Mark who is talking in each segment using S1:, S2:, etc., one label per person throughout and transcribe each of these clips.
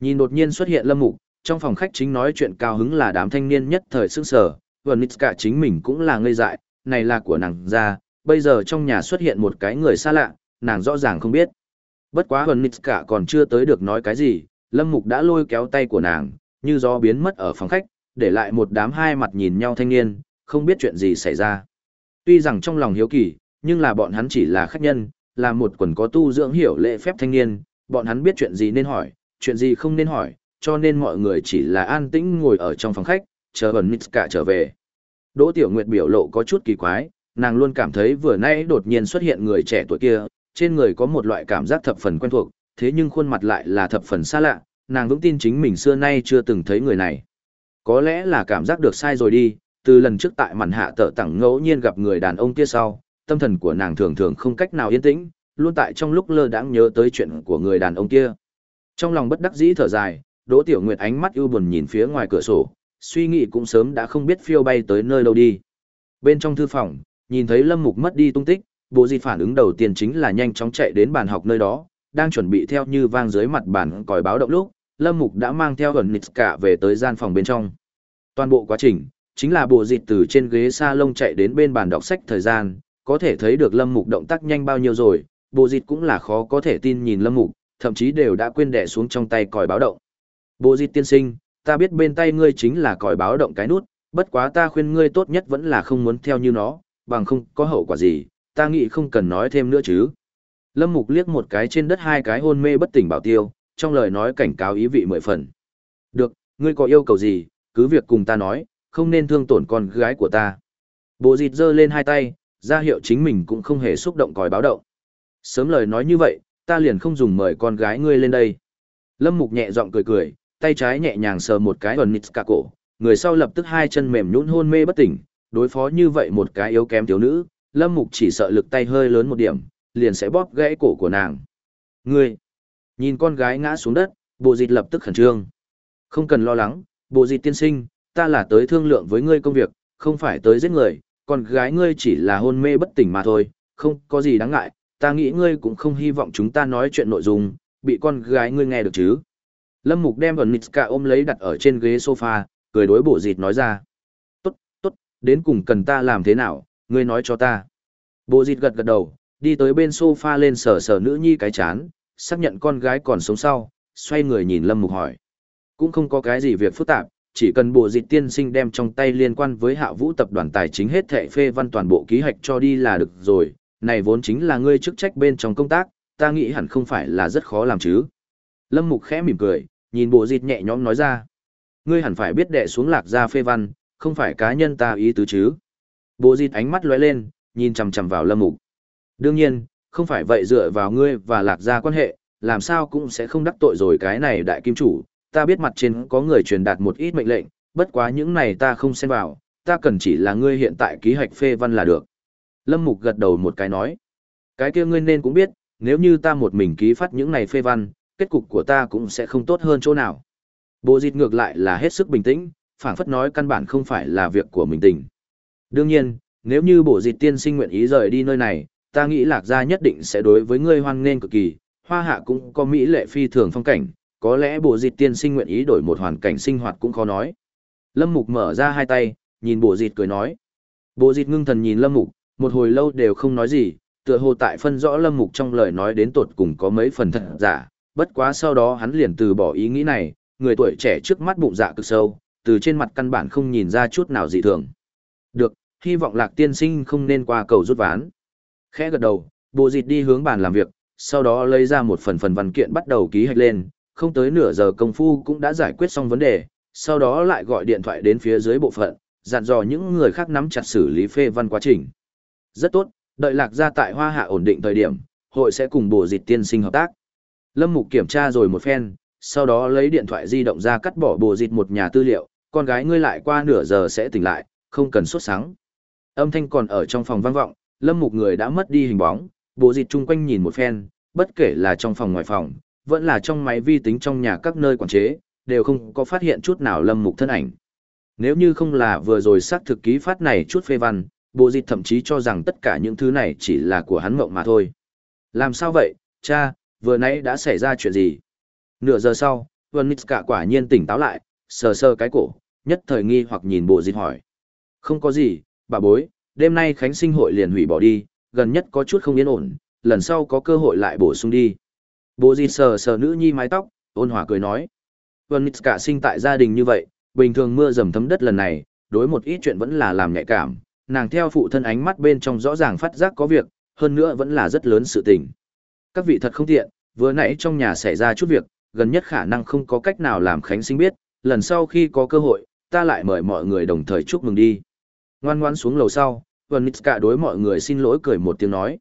S1: Nhìn đột nhiên xuất hiện Lâm Mục, trong phòng khách chính nói chuyện cao hứng là đám thanh niên nhất thời sức sở, Vernitska chính mình cũng là ngây dại, này là của nàng ra, bây giờ trong nhà xuất hiện một cái người xa lạ, nàng rõ ràng không biết. Bất quá Vernitska còn chưa tới được nói cái gì, Lâm Mục đã lôi kéo tay của nàng, như gió biến mất ở phòng khách, để lại một đám hai mặt nhìn nhau thanh niên, không biết chuyện gì xảy ra. Tuy rằng trong lòng hiếu kỳ, nhưng là bọn hắn chỉ là khách nhân, là một quần có tu dưỡng hiểu lễ phép thanh niên, bọn hắn biết chuyện gì nên hỏi, chuyện gì không nên hỏi, cho nên mọi người chỉ là an tĩnh ngồi ở trong phòng khách, chờ ẩn mít cả trở về. Đỗ Tiểu Nguyệt biểu lộ có chút kỳ quái, nàng luôn cảm thấy vừa nãy đột nhiên xuất hiện người trẻ tuổi kia, trên người có một loại cảm giác thập phần quen thuộc, thế nhưng khuôn mặt lại là thập phần xa lạ, nàng vững tin chính mình xưa nay chưa từng thấy người này. Có lẽ là cảm giác được sai rồi đi, từ lần trước tại màn hạ tợ tặng ngẫu nhiên gặp người đàn ông kia sau, tâm thần của nàng thường thường không cách nào yên tĩnh, luôn tại trong lúc lơ đãng nhớ tới chuyện của người đàn ông kia. Trong lòng bất đắc dĩ thở dài, Đỗ Tiểu Nguyệt ánh mắt ưu buồn nhìn phía ngoài cửa sổ, suy nghĩ cũng sớm đã không biết phiêu bay tới nơi đâu đi. Bên trong thư phòng, nhìn thấy Lâm Mục mất đi tung tích, bộ gì phản ứng đầu tiên chính là nhanh chóng chạy đến bàn học nơi đó, đang chuẩn bị theo như vang dưới mặt bàn còi báo động lúc, Lâm Mục đã mang theo gần cả về tới gian phòng bên trong. Toàn bộ quá trình, chính là bộ dịch từ trên ghế salon chạy đến bên bàn đọc sách thời gian, có thể thấy được Lâm Mục động tác nhanh bao nhiêu rồi, bộ dịch cũng là khó có thể tin nhìn Lâm Mục, thậm chí đều đã quên đẻ xuống trong tay còi báo động. Bồ Di tiên sinh, ta biết bên tay ngươi chính là còi báo động cái nút, bất quá ta khuyên ngươi tốt nhất vẫn là không muốn theo như nó, bằng không có hậu quả gì, ta nghĩ không cần nói thêm nữa chứ. Lâm Mục liếc một cái trên đất hai cái hôn mê bất tỉnh bảo tiêu, trong lời nói cảnh cáo ý vị mười phần. Được, ngươi có yêu cầu gì, cứ việc cùng ta nói, không nên thương tổn con gái của ta. Bộ dịt giơ lên hai tay, ra hiệu chính mình cũng không hề xúc động còi báo động. Sớm lời nói như vậy, ta liền không dùng mời con gái ngươi lên đây. Lâm Mục nhẹ giọng cười cười, tay trái nhẹ nhàng sờ một cái ẩn nít cả cổ, người sau lập tức hai chân mềm nhũn hôn mê bất tỉnh, đối phó như vậy một cái yếu kém thiếu nữ, Lâm Mục chỉ sợ lực tay hơi lớn một điểm, liền sẽ bóp gãy cổ của nàng. Ngươi! Nhìn con gái ngã xuống đất, bộ dịch lập tức khẩn trương. Không cần lo lắng, bộ dịch tiên sinh, ta là tới thương lượng với ngươi công việc, không phải tới giết người, con gái ngươi chỉ là hôn mê bất tỉnh mà thôi, không có gì đáng ngại, ta nghĩ ngươi cũng không hy vọng chúng ta nói chuyện nội dung, bị con gái ngươi nghe được chứ. Lâm Mục đem ẩn Nitska ôm lấy đặt ở trên ghế sofa, cười đối bộ dịt nói ra. Tốt, tốt, đến cùng cần ta làm thế nào, ngươi nói cho ta. Bộ dịt gật gật đầu, đi tới bên sofa lên sờ sờ nữ nhi cái chán, xác nhận con gái còn sống sau, xoay người nhìn Lâm Mục hỏi. Cũng không có cái gì việc phức tạp, chỉ cần bộ dịch tiên sinh đem trong tay liên quan với hạ vũ tập đoàn tài chính hết thệ phê văn toàn bộ ký hoạch cho đi là được rồi, này vốn chính là ngươi chức trách bên trong công tác, ta nghĩ hẳn không phải là rất khó làm chứ. Lâm Mục khẽ mỉm cười, nhìn bộ dịt nhẹ nhõm nói ra. Ngươi hẳn phải biết đệ xuống lạc ra phê văn, không phải cá nhân ta ý tứ chứ. Bộ dịt ánh mắt lóe lên, nhìn chằm chằm vào Lâm Mục. Đương nhiên, không phải vậy dựa vào ngươi và lạc gia quan hệ, làm sao cũng sẽ không đắc tội rồi cái này đại kim chủ, ta biết mặt trên có người truyền đạt một ít mệnh lệnh, bất quá những này ta không xen vào, ta cần chỉ là ngươi hiện tại ký hoạch phê văn là được. Lâm Mục gật đầu một cái nói, cái kia ngươi nên cũng biết, nếu như ta một mình ký phát những này phê văn, kết cục của ta cũng sẽ không tốt hơn chỗ nào. Bộ dịch ngược lại là hết sức bình tĩnh, phảng phất nói căn bản không phải là việc của mình tình. Đương nhiên, nếu như bộ dịch tiên sinh nguyện ý rời đi nơi này, ta nghĩ lạc gia nhất định sẽ đối với ngươi hoan nghênh cực kỳ, hoa hạ cũng có mỹ lệ phi thường phong cảnh, có lẽ bộ dịch tiên sinh nguyện ý đổi một hoàn cảnh sinh hoạt cũng khó nói. Lâm Mục mở ra hai tay, nhìn bộ dịch cười nói. Bộ dịch ngưng thần nhìn Lâm Mục, một hồi lâu đều không nói gì, tựa hồ tại phân rõ Lâm Mục trong lời nói đến tột cùng có mấy phần thật giả, bất quá sau đó hắn liền từ bỏ ý nghĩ này, người tuổi trẻ trước mắt bụng dạ cực sâu, từ trên mặt căn bản không nhìn ra chút nào dị thường. Được, hy vọng lạc tiên sinh không nên qua cầu rút ván. Khẽ gật đầu, bộ dịt đi hướng bàn làm việc, sau đó lấy ra một phần phần văn kiện bắt đầu ký hạch lên, không tới nửa giờ công phu cũng đã giải quyết xong vấn đề, sau đó lại gọi điện thoại đến phía dưới bộ phận, dặn dò những người khác nắm chặt xử lý phê văn quá trình. Rất tốt, đợi lạc ra tại hoa hạ ổn định thời điểm, hội sẽ cùng bổ dịch tiên sinh hợp tác. Lâm Mục kiểm tra rồi một phen, sau đó lấy điện thoại di động ra cắt bỏ bổ dịch một nhà tư liệu, con gái ngươi lại qua nửa giờ sẽ tỉnh lại, không cần sốt sáng. Âm thanh còn ở trong phòng vang vọng, Lâm Mục người đã mất đi hình bóng, bổ dịch chung quanh nhìn một phen, bất kể là trong phòng ngoài phòng, vẫn là trong máy vi tính trong nhà các nơi quản chế, đều không có phát hiện chút nào Lâm Mục thân ảnh. Nếu như không là vừa rồi xác thực ký phát này chút phê văn, bộ dịch thậm chí cho rằng tất cả những thứ này chỉ là của hắn mộng mà thôi. Làm sao vậy, cha, vừa nãy đã xảy ra chuyện gì? Nửa giờ sau, Vân Nitska quả nhiên tỉnh táo lại, sờ sờ cái cổ, nhất thời nghi hoặc nhìn bộ dịch hỏi. Không có gì, bà bối, đêm nay Khánh sinh hội liền hủy bỏ đi, gần nhất có chút không yên ổn, lần sau có cơ hội lại bổ sung đi. Bộ dịch sờ sờ nữ nhi mái tóc, ôn hòa cười nói. Vân Nitska sinh tại gia đình như vậy, bình thường mưa dầm thấm đất lần này, đối một ít chuyện vẫn là làm nhạy cảm, nàng theo phụ thân ánh mắt bên trong rõ ràng phát giác có việc, hơn nữa vẫn là rất lớn sự tình. Các vị thật không tiện, vừa nãy trong nhà xảy ra chút việc, gần nhất khả năng không có cách nào làm Khánh sinh biết, lần sau khi có cơ hội, ta lại mời mọi người đồng thời chúc mừng đi. Ngoan ngoan xuống lầu sau, Vân đối mọi người xin lỗi cười một tiếng nói.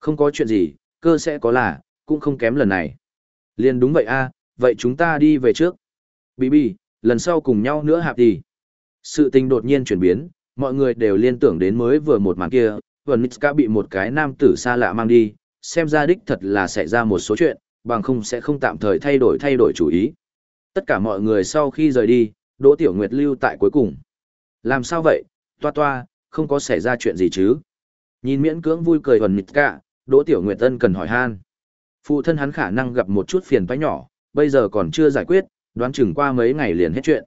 S1: Không có chuyện gì, cơ sẽ có là, cũng không kém lần này. Liên đúng vậy a, vậy chúng ta đi về trước. Bibi, lần sau cùng nhau nữa hạp đi. Sự tình đột nhiên chuyển biến, mọi người đều liên tưởng đến mới vừa một màn kia, Vân bị một cái nam tử xa lạ mang đi, xem ra đích thật là xảy ra một số chuyện, bằng không sẽ không tạm thời thay đổi thay đổi chủ ý. Tất cả mọi người sau khi rời đi, Đỗ Tiểu Nguyệt lưu tại cuối cùng. Làm sao vậy, toa toa, không có xảy ra chuyện gì chứ? Nhìn miễn cưỡng vui cười Vân Nitska, Đỗ Tiểu Nguyệt ân cần hỏi han. Phụ thân hắn khả năng gặp một chút phiền toái nhỏ, bây giờ còn chưa giải quyết, đoán chừng qua mấy ngày liền hết chuyện.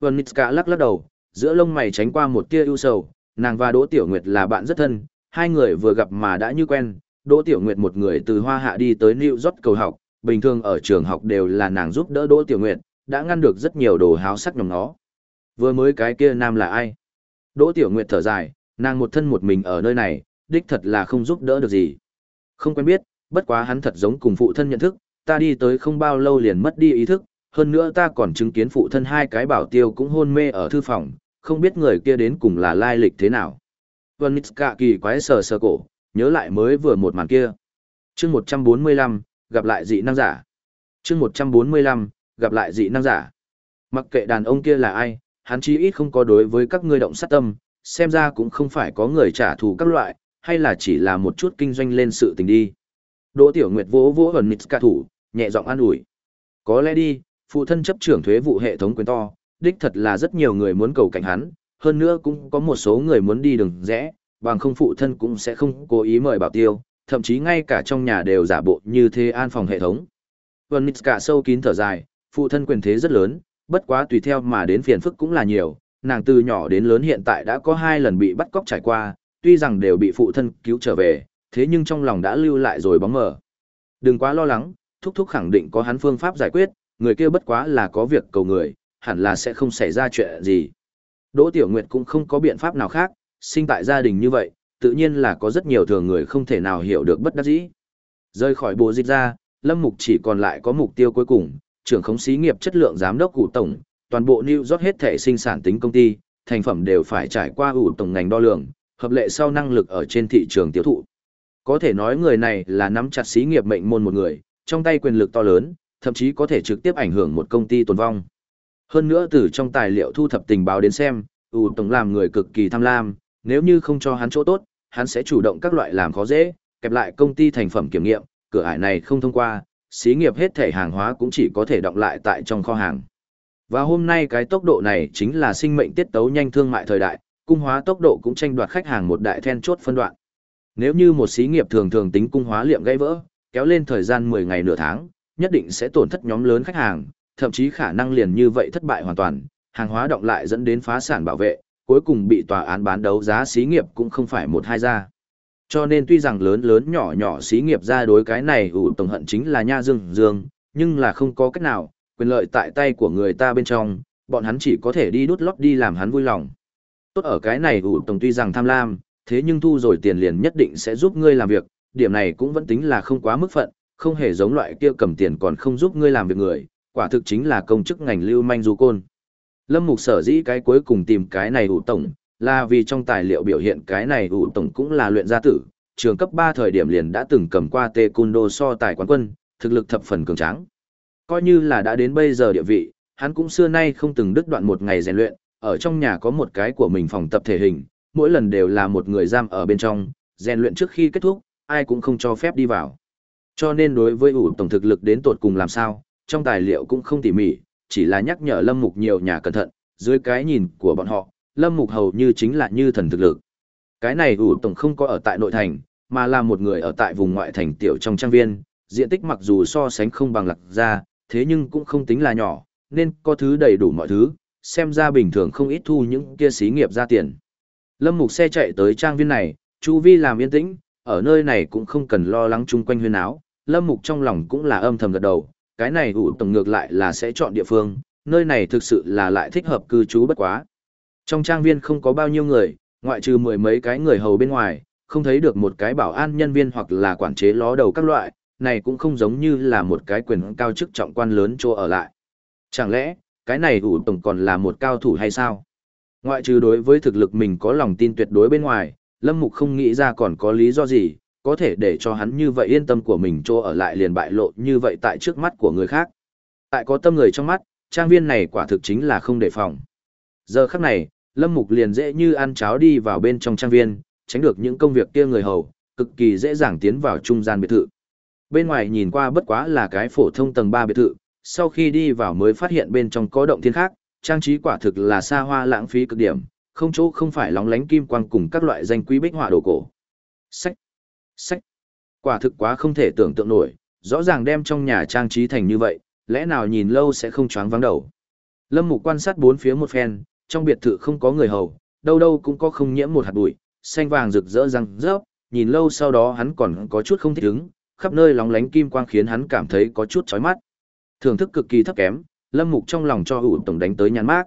S1: Vân lắc lắc đầu, giữa lông mày tránh qua một tia ưu sầu, nàng và Đỗ Tiểu Nguyệt là bạn rất thân, hai người vừa gặp mà đã như quen, Đỗ Tiểu Nguyệt một người từ Hoa Hạ đi tới New York cầu học, bình thường ở trường học đều là nàng giúp đỡ Đỗ Tiểu Nguyệt, đã ngăn được rất nhiều đồ háo sắc nhóm nó. Vừa mới cái kia nam là ai? Đỗ Tiểu Nguyệt thở dài, nàng một thân một mình ở nơi này, đích thật là không giúp đỡ được gì. Không quen biết, bất quá hắn thật giống cùng phụ thân nhận thức, ta đi tới không bao lâu liền mất đi ý thức, hơn nữa ta còn chứng kiến phụ thân hai cái bảo tiêu cũng hôn mê ở thư phòng, không biết người kia đến cùng là lai lịch thế nào. Vân Mitska kỳ quái sờ sờ cổ, nhớ lại mới vừa một màn kia. chương 145, gặp lại dị năng giả. chương 145, gặp lại dị năng giả. Mặc kệ đàn ông kia là ai, hắn chí ít không có đối với các ngươi động sát tâm, xem ra cũng không phải có người trả thù các loại, hay là chỉ là một chút kinh doanh lên sự tình đi. Đỗ Tiểu Nguyệt vỗ vỗ Vân Mitska thủ, nhẹ giọng an ủi. Có lẽ đi, phụ thân chấp trưởng thuế vụ hệ thống quyền to, đích thật là rất nhiều người muốn cầu cảnh hắn, hơn nữa cũng có một số người muốn đi đường rẽ, bằng không phụ thân cũng sẽ không cố ý mời bảo tiêu, thậm chí ngay cả trong nhà đều giả bộ như thế an phòng hệ thống. Vân sâu kín thở dài, phụ thân quyền thế rất lớn, bất quá tùy theo mà đến phiền phức cũng là nhiều, nàng từ nhỏ đến lớn hiện tại đã có hai lần bị bắt cóc trải qua, tuy rằng đều bị phụ thân cứu trở về, thế nhưng trong lòng đã lưu lại rồi bóng mờ. Đừng quá lo lắng, thúc thúc khẳng định có hắn phương pháp giải quyết, người kia bất quá là có việc cầu người, hẳn là sẽ không xảy ra chuyện gì. Đỗ Tiểu Nguyệt cũng không có biện pháp nào khác, sinh tại gia đình như vậy, tự nhiên là có rất nhiều thường người không thể nào hiểu được bất đắc dĩ. Rơi khỏi bộ dịch ra, Lâm Mục chỉ còn lại có mục tiêu cuối cùng, trưởng khống xí nghiệp chất lượng giám đốc cụ tổng, toàn bộ New York hết thể sinh sản tính công ty, thành phẩm đều phải trải qua ủ tổng ngành đo lường, hợp lệ sau năng lực ở trên thị trường tiêu thụ. Có thể nói người này là nắm chặt xí nghiệp mệnh môn một người, trong tay quyền lực to lớn, thậm chí có thể trực tiếp ảnh hưởng một công ty tồn vong. Hơn nữa từ trong tài liệu thu thập tình báo đến xem, ủ tổng làm người cực kỳ tham lam, nếu như không cho hắn chỗ tốt, hắn sẽ chủ động các loại làm khó dễ, kẹp lại công ty thành phẩm kiểm nghiệm, cửa ải này không thông qua, xí nghiệp hết thể hàng hóa cũng chỉ có thể đọng lại tại trong kho hàng. Và hôm nay cái tốc độ này chính là sinh mệnh tiết tấu nhanh thương mại thời đại, cung hóa tốc độ cũng tranh đoạt khách hàng một đại then chốt phân đoạn. Nếu như một xí nghiệp thường thường tính cung hóa liệm gãy vỡ, kéo lên thời gian 10 ngày nửa tháng, nhất định sẽ tổn thất nhóm lớn khách hàng, thậm chí khả năng liền như vậy thất bại hoàn toàn, hàng hóa động lại dẫn đến phá sản bảo vệ, cuối cùng bị tòa án bán đấu giá xí nghiệp cũng không phải một hai gia. Cho nên tuy rằng lớn lớn nhỏ nhỏ xí nghiệp ra đối cái này ủ tổng hận chính là nha dương dương, nhưng là không có cách nào, quyền lợi tại tay của người ta bên trong, bọn hắn chỉ có thể đi đút lót đi làm hắn vui lòng. Tốt ở cái này ủ tổng tuy rằng tham lam, thế nhưng thu rồi tiền liền nhất định sẽ giúp ngươi làm việc, điểm này cũng vẫn tính là không quá mức phận, không hề giống loại kia cầm tiền còn không giúp ngươi làm việc người, quả thực chính là công chức ngành lưu manh du côn. Lâm Mục sở dĩ cái cuối cùng tìm cái này ủ tổng, là vì trong tài liệu biểu hiện cái này ủ tổng cũng là luyện gia tử, trường cấp 3 thời điểm liền đã từng cầm qua tê cun đô so tài quán quân, thực lực thập phần cường tráng. Coi như là đã đến bây giờ địa vị, hắn cũng xưa nay không từng đứt đoạn một ngày rèn luyện, ở trong nhà có một cái của mình phòng tập thể hình, mỗi lần đều là một người giam ở bên trong, rèn luyện trước khi kết thúc, ai cũng không cho phép đi vào. Cho nên đối với ủ tổng thực lực đến tột cùng làm sao, trong tài liệu cũng không tỉ mỉ, chỉ là nhắc nhở Lâm Mục nhiều nhà cẩn thận, dưới cái nhìn của bọn họ, Lâm Mục hầu như chính là như thần thực lực. Cái này ủ tổng không có ở tại nội thành, mà là một người ở tại vùng ngoại thành tiểu trong trang viên, diện tích mặc dù so sánh không bằng lạc gia, thế nhưng cũng không tính là nhỏ, nên có thứ đầy đủ mọi thứ, xem ra bình thường không ít thu những kia xí nghiệp ra tiền. Lâm Mục xe chạy tới trang viên này, chu vi làm yên tĩnh, ở nơi này cũng không cần lo lắng chung quanh huyên áo, Lâm Mục trong lòng cũng là âm thầm gật đầu, cái này ủ tổng ngược lại là sẽ chọn địa phương, nơi này thực sự là lại thích hợp cư trú bất quá. Trong trang viên không có bao nhiêu người, ngoại trừ mười mấy cái người hầu bên ngoài, không thấy được một cái bảo an nhân viên hoặc là quản chế ló đầu các loại, này cũng không giống như là một cái quyền cao chức trọng quan lớn chỗ ở lại. Chẳng lẽ, cái này ủ tổng còn là một cao thủ hay sao? Ngoại trừ đối với thực lực mình có lòng tin tuyệt đối bên ngoài, Lâm Mục không nghĩ ra còn có lý do gì, có thể để cho hắn như vậy yên tâm của mình cho ở lại liền bại lộ như vậy tại trước mắt của người khác. Tại có tâm người trong mắt, trang viên này quả thực chính là không đề phòng. Giờ khắc này, Lâm Mục liền dễ như ăn cháo đi vào bên trong trang viên, tránh được những công việc kia người hầu, cực kỳ dễ dàng tiến vào trung gian biệt thự. Bên ngoài nhìn qua bất quá là cái phổ thông tầng 3 biệt thự, sau khi đi vào mới phát hiện bên trong có động thiên khác, trang trí quả thực là xa hoa lãng phí cực điểm, không chỗ không phải lóng lánh kim quang cùng các loại danh quý bích họa đồ cổ. Sách, sách, quả thực quá không thể tưởng tượng nổi, rõ ràng đem trong nhà trang trí thành như vậy, lẽ nào nhìn lâu sẽ không choáng vắng đầu. Lâm Mục quan sát bốn phía một phen, trong biệt thự không có người hầu, đâu đâu cũng có không nhiễm một hạt bụi, xanh vàng rực rỡ răng rớp, nhìn lâu sau đó hắn còn có chút không thích ứng, khắp nơi lóng lánh kim quang khiến hắn cảm thấy có chút chói mắt. Thưởng thức cực kỳ thấp kém, Lâm Mục trong lòng cho ủ tổng đánh tới nhàn mát.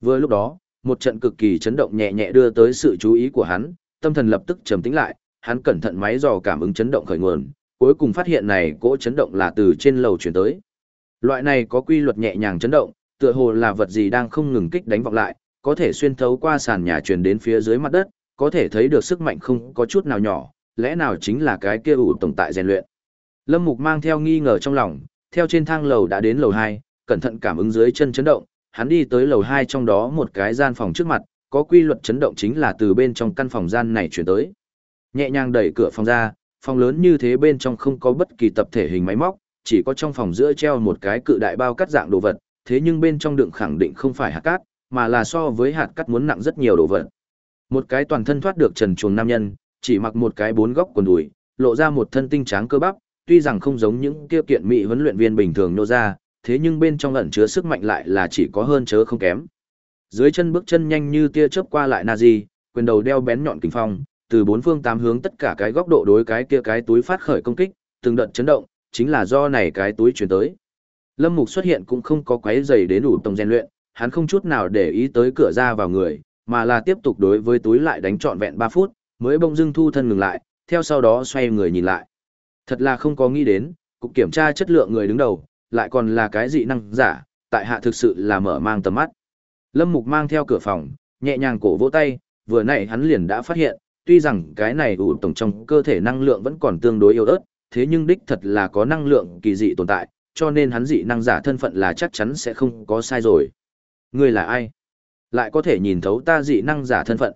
S1: Vừa lúc đó, một trận cực kỳ chấn động nhẹ nhẹ đưa tới sự chú ý của hắn, tâm thần lập tức trầm tĩnh lại, hắn cẩn thận máy dò cảm ứng chấn động khởi nguồn, cuối cùng phát hiện này cỗ chấn động là từ trên lầu chuyển tới. Loại này có quy luật nhẹ nhàng chấn động, tựa hồ là vật gì đang không ngừng kích đánh vọng lại, có thể xuyên thấu qua sàn nhà truyền đến phía dưới mặt đất, có thể thấy được sức mạnh không có chút nào nhỏ, lẽ nào chính là cái kia ủ tổng tại rèn luyện. Lâm Mục mang theo nghi ngờ trong lòng, theo trên thang lầu đã đến lầu 2, cẩn thận cảm ứng dưới chân chấn động, hắn đi tới lầu 2 trong đó một cái gian phòng trước mặt, có quy luật chấn động chính là từ bên trong căn phòng gian này chuyển tới. Nhẹ nhàng đẩy cửa phòng ra, phòng lớn như thế bên trong không có bất kỳ tập thể hình máy móc, chỉ có trong phòng giữa treo một cái cự đại bao cắt dạng đồ vật, thế nhưng bên trong đựng khẳng định không phải hạt cát, mà là so với hạt cát muốn nặng rất nhiều đồ vật. Một cái toàn thân thoát được trần chuồng nam nhân, chỉ mặc một cái bốn góc quần đùi, lộ ra một thân tinh tráng cơ bắp, tuy rằng không giống những kia kiện mỹ huấn luyện viên bình thường nô ra, thế nhưng bên trong ẩn chứa sức mạnh lại là chỉ có hơn chớ không kém. Dưới chân bước chân nhanh như tia chớp qua lại Nazi, quyền đầu đeo bén nhọn kình phong, từ bốn phương tám hướng tất cả cái góc độ đối cái kia cái túi phát khởi công kích, từng đợt chấn động, chính là do này cái túi chuyển tới. Lâm Mục xuất hiện cũng không có quấy giày đến đủ tông rèn luyện, hắn không chút nào để ý tới cửa ra vào người, mà là tiếp tục đối với túi lại đánh trọn vẹn 3 phút, mới bông dưng thu thân ngừng lại, theo sau đó xoay người nhìn lại. Thật là không có nghĩ đến, cục kiểm tra chất lượng người đứng đầu, lại còn là cái dị năng giả, tại hạ thực sự là mở mang tầm mắt. Lâm Mục mang theo cửa phòng, nhẹ nhàng cổ vỗ tay, vừa nãy hắn liền đã phát hiện, tuy rằng cái này ủ tổng trong cơ thể năng lượng vẫn còn tương đối yếu ớt, thế nhưng đích thật là có năng lượng kỳ dị tồn tại, cho nên hắn dị năng giả thân phận là chắc chắn sẽ không có sai rồi. Ngươi là ai? Lại có thể nhìn thấu ta dị năng giả thân phận.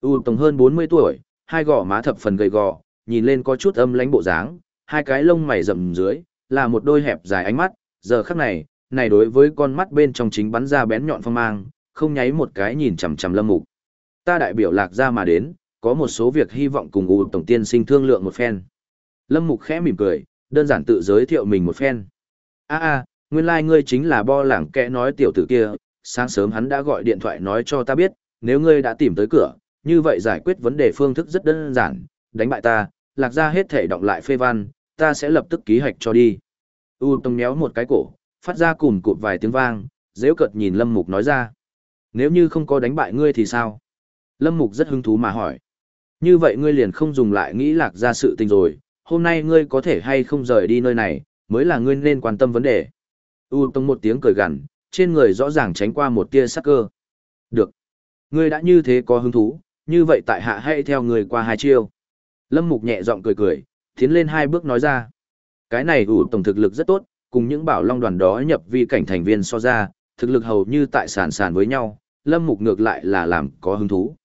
S1: U tổng hơn 40 tuổi, hai gò má thập phần gầy gò, nhìn lên có chút âm lãnh bộ dáng, hai cái lông mày rậm dưới, là một đôi hẹp dài ánh mắt, giờ khắc này, này đối với con mắt bên trong chính bắn ra bén nhọn phong mang, không nháy một cái nhìn chằm chằm Lâm Mục. Ta đại biểu lạc ra mà đến, có một số việc hy vọng cùng U tổng tiên sinh thương lượng một phen. Lâm Mục khẽ mỉm cười, đơn giản tự giới thiệu mình một phen. A a, nguyên lai like ngươi chính là bo lảng kẽ nói tiểu tử kia, sáng sớm hắn đã gọi điện thoại nói cho ta biết, nếu ngươi đã tìm tới cửa, như vậy giải quyết vấn đề phương thức rất đơn giản, đánh bại ta, lạc ra hết thể động lại phê văn, ta sẽ lập tức ký hạch cho đi. U Tông méo một cái cổ, phát ra cùm cụt vài tiếng vang, dễu cợt nhìn Lâm Mục nói ra. Nếu như không có đánh bại ngươi thì sao? Lâm Mục rất hứng thú mà hỏi. Như vậy ngươi liền không dùng lại nghĩ lạc ra sự tình rồi, hôm nay ngươi có thể hay không rời đi nơi này, mới là ngươi nên quan tâm vấn đề. U Tông một tiếng cười gằn, trên người rõ ràng tránh qua một tia sắc cơ. Được. Ngươi đã như thế có hứng thú, như vậy tại hạ hãy theo người qua hai chiêu. Lâm Mục nhẹ giọng cười cười, tiến lên hai bước nói ra. Cái này U tổng thực lực rất tốt, cùng những bảo long đoàn đó nhập vi cảnh thành viên so ra, thực lực hầu như tại sàn sàn với nhau, Lâm Mục ngược lại là làm có hứng thú.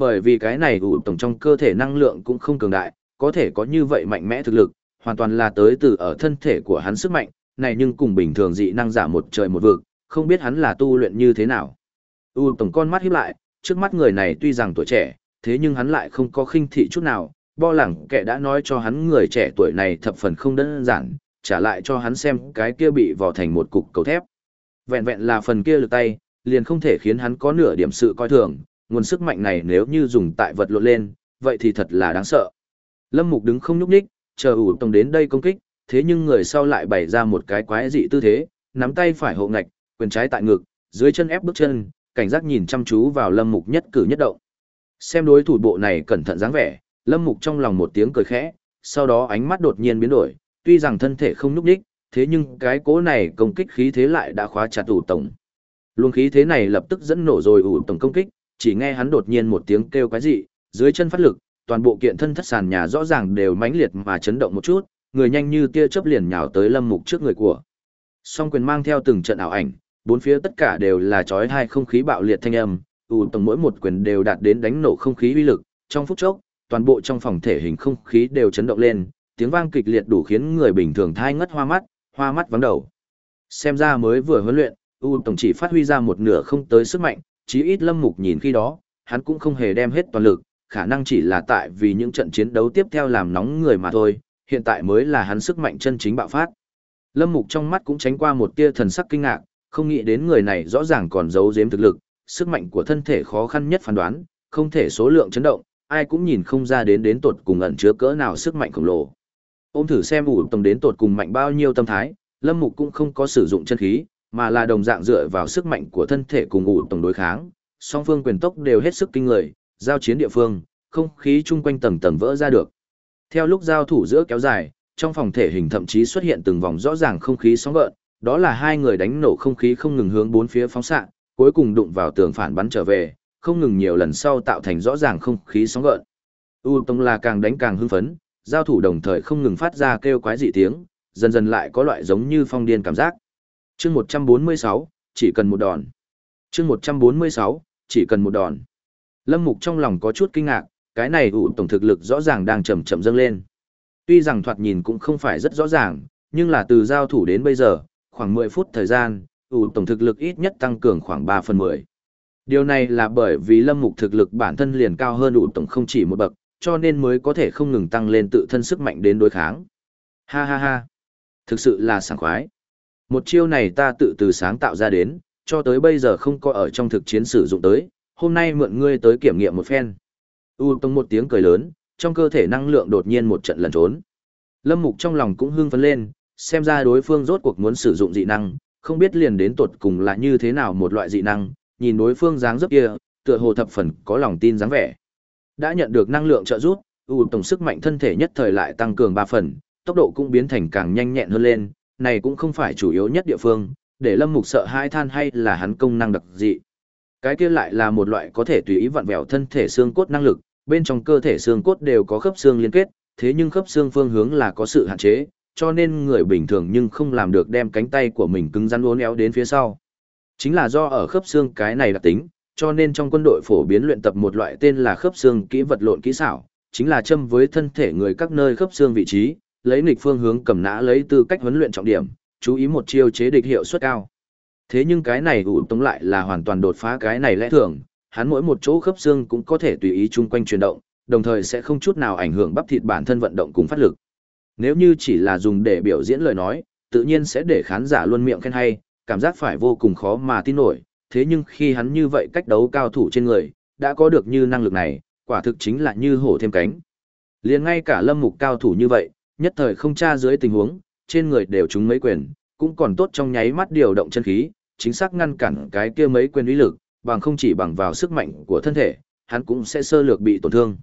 S1: Bởi vì cái này ủ tổng trong cơ thể năng lượng cũng không cường đại, có thể có như vậy mạnh mẽ thực lực, hoàn toàn là tới từ ở thân thể của hắn sức mạnh, này nhưng cùng bình thường dị năng giả một trời một vực, không biết hắn là tu luyện như thế nào. U tổng con mắt híp lại, trước mắt người này tuy rằng tuổi trẻ, thế nhưng hắn lại không có khinh thị chút nào, bo lẳng kẻ đã nói cho hắn người trẻ tuổi này thập phần không đơn giản, trả lại cho hắn xem cái kia bị vò thành một cục cầu thép. Vẹn vẹn là phần kia lực tay, liền không thể khiến hắn có nửa điểm sự coi thường, nguồn sức mạnh này nếu như dùng tại vật lộn lên, vậy thì thật là đáng sợ. Lâm Mục đứng không nhúc nhích, chờ ủ tổng đến đây công kích, thế nhưng người sau lại bày ra một cái quái dị tư thế, nắm tay phải hộ ngạch, quyền trái tại ngực, dưới chân ép bước chân, cảnh giác nhìn chăm chú vào Lâm Mục nhất cử nhất động. Xem đối thủ bộ này cẩn thận dáng vẻ, Lâm Mục trong lòng một tiếng cười khẽ, sau đó ánh mắt đột nhiên biến đổi, tuy rằng thân thể không nhúc nhích, thế nhưng cái cố này công kích khí thế lại đã khóa chặt ủ tổng. Luồng khí thế này lập tức dẫn nổ rồi ủ tổng công kích, chỉ nghe hắn đột nhiên một tiếng kêu quái dị, dưới chân phát lực, toàn bộ kiện thân thất sàn nhà rõ ràng đều mãnh liệt mà chấn động một chút, người nhanh như tia chớp liền nhào tới Lâm Mục trước người của. Song quyền mang theo từng trận ảo ảnh, bốn phía tất cả đều là chói hai không khí bạo liệt thanh âm, ủ tổng mỗi một quyền đều đạt đến đánh nổ không khí uy lực, trong phút chốc, toàn bộ trong phòng thể hình không khí đều chấn động lên, tiếng vang kịch liệt đủ khiến người bình thường thai ngất hoa mắt, hoa mắt vắng đầu. Xem ra mới vừa huấn luyện, U tổng chỉ phát huy ra một nửa không tới sức mạnh, chí ít Lâm Mục nhìn khi đó, hắn cũng không hề đem hết toàn lực, khả năng chỉ là tại vì những trận chiến đấu tiếp theo làm nóng người mà thôi, hiện tại mới là hắn sức mạnh chân chính bạo phát. Lâm Mục trong mắt cũng tránh qua một tia thần sắc kinh ngạc, không nghĩ đến người này rõ ràng còn giấu giếm thực lực, sức mạnh của thân thể khó khăn nhất phán đoán, không thể số lượng chấn động, ai cũng nhìn không ra đến đến tột cùng ẩn chứa cỡ nào sức mạnh khổng lồ. Ôm thử xem ủ tổng đến tột cùng mạnh bao nhiêu tâm thái, Lâm Mục cũng không có sử dụng chân khí, mà là đồng dạng dựa vào sức mạnh của thân thể cùng ủ tổng đối kháng, song phương quyền tốc đều hết sức kinh người, giao chiến địa phương, không khí chung quanh tầng tầng vỡ ra được. Theo lúc giao thủ giữa kéo dài, trong phòng thể hình thậm chí xuất hiện từng vòng rõ ràng không khí sóng gợn, đó là hai người đánh nổ không khí không ngừng hướng bốn phía phóng xạ, cuối cùng đụng vào tường phản bắn trở về, không ngừng nhiều lần sau tạo thành rõ ràng không khí sóng gợn. U Tông là càng đánh càng hưng phấn, giao thủ đồng thời không ngừng phát ra kêu quái dị tiếng, dần dần lại có loại giống như phong điên cảm giác. Chương 146, chỉ cần một đòn. Chương 146, chỉ cần một đòn. Lâm Mục trong lòng có chút kinh ngạc, cái này ủ tổng thực lực rõ ràng đang chậm chậm dâng lên. Tuy rằng thoạt nhìn cũng không phải rất rõ ràng, nhưng là từ giao thủ đến bây giờ, khoảng 10 phút thời gian, ủ tổng thực lực ít nhất tăng cường khoảng 3 phần 10. Điều này là bởi vì Lâm Mục thực lực bản thân liền cao hơn ủ tổng không chỉ một bậc, cho nên mới có thể không ngừng tăng lên tự thân sức mạnh đến đối kháng. Ha ha ha, thực sự là sảng khoái. Một chiêu này ta tự từ sáng tạo ra đến, cho tới bây giờ không có ở trong thực chiến sử dụng tới, hôm nay mượn ngươi tới kiểm nghiệm một phen. U Tông một tiếng cười lớn, trong cơ thể năng lượng đột nhiên một trận lần trốn. Lâm Mục trong lòng cũng hưng phấn lên, xem ra đối phương rốt cuộc muốn sử dụng dị năng, không biết liền đến tột cùng là như thế nào một loại dị năng, nhìn đối phương dáng dấp kia, tựa hồ thập phần có lòng tin dáng vẻ. Đã nhận được năng lượng trợ giúp, U tổng sức mạnh thân thể nhất thời lại tăng cường 3 phần, tốc độ cũng biến thành càng nhanh nhẹn hơn lên, này cũng không phải chủ yếu nhất địa phương, để Lâm Mục sợ hai than hay là hắn công năng đặc dị. Cái kia lại là một loại có thể tùy ý vặn vẹo thân thể xương cốt năng lực, bên trong cơ thể xương cốt đều có khớp xương liên kết, thế nhưng khớp xương phương hướng là có sự hạn chế, cho nên người bình thường nhưng không làm được đem cánh tay của mình cứng rắn uốn éo đến phía sau. Chính là do ở khớp xương cái này đặc tính, cho nên trong quân đội phổ biến luyện tập một loại tên là khớp xương kỹ vật lộn kỹ xảo, chính là châm với thân thể người các nơi khớp xương vị trí, lấy nghịch phương hướng cầm nã lấy tư cách huấn luyện trọng điểm, chú ý một chiêu chế địch hiệu suất cao. Thế nhưng cái này ủ tống lại là hoàn toàn đột phá cái này lẽ thường, hắn mỗi một chỗ khớp xương cũng có thể tùy ý chung quanh chuyển động, đồng thời sẽ không chút nào ảnh hưởng bắp thịt bản thân vận động cùng phát lực. Nếu như chỉ là dùng để biểu diễn lời nói, tự nhiên sẽ để khán giả luôn miệng khen hay, cảm giác phải vô cùng khó mà tin nổi, thế nhưng khi hắn như vậy cách đấu cao thủ trên người, đã có được như năng lực này, quả thực chính là như hổ thêm cánh. Liền ngay cả lâm mục cao thủ như vậy, nhất thời không tra dưới tình huống, trên người đều trúng mấy quyền, cũng còn tốt trong nháy mắt điều động chân khí, chính xác ngăn cản cái kia mấy quyền uy lực, bằng không chỉ bằng vào sức mạnh của thân thể, hắn cũng sẽ sơ lược bị tổn thương.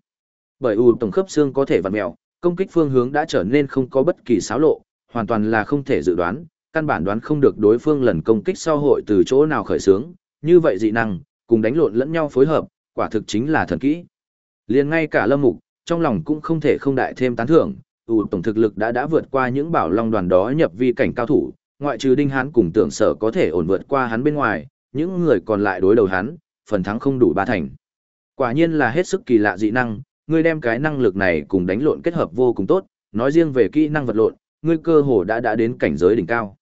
S1: Bởi u tổng khớp xương có thể vặn mèo, công kích phương hướng đã trở nên không có bất kỳ xáo lộ, hoàn toàn là không thể dự đoán, căn bản đoán không được đối phương lần công kích sau hội từ chỗ nào khởi xướng, như vậy dị năng, cùng đánh lộn lẫn nhau phối hợp, quả thực chính là thần kỹ. Liền ngay cả Lâm Mục, trong lòng cũng không thể không đại thêm tán thưởng, ủ tổng thực lực đã đã vượt qua những bảo long đoàn đó nhập vi cảnh cao thủ, ngoại trừ Đinh Hán cùng tưởng sở có thể ổn vượt qua hắn bên ngoài, những người còn lại đối đầu hắn, phần thắng không đủ ba thành. Quả nhiên là hết sức kỳ lạ dị năng, ngươi đem cái năng lực này cùng đánh lộn kết hợp vô cùng tốt, nói riêng về kỹ năng vật lộn, ngươi cơ hồ đã đã đến cảnh giới đỉnh cao.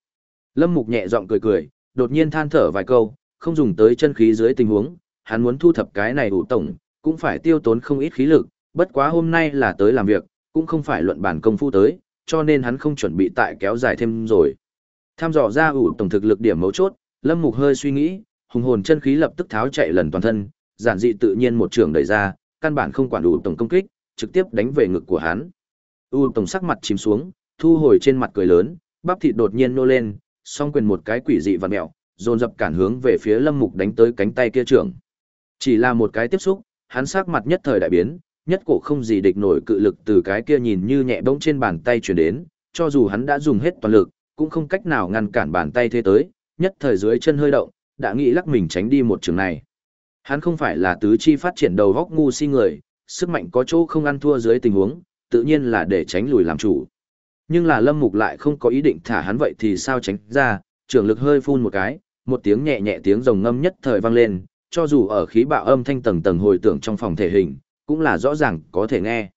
S1: Lâm Mục nhẹ giọng cười cười, đột nhiên than thở vài câu, không dùng tới chân khí dưới tình huống, hắn muốn thu thập cái này ủ tổng, cũng phải tiêu tốn không ít khí lực, bất quá hôm nay là tới làm việc, cũng không phải luận bản công phu tới, cho nên hắn không chuẩn bị tại kéo dài thêm rồi. Tham dò ra ủ tổng thực lực điểm mấu chốt, Lâm Mục hơi suy nghĩ, hùng hồn chân khí lập tức tháo chạy lần toàn thân, giản dị tự nhiên một trường đẩy ra, căn bản không quản đủ tổng công kích, trực tiếp đánh về ngực của hắn. U tổng sắc mặt chìm xuống, thu hồi trên mặt cười lớn, bắp thịt đột nhiên nô lên, song quyền một cái quỷ dị vặn mèo, dồn dập cản hướng về phía Lâm Mục đánh tới cánh tay kia trưởng. Chỉ là một cái tiếp xúc, hắn sắc mặt nhất thời đại biến, nhất cổ không gì địch nổi cự lực từ cái kia nhìn như nhẹ bỗng trên bàn tay chuyển đến, cho dù hắn đã dùng hết toàn lực, cũng không cách nào ngăn cản bàn tay thế tới, nhất thời dưới chân hơi động, đã nghĩ lắc mình tránh đi một trường này. Hắn không phải là tứ chi phát triển đầu góc ngu si người, sức mạnh có chỗ không ăn thua dưới tình huống, tự nhiên là để tránh lùi làm chủ. Nhưng là Lâm Mục lại không có ý định thả hắn vậy thì sao tránh ra, trường lực hơi phun một cái, một tiếng nhẹ nhẹ tiếng rồng ngâm nhất thời vang lên, cho dù ở khí bạo âm thanh tầng tầng hồi tưởng trong phòng thể hình, cũng là rõ ràng có thể nghe.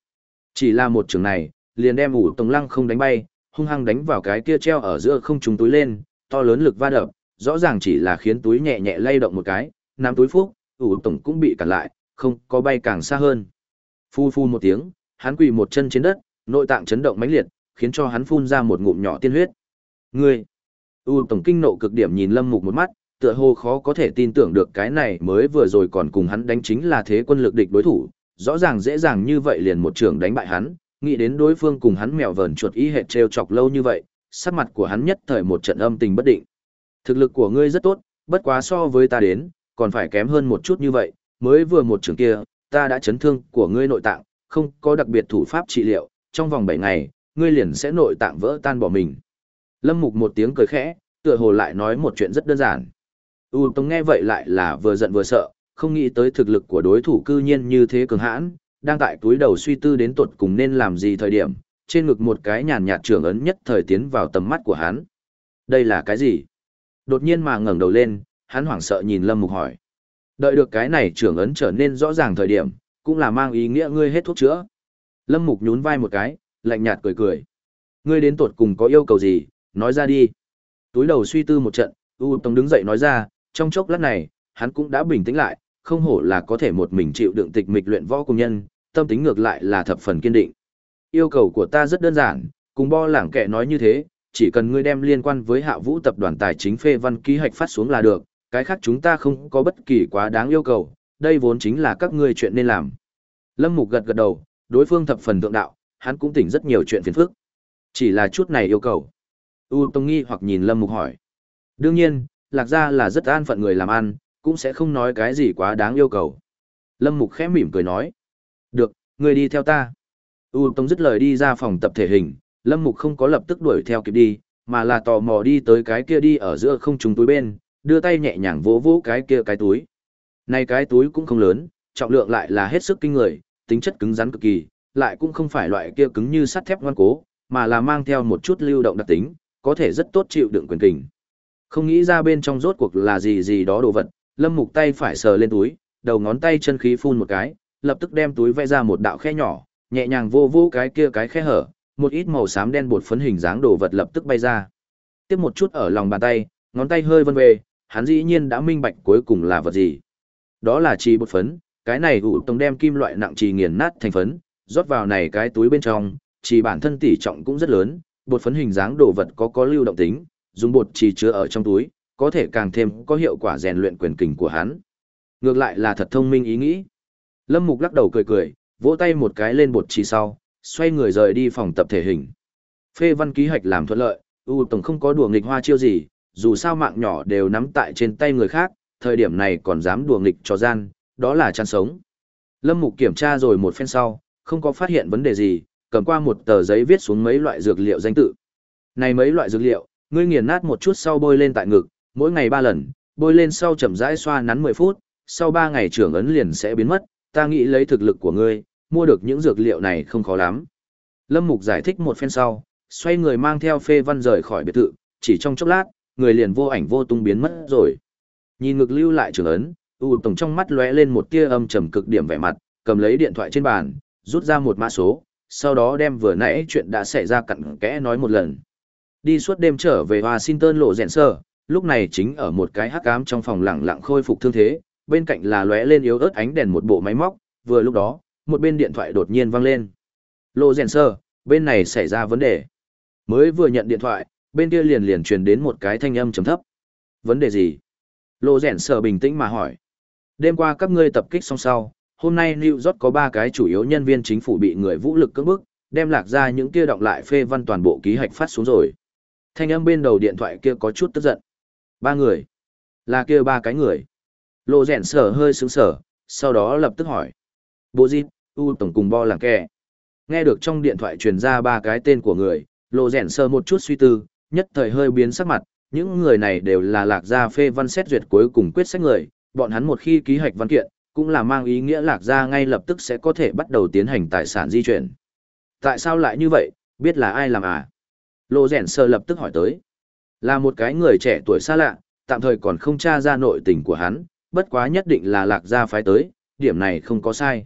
S1: Chỉ là một trường này, liền đem ủ tổng lăng không đánh bay, hung hăng đánh vào cái kia treo ở giữa không trùng túi lên, to lớn lực va đập, rõ ràng chỉ là khiến túi nhẹ nhẹ lay động một cái, nắm túi phúc, ủ tổng cũng bị cản lại, không có bay càng xa hơn. Phu phu một tiếng, hắn quỳ một chân trên đất, nội tạng chấn động mãnh liệt, khiến cho hắn phun ra một ngụm nhỏ tiên huyết. Ngươi! U tổng kinh nộ cực điểm nhìn Lâm Mục một mắt, tựa hồ khó có thể tin tưởng được cái này mới vừa rồi còn cùng hắn đánh chính là thế quân lực địch đối thủ, rõ ràng dễ dàng như vậy liền một trường đánh bại hắn, nghĩ đến đối phương cùng hắn mèo vờn chuột ý hệt treo chọc lâu như vậy, sắc mặt của hắn nhất thời một trận âm tình bất định. Thực lực của ngươi rất tốt, bất quá so với ta đến, còn phải kém hơn một chút như vậy, mới vừa một trường kia, ta đã chấn thương của ngươi nội tạng, không có đặc biệt thủ pháp trị liệu, trong vòng 7 ngày, ngươi liền sẽ nội tạng vỡ tan bỏ mình. Lâm Mục một tiếng cười khẽ, tựa hồ lại nói một chuyện rất đơn giản. U Tông nghe vậy lại là vừa giận vừa sợ, không nghĩ tới thực lực của đối thủ cư nhiên như thế cường hãn, đang tại túi đầu suy tư đến tuột cùng nên làm gì thời điểm, trên ngực một cái nhàn nhạt trưởng ấn nhất thời tiến vào tầm mắt của hắn. Đây là cái gì? Đột nhiên mà ngẩng đầu lên, hắn hoảng sợ nhìn Lâm Mục hỏi. Đợi được cái này trưởng ấn trở nên rõ ràng thời điểm, cũng là mang ý nghĩa ngươi hết thuốc chữa. Lâm Mục nhún vai một cái, lạnh nhạt cười cười. Ngươi đến tuột cùng có yêu cầu gì, nói ra đi. Túi đầu suy tư một trận, U Tông đứng dậy nói ra, trong chốc lát này, hắn cũng đã bình tĩnh lại, không hổ là có thể một mình chịu đựng tịch mịch luyện võ cùng nhân, tâm tính ngược lại là thập phần kiên định. Yêu cầu của ta rất đơn giản, cùng bo lảng kệ nói như thế, chỉ cần ngươi đem liên quan với hạ vũ tập đoàn tài chính phê văn ký hạch phát xuống là được, cái khác chúng ta không có bất kỳ quá đáng yêu cầu, đây vốn chính là các ngươi chuyện nên làm. Lâm Mục gật gật đầu, đối phương thập phần thượng đạo, hắn cũng tỉnh rất nhiều chuyện phiền phức. Chỉ là chút này yêu cầu. U Tông nghi hoặc nhìn Lâm Mục hỏi. Đương nhiên, lạc gia là rất an phận người làm ăn, cũng sẽ không nói cái gì quá đáng yêu cầu. Lâm Mục khẽ mỉm cười nói. Được, người đi theo ta. U Tông dứt lời đi ra phòng tập thể hình, Lâm Mục không có lập tức đuổi theo kịp đi, mà là tò mò đi tới cái kia đi ở giữa không trùng túi bên, đưa tay nhẹ nhàng vỗ vỗ cái kia cái túi. Này cái túi cũng không lớn, trọng lượng lại là hết sức kinh người, tính chất cứng rắn cực kỳ, lại cũng không phải loại kia cứng như sắt thép ngoan cố, mà là mang theo một chút lưu động đặc tính, có thể rất tốt chịu đựng quyền kình. Không nghĩ ra bên trong rốt cuộc là gì gì đó đồ vật, Lâm Mục tay phải sờ lên túi, đầu ngón tay chân khí phun một cái, lập tức đem túi vẽ ra một đạo khe nhỏ, nhẹ nhàng vô vô cái kia cái khe hở, một ít màu xám đen bột phấn hình dáng đồ vật lập tức bay ra. Tiếp một chút ở lòng bàn tay, ngón tay hơi vân về, hắn dĩ nhiên đã minh bạch cuối cùng là vật gì. Đó là trì bột phấn, cái này ủ tổng đem kim loại nặng trì nghiền nát thành phấn, rót vào này cái túi bên trong, trì bản thân tỷ trọng cũng rất lớn, bột phấn hình dáng đồ vật có có lưu động tính, dùng bột trì chứa ở trong túi, có thể càng thêm có hiệu quả rèn luyện quyền kình của hắn. Ngược lại là thật thông minh ý nghĩ. Lâm Mục lắc đầu cười cười, vỗ tay một cái lên bột chỉ sau, xoay người rời đi phòng tập thể hình. Phê văn ký hoạch làm thuận lợi, U Tổng không có đùa nghịch hoa chiêu gì, dù sao mạng nhỏ đều nắm tại trên tay người khác, thời điểm này còn dám đùa nghịch cho gian, đó là chăn sống. Lâm Mục kiểm tra rồi một phen sau, không có phát hiện vấn đề gì, cầm qua một tờ giấy viết xuống mấy loại dược liệu danh tự. Này mấy loại dược liệu, ngươi nghiền nát một chút sau bôi lên tại ngực, mỗi ngày 3 lần, bôi lên sau chậm rãi xoa nắn 10 phút, sau 3 ngày trưởng ấn liền sẽ biến mất, ta nghĩ lấy thực lực của ngươi, mua được những dược liệu này không khó lắm. Lâm Mục giải thích một phen sau, xoay người mang theo phê văn rời khỏi biệt thự, chỉ trong chốc lát, người liền vô ảnh vô tung biến mất rồi. Nhìn ngực lưu lại trưởng ấn, U Tổng trong mắt lóe lên một tia âm trầm cực điểm vẻ mặt, cầm lấy điện thoại trên bàn, rút ra một mã số, sau đó đem vừa nãy chuyện đã xảy ra cặn kẽ nói một lần. Đi suốt đêm trở về Washington lộ rèn sơ, lúc này chính ở một cái hắc ám trong phòng lặng lặng khôi phục thương thế, bên cạnh là lóe lên yếu ớt ánh đèn một bộ máy móc, vừa lúc đó, một bên điện thoại đột nhiên vang lên. lô rèn sơ, bên này xảy ra vấn đề. Mới vừa nhận điện thoại, bên kia liền liền truyền đến một cái thanh âm trầm thấp. Vấn đề gì? lô rèn sơ bình tĩnh mà hỏi. Đêm qua các ngươi tập kích xong sau, hôm nay New York có ba cái chủ yếu nhân viên chính phủ bị người vũ lực cưỡng bức, đem lạc ra những kia đọc lại phê văn toàn bộ ký hạch phát xuống rồi. Thanh âm bên đầu điện thoại kia có chút tức giận. Ba người. Là kia ba cái người. Lộ rèn sở hơi sướng sở, sau đó lập tức hỏi. Bộ gì, U Tổng cùng Bo làng kè. Nghe được trong điện thoại truyền ra ba cái tên của người, lộ rèn sơ một chút suy tư, nhất thời hơi biến sắc mặt, những người này đều là lạc gia phê văn xét duyệt cuối cùng quyết sách người, bọn hắn một khi ký hạch văn kiện, cũng là mang ý nghĩa lạc gia ngay lập tức sẽ có thể bắt đầu tiến hành tài sản di chuyển. Tại sao lại như vậy, biết là ai làm à? Lộ rèn sơ lập tức hỏi tới. Là một cái người trẻ tuổi xa lạ, tạm thời còn không tra ra nội tình của hắn, bất quá nhất định là lạc gia phái tới, điểm này không có sai.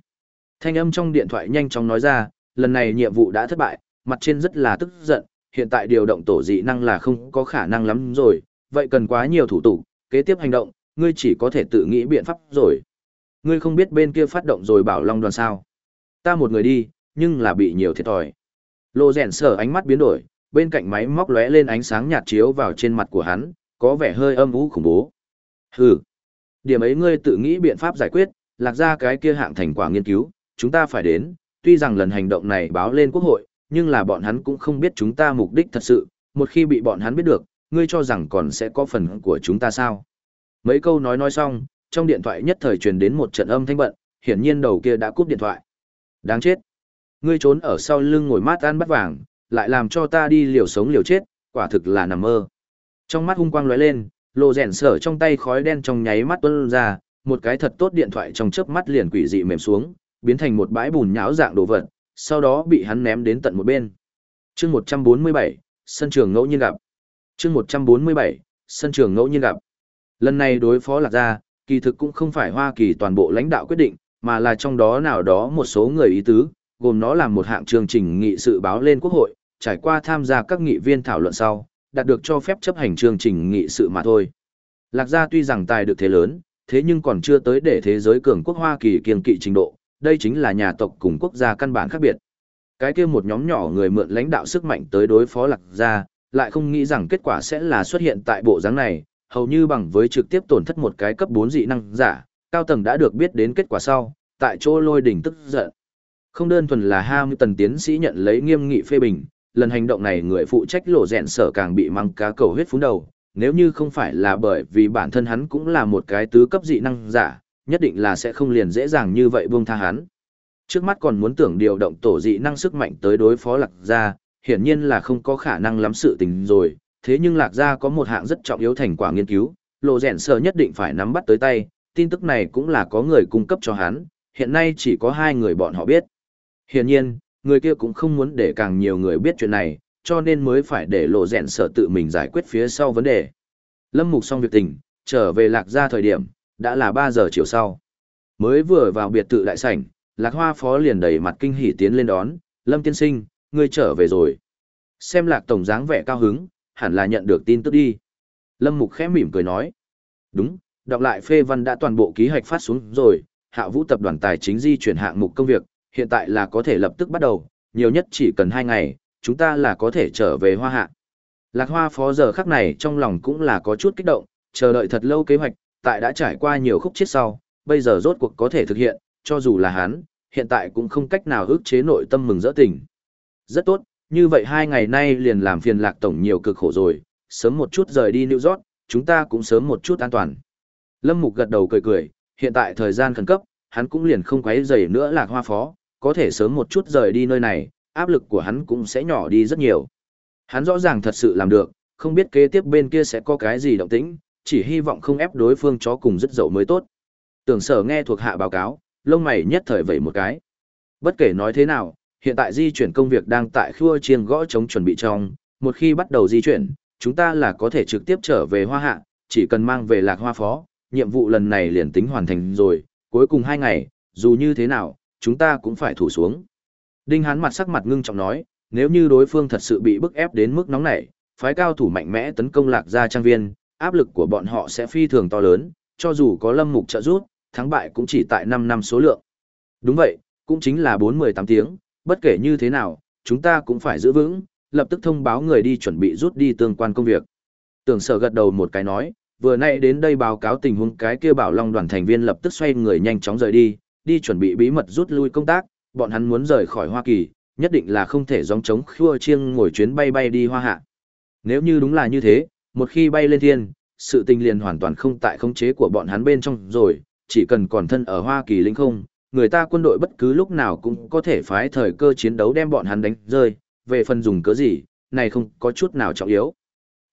S1: Thanh âm trong điện thoại nhanh chóng nói ra, lần này nhiệm vụ đã thất bại, mặt trên rất là tức giận, hiện tại điều động tổ dị năng là không có khả năng lắm rồi, vậy cần quá nhiều thủ tục, kế tiếp hành động, ngươi chỉ có thể tự nghĩ biện pháp rồi. Ngươi không biết bên kia phát động rồi bảo Long đoàn sao. Ta một người đi, nhưng là bị nhiều thiệt thòi. Lô rèn sở ánh mắt biến đổi, bên cạnh máy móc lóe lên ánh sáng nhạt chiếu vào trên mặt của hắn, có vẻ hơi âm u khủng bố. Hừ, điểm ấy ngươi tự nghĩ biện pháp giải quyết, lạc ra cái kia hạng thành quả nghiên cứu, chúng ta phải đến, tuy rằng lần hành động này báo lên quốc hội, nhưng là bọn hắn cũng không biết chúng ta mục đích thật sự, một khi bị bọn hắn biết được, ngươi cho rằng còn sẽ có phần của chúng ta sao. Mấy câu nói nói xong, trong điện thoại nhất thời truyền đến một trận âm thanh bận, hiển nhiên đầu kia đã cúp điện thoại. Đáng chết. Ngươi trốn ở sau lưng ngồi mát ăn bắt vàng, lại làm cho ta đi liều sống liều chết, quả thực là nằm mơ. Trong mắt hung quang lóe lên, lộ rèn sở trong tay khói đen trong nháy mắt tuôn ra, một cái thật tốt điện thoại trong chớp mắt liền quỷ dị mềm xuống, biến thành một bãi bùn nhão dạng đồ vật, sau đó bị hắn ném đến tận một bên. Chương 147, sân trường ngẫu nhiên gặp. Chương 147, sân trường ngẫu nhiên gặp. Lần này đối phó Lạc Gia, kỳ thực cũng không phải Hoa Kỳ toàn bộ lãnh đạo quyết định, mà là trong đó nào đó một số người ý tứ, gồm nó làm một hạng chương trình nghị sự báo lên quốc hội, trải qua tham gia các nghị viên thảo luận sau, đạt được cho phép chấp hành chương trình nghị sự mà thôi. Lạc Gia tuy rằng tài được thế lớn, thế nhưng còn chưa tới để thế giới cường quốc Hoa Kỳ kiên kỵ trình độ, đây chính là nhà tộc cùng quốc gia căn bản khác biệt. Cái kia một nhóm nhỏ người mượn lãnh đạo sức mạnh tới đối phó Lạc Gia, lại không nghĩ rằng kết quả sẽ là xuất hiện tại bộ dáng này, hầu như bằng với trực tiếp tổn thất một cái cấp 4 dị năng giả, cao tầng đã được biết đến kết quả sau, tại chỗ lôi đỉnh tức giận. Không đơn thuần là Ham Tần tiến sĩ nhận lấy nghiêm nghị phê bình, lần hành động này người phụ trách lộ rèn sở càng bị măng cá cầu huyết phúng đầu, nếu như không phải là bởi vì bản thân hắn cũng là một cái tứ cấp dị năng giả, nhất định là sẽ không liền dễ dàng như vậy buông tha hắn. Trước mắt còn muốn tưởng điều động tổ dị năng sức mạnh tới đối phó lạc gia, hiển nhiên là không có khả năng lắm sự tình rồi, thế nhưng lạc gia có một hạng rất trọng yếu thành quả nghiên cứu, lộ rèn sở nhất định phải nắm bắt tới tay, tin tức này cũng là có người cung cấp cho hắn, hiện nay chỉ có hai người bọn họ biết. Hiển nhiên, người kia cũng không muốn để càng nhiều người biết chuyện này, cho nên mới phải để lộ rèn sở tự mình giải quyết phía sau vấn đề. Lâm Mục xong việc tình, trở về lạc gia thời điểm, đã là 3 giờ chiều sau. Mới vừa vào biệt thự đại sảnh, lạc hoa phó liền đầy mặt kinh hỉ tiến lên đón, Lâm tiên sinh, ngươi trở về rồi. Xem lạc tổng dáng vẻ cao hứng, hẳn là nhận được tin tức đi. Lâm Mục khẽ mỉm cười nói. Đúng, đọc lại phê văn đã toàn bộ ký hoạch phát xuống rồi, hạ vũ tập đoàn tài chính di chuyển hạng mục công việc, hiện tại là có thể lập tức bắt đầu, nhiều nhất chỉ cần 2 ngày, chúng ta là có thể trở về hoa hạ. Lạc hoa phó giờ khắc này trong lòng cũng là có chút kích động, chờ đợi thật lâu kế hoạch, tại đã trải qua nhiều khúc chết sau, bây giờ rốt cuộc có thể thực hiện, cho dù là hắn, hiện tại cũng không cách nào ức chế nội tâm mừng rỡ tình. Rất tốt, như vậy hai ngày nay liền làm phiền lạc tổng nhiều cực khổ rồi, sớm một chút rời đi New York, chúng ta cũng sớm một chút an toàn. Lâm Mục gật đầu cười cười, hiện tại thời gian khẩn cấp, hắn cũng liền không quấy rầy nữa lạc hoa phó, có thể sớm một chút rời đi nơi này, áp lực của hắn cũng sẽ nhỏ đi rất nhiều. Hắn rõ ràng thật sự làm được, không biết kế tiếp bên kia sẽ có cái gì động tĩnh, chỉ hy vọng không ép đối phương chó cùng rất dậu mới tốt. Tưởng sở nghe thuộc hạ báo cáo, lông mày nhất thời vẩy một cái. Bất kể nói thế nào, hiện tại di chuyển công việc đang tại khua chiêng gõ chống chuẩn bị trong, một khi bắt đầu di chuyển, chúng ta là có thể trực tiếp trở về hoa hạ, chỉ cần mang về lạc hoa phó, nhiệm vụ lần này liền tính hoàn thành rồi, cuối cùng hai ngày, dù như thế nào, chúng ta cũng phải thủ xuống. Đinh Hán mặt sắc mặt ngưng trọng nói, nếu như đối phương thật sự bị bức ép đến mức nóng nảy, phái cao thủ mạnh mẽ tấn công lạc gia trang viên, áp lực của bọn họ sẽ phi thường to lớn, cho dù có lâm mục trợ giúp, thắng bại cũng chỉ tại 5 năm số lượng. Đúng vậy, cũng chính là 4-18 tiếng, bất kể như thế nào, chúng ta cũng phải giữ vững, lập tức thông báo người đi chuẩn bị rút đi tương quan công việc. Tưởng sở gật đầu một cái nói, vừa nãy đến đây báo cáo tình huống cái kia bảo long đoàn thành viên lập tức xoay người nhanh chóng rời đi, đi chuẩn bị bí mật rút lui công tác, bọn hắn muốn rời khỏi Hoa Kỳ, nhất định là không thể gióng trống khua chiêng ngồi chuyến bay bay đi Hoa Hạ. Nếu như đúng là như thế, một khi bay lên thiên, sự tình liền hoàn toàn không tại khống chế của bọn hắn bên trong rồi, chỉ cần còn thân ở Hoa Kỳ linh không, người ta quân đội bất cứ lúc nào cũng có thể phái thời cơ chiến đấu đem bọn hắn đánh rơi, về phần dùng cớ gì, này không có chút nào trọng yếu.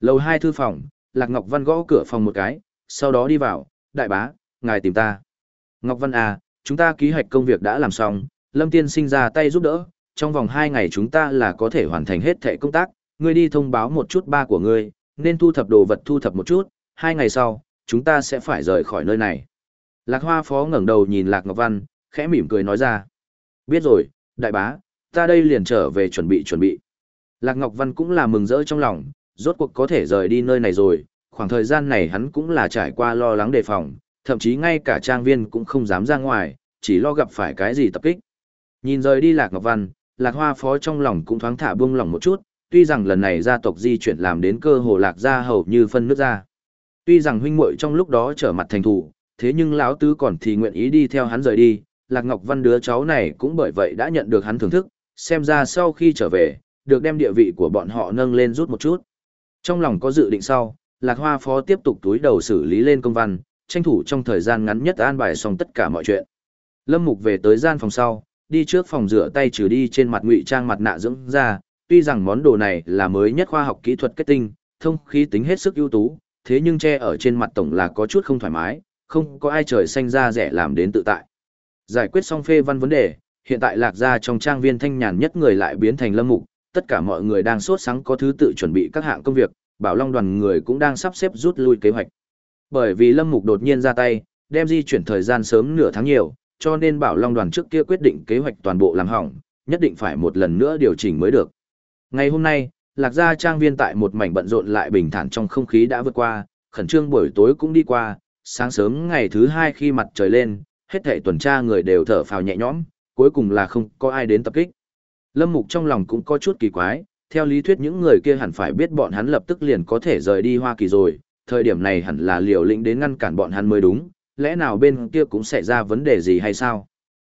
S1: Lầu hai thư phòng, Lạc Ngọc Văn gõ cửa phòng một cái, sau đó đi vào, đại bá, ngài tìm ta. Ngọc Văn à, chúng ta ký hoạch công việc đã làm xong, Lâm Tiên sinh ra tay giúp đỡ, trong vòng hai ngày chúng ta là có thể hoàn thành hết thẻ công tác, ngươi đi thông báo một chút ba của ngươi, nên thu thập đồ vật thu thập một chút, hai ngày sau, chúng ta sẽ phải rời khỏi nơi này. Lạc Hoa Phó ngẩng đầu nhìn Lạc Ngọc Văn, khẽ mỉm cười nói ra. Biết rồi, đại bá, ta đây liền trở về chuẩn bị chuẩn bị. Lạc Ngọc Văn cũng là mừng rỡ trong lòng, rốt cuộc có thể rời đi nơi này rồi, khoảng thời gian này hắn cũng là trải qua lo lắng đề phòng, thậm chí ngay cả trang viên cũng không dám ra ngoài, chỉ lo gặp phải cái gì tập kích. Nhìn rời đi Lạc Ngọc Văn, Lạc Hoa Phó trong lòng cũng thoáng thả buông lòng một chút, tuy rằng lần này gia tộc di chuyển làm đến cơ hồ Lạc gia hầu như phân nước ra. Tuy rằng huynh muội trong lúc đó trở mặt thành thủ, thế nhưng lão tứ còn thì nguyện ý đi theo hắn rời đi, Lạc Ngọc Văn đứa cháu này cũng bởi vậy đã nhận được hắn thưởng thức, xem ra sau khi trở về, được đem địa vị của bọn họ nâng lên rút một chút. Trong lòng có dự định sau, Lạc Hoa Phó tiếp tục túi đầu xử lý lên công văn, tranh thủ trong thời gian ngắn nhất an bài xong tất cả mọi chuyện. Lâm Mục về tới gian phòng sau, đi trước phòng rửa tay trừ đi trên mặt ngụy trang mặt nạ dưỡng da, tuy rằng món đồ này là mới nhất khoa học kỹ thuật kết tinh, thông khí tính hết sức ưu tú, thế nhưng che ở trên mặt tổng là có chút không thoải mái, không có ai trời xanh ra rẻ làm đến tự tại. Giải quyết xong phê văn vấn đề, hiện tại lạc ra trong trang viên thanh nhàn nhất người lại biến thành lâm mục, tất cả mọi người đang sốt sắng có thứ tự chuẩn bị các hạng công việc, bảo long đoàn người cũng đang sắp xếp rút lui kế hoạch. Bởi vì lâm mục đột nhiên ra tay, đem di chuyển thời gian sớm nửa tháng nhiều, cho nên bảo long đoàn trước kia quyết định kế hoạch toàn bộ làm hỏng, nhất định phải một lần nữa điều chỉnh mới được. Ngày hôm nay, lạc gia trang viên tại một mảnh bận rộn lại bình thản trong không khí đã vượt qua, khẩn trương buổi tối cũng đi qua, sáng sớm ngày thứ hai khi mặt trời lên, hết thảy tuần tra người đều thở phào nhẹ nhõm, cuối cùng là không có ai đến tập kích. Lâm Mục trong lòng cũng có chút kỳ quái, theo lý thuyết những người kia hẳn phải biết bọn hắn lập tức liền có thể rời đi Hoa Kỳ rồi, thời điểm này hẳn là liều lĩnh đến ngăn cản bọn hắn mới đúng, lẽ nào bên kia cũng xảy ra vấn đề gì hay sao?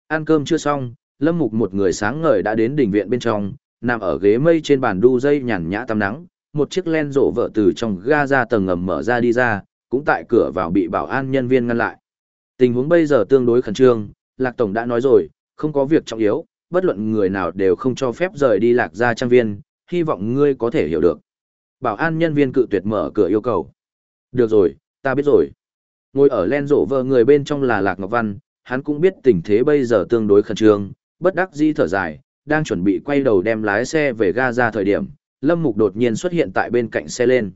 S1: Ăn cơm chưa xong, Lâm Mục một người sáng ngời đã đến đỉnh viện bên trong, nằm ở ghế mây trên bàn đu dây nhàn nhã tắm nắng, một chiếc len rộ vợ từ trong ga ra tầng ngầm mở ra đi ra, cũng tại cửa vào bị bảo an nhân viên ngăn lại. Tình huống bây giờ tương đối khẩn trương, Lạc Tổng đã nói rồi, không có việc trọng yếu, bất luận người nào đều không cho phép rời đi Lạc ra trang viên, hy vọng ngươi có thể hiểu được. Bảo an nhân viên cự tuyệt mở cửa yêu cầu. Được rồi, ta biết rồi. Ngồi ở len rộ vợ người bên trong là Lạc Ngọc Văn, hắn cũng biết tình thế bây giờ tương đối khẩn trương, bất đắc dĩ thở dài, đang chuẩn bị quay đầu đem lái xe về ga ra thời điểm, Lâm Mục đột nhiên xuất hiện tại bên cạnh xe lên.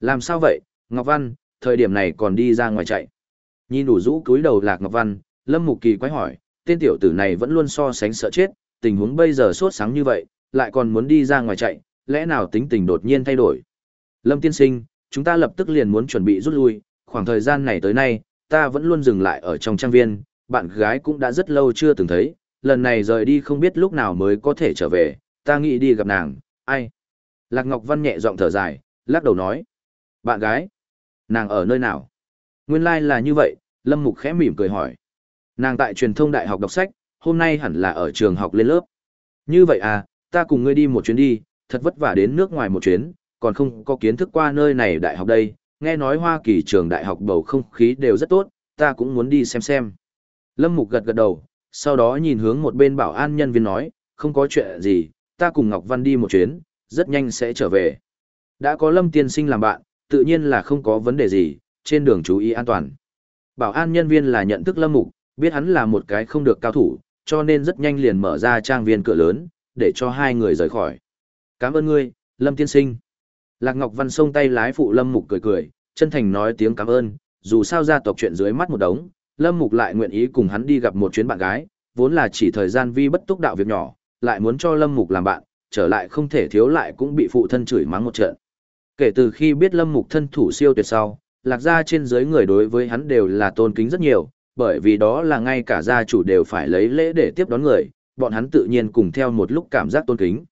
S1: Làm sao vậy, Ngọc Văn, thời điểm này còn đi ra ngoài chạy. Nhìn đủ rũ cúi đầu Lạc Ngọc Văn, Lâm Mục kỳ quái hỏi, tên tiểu tử này vẫn luôn so sánh sợ chết, tình huống bây giờ sốt sáng như vậy, lại còn muốn đi ra ngoài chạy, lẽ nào tính tình đột nhiên thay đổi. Lâm tiên sinh, chúng ta lập tức liền muốn chuẩn bị rút lui, khoảng thời gian này tới nay, ta vẫn luôn dừng lại ở trong trang viên, bạn gái cũng đã rất lâu chưa từng thấy, lần này rời đi không biết lúc nào mới có thể trở về, ta nghĩ đi gặp nàng, ai? Lạc Ngọc Văn nhẹ giọng thở dài, lắc đầu nói. Bạn gái? Nàng ở nơi nào? Nguyên lai like là như vậy, Lâm Mục khẽ mỉm cười hỏi. Nàng tại truyền thông đại học đọc sách, hôm nay hẳn là ở trường học lên lớp. Như vậy à, ta cùng ngươi đi một chuyến đi, thật vất vả đến nước ngoài một chuyến, còn không có kiến thức qua nơi này đại học đây, nghe nói Hoa Kỳ trường đại học bầu không khí đều rất tốt, ta cũng muốn đi xem xem. Lâm Mục gật gật đầu, sau đó nhìn hướng một bên bảo an nhân viên nói, không có chuyện gì, ta cùng Ngọc Văn đi một chuyến, rất nhanh sẽ trở về. Đã có Lâm tiên sinh làm bạn, tự nhiên là không có vấn đề gì, trên đường chú ý an toàn. Bảo an nhân viên là nhận thức Lâm Mục, biết hắn là một cái không được cao thủ, cho nên rất nhanh liền mở ra trang viên cửa lớn, để cho hai người rời khỏi. Cảm ơn ngươi, Lâm tiên sinh. Lạc Ngọc Văn xông tay lái phụ Lâm Mục cười cười, chân thành nói tiếng cảm ơn, dù sao gia tộc chuyện dưới mắt một đống, Lâm Mục lại nguyện ý cùng hắn đi gặp một chuyến bạn gái, vốn là chỉ thời gian vi bất túc đạo việc nhỏ, lại muốn cho Lâm Mục làm bạn, trở lại không thể thiếu lại cũng bị phụ thân chửi mắng một trận. Kể từ khi biết Lâm Mục thân thủ siêu tuyệt sau, lạc gia trên dưới người đối với hắn đều là tôn kính rất nhiều, bởi vì đó là ngay cả gia chủ đều phải lấy lễ để tiếp đón người, bọn hắn tự nhiên cùng theo một lúc cảm giác tôn kính.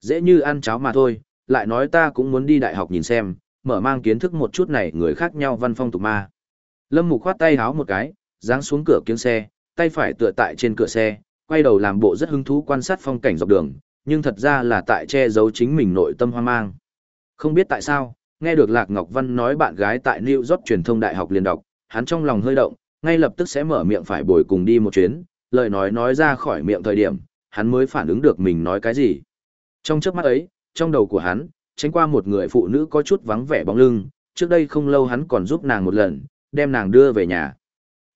S1: Dễ như ăn cháo mà thôi, lại nói ta cũng muốn đi đại học nhìn xem, mở mang kiến thức một chút này người khác nhau văn phong tục ma. Lâm Mục khoát tay háo một cái, giáng xuống cửa kiếng xe, tay phải tựa tại trên cửa xe, quay đầu làm bộ rất hứng thú quan sát phong cảnh dọc đường, nhưng thật ra là tại che giấu chính mình nội tâm hoang mang. Không biết tại sao, nghe được Lạc Ngọc Văn nói bạn gái tại New York truyền thông đại học liền đọc, hắn trong lòng hơi động, ngay lập tức sẽ mở miệng phải bồi cùng đi một chuyến, lời nói nói ra khỏi miệng thời điểm, hắn mới phản ứng được mình nói cái gì. Trong chớp mắt ấy, trong đầu của hắn, tránh qua một người phụ nữ có chút vắng vẻ bóng lưng, trước đây không lâu hắn còn giúp nàng một lần, đem nàng đưa về nhà.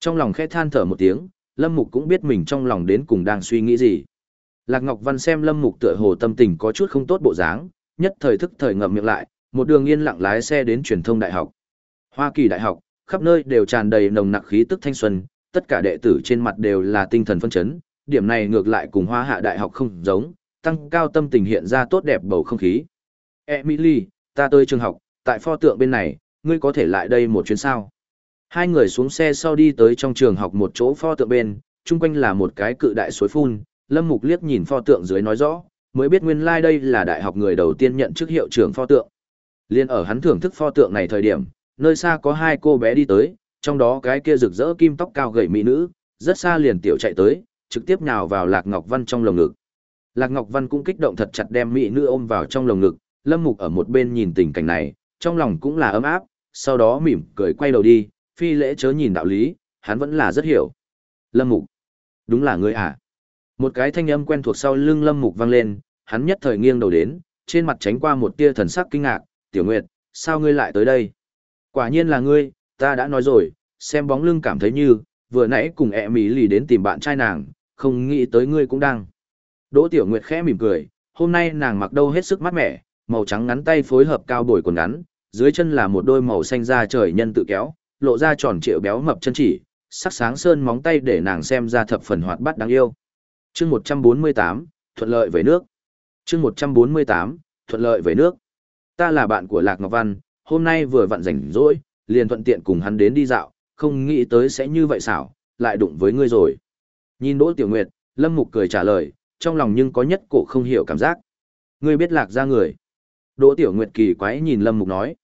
S1: Trong lòng khẽ than thở một tiếng, Lâm Mục cũng biết mình trong lòng đến cùng đang suy nghĩ gì. Lạc Ngọc Văn xem Lâm Mục tựa hồ tâm tình có chút không tốt bộ dáng, nhất thời thức thời ngậm miệng lại, một đường yên lặng lái xe đến truyền thông đại học. Hoa Kỳ đại học, khắp nơi đều tràn đầy nồng nặc khí tức thanh xuân, tất cả đệ tử trên mặt đều là tinh thần phân chấn, điểm này ngược lại cùng Hoa Hạ đại học không giống, tăng cao tâm tình hiện ra tốt đẹp bầu không khí. Emily, ta tới trường học, tại pho tượng bên này, ngươi có thể lại đây một chuyến sao? Hai người xuống xe sau đi tới trong trường học một chỗ pho tượng bên, chung quanh là một cái cự đại suối phun, Lâm Mục liếc nhìn pho tượng dưới nói rõ, mới biết nguyên lai like đây là đại học người đầu tiên nhận chức hiệu trưởng pho tượng. Liên ở hắn thưởng thức pho tượng này thời điểm, nơi xa có hai cô bé đi tới, trong đó cái kia rực rỡ kim tóc cao gầy mỹ nữ, rất xa liền tiểu chạy tới, trực tiếp nhào vào Lạc Ngọc Văn trong lồng ngực. Lạc Ngọc Văn cũng kích động thật chặt đem mỹ nữ ôm vào trong lồng ngực, Lâm Mục ở một bên nhìn tình cảnh này, trong lòng cũng là ấm áp, sau đó mỉm cười quay đầu đi, phi lễ chớ nhìn đạo lý, hắn vẫn là rất hiểu. Lâm Mục, đúng là ngươi à? Một cái thanh âm quen thuộc sau lưng Lâm Mục vang lên, hắn nhất thời nghiêng đầu đến, trên mặt tránh qua một tia thần sắc kinh ngạc, "Tiểu Nguyệt, sao ngươi lại tới đây?" "Quả nhiên là ngươi, ta đã nói rồi, xem bóng lưng cảm thấy như, vừa nãy cùng ẹ mỹ lì đến tìm bạn trai nàng, không nghĩ tới ngươi cũng đang." Đỗ Tiểu Nguyệt khẽ mỉm cười, hôm nay nàng mặc đâu hết sức mát mẻ, màu trắng ngắn tay phối hợp cao bồi quần ngắn, dưới chân là một đôi màu xanh da trời nhân tự kéo, lộ ra tròn trịa béo mập chân chỉ, sắc sáng sơn móng tay để nàng xem ra thập phần hoạt bát đáng yêu. Chương 148, thuận lợi về nước. Chương 148, thuận lợi về nước. Ta là bạn của Lạc Ngọc Văn, hôm nay vừa vặn rảnh rỗi, liền thuận tiện cùng hắn đến đi dạo, không nghĩ tới sẽ như vậy xảo, lại đụng với ngươi rồi. Nhìn Đỗ Tiểu Nguyệt, Lâm Mục cười trả lời, trong lòng nhưng có nhất cổ không hiểu cảm giác. Ngươi biết Lạc ra người. Đỗ Tiểu Nguyệt kỳ quái nhìn Lâm Mục nói.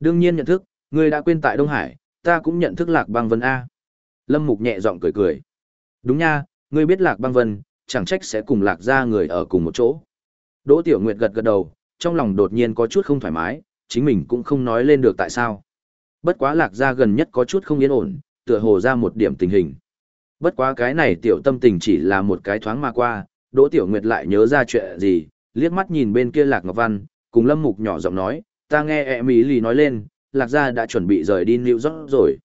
S1: Đương nhiên nhận thức, ngươi đã quên tại Đông Hải, ta cũng nhận thức Lạc Băng Vân A. Lâm Mục nhẹ giọng cười cười. Đúng nha, ngươi biết Lạc Băng Vân, chẳng trách sẽ cùng Lạc ra người ở cùng một chỗ. Đỗ Tiểu Nguyệt gật gật đầu, trong lòng đột nhiên có chút không thoải mái, chính mình cũng không nói lên được tại sao. Bất quá Lạc ra gần nhất có chút không yên ổn, tựa hồ ra một điểm tình hình. Bất quá cái này tiểu tâm tình chỉ là một cái thoáng mà qua, Đỗ Tiểu Nguyệt lại nhớ ra chuyện gì, liếc mắt nhìn bên kia Lạc Ngọc Văn, cùng Lâm Mục nhỏ giọng nói, ta nghe e ẹ mỹ lì nói lên, Lạc gia đã chuẩn bị rời đi New York rồi.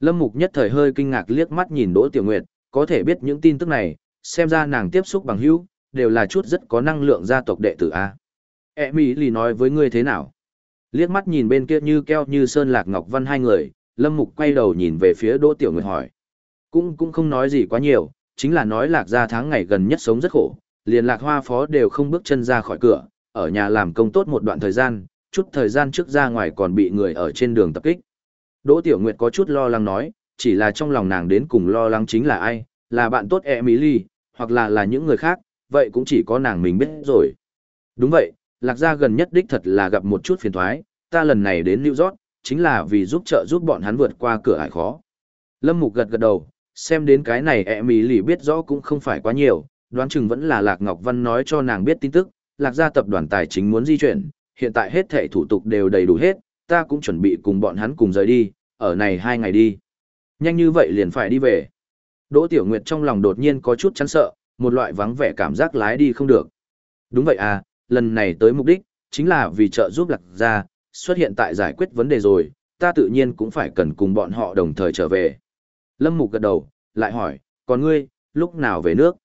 S1: Lâm Mục nhất thời hơi kinh ngạc liếc mắt nhìn Đỗ Tiểu Nguyệt, có thể biết những tin tức này, xem ra nàng tiếp xúc bằng hữu, đều là chút rất có năng lượng gia tộc đệ tử A. E mỹ lì nói với ngươi thế nào? Liếc mắt nhìn bên kia như keo như sơn lạc ngọc văn hai người, Lâm Mục quay đầu nhìn về phía Đỗ Tiểu Nguyệt hỏi. Cũng cũng không nói gì quá nhiều, chính là nói lạc gia tháng ngày gần nhất sống rất khổ, liền lạc hoa phó đều không bước chân ra khỏi cửa, ở nhà làm công tốt một đoạn thời gian, chút thời gian trước ra ngoài còn bị người ở trên đường tập kích. Đỗ Tiểu Nguyệt có chút lo lắng nói, chỉ là trong lòng nàng đến cùng lo lắng chính là ai, là bạn tốt Emily, hoặc là là những người khác, vậy cũng chỉ có nàng mình biết rồi. Đúng vậy, lạc gia gần nhất đích thật là gặp một chút phiền thoái, ta lần này đến New York, chính là vì giúp trợ giúp bọn hắn vượt qua cửa ải khó. Lâm Mục gật gật đầu, xem đến cái này e mí lì biết rõ cũng không phải quá nhiều, đoán chừng vẫn là Lạc Ngọc Văn nói cho nàng biết tin tức, Lạc gia tập đoàn tài chính muốn di chuyển, hiện tại hết thẻ thủ tục đều đầy đủ hết, ta cũng chuẩn bị cùng bọn hắn cùng rời đi, ở này hai ngày đi. Nhanh như vậy liền phải đi về. Đỗ Tiểu Nguyệt trong lòng đột nhiên có chút chán sợ, một loại vắng vẻ cảm giác lái đi không được. Đúng vậy à, lần này tới mục đích, chính là vì trợ giúp lạc gia, xuất hiện tại giải quyết vấn đề rồi, ta tự nhiên cũng phải cần cùng bọn họ đồng thời trở về. Lâm Mục gật đầu, lại hỏi, còn ngươi, lúc nào về nước?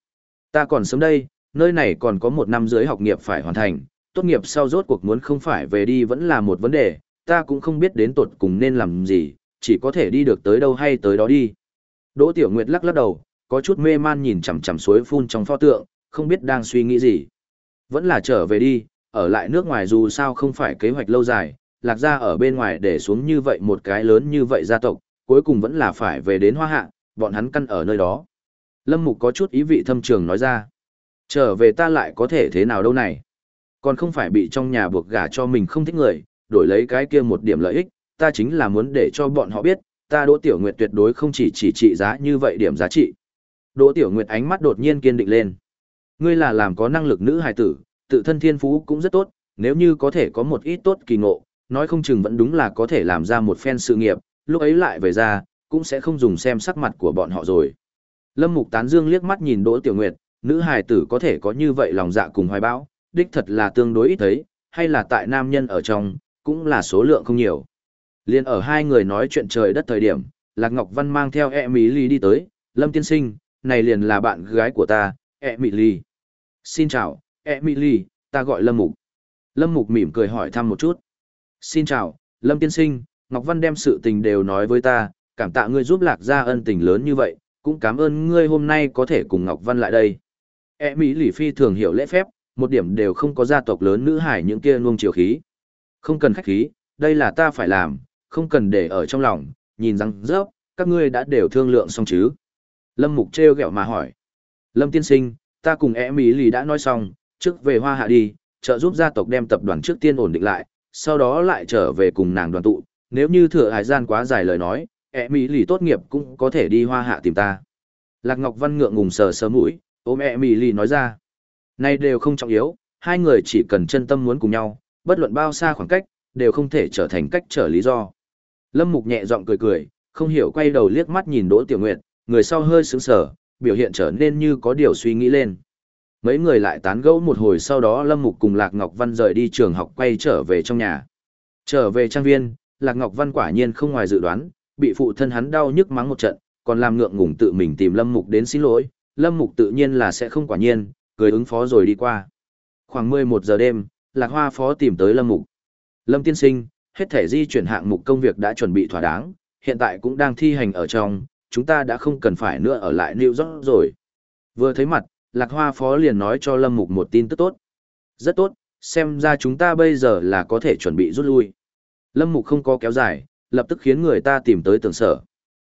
S1: Ta còn sớm đây, nơi này còn có một năm dưới học nghiệp phải hoàn thành, tốt nghiệp sau rốt cuộc muốn không phải về đi vẫn là một vấn đề, ta cũng không biết đến tột cùng nên làm gì, chỉ có thể đi được tới đâu hay tới đó đi. Đỗ Tiểu Nguyệt lắc lắc đầu, có chút mê man nhìn chằm chằm suối phun trong pho tượng, không biết đang suy nghĩ gì. Vẫn là trở về đi, ở lại nước ngoài dù sao không phải kế hoạch lâu dài, lạc ra ở bên ngoài để xuống như vậy một cái lớn như vậy gia tộc, cuối cùng vẫn là phải về đến hoa hạ, bọn hắn căn ở nơi đó. Lâm Mục có chút ý vị thâm trường nói ra. Trở về ta lại có thể thế nào đâu này. Còn không phải bị trong nhà buộc gả cho mình không thích người, đổi lấy cái kia một điểm lợi ích, ta chính là muốn để cho bọn họ biết, ta Đỗ Tiểu Nguyệt tuyệt đối không chỉ chỉ trị giá như vậy điểm giá trị. Đỗ Tiểu Nguyệt ánh mắt đột nhiên kiên định lên. Ngươi là làm có năng lực nữ hài tử, tự thân thiên phú cũng rất tốt, nếu như có thể có một ít tốt kỳ ngộ, nói không chừng vẫn đúng là có thể làm ra một phen sự nghiệp, lúc ấy lại về ra, cũng sẽ không dùng xem sắc mặt của bọn họ rồi. Lâm Mục Tán Dương liếc mắt nhìn Đỗ Tiểu Nguyệt, nữ hài tử có thể có như vậy lòng dạ cùng hoài bão, đích thật là tương đối ít thấy, hay là tại nam nhân ở trong, cũng là số lượng không nhiều. Liên ở hai người nói chuyện trời đất thời điểm, Lạc Ngọc Văn mang theo Emily đi tới, Lâm Tiên Sinh, này liền là bạn gái của ta, Emily. Xin chào, Emily, ta gọi Lâm Mục. Lâm Mục mỉm cười hỏi thăm một chút. Xin chào, Lâm Tiên Sinh, Ngọc Văn đem sự tình đều nói với ta, cảm tạ ngươi giúp Lạc gia ân tình lớn như vậy, cũng cảm ơn ngươi hôm nay có thể cùng Ngọc Văn lại đây. E Mỹ Lỷ phi thường hiểu lễ phép, một điểm đều không có gia tộc lớn nữ hải những kia nuông chiều khí. Không cần khách khí, đây là ta phải làm, không cần để ở trong lòng, nhìn rằng rớp, các ngươi đã đều thương lượng xong chứ. Lâm Mục treo gẹo mà hỏi. Lâm tiên sinh, ta cùng e mỹ lì đã nói xong, trước về hoa hạ đi, trợ giúp gia tộc đem tập đoàn trước tiên ổn định lại, sau đó lại trở về cùng nàng đoàn tụ. Nếu như thừa hải gian quá dài lời nói, ẹ mỹ lì tốt nghiệp cũng có thể đi hoa hạ tìm ta. Lạc Ngọc Văn ngượng ngùng sờ sờ mũi, ôm ẹ mỹ lì nói ra. nay đều không trọng yếu, hai người chỉ cần chân tâm muốn cùng nhau, bất luận bao xa khoảng cách, đều không thể trở thành cách trở lý do. Lâm Mục nhẹ giọng cười cười, không hiểu quay đầu liếc mắt nhìn Đỗ Tiểu Nguyệt, người sau hơi sững sờ, biểu hiện trở nên như có điều suy nghĩ lên. Mấy người lại tán gẫu một hồi sau đó Lâm Mục cùng Lạc Ngọc Văn rời đi trường học quay trở về trong nhà. Trở về trang viên, Lạc Ngọc Văn quả nhiên không ngoài dự đoán, bị phụ thân hắn đau nhức mắng một trận, còn làm ngượng ngùng tự mình tìm Lâm Mục đến xin lỗi, Lâm Mục tự nhiên là sẽ không quả nhiên, cười ứng phó rồi đi qua. Khoảng 11 giờ đêm, Lạc Hoa phó tìm tới Lâm Mục. Lâm tiên sinh, hết thể di chuyển hạng mục công việc đã chuẩn bị thỏa đáng, hiện tại cũng đang thi hành ở trong, chúng ta đã không cần phải nữa ở lại New York rồi. Vừa thấy mặt, Lạc Hoa phó liền nói cho Lâm Mục một tin tức tốt. Rất tốt, xem ra chúng ta bây giờ là có thể chuẩn bị rút lui. Lâm Mục không có kéo dài, lập tức khiến người ta tìm tới tưởng sở.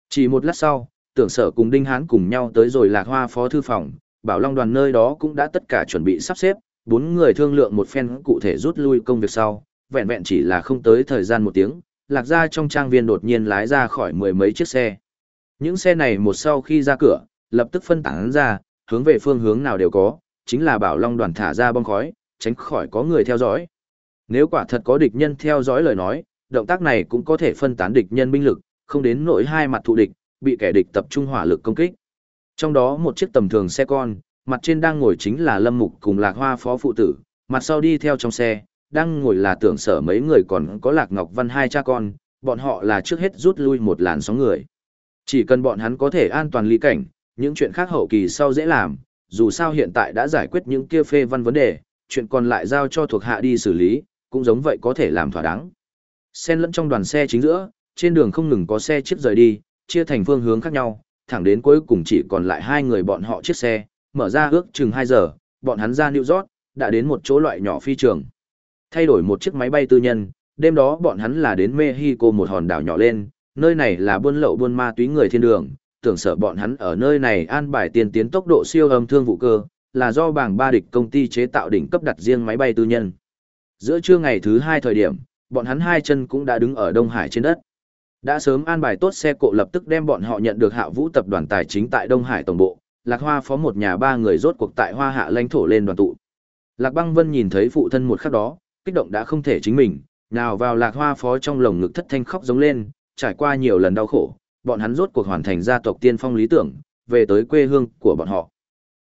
S1: Chỉ một lát sau, tưởng sở cùng Đinh Hán cùng nhau tới rồi Lạc Hoa phó thư phòng, Bảo Long đoàn nơi đó cũng đã tất cả chuẩn bị sắp xếp, bốn người thương lượng một phen cụ thể rút lui công việc sau, vẹn vẹn chỉ là không tới thời gian một tiếng, lạc ra trong trang viên đột nhiên lái ra khỏi mười mấy chiếc xe. Những xe này một sau khi ra cửa, lập tức phân tán ra, hướng về phương hướng nào đều có, chính là bảo long đoàn thả ra bong khói, tránh khỏi có người theo dõi. Nếu quả thật có địch nhân theo dõi lời nói, động tác này cũng có thể phân tán địch nhân binh lực, không đến nỗi hai mặt thụ địch, bị kẻ địch tập trung hỏa lực công kích. Trong đó một chiếc tầm thường xe con, mặt trên đang ngồi chính là Lâm Mục cùng Lạc Hoa phó phụ tử, mặt sau đi theo trong xe, đang ngồi là tưởng sở mấy người còn có Lạc Ngọc Văn hai cha con, bọn họ là trước hết rút lui một làn sóng người. Chỉ cần bọn hắn có thể an toàn ly cảnh, những chuyện khác hậu kỳ sau dễ làm, dù sao hiện tại đã giải quyết những kia phê văn vấn đề, chuyện còn lại giao cho thuộc hạ đi xử lý, cũng giống vậy có thể làm thỏa đáng. Xen lẫn trong đoàn xe chính giữa, trên đường không ngừng có xe chiếc rời đi, chia thành phương hướng khác nhau, thẳng đến cuối cùng chỉ còn lại hai người bọn họ chiếc xe, mở ra ước chừng 2 giờ, bọn hắn ra New York, đã đến một chỗ loại nhỏ phi trường. Thay đổi một chiếc máy bay tư nhân, đêm đó bọn hắn là đến Mexico một hòn đảo nhỏ lên, nơi này là buôn lậu buôn ma túy người thiên đường, tưởng sợ bọn hắn ở nơi này an bài tiền tiến tốc độ siêu âm thương vụ cơ, là do bảng ba địch công ty chế tạo đỉnh cấp đặt riêng máy bay tư nhân. Giữa trưa ngày thứ hai thời điểm, bọn hắn hai chân cũng đã đứng ở Đông Hải trên đất. Đã sớm an bài tốt xe cộ lập tức đem bọn họ nhận được hạ vũ tập đoàn tài chính tại Đông Hải tổng bộ, Lạc Hoa phó một nhà ba người rốt cuộc tại Hoa Hạ lãnh thổ lên đoàn tụ. Lạc Băng Vân nhìn thấy phụ thân một khắc đó, kích động đã không thể chính mình, nào vào Lạc Hoa phó trong lồng ngực thất thanh khóc giống lên, trải qua nhiều lần đau khổ, bọn hắn rốt cuộc hoàn thành gia tộc tiên phong lý tưởng, về tới quê hương của bọn họ.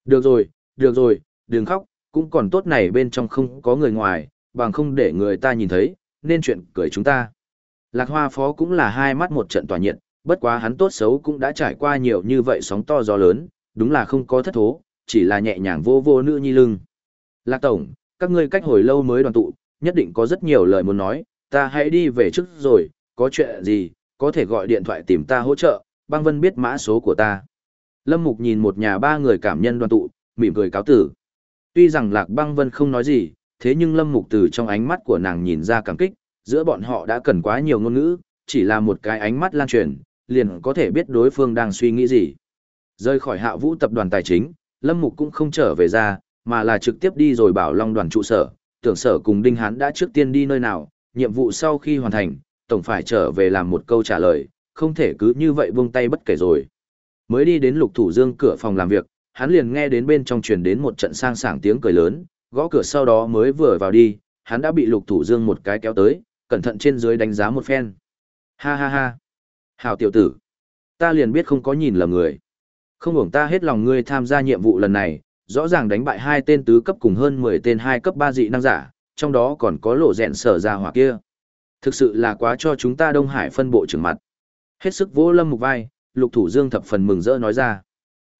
S1: Được rồi, được rồi, đừng khóc, cũng còn tốt này bên trong không có người ngoài, bằng không để người ta nhìn thấy, nên chuyện cười chúng ta. Lạc Hoa phó cũng là hai mắt một trận tỏa nhiệt, bất quá hắn tốt xấu cũng đã trải qua nhiều như vậy sóng to gió lớn, đúng là không có thất thố, chỉ là nhẹ nhàng vô vô nữ nhi lưng. Lạc Tổng, các ngươi cách hồi lâu mới đoàn tụ, nhất định có rất nhiều lời muốn nói, ta hãy đi về trước rồi, có chuyện gì, có thể gọi điện thoại tìm ta hỗ trợ, băng vân biết mã số của ta. Lâm Mục nhìn một nhà ba người cảm nhân đoàn tụ, mỉm cười cáo tử. Tuy rằng Lạc băng vân không nói gì, thế nhưng Lâm Mục từ trong ánh mắt của nàng nhìn ra cảm kích, giữa bọn họ đã cần quá nhiều ngôn ngữ, chỉ là một cái ánh mắt lan truyền, liền có thể biết đối phương đang suy nghĩ gì. Rơi khỏi hạ vũ tập đoàn tài chính, Lâm Mục cũng không trở về ra, mà là trực tiếp đi rồi bảo Long đoàn trụ sở, tưởng sở cùng Đinh Hán đã trước tiên đi nơi nào, nhiệm vụ sau khi hoàn thành, tổng phải trở về làm một câu trả lời, không thể cứ như vậy buông tay bất kể rồi. Mới đi đến lục thủ dương cửa phòng làm việc, hắn liền nghe đến bên trong truyền đến một trận sang sảng tiếng cười lớn, gõ cửa sau đó mới vừa vào đi, hắn đã bị lục thủ dương một cái kéo tới, cẩn thận trên dưới đánh giá một phen. Ha ha ha. Hảo tiểu tử. Ta liền biết không có nhìn lầm người. Không hưởng ta hết lòng ngươi tham gia nhiệm vụ lần này, rõ ràng đánh bại hai tên tứ cấp cùng hơn 10 tên hai cấp ba dị năng giả, trong đó còn có lộ rẹn sở ra hỏa kia. Thực sự là quá cho chúng ta Đông Hải phân bộ trưởng mặt. Hết sức vỗ lâm một vai, lục thủ dương thập phần mừng rỡ nói ra.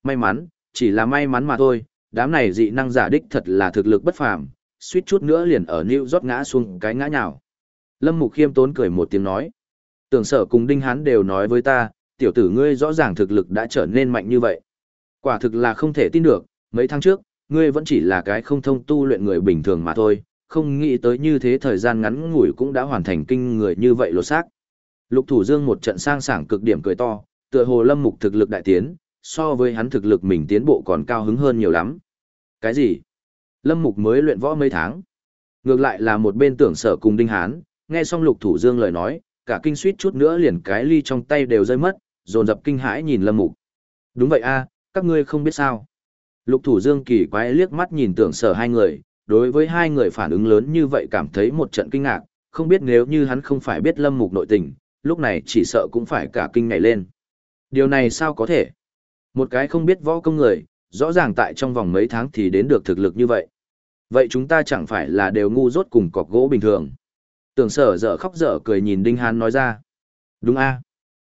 S1: May mắn, chỉ là may mắn mà thôi, đám này dị năng giả đích thật là thực lực bất phàm, suýt chút nữa liền ở New York ngã xuống cái ngã nhào. Lâm Mục khiêm tốn cười một tiếng nói. Tưởng sở cùng Đinh Hán đều nói với ta, tiểu tử ngươi rõ ràng thực lực đã trở nên mạnh như vậy. Quả thực là không thể tin được, mấy tháng trước, ngươi vẫn chỉ là cái không thông tu luyện người bình thường mà thôi, không nghĩ tới như thế thời gian ngắn ngủi cũng đã hoàn thành kinh người như vậy lột xác. Lục Thủ Dương một trận sang sảng cực điểm cười to, tựa hồ Lâm Mục thực lực đại tiến, so với hắn thực lực mình tiến bộ còn cao hứng hơn nhiều lắm. Cái gì? Lâm Mục mới luyện võ mấy tháng. Ngược lại là một bên tưởng sở cùng Đinh Hán, nghe xong Lục Thủ Dương lời nói, cả kinh suýt chút nữa liền cái ly trong tay đều rơi mất, dồn dập kinh hãi nhìn Lâm Mục. Đúng vậy a, các ngươi không biết sao. Lục Thủ Dương kỳ quái liếc mắt nhìn tưởng sở hai người, đối với hai người phản ứng lớn như vậy cảm thấy một trận kinh ngạc, không biết nếu như hắn không phải biết Lâm Mục nội tình, lúc này chỉ sợ cũng phải cả kinh ngảy lên. Điều này sao có thể? Một cái không biết võ công người, rõ ràng tại trong vòng mấy tháng thì đến được thực lực như vậy. Vậy chúng ta chẳng phải là đều ngu dốt cùng cọc gỗ bình thường. Tưởng sở dở khóc dở cười nhìn Đinh Hán nói ra. Đúng a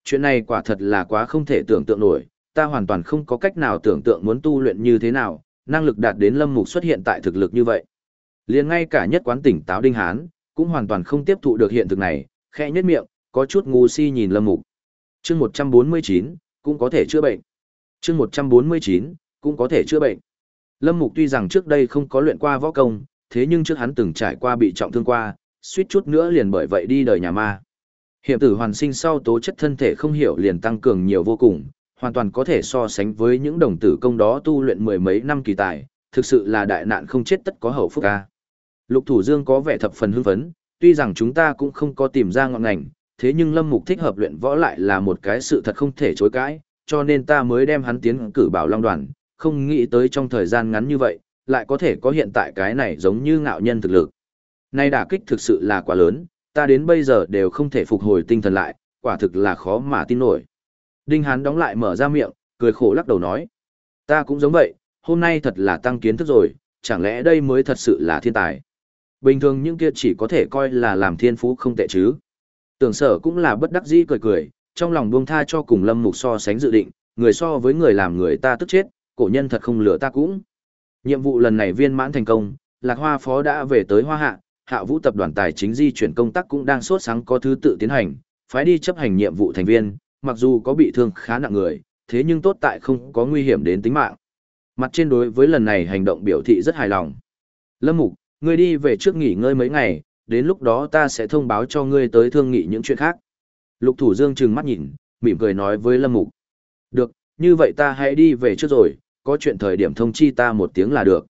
S1: Chuyện này quả thật là quá không thể tưởng tượng nổi, ta hoàn toàn không có cách nào tưởng tượng muốn tu luyện như thế nào, năng lực đạt đến lâm mục xuất hiện tại thực lực như vậy. liền ngay cả nhất quán tỉnh táo Đinh Hán, cũng hoàn toàn không tiếp thụ được hiện thực này, khẽ nhất miệng, có chút ngu si nhìn lâm mục. chương 149, cũng có thể chữa bệnh chương 149, cũng có thể chữa bệnh. Lâm Mục tuy rằng trước đây không có luyện qua võ công, thế nhưng trước hắn từng trải qua bị trọng thương qua, suýt chút nữa liền bởi vậy đi đời nhà ma. Hiểm tử hoàn sinh sau tố chất thân thể không hiểu liền tăng cường nhiều vô cùng, hoàn toàn có thể so sánh với những đồng tử công đó tu luyện mười mấy năm kỳ tài, thực sự là đại nạn không chết tất có hậu phúc ca. Lục Thủ Dương có vẻ thập phần hưng phấn, tuy rằng chúng ta cũng không có tìm ra ngọn ngành, thế nhưng Lâm Mục thích hợp luyện võ lại là một cái sự thật không thể chối cãi, cho nên ta mới đem hắn tiến cử bảo Long đoàn, không nghĩ tới trong thời gian ngắn như vậy, lại có thể có hiện tại cái này giống như ngạo nhân thực lực. Nay đả kích thực sự là quá lớn, ta đến bây giờ đều không thể phục hồi tinh thần lại, quả thực là khó mà tin nổi. Đinh Hán đóng lại mở ra miệng, cười khổ lắc đầu nói. Ta cũng giống vậy, hôm nay thật là tăng kiến thức rồi, chẳng lẽ đây mới thật sự là thiên tài. Bình thường những kia chỉ có thể coi là làm thiên phú không tệ chứ. Tưởng sở cũng là bất đắc dĩ cười cười, trong lòng buông tha cho cùng lâm mục so sánh dự định, người so với người làm người ta tức chết, cổ nhân thật không lừa ta cũng. Nhiệm vụ lần này viên mãn thành công, Lạc Hoa Phó đã về tới Hoa Hạ, Hạ Vũ tập đoàn tài chính di chuyển công tác cũng đang sốt sáng có thứ tự tiến hành, phái đi chấp hành nhiệm vụ thành viên, mặc dù có bị thương khá nặng người, thế nhưng tốt tại không có nguy hiểm đến tính mạng. Mặt trên đối với lần này hành động biểu thị rất hài lòng. Lâm Mục, ngươi đi về trước nghỉ ngơi mấy ngày, đến lúc đó ta sẽ thông báo cho ngươi tới thương nghị những chuyện khác. Lục Thủ Dương trừng mắt nhìn, mỉm cười nói với Lâm Mục. Được, như vậy ta hãy đi về trước rồi, có chuyện thời điểm thông chi ta một tiếng là được.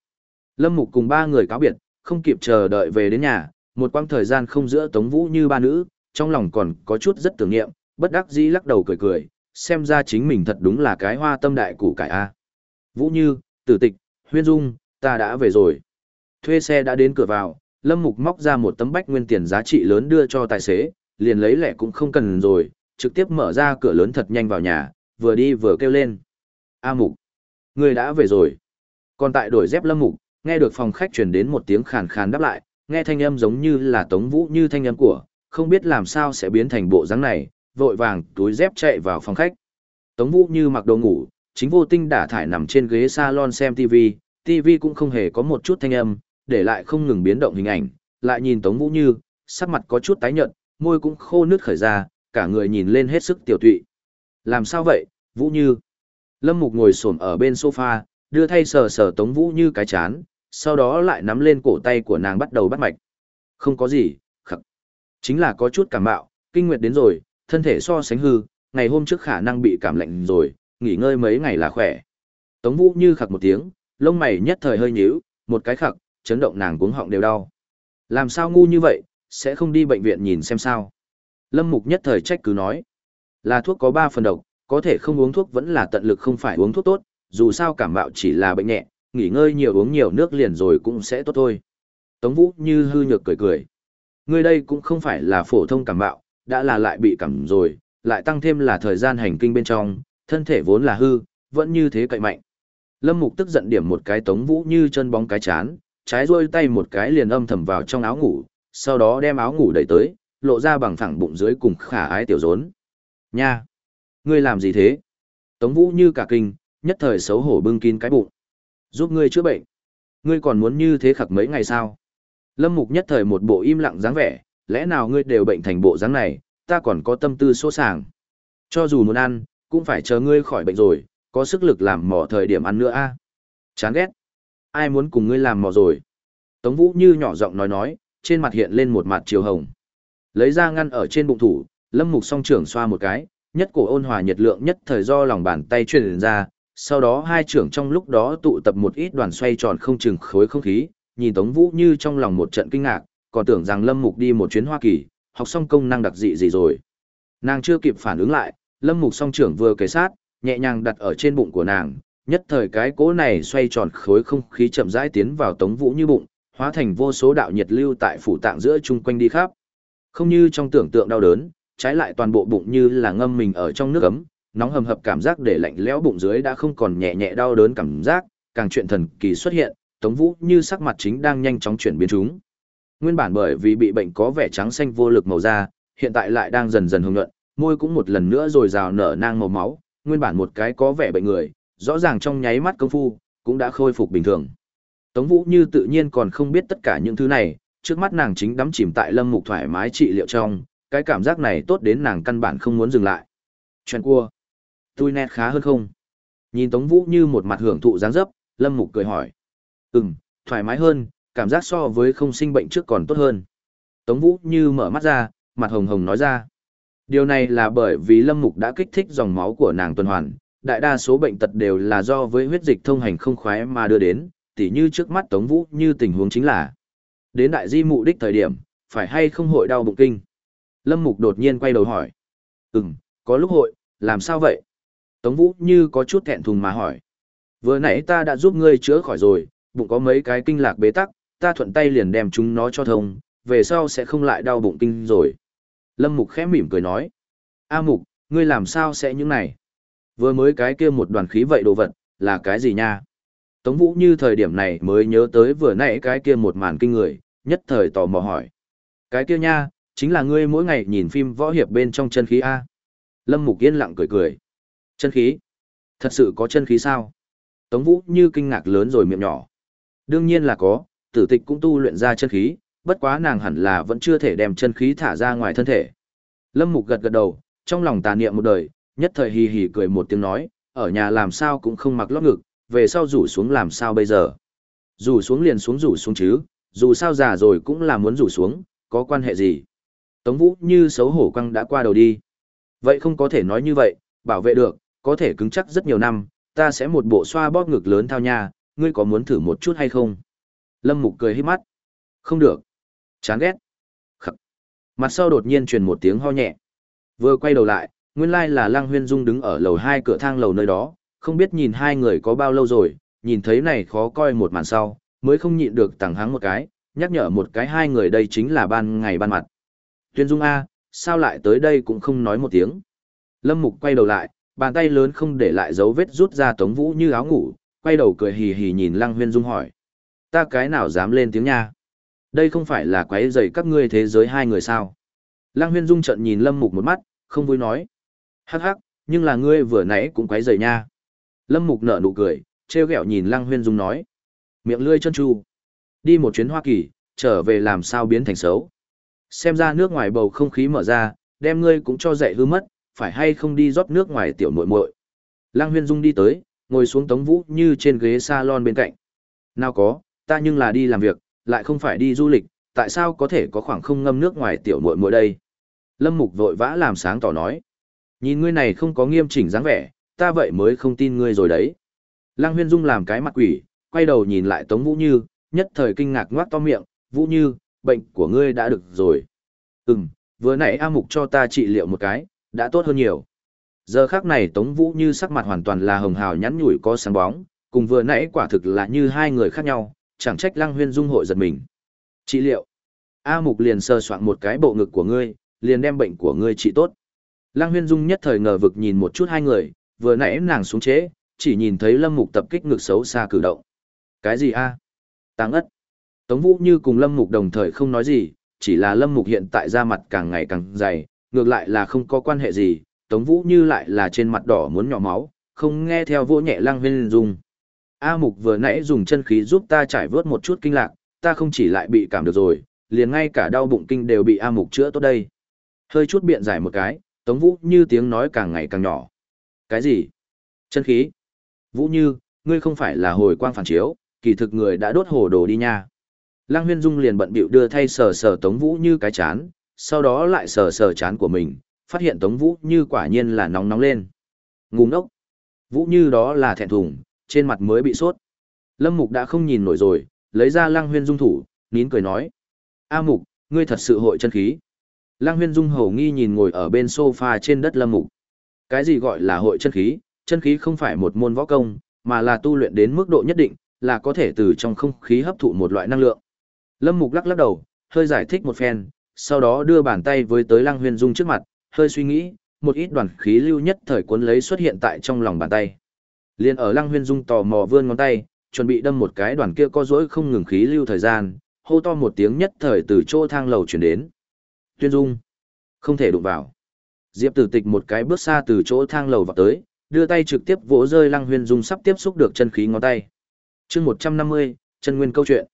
S1: Lâm Mục cùng ba người cáo biệt, không kịp chờ đợi về đến nhà, một quãng thời gian không giữa Tống Vũ như ba nữ, trong lòng còn có chút rất tưởng niệm, bất đắc dĩ lắc đầu cười cười, xem ra chính mình thật đúng là cái hoa tâm đại củ cải a. Vũ Như, Tử Tịch, Huyên Dung, ta đã về rồi. Thuê xe đã đến cửa vào, Lâm Mục móc ra một tấm bách nguyên tiền giá trị lớn đưa cho tài xế, liền lấy lẻ cũng không cần rồi, trực tiếp mở ra cửa lớn thật nhanh vào nhà, vừa đi vừa kêu lên. A Mục, người đã về rồi. Còn tại đổi dép Lâm Mục, nghe được phòng khách truyền đến một tiếng khàn khàn đáp lại, nghe thanh âm giống như là Tống Vũ như thanh âm của, không biết làm sao sẽ biến thành bộ dáng này, vội vàng túi dép chạy vào phòng khách. Tống Vũ như mặc đồ ngủ, chính vô tinh đả thải nằm trên ghế salon xem TV, TV cũng không hề có một chút thanh âm, để lại không ngừng biến động hình ảnh, lại nhìn Tống Vũ như, sắc mặt có chút tái nhợt, môi cũng khô nước khởi ra, cả người nhìn lên hết sức tiểu tụy. Làm sao vậy, Vũ Như? Lâm Mục ngồi xổm ở bên sofa, đưa thay sờ sờ Tống Vũ Như cái chán, sau đó lại nắm lên cổ tay của nàng bắt đầu bắt mạch. Không có gì, khắc. Chính là có chút cảm mạo, kinh nguyệt đến rồi, thân thể so sánh hư, ngày hôm trước khả năng bị cảm lạnh rồi, nghỉ ngơi mấy ngày là khỏe. Tống Vũ Như khặc một tiếng, lông mày nhất thời hơi nhíu, một cái khặc, chấn động nàng cuống họng đều đau. Làm sao ngu như vậy, sẽ không đi bệnh viện nhìn xem sao. Lâm Mục nhất thời trách cứ nói. Là thuốc có 3 phần độc, có thể không uống thuốc vẫn là tận lực không phải uống thuốc tốt, dù sao cảm mạo chỉ là bệnh nhẹ, nghỉ ngơi nhiều uống nhiều nước liền rồi cũng sẽ tốt thôi. Tống Vũ như hư nhược cười cười. người đây cũng không phải là phổ thông cảm mạo, đã là lại bị cảm rồi, lại tăng thêm là thời gian hành kinh bên trong, thân thể vốn là hư, vẫn như thế cậy mạnh. Lâm Mục tức giận điểm một cái Tống Vũ như chân bóng cái chán, trái rôi tay một cái liền âm thầm vào trong áo ngủ, sau đó đem áo ngủ đẩy tới, lộ ra bằng thẳng bụng dưới cùng khả ái tiểu rốn. Nha! Ngươi làm gì thế? Tống Vũ như cả kinh, nhất thời xấu hổ bưng kín cái bụng. Giúp ngươi chữa bệnh. Ngươi còn muốn như thế khặc mấy ngày sao? Lâm Mục nhất thời một bộ im lặng dáng vẻ, lẽ nào ngươi đều bệnh thành bộ dáng này, ta còn có tâm tư số sàng. Cho dù muốn ăn, cũng phải chờ ngươi khỏi bệnh rồi, có sức lực làm mỏ thời điểm ăn nữa a. Chán ghét. Ai muốn cùng ngươi làm mỏ rồi? Tống Vũ như nhỏ giọng nói nói, trên mặt hiện lên một mặt chiều hồng. Lấy ra ngăn ở trên bụng thủ, Lâm Mục song trưởng xoa một cái, nhất cổ ôn hòa nhiệt lượng nhất thời do lòng bàn tay truyền ra, sau đó hai trưởng trong lúc đó tụ tập một ít đoàn xoay tròn không chừng khối không khí, nhìn Tống Vũ như trong lòng một trận kinh ngạc, còn tưởng rằng Lâm Mục đi một chuyến Hoa Kỳ, học xong công năng đặc dị gì rồi. Nàng chưa kịp phản ứng lại, Lâm Mục song trưởng vừa kề sát, nhẹ nhàng đặt ở trên bụng của nàng, nhất thời cái cỗ này xoay tròn khối không khí chậm rãi tiến vào Tống Vũ như bụng, hóa thành vô số đạo nhiệt lưu tại phủ tạng giữa chung quanh đi khắp. Không như trong tưởng tượng đau đớn, trái lại toàn bộ bụng như là ngâm mình ở trong nước ấm, nóng hầm hập cảm giác để lạnh lẽo bụng dưới đã không còn nhẹ nhẹ đau đớn cảm giác, càng chuyện thần kỳ xuất hiện, Tống Vũ như sắc mặt chính đang nhanh chóng chuyển biến chúng. Nguyên bản bởi vì bị bệnh có vẻ trắng xanh vô lực màu da, hiện tại lại đang dần dần hồng nhuận, môi cũng một lần nữa rồi rào nở nang màu máu, nguyên bản một cái có vẻ bệnh người, rõ ràng trong nháy mắt công phu, cũng đã khôi phục bình thường. Tống Vũ như tự nhiên còn không biết tất cả những thứ này, trước mắt nàng chính đắm chìm tại lâm mục thoải mái trị liệu trong, cái cảm giác này tốt đến nàng căn bản không muốn dừng lại. Chuyện cua. Tôi nét khá hơn không? Nhìn Tống Vũ như một mặt hưởng thụ dáng dấp, lâm mục cười hỏi. Ừm, thoải mái hơn, cảm giác so với không sinh bệnh trước còn tốt hơn. Tống Vũ như mở mắt ra, mặt hồng hồng nói ra. Điều này là bởi vì lâm mục đã kích thích dòng máu của nàng tuần hoàn, đại đa số bệnh tật đều là do với huyết dịch thông hành không khoái mà đưa đến, tỉ như trước mắt Tống Vũ như tình huống chính là Đến đại di mụ đích thời điểm, phải hay không hội đau bụng kinh? Lâm Mục đột nhiên quay đầu hỏi. Ừm, có lúc hội, làm sao vậy? Tống Vũ như có chút thẹn thùng mà hỏi. Vừa nãy ta đã giúp ngươi chữa khỏi rồi, bụng có mấy cái kinh lạc bế tắc, ta thuận tay liền đem chúng nó cho thông, về sau sẽ không lại đau bụng kinh rồi. Lâm Mục khẽ mỉm cười nói. A Mục, ngươi làm sao sẽ những này? Vừa mới cái kia một đoàn khí vậy đồ vật, là cái gì nha? Tống Vũ như thời điểm này mới nhớ tới vừa nãy cái kia một màn kinh người, nhất thời tò mò hỏi. Cái kia nha, chính là ngươi mỗi ngày nhìn phim võ hiệp bên trong chân khí A. Lâm Mục yên lặng cười cười. Chân khí? Thật sự có chân khí sao? Tống Vũ như kinh ngạc lớn rồi miệng nhỏ. Đương nhiên là có, tử tịch cũng tu luyện ra chân khí, bất quá nàng hẳn là vẫn chưa thể đem chân khí thả ra ngoài thân thể. Lâm Mục gật gật đầu, trong lòng tà niệm một đời, nhất thời hì hì cười một tiếng nói, ở nhà làm sao cũng không mặc lót ngực, về sau rủ xuống làm sao bây giờ. Rủ xuống liền xuống rủ xuống chứ, dù sao già rồi cũng là muốn rủ xuống, có quan hệ gì. Tống Vũ như xấu hổ quăng đã qua đầu đi. Vậy không có thể nói như vậy, bảo vệ được, có thể cứng chắc rất nhiều năm, ta sẽ một bộ xoa bóp ngực lớn thao nha, ngươi có muốn thử một chút hay không? Lâm Mục cười hít mắt. Không được. Chán ghét. Khắc. Mặt sau đột nhiên truyền một tiếng ho nhẹ. Vừa quay đầu lại, nguyên lai là Lăng Huyên Dung đứng ở lầu hai cửa thang lầu nơi đó, không biết nhìn hai người có bao lâu rồi, nhìn thấy này khó coi một màn sau, mới không nhịn được tẳng hắng một cái, nhắc nhở một cái hai người đây chính là ban ngày ban mặt. Tuyên Dung A, sao lại tới đây cũng không nói một tiếng. Lâm Mục quay đầu lại, bàn tay lớn không để lại dấu vết rút ra Tống Vũ như áo ngủ, quay đầu cười hì hì nhìn Lăng Huyên Dung hỏi. Ta cái nào dám lên tiếng nha? Đây không phải là quấy rầy các ngươi thế giới hai người sao? Lăng Huyên Dung trận nhìn Lâm Mục một mắt, không vui nói. Hắc hắc, nhưng là ngươi vừa nãy cũng quấy rầy nha. Lâm Mục nở nụ cười, treo gẹo nhìn Lăng Huyên Dung nói. Miệng lươi chân tru. Đi một chuyến Hoa Kỳ, trở về làm sao biến thành xấu. Xem ra nước ngoài bầu không khí mở ra, đem ngươi cũng cho dậy hư mất, phải hay không đi rót nước ngoài tiểu muội muội. Lăng Huyên Dung đi tới, ngồi xuống Tống Vũ như trên ghế salon bên cạnh. Nào có, ta nhưng là đi làm việc, lại không phải đi du lịch, tại sao có thể có khoảng không ngâm nước ngoài tiểu muội muội đây? Lâm Mục vội vã làm sáng tỏ nói. Nhìn ngươi này không có nghiêm chỉnh dáng vẻ, ta vậy mới không tin ngươi rồi đấy. Lăng Huyên Dung làm cái mặt quỷ, quay đầu nhìn lại Tống Vũ Như, nhất thời kinh ngạc ngoác to miệng, Vũ Như, bệnh của ngươi đã được rồi. Ừm, vừa nãy A Mục cho ta trị liệu một cái, đã tốt hơn nhiều. Giờ khác này Tống Vũ như sắc mặt hoàn toàn là hồng hào nhắn nhủi có sáng bóng, cùng vừa nãy quả thực là như hai người khác nhau, chẳng trách Lăng Huyên Dung hội giật mình. Trị liệu. A Mục liền sơ soạn một cái bộ ngực của ngươi, liền đem bệnh của ngươi trị tốt. Lăng Huyên Dung nhất thời ngờ vực nhìn một chút hai người, vừa nãy nàng xuống chế, chỉ nhìn thấy Lâm Mục tập kích ngực xấu xa cử động. Cái gì a? À? Tăng ất. Tống Vũ như cùng Lâm Mục đồng thời không nói gì, chỉ là Lâm Mục hiện tại da mặt càng ngày càng dày, ngược lại là không có quan hệ gì, Tống Vũ như lại là trên mặt đỏ muốn nhỏ máu, không nghe theo vỗ nhẹ Lăng Huyên dùng A Mục vừa nãy dùng chân khí giúp ta trải vớt một chút kinh lạc, ta không chỉ lại bị cảm được rồi, liền ngay cả đau bụng kinh đều bị A Mục chữa tốt đây. Hơi chút biện giải một cái, Tống Vũ như tiếng nói càng ngày càng nhỏ. Cái gì? Chân khí? Vũ Như, ngươi không phải là hồi quang phản chiếu, kỳ thực người đã đốt hồ đồ đi nha. Lăng Huyên Dung liền bận bịu đưa thay sờ sờ Tống Vũ Như cái chán, sau đó lại sờ sờ chán của mình, phát hiện Tống Vũ Như quả nhiên là nóng nóng lên. Ngu ngốc. Vũ Như đó là thẹn thùng, trên mặt mới bị sốt. Lâm Mục đã không nhìn nổi rồi, lấy ra Lăng Huyên Dung thủ, nín cười nói. A Mục, ngươi thật sự hội chân khí. Lăng Huyên Dung hầu nghi nhìn ngồi ở bên sofa trên đất Lâm Mục. Cái gì gọi là hội chân khí? Chân khí không phải một môn võ công, mà là tu luyện đến mức độ nhất định, là có thể từ trong không khí hấp thụ một loại năng lượng. Lâm Mục lắc lắc đầu, hơi giải thích một phen, sau đó đưa bàn tay với tới Lăng Huyền Dung trước mặt, hơi suy nghĩ, một ít đoàn khí lưu nhất thời cuốn lấy xuất hiện tại trong lòng bàn tay. Liên ở Lăng Huyền Dung tò mò vươn ngón tay, chuẩn bị đâm một cái đoàn kia có rỗi không ngừng khí lưu thời gian, hô to một tiếng nhất thời từ chỗ thang lầu chuyển đến. Tuyên Dung, không thể đụng vào. Diệp Tử Tịch một cái bước xa từ chỗ thang lầu vào tới, đưa tay trực tiếp vỗ rơi Lăng Huyên Dung sắp tiếp xúc được chân khí ngón tay. Chương 150, chân nguyên câu chuyện.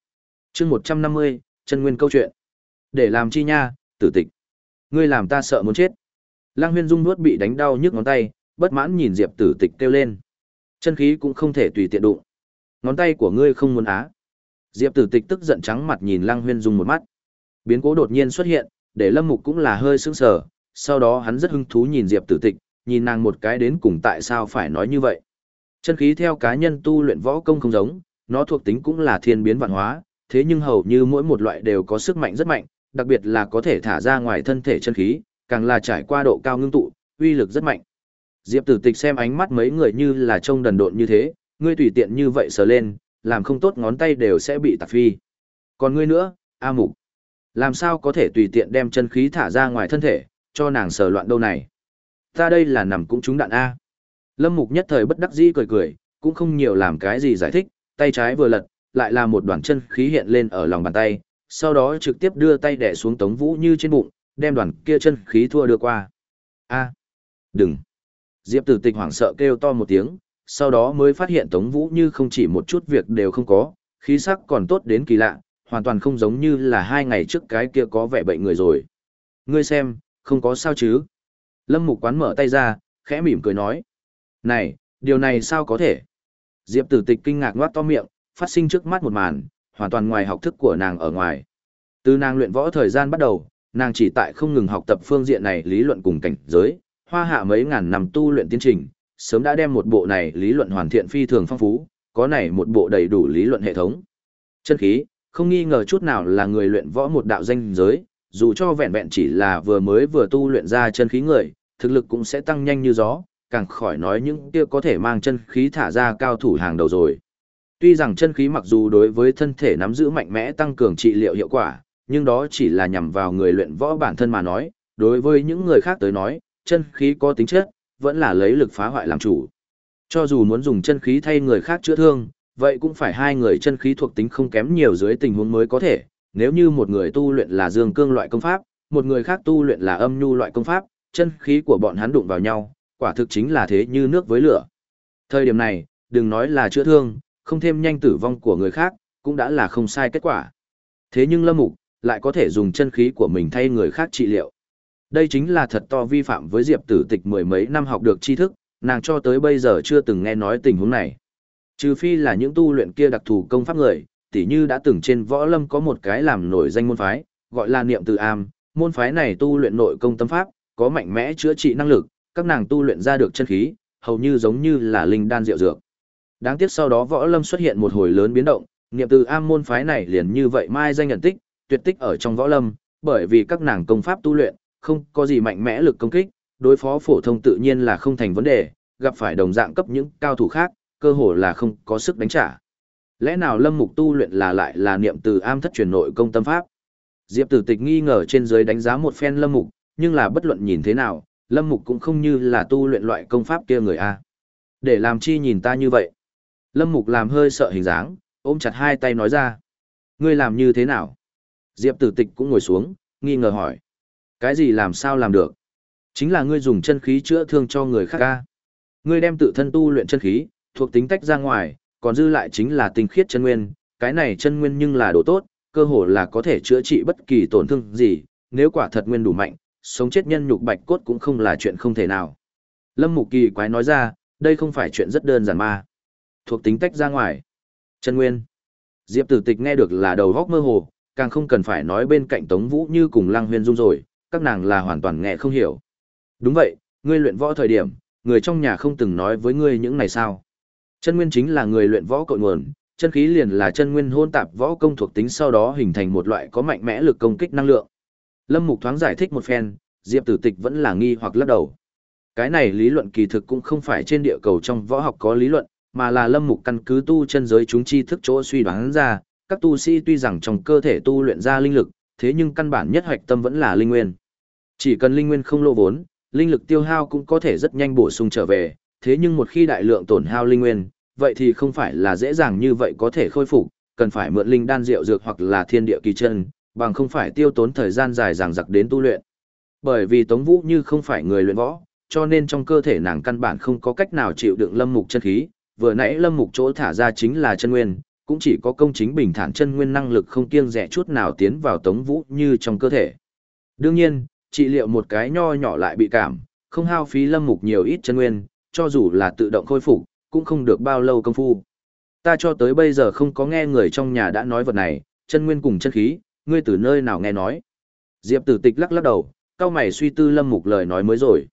S1: Chương 150, chân nguyên câu chuyện. Để làm chi nha, Tử Tịch. Ngươi làm ta sợ muốn chết. Lăng Huyên Dung nuốt bị đánh đau nhức ngón tay, bất mãn nhìn Diệp Tử Tịch kêu lên. Chân khí cũng không thể tùy tiện đụng. Ngón tay của ngươi không muốn á. Diệp Tử Tịch tức giận trắng mặt nhìn Lăng Huyên Dung một mắt. Biến cố đột nhiên xuất hiện, để Lâm Mục cũng là hơi sững sờ, sau đó hắn rất hứng thú nhìn Diệp Tử Tịch, nhìn nàng một cái đến cùng tại sao phải nói như vậy. Chân khí theo cá nhân tu luyện võ công không giống, nó thuộc tính cũng là thiên biến vạn hóa, thế nhưng hầu như mỗi một loại đều có sức mạnh rất mạnh, đặc biệt là có thể thả ra ngoài thân thể chân khí, càng là trải qua độ cao ngưng tụ, uy lực rất mạnh. Diệp Tử Tịch xem ánh mắt mấy người như là trông đần độn như thế, ngươi tùy tiện như vậy sờ lên, làm không tốt ngón tay đều sẽ bị tạc phi. Còn ngươi nữa, A Mục, làm sao có thể tùy tiện đem chân khí thả ra ngoài thân thể, cho nàng sờ loạn đâu này. Ta đây là nằm cũng trúng đạn A. Lâm Mục nhất thời bất đắc dĩ cười cười, cũng không nhiều làm cái gì giải thích, tay trái vừa lật, lại là một đoàn chân khí hiện lên ở lòng bàn tay, sau đó trực tiếp đưa tay đè xuống Tống Vũ Như trên bụng, đem đoàn kia chân khí thua đưa qua. A, đừng. Diệp Tử Tịch hoảng sợ kêu to một tiếng, sau đó mới phát hiện Tống Vũ Như không chỉ một chút việc đều không có, khí sắc còn tốt đến kỳ lạ, hoàn toàn không giống như là hai ngày trước cái kia có vẻ bệnh người rồi. Ngươi xem, không có sao chứ. Lâm Mục Quán mở tay ra, khẽ mỉm cười nói. Này, điều này sao có thể? Diệp tử tịch kinh ngạc ngoát to miệng, phát sinh trước mắt một màn, hoàn toàn ngoài học thức của nàng ở ngoài. Từ nàng luyện võ thời gian bắt đầu, nàng chỉ tại không ngừng học tập phương diện này lý luận cùng cảnh giới, hoa hạ mấy ngàn năm tu luyện tiến trình, sớm đã đem một bộ này lý luận hoàn thiện phi thường phong phú, có này một bộ đầy đủ lý luận hệ thống. Chân khí, không nghi ngờ chút nào là người luyện võ một đạo danh giới, dù cho vẹn vẹn chỉ là vừa mới vừa tu luyện ra chân khí người, thực lực cũng sẽ tăng nhanh như gió, càng khỏi nói những kia có thể mang chân khí thả ra cao thủ hàng đầu rồi. Tuy rằng chân khí mặc dù đối với thân thể nắm giữ mạnh mẽ tăng cường trị liệu hiệu quả, nhưng đó chỉ là nhằm vào người luyện võ bản thân mà nói, đối với những người khác tới nói, chân khí có tính chất, vẫn là lấy lực phá hoại làm chủ. Cho dù muốn dùng chân khí thay người khác chữa thương, vậy cũng phải hai người chân khí thuộc tính không kém nhiều dưới tình huống mới có thể, nếu như một người tu luyện là dương cương loại công pháp, một người khác tu luyện là âm nhu loại công pháp, chân khí của bọn hắn đụng vào nhau, quả thực chính là thế như nước với lửa. Thời điểm này, đừng nói là chữa thương, không thêm nhanh tử vong của người khác, cũng đã là không sai kết quả. Thế nhưng Lâm Mục, lại có thể dùng chân khí của mình thay người khác trị liệu. Đây chính là thật to vi phạm với Diệp Tử Tịch mười mấy năm học được tri thức, nàng cho tới bây giờ chưa từng nghe nói tình huống này. Trừ phi là những tu luyện kia đặc thù công pháp người, tỉ như đã từng trên võ lâm có một cái làm nổi danh môn phái, gọi là niệm từ am, môn phái này tu luyện nội công tâm pháp, có mạnh mẽ chữa trị năng lực, các nàng tu luyện ra được chân khí, hầu như giống như là linh đan diệu dược. Đáng tiếc sau đó võ lâm xuất hiện một hồi lớn biến động, niệm từ am môn phái này liền như vậy mai danh nhận tích, tuyệt tích ở trong võ lâm, bởi vì các nàng công pháp tu luyện, không có gì mạnh mẽ lực công kích, đối phó phổ thông tự nhiên là không thành vấn đề, gặp phải đồng dạng cấp những cao thủ khác, cơ hồ là không có sức đánh trả. Lẽ nào Lâm Mục tu luyện là lại là niệm từ am thất truyền nội công tâm pháp? Diệp Tử Tịch nghi ngờ trên dưới đánh giá một phen Lâm Mục, nhưng là bất luận nhìn thế nào, Lâm Mục cũng không như là tu luyện loại công pháp kia người a. Để làm chi nhìn ta như vậy? Lâm Mục làm hơi sợ hình dáng, ôm chặt hai tay nói ra. Ngươi làm như thế nào? Diệp Tử Tịch cũng ngồi xuống, nghi ngờ hỏi. Cái gì làm sao làm được? Chính là ngươi dùng chân khí chữa thương cho người khác a. Ngươi đem tự thân tu luyện chân khí, thuộc tính tách ra ngoài, còn dư lại chính là tinh khiết chân nguyên, cái này chân nguyên nhưng là đồ tốt, cơ hồ là có thể chữa trị bất kỳ tổn thương gì, nếu quả thật nguyên đủ mạnh, sống chết nhân nhục bạch cốt cũng không là chuyện không thể nào. Lâm Mục Kỳ quái nói ra, đây không phải chuyện rất đơn giản mà. Thuộc tính tách ra ngoài. Chân nguyên. Diệp Tử Tịch nghe được là đầu góc mơ hồ, càng không cần phải nói bên cạnh Tống Vũ như cùng Lăng Huyên Dung rồi, các nàng là hoàn toàn nghe không hiểu. Đúng vậy, ngươi luyện võ thời điểm, người trong nhà không từng nói với ngươi những này sao. Chân nguyên chính là người luyện võ cội nguồn, chân khí liền là chân nguyên hôn tạp võ công thuộc tính sau đó hình thành một loại có mạnh mẽ lực công kích năng lượng. Lâm Mục thoáng giải thích một phen, Diệp Tử Tịch vẫn là nghi hoặc lắc đầu. Cái này lý luận kỳ thực cũng không phải trên địa cầu trong võ học có lý luận, mà là Lâm Mục căn cứ tu chân giới chúng chi thức chỗ suy đoán ra, các tu sĩ tuy rằng trong cơ thể tu luyện ra linh lực, thế nhưng căn bản nhất hoạch tâm vẫn là linh nguyên. Chỉ cần linh nguyên không lô vốn, linh lực tiêu hao cũng có thể rất nhanh bổ sung trở về, thế nhưng một khi đại lượng tổn hao linh nguyên, vậy thì không phải là dễ dàng như vậy có thể khôi phục, cần phải mượn linh đan rượu dược hoặc là thiên địa kỳ chân, bằng không phải tiêu tốn thời gian dài dằng dặc đến tu luyện. Bởi vì Tống Vũ như không phải người luyện võ, cho nên trong cơ thể nàng căn bản không có cách nào chịu đựng lâm mục chân khí, vừa nãy lâm mục chỗ thả ra chính là chân nguyên, cũng chỉ có công chính bình thản chân nguyên năng lực không kiêng dè chút nào tiến vào Tống Vũ như trong cơ thể. Đương nhiên, trị liệu một cái nho nhỏ lại bị cảm, không hao phí lâm mục nhiều ít chân nguyên, cho dù là tự động khôi phục, cũng không được bao lâu công phu. Ta cho tới bây giờ không có nghe người trong nhà đã nói vật này, chân nguyên cùng chân khí, ngươi từ nơi nào nghe nói. Diệp tử tịch lắc lắc đầu, cao mày suy tư lâm mục lời nói mới rồi.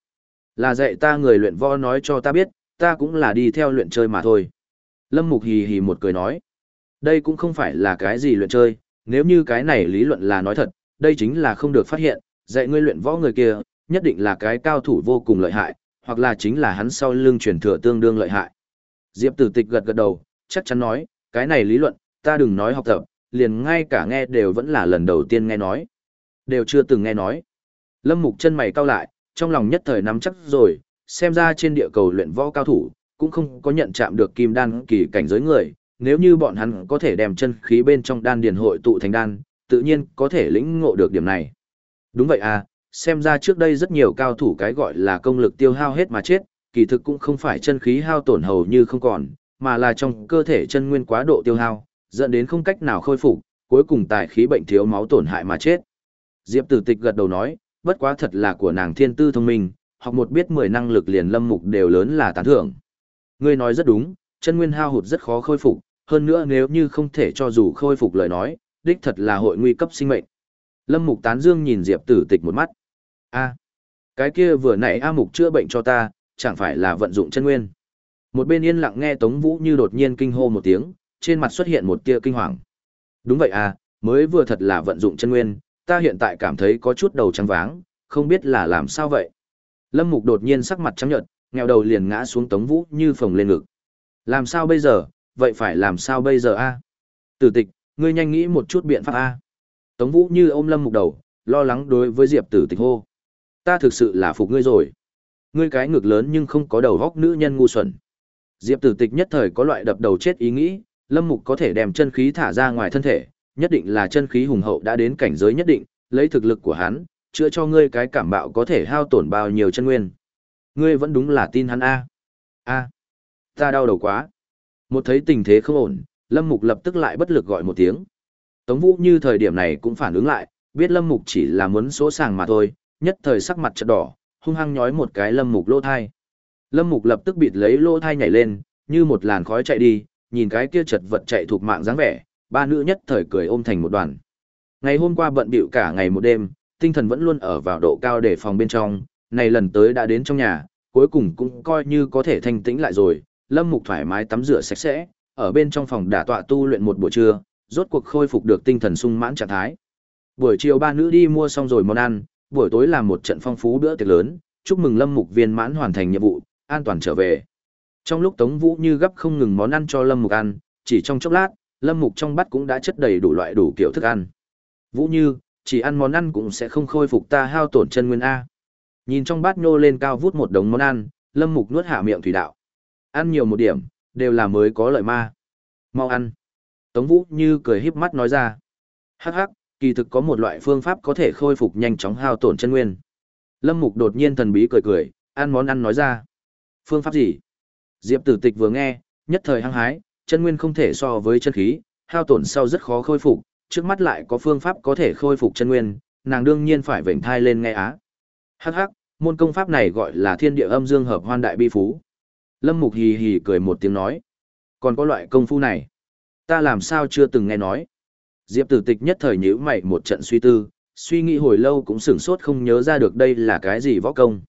S1: Là dạy ta người luyện võ nói cho ta biết, ta cũng là đi theo luyện chơi mà thôi. Lâm mục hì hì một cười nói. Đây cũng không phải là cái gì luyện chơi, nếu như cái này lý luận là nói thật, đây chính là không được phát hiện, dạy ngươi luyện võ người kia, nhất định là cái cao thủ vô cùng lợi hại, hoặc là chính là hắn sau lưng truyền thừa tương đương lợi hại. Diệp Tử Tịch gật gật đầu, chắc chắn nói, cái này lý luận, ta đừng nói học tập, liền ngay cả nghe đều vẫn là lần đầu tiên nghe nói. Đều chưa từng nghe nói. Lâm Mục chân mày cau lại, trong lòng nhất thời nắm chắc rồi, xem ra trên địa cầu luyện võ cao thủ, cũng không có nhận chạm được kim đan kỳ cảnh giới người, nếu như bọn hắn có thể đem chân khí bên trong đan điền hội tụ thành đan, tự nhiên có thể lĩnh ngộ được điểm này. Đúng vậy à, xem ra trước đây rất nhiều cao thủ cái gọi là công lực tiêu hao hết mà chết, kỳ thực cũng không phải chân khí hao tổn hầu như không còn, mà là trong cơ thể chân nguyên quá độ tiêu hao, dẫn đến không cách nào khôi phục, cuối cùng tài khí bệnh thiếu máu tổn hại mà chết. Diệp Tử Tịch gật đầu nói, bất quá thật là của nàng thiên tư thông minh, học một biết mười năng lực liền lâm mục đều lớn là tán thưởng. Ngươi nói rất đúng, chân nguyên hao hụt rất khó khôi phục, hơn nữa nếu như không thể cho dù khôi phục lời nói, đích thật là hội nguy cấp sinh mệnh. Lâm Mục Tán Dương nhìn Diệp Tử Tịch một mắt. A, cái kia vừa nãy A Mục chữa bệnh cho ta, chẳng phải là vận dụng chân nguyên. Một bên yên lặng nghe Tống Vũ như đột nhiên kinh hô một tiếng, trên mặt xuất hiện một tia kinh hoàng. Đúng vậy à, mới vừa thật là vận dụng chân nguyên, ta hiện tại cảm thấy có chút đầu trắng váng, không biết là làm sao vậy. Lâm Mục đột nhiên sắc mặt trắng nhợt, nghèo đầu liền ngã xuống Tống Vũ như phồng lên ngực. Làm sao bây giờ, vậy phải làm sao bây giờ a? Tử tịch, ngươi nhanh nghĩ một chút biện pháp a. Tống Vũ như ôm Lâm Mục đầu, lo lắng đối với Diệp Tử Tịch hô. Ta thực sự là phục ngươi rồi. Ngươi cái ngực lớn nhưng không có đầu góc nữ nhân ngu xuẩn. Diệp Tử Tịch nhất thời có loại đập đầu chết ý nghĩ, Lâm Mục có thể đem chân khí thả ra ngoài thân thể, nhất định là chân khí hùng hậu đã đến cảnh giới nhất định, lấy thực lực của hắn, chữa cho ngươi cái cảm bạo có thể hao tổn bao nhiêu chân nguyên. Ngươi vẫn đúng là tin hắn a. A, ta đau đầu quá. Một thấy tình thế không ổn, Lâm Mục lập tức lại bất lực gọi một tiếng. Tống Vũ như thời điểm này cũng phản ứng lại, biết Lâm Mục chỉ là muốn số sàng mà thôi, nhất thời sắc mặt chợt đỏ, hung hăng nhói một cái Lâm Mục lỗ thai. Lâm Mục lập tức bịt lấy lỗ thai nhảy lên, như một làn khói chạy đi, nhìn cái kia chật vật chạy thuộc mạng dáng vẻ, ba nữ nhất thời cười ôm thành một đoàn. Ngày hôm qua bận bịu cả ngày một đêm, tinh thần vẫn luôn ở vào độ cao để phòng bên trong, này lần tới đã đến trong nhà, cuối cùng cũng coi như có thể thanh tĩnh lại rồi, Lâm Mục thoải mái tắm rửa sạch sẽ, ở bên trong phòng đả tọa tu luyện một buổi trưa, rốt cuộc khôi phục được tinh thần sung mãn trạng thái. Buổi chiều ba nữ đi mua xong rồi món ăn, buổi tối làm một trận phong phú bữa tiệc lớn, chúc mừng Lâm Mục viên mãn hoàn thành nhiệm vụ, an toàn trở về. Trong lúc Tống Vũ như gấp không ngừng món ăn cho Lâm Mục ăn, chỉ trong chốc lát, Lâm Mục trong bát cũng đã chất đầy đủ loại đủ kiểu thức ăn. Vũ Như, chỉ ăn món ăn cũng sẽ không khôi phục ta hao tổn chân nguyên A. Nhìn trong bát nhô lên cao vút một đống món ăn, Lâm Mục nuốt hạ miệng thủy đạo. Ăn nhiều một điểm, đều là mới có lợi ma. Mau ăn. Tống Vũ Như cười híp mắt nói ra. Hắc hắc, kỳ thực có một loại phương pháp có thể khôi phục nhanh chóng hao tổn chân nguyên. Lâm Mục đột nhiên thần bí cười cười, ăn món ăn nói ra. Phương pháp gì? Diệp Tử Tịch vừa nghe, nhất thời hăng hái, chân nguyên không thể so với chân khí, hao tổn sau rất khó khôi phục, trước mắt lại có phương pháp có thể khôi phục chân nguyên, nàng đương nhiên phải vểnh thai lên nghe á. Hắc hắc, môn công pháp này gọi là Thiên Địa Âm Dương Hợp Hoan Đại Bi Phú. Lâm Mục hì hì cười một tiếng nói, còn có loại công phu này, ta làm sao chưa từng nghe nói. Diệp Tử Tịch nhất thời nhíu mày một trận suy tư, suy nghĩ hồi lâu cũng sửng sốt không nhớ ra được đây là cái gì võ công.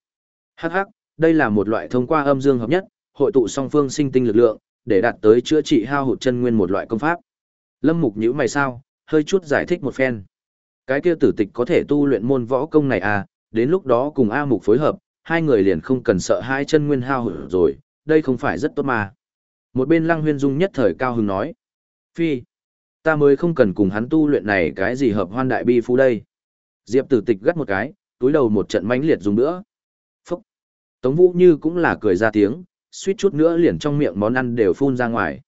S1: Hắc hắc, đây là một loại thông qua âm dương hợp nhất, hội tụ song phương sinh tinh lực lượng, để đạt tới chữa trị hao hụt chân nguyên một loại công pháp. Lâm Mục nhíu mày sao, hơi chút giải thích một phen. Cái kia tử tịch có thể tu luyện môn võ công này à, đến lúc đó cùng A Mục phối hợp, hai người liền không cần sợ hai chân nguyên hao hụt rồi, đây không phải rất tốt mà. Một bên Lăng Huyên Dung nhất thời cao hứng nói. Phi, ta mới không cần cùng hắn tu luyện này cái gì hợp hoan đại bi phú đây. Diệp tử tịch gắt một cái, túi đầu một trận mãnh liệt dùng nữa. Phúc. Tống Vũ Như cũng là cười ra tiếng, suýt chút nữa liền trong miệng món ăn đều phun ra ngoài.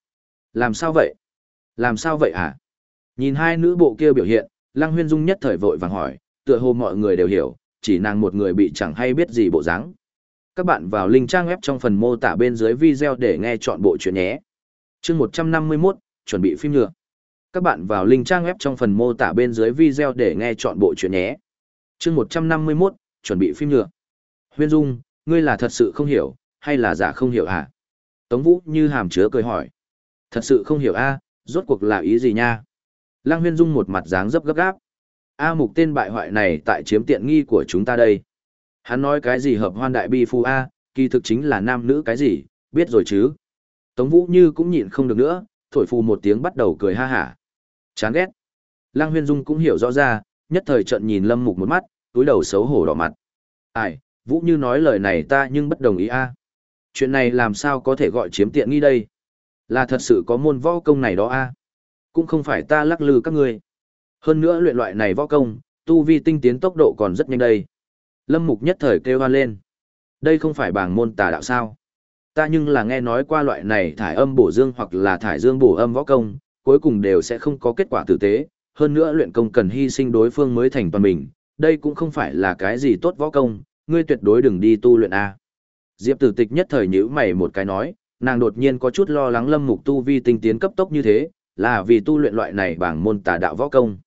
S1: Làm sao vậy? Làm sao vậy hả? Nhìn hai nữ bộ kia biểu hiện, Lăng Huyên Dung nhất thời vội vàng hỏi, tựa hồ mọi người đều hiểu, chỉ nàng một người bị chẳng hay biết gì bộ dáng. Các bạn vào link trang web trong phần mô tả bên dưới video để nghe chọn bộ chuyện nhé. Chương 151, chuẩn bị phim nhựa. Các bạn vào link trang web trong phần mô tả bên dưới video để nghe chọn bộ chuyện nhé. Chương 151, chuẩn bị phim nhựa. Huyên Dung, ngươi là thật sự không hiểu, hay là giả không hiểu hả? Tống Vũ như hàm chứa cười hỏi. Thật sự không hiểu a, rốt cuộc là ý gì nha? Lăng Huyên Dung một mặt dáng dấp gấp gáp. A mục tên bại hoại này tại chiếm tiện nghi của chúng ta đây. Hắn nói cái gì hợp hoan đại bi phu A, kỳ thực chính là nam nữ cái gì, biết rồi chứ. Tống Vũ Như cũng nhịn không được nữa, thổi phù một tiếng bắt đầu cười ha hả. Chán ghét. Lăng Huyên Dung cũng hiểu rõ ra, nhất thời trận nhìn Lâm Mục một mắt, túi đầu xấu hổ đỏ mặt. Ai, Vũ Như nói lời này ta nhưng bất đồng ý a. Chuyện này làm sao có thể gọi chiếm tiện nghi đây? Là thật sự có môn võ công này đó a. Cũng không phải ta lắc lư các ngươi. Hơn nữa luyện loại này võ công, tu vi tinh tiến tốc độ còn rất nhanh đây. Lâm Mục nhất thời kêu hoan lên. Đây không phải bảng môn tà đạo sao? Ta nhưng là nghe nói qua loại này thải âm bổ dương hoặc là thải dương bổ âm võ công, cuối cùng đều sẽ không có kết quả tử tế, hơn nữa luyện công cần hy sinh đối phương mới thành toàn mình, đây cũng không phải là cái gì tốt võ công, ngươi tuyệt đối đừng đi tu luyện a. Diệp Tử Tịch nhất thời nhíu mày một cái nói, nàng đột nhiên có chút lo lắng Lâm Mục tu vi tinh tiến cấp tốc như thế, là vì tu luyện loại này bảng môn tà đạo võ công.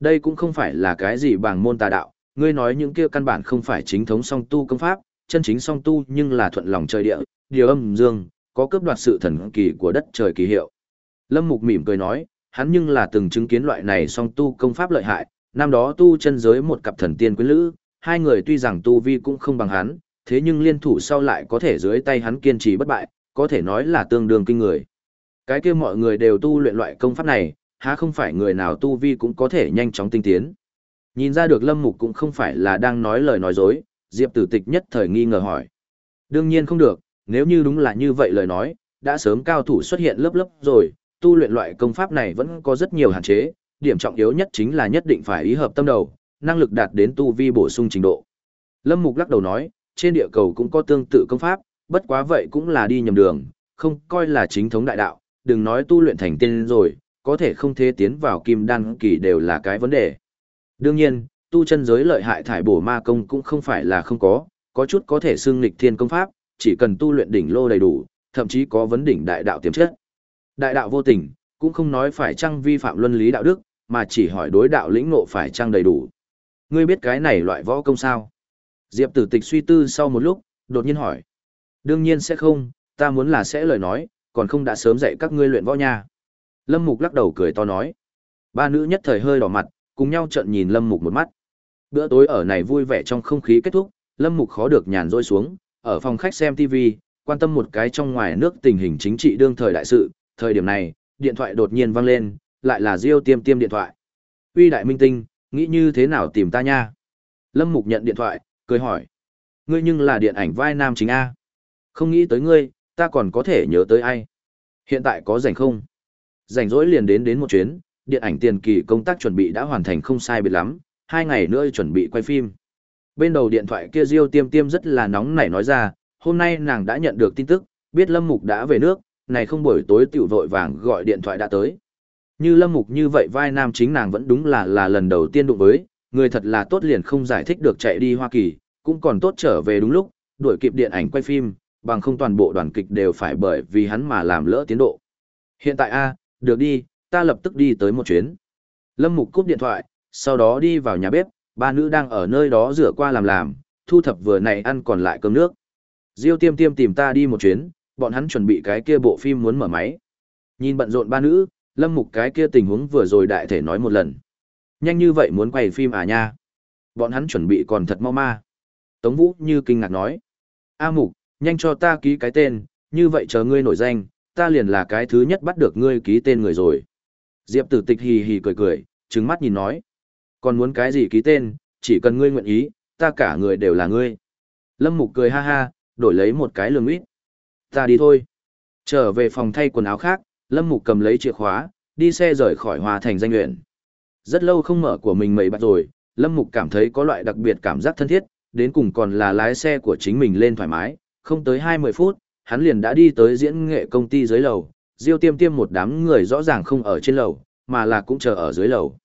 S1: Đây cũng không phải là cái gì bảng môn tà đạo, ngươi nói những kia căn bản không phải chính thống song tu công pháp, chân chính song tu nhưng là thuận lòng trời địa, điều âm dương, có cướp đoạt sự thần kỳ của đất trời kỳ hiệu. Lâm Mục mỉm cười nói, hắn nhưng là từng chứng kiến loại này song tu công pháp lợi hại, năm đó tu chân giới một cặp thần tiên quyến lữ, hai người tuy rằng tu vi cũng không bằng hắn, thế nhưng liên thủ sau lại có thể dưới tay hắn kiên trì bất bại, có thể nói là tương đương kinh người. Cái kia mọi người đều tu luyện loại công pháp này, há không phải người nào tu vi cũng có thể nhanh chóng tinh tiến. Nhìn ra được Lâm Mục cũng không phải là đang nói lời nói dối, Diệp Tử Tịch nhất thời nghi ngờ hỏi. Đương nhiên không được, nếu như đúng là như vậy lời nói, đã sớm cao thủ xuất hiện lớp lớp rồi, tu luyện loại công pháp này vẫn có rất nhiều hạn chế, điểm trọng yếu nhất chính là nhất định phải ý hợp tâm đầu, năng lực đạt đến tu vi bổ sung trình độ. Lâm Mục lắc đầu nói, trên địa cầu cũng có tương tự công pháp, bất quá vậy cũng là đi nhầm đường, không coi là chính thống đại đạo, đừng nói tu luyện thành tiên rồi, có thể không thế tiến vào kim đan kỳ đều là cái vấn đề. Đương nhiên, tu chân giới lợi hại thải bổ ma công cũng không phải là không có, có chút có thể xưng lịch thiên công pháp, chỉ cần tu luyện đỉnh lô đầy đủ, thậm chí có vấn đỉnh đại đạo tiềm chất. Đại đạo vô tình, cũng không nói phải chăng vi phạm luân lý đạo đức, mà chỉ hỏi đối đạo lĩnh ngộ phải chăng đầy đủ. Ngươi biết cái này loại võ công sao? Diệp tử tịch suy tư sau một lúc, đột nhiên hỏi. Đương nhiên sẽ không, ta muốn là sẽ lời nói, còn không đã sớm dạy các ngươi luyện võ nha. Lâm Mục lắc đầu cười to nói. Ba nữ nhất thời hơi đỏ mặt, cùng nhau trợn nhìn Lâm Mục một mắt. Bữa tối ở này vui vẻ trong không khí kết thúc, Lâm Mục khó được nhàn rỗi xuống, ở phòng khách xem TV, quan tâm một cái trong ngoài nước tình hình chính trị đương thời đại sự, thời điểm này, điện thoại đột nhiên vang lên, lại là Diêu Tiêm Tiêm điện thoại. Uy đại minh tinh, nghĩ như thế nào tìm ta nha? Lâm Mục nhận điện thoại, cười hỏi. Ngươi nhưng là điện ảnh vai nam chính A. Không nghĩ tới ngươi, ta còn có thể nhớ tới ai. Hiện tại có rảnh không? Rảnh rỗi liền đến đến một chuyến, điện ảnh tiền kỳ công tác chuẩn bị đã hoàn thành không sai biệt lắm, hai ngày nữa chuẩn bị quay phim. Bên đầu điện thoại kia Diêu Tiêm Tiêm rất là nóng nảy nói ra, hôm nay nàng đã nhận được tin tức, biết Lâm Mục đã về nước, này không buổi tối tiểu vội vàng gọi điện thoại đã tới. Như Lâm Mục như vậy vai nam chính nàng vẫn đúng là là lần đầu tiên đụng với, người thật là tốt liền không giải thích được chạy đi Hoa Kỳ, cũng còn tốt trở về đúng lúc, đuổi kịp điện ảnh quay phim, bằng không toàn bộ đoàn kịch đều phải bởi vì hắn mà làm lỡ tiến độ. Hiện tại a, được đi, ta lập tức đi tới một chuyến. Lâm Mục cúp điện thoại, sau đó đi vào nhà bếp, ba nữ đang ở nơi đó rửa qua làm làm, thu thập vừa này ăn còn lại cơm nước. Diêu tiêm tiêm tìm ta đi một chuyến, bọn hắn chuẩn bị cái kia bộ phim muốn mở máy. Nhìn bận rộn ba nữ, Lâm Mục cái kia tình huống vừa rồi đại thể nói một lần. Nhanh như vậy muốn quay phim à nha? Bọn hắn chuẩn bị còn thật mau ma. Tống Vũ như kinh ngạc nói. A Mục, nhanh cho ta ký cái tên, như vậy chờ ngươi nổi danh, ta liền là cái thứ nhất bắt được ngươi ký tên người rồi. Diệp tử tịch hì hì cười cười, trừng mắt nhìn nói. Còn muốn cái gì ký tên, chỉ cần ngươi nguyện ý, ta cả người đều là ngươi. Lâm Mục cười ha ha, đổi lấy một cái lường ít. Ta đi thôi. Trở về phòng thay quần áo khác, Lâm Mục cầm lấy chìa khóa, đi xe rời khỏi Hòa Thành danh nguyện. Rất lâu không mở của mình mấy bạn rồi, Lâm Mục cảm thấy có loại đặc biệt cảm giác thân thiết, đến cùng còn là lái xe của chính mình lên thoải mái, không tới 20 phút, hắn liền đã đi tới diễn nghệ công ty dưới lầu, Diêu Tiêm Tiêm một đám người rõ ràng không ở trên lầu, mà là cũng chờ ở dưới lầu.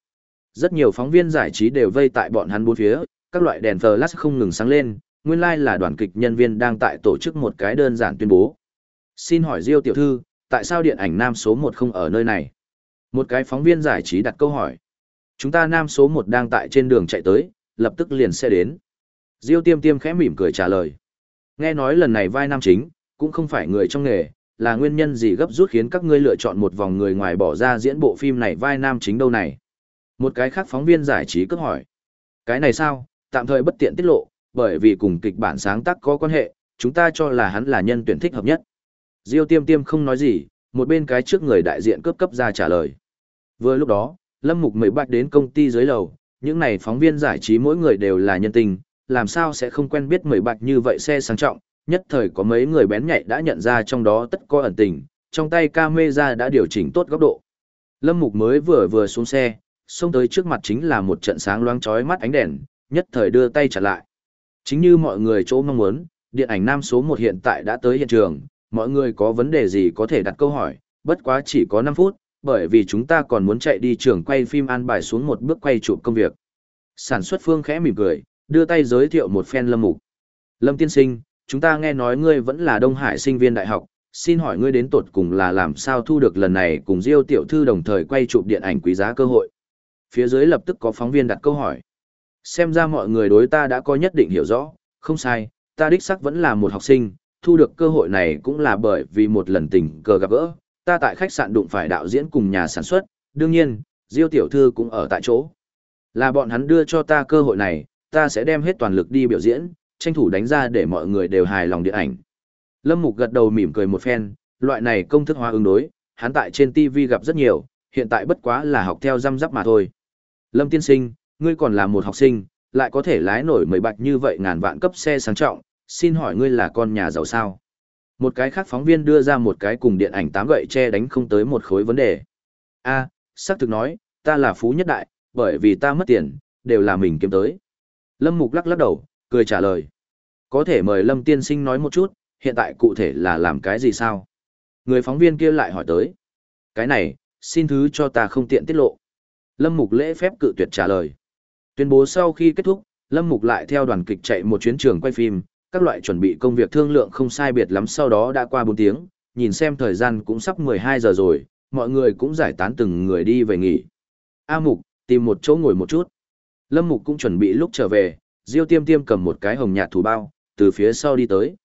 S1: Rất nhiều phóng viên giải trí đều vây tại bọn hắn bốn phía, các loại đèn flash không ngừng sáng lên, nguyên lai like là đoàn kịch nhân viên đang tại tổ chức một cái đơn giản tuyên bố. Xin hỏi Diêu tiểu thư, tại sao điện ảnh nam số 1 không ở nơi này? Một cái phóng viên giải trí đặt câu hỏi. Chúng ta nam số 1 đang tại trên đường chạy tới, lập tức liền sẽ đến. Diêu tiêm tiêm khẽ mỉm cười trả lời. Nghe nói lần này vai nam chính, cũng không phải người trong nghề, là nguyên nhân gì gấp rút khiến các ngươi lựa chọn một vòng người ngoài bỏ ra diễn bộ phim này vai nam chính đâu này. Một cái khác phóng viên giải trí cấp hỏi. Cái này sao, tạm thời bất tiện tiết lộ, bởi vì cùng kịch bản sáng tác có quan hệ, chúng ta cho là hắn là nhân tuyển thích hợp nhất. Diêu tiêm tiêm không nói gì, một bên cái trước người đại diện cấp cấp ra trả lời. Vừa lúc đó, Lâm Mục mới bạch đến công ty dưới lầu, những này phóng viên giải trí mỗi người đều là nhân tình, làm sao sẽ không quen biết mười bạch như vậy xe sang trọng, nhất thời có mấy người bén nhạy đã nhận ra trong đó tất có ẩn tình, trong tay camera đã điều chỉnh tốt góc độ. Lâm Mục mới vừa vừa xuống xe, xông tới trước mặt chính là một trận sáng loáng chói mắt ánh đèn, nhất thời đưa tay trả lại. Chính như mọi người chỗ mong muốn, điện ảnh nam số 1 hiện tại đã tới hiện trường, mọi người có vấn đề gì có thể đặt câu hỏi, bất quá chỉ có 5 phút, bởi vì chúng ta còn muốn chạy đi trường quay phim an bài xuống một bước quay chụp công việc. Sản xuất phương khẽ mỉm cười, đưa tay giới thiệu một phen Lâm Mục. Lâm tiên sinh, chúng ta nghe nói ngươi vẫn là Đông Hải sinh viên đại học, xin hỏi ngươi đến tột cùng là làm sao thu được lần này cùng Diêu tiểu thư đồng thời quay chụp điện ảnh quý giá cơ hội. Phía dưới lập tức có phóng viên đặt câu hỏi. Xem ra mọi người đối ta đã có nhất định hiểu rõ, không sai, ta đích sắc vẫn là một học sinh, thu được cơ hội này cũng là bởi vì một lần tình cờ gặp gỡ, ta tại khách sạn đụng phải đạo diễn cùng nhà sản xuất, đương nhiên, Diêu tiểu thư cũng ở tại chỗ. Là bọn hắn đưa cho ta cơ hội này, ta sẽ đem hết toàn lực đi biểu diễn, tranh thủ đánh ra để mọi người đều hài lòng điện ảnh. Lâm Mục gật đầu mỉm cười một phen, loại này công thức hóa ứng đối, hắn tại trên TV gặp rất nhiều, hiện tại bất quá là học theo răm rắp mà thôi. Lâm tiên sinh, ngươi còn là một học sinh, lại có thể lái nổi mấy bạch như vậy ngàn vạn cấp xe sang trọng, xin hỏi ngươi là con nhà giàu sao? Một cái khác phóng viên đưa ra một cái cùng điện ảnh tám gậy che đánh không tới một khối vấn đề. A, à, xác thực nói, ta là phú nhất đại, bởi vì ta mất tiền, đều là mình kiếm tới. Lâm Mục lắc lắc đầu, cười trả lời. Có thể mời Lâm tiên sinh nói một chút, hiện tại cụ thể là làm cái gì sao? Người phóng viên kia lại hỏi tới. Cái này, xin thứ cho ta không tiện tiết lộ. Lâm Mục lễ phép cự tuyệt trả lời. Tuyên bố sau khi kết thúc, Lâm Mục lại theo đoàn kịch chạy một chuyến trường quay phim, các loại chuẩn bị công việc thương lượng không sai biệt lắm sau đó đã qua 4 tiếng, nhìn xem thời gian cũng sắp 12 giờ rồi, mọi người cũng giải tán từng người đi về nghỉ. A Mục, tìm một chỗ ngồi một chút. Lâm Mục cũng chuẩn bị lúc trở về, Diêu Tiêm Tiêm cầm một cái hồng nhạt thủ bao, từ phía sau đi tới.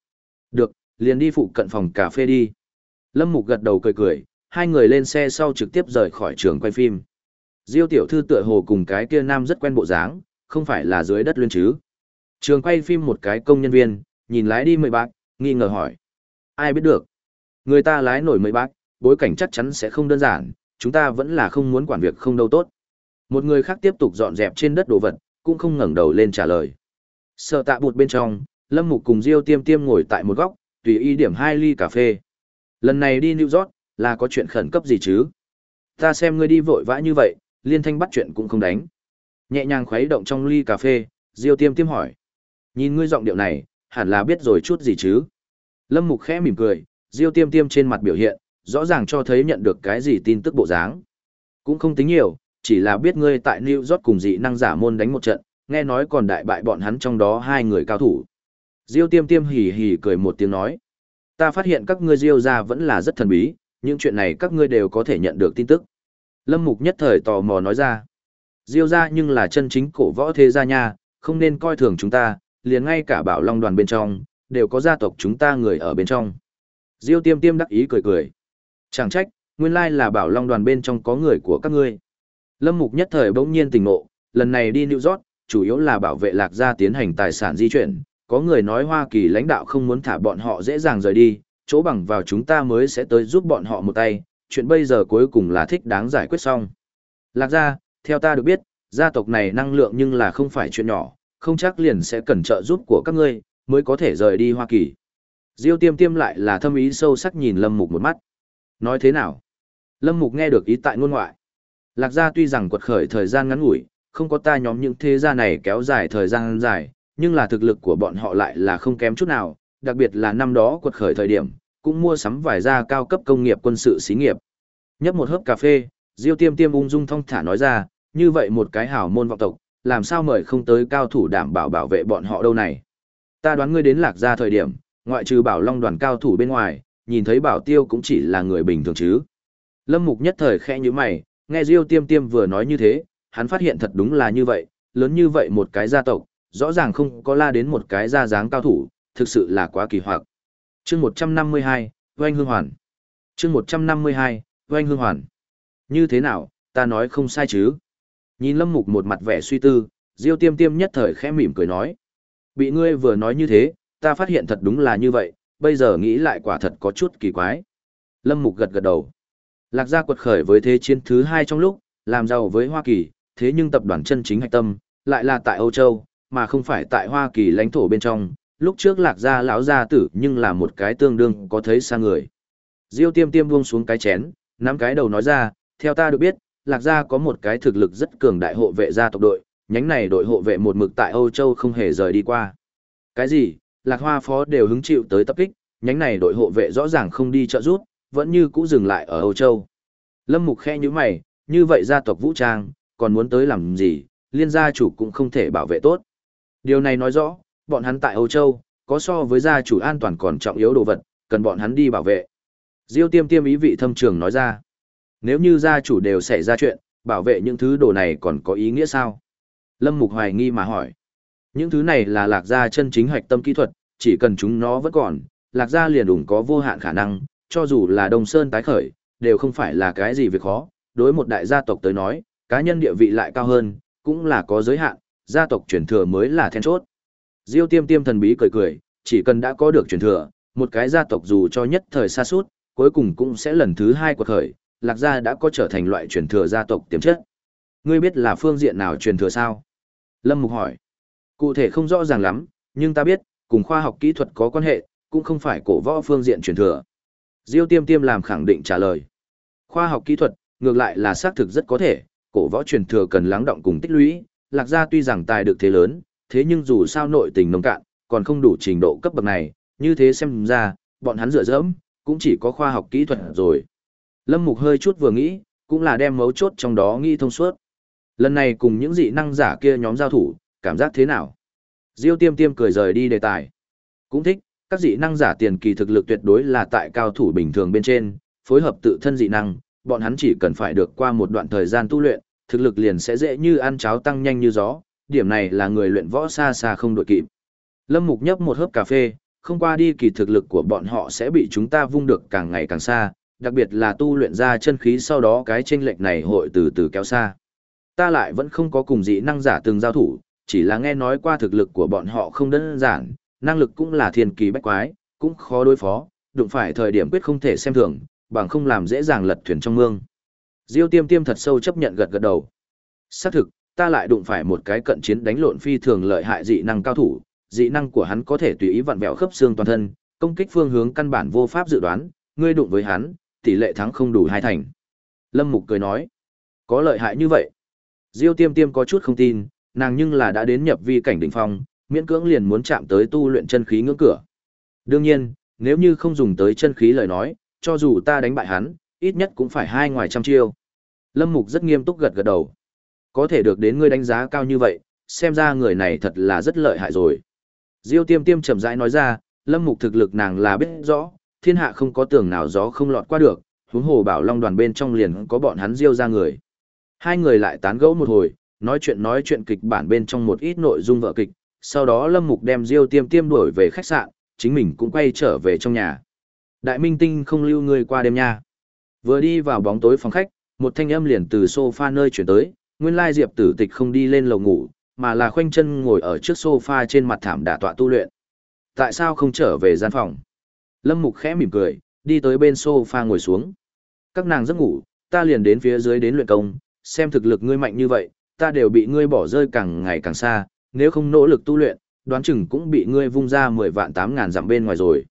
S1: Được, liền đi phụ cận phòng cà phê đi. Lâm Mục gật đầu cười cười, hai người lên xe sau trực tiếp rời khỏi trường quay phim. Diêu tiểu thư tựa hồ cùng cái kia nam rất quen bộ dáng, không phải là dưới đất luyên chứ. Trường quay phim một cái công nhân viên, nhìn lái đi mười bác, nghi ngờ hỏi. Ai biết được? Người ta lái nổi mười bác, bối cảnh chắc chắn sẽ không đơn giản, chúng ta vẫn là không muốn quản việc không đâu tốt. Một người khác tiếp tục dọn dẹp trên đất đồ vật, cũng không ngẩng đầu lên trả lời. Sợ tạ bụt bên trong, Lâm Mục cùng Diêu Tiêm Tiêm ngồi tại một góc, tùy ý điểm hai ly cà phê. Lần này đi New York, là có chuyện khẩn cấp gì chứ? Ta xem ngươi đi vội vã như vậy, liên thanh bắt chuyện cũng không đánh. Nhẹ nhàng khuấy động trong ly cà phê, Diêu Tiêm Tiêm hỏi. Nhìn ngươi giọng điệu này, hẳn là biết rồi chút gì chứ? Lâm Mục khẽ mỉm cười, Diêu Tiêm Tiêm trên mặt biểu hiện, rõ ràng cho thấy nhận được cái gì tin tức bộ dáng. Cũng không tính nhiều, chỉ là biết ngươi tại New York cùng dị năng giả môn đánh một trận, nghe nói còn đại bại bọn hắn trong đó hai người cao thủ. Diêu tiêm tiêm hì hì cười một tiếng nói. Ta phát hiện các ngươi Diêu ra vẫn là rất thần bí, những chuyện này các ngươi đều có thể nhận được tin tức. Lâm Mục nhất thời tò mò nói ra. Diêu ra nhưng là chân chính cổ võ thế gia nha, không nên coi thường chúng ta, liền ngay cả bảo long đoàn bên trong, đều có gia tộc chúng ta người ở bên trong. Diêu tiêm tiêm đắc ý cười cười. Chẳng trách, nguyên lai là bảo long đoàn bên trong có người của các ngươi. Lâm Mục nhất thời bỗng nhiên tỉnh ngộ, lần này đi New York, chủ yếu là bảo vệ lạc gia tiến hành tài sản di chuyển. Có người nói Hoa Kỳ lãnh đạo không muốn thả bọn họ dễ dàng rời đi, chỗ bằng vào chúng ta mới sẽ tới giúp bọn họ một tay, chuyện bây giờ cuối cùng là thích đáng giải quyết xong. Lạc gia, theo ta được biết, gia tộc này năng lượng nhưng là không phải chuyện nhỏ, không chắc liền sẽ cần trợ giúp của các ngươi, mới có thể rời đi Hoa Kỳ. Diêu tiêm tiêm lại là thâm ý sâu sắc nhìn Lâm Mục một mắt. Nói thế nào? Lâm Mục nghe được ý tại ngôn ngoại. Lạc gia tuy rằng quật khởi thời gian ngắn ngủi, không có ta nhóm những thế gia này kéo dài thời gian dài, nhưng là thực lực của bọn họ lại là không kém chút nào, đặc biệt là năm đó quật khởi thời điểm, cũng mua sắm vài gia cao cấp công nghiệp quân sự xí nghiệp. Nhấp một hớp cà phê, Diêu Tiêm Tiêm ung dung thong thả nói ra, như vậy một cái hảo môn vọng tộc, làm sao mời không tới cao thủ đảm bảo bảo vệ bọn họ đâu này. Ta đoán ngươi đến lạc gia thời điểm, ngoại trừ bảo long đoàn cao thủ bên ngoài, nhìn thấy bảo tiêu cũng chỉ là người bình thường chứ. Lâm Mục nhất thời khẽ như mày, nghe Diêu Tiêm Tiêm vừa nói như thế, hắn phát hiện thật đúng là như vậy, lớn như vậy một cái gia tộc, rõ ràng không có la đến một cái gia dáng cao thủ, thực sự là quá kỳ hoặc. Chương 152, Oanh Hương Hoàn. Chương 152, Oanh Hương Hoàn. Như thế nào, ta nói không sai chứ? Nhìn Lâm Mục một mặt vẻ suy tư, Diêu Tiêm Tiêm nhất thời khẽ mỉm cười nói. Bị ngươi vừa nói như thế, ta phát hiện thật đúng là như vậy, bây giờ nghĩ lại quả thật có chút kỳ quái. Lâm Mục gật gật đầu. Lạc gia quật khởi với thế chiến thứ hai trong lúc, làm giàu với Hoa Kỳ, thế nhưng tập đoàn chân chính hạch tâm, lại là tại Âu Châu, mà không phải tại Hoa Kỳ lãnh thổ bên trong. Lúc trước lạc gia lão gia tử nhưng là một cái tương đương có thấy xa người. Diêu tiêm tiêm buông xuống cái chén, nắm cái đầu nói ra, theo ta được biết, lạc gia có một cái thực lực rất cường đại hộ vệ gia tộc đội, nhánh này đội hộ vệ một mực tại Âu Châu không hề rời đi qua. Cái gì, lạc hoa phó đều hứng chịu tới tập kích, nhánh này đội hộ vệ rõ ràng không đi trợ rút, vẫn như cũ dừng lại ở Âu Châu. Lâm Mục khe như mày, như vậy gia tộc vũ trang, còn muốn tới làm gì, liên gia chủ cũng không thể bảo vệ tốt. Điều này nói rõ, bọn hắn tại Âu Châu, có so với gia chủ an toàn còn trọng yếu đồ vật, cần bọn hắn đi bảo vệ. Diêu tiêm tiêm ý vị thâm trường nói ra. Nếu như gia chủ đều xảy ra chuyện, bảo vệ những thứ đồ này còn có ý nghĩa sao? Lâm Mục hoài nghi mà hỏi. Những thứ này là lạc gia chân chính hoạch tâm kỹ thuật, chỉ cần chúng nó vẫn còn, lạc gia liền đủng có vô hạn khả năng, cho dù là Đông Sơn tái khởi, đều không phải là cái gì việc khó, đối một đại gia tộc tới nói, cá nhân địa vị lại cao hơn, cũng là có giới hạn, gia tộc truyền thừa mới là then chốt. Diêu Tiêm Tiêm thần bí cười cười, chỉ cần đã có được truyền thừa, một cái gia tộc dù cho nhất thời xa suốt, cuối cùng cũng sẽ lần thứ hai quật khởi, Lạc gia đã có trở thành loại truyền thừa gia tộc tiềm chất. Ngươi biết là phương diện nào truyền thừa sao? Lâm Mục hỏi. Cụ thể không rõ ràng lắm, nhưng ta biết, cùng khoa học kỹ thuật có quan hệ, cũng không phải cổ võ phương diện truyền thừa. Diêu Tiêm Tiêm làm khẳng định trả lời. Khoa học kỹ thuật, ngược lại là xác thực rất có thể, cổ võ truyền thừa cần lắng động cùng tích lũy, lạc gia tuy rằng tài được thế lớn, thế nhưng dù sao nội tình nông cạn, còn không đủ trình độ cấp bậc này, như thế xem ra, bọn hắn dựa dẫm, cũng chỉ có khoa học kỹ thuật rồi. Lâm Mục hơi chút vừa nghĩ, cũng là đem mấu chốt trong đó nghĩ thông suốt. Lần này cùng những dị năng giả kia nhóm giao thủ, cảm giác thế nào? Diêu tiêm tiêm cười rời đi đề tài. Cũng thích, các dị năng giả tiền kỳ thực lực tuyệt đối là tại cao thủ bình thường bên trên, phối hợp tự thân dị năng, bọn hắn chỉ cần phải được qua một đoạn thời gian tu luyện, thực lực liền sẽ dễ như ăn cháo tăng nhanh như gió, điểm này là người luyện võ xa xa không đội kịp. Lâm Mục nhấp một hớp cà phê, không qua đi kỳ thực lực của bọn họ sẽ bị chúng ta vung được càng ngày càng xa, đặc biệt là tu luyện ra chân khí sau đó cái chênh lệch này hội từ từ kéo xa. Ta lại vẫn không có cùng dị năng giả từng giao thủ, chỉ là nghe nói qua thực lực của bọn họ không đơn giản, năng lực cũng là thiên kỳ bách quái, cũng khó đối phó, đụng phải thời điểm quyết không thể xem thường, bằng không làm dễ dàng lật thuyền trong mương. Diêu tiêm tiêm thật sâu chấp nhận gật gật đầu. Xác thực, ta lại đụng phải một cái cận chiến đánh lộn phi thường lợi hại dị năng cao thủ, dị năng của hắn có thể tùy ý vặn vẹo khớp xương toàn thân, công kích phương hướng căn bản vô pháp dự đoán, ngươi đụng với hắn, tỷ lệ thắng không đủ hai thành. Lâm Mục cười nói, có lợi hại như vậy. Diêu tiêm tiêm có chút không tin, nàng nhưng là đã đến nhập vi cảnh đỉnh phong, miễn cưỡng liền muốn chạm tới tu luyện chân khí ngưỡng cửa. Đương nhiên, nếu như không dùng tới chân khí lời nói, cho dù ta đánh bại hắn, ít nhất cũng phải hai ngoài trăm chiêu. Lâm Mục rất nghiêm túc gật gật đầu. Có thể được đến ngươi đánh giá cao như vậy, xem ra người này thật là rất lợi hại rồi. Diêu tiêm tiêm chậm rãi nói ra, Lâm Mục thực lực nàng là biết rõ, thiên hạ không có tường nào gió không lọt qua được, huống hồ bảo long đoàn bên trong liền có bọn hắn Diêu ra người. Hai người lại tán gẫu một hồi, nói chuyện nói chuyện kịch bản bên trong một ít nội dung vợ kịch, sau đó Lâm Mục đem Diêu tiêm tiêm đuổi về khách sạn, chính mình cũng quay trở về trong nhà. Đại minh tinh không lưu người qua đêm nha. Vừa đi vào bóng tối phòng khách, một thanh âm liền từ sofa nơi chuyển tới, nguyên lai Diệp tử tịch không đi lên lầu ngủ, mà là khoanh chân ngồi ở trước sofa trên mặt thảm đả tọa tu luyện. Tại sao không trở về gian phòng? Lâm Mục khẽ mỉm cười, đi tới bên sofa ngồi xuống. Các nàng giấc ngủ, ta liền đến phía dưới đến luyện công, xem thực lực ngươi mạnh như vậy, ta đều bị ngươi bỏ rơi càng ngày càng xa, nếu không nỗ lực tu luyện, đoán chừng cũng bị ngươi vung ra 10 vạn 8 ngàn dặm bên ngoài rồi.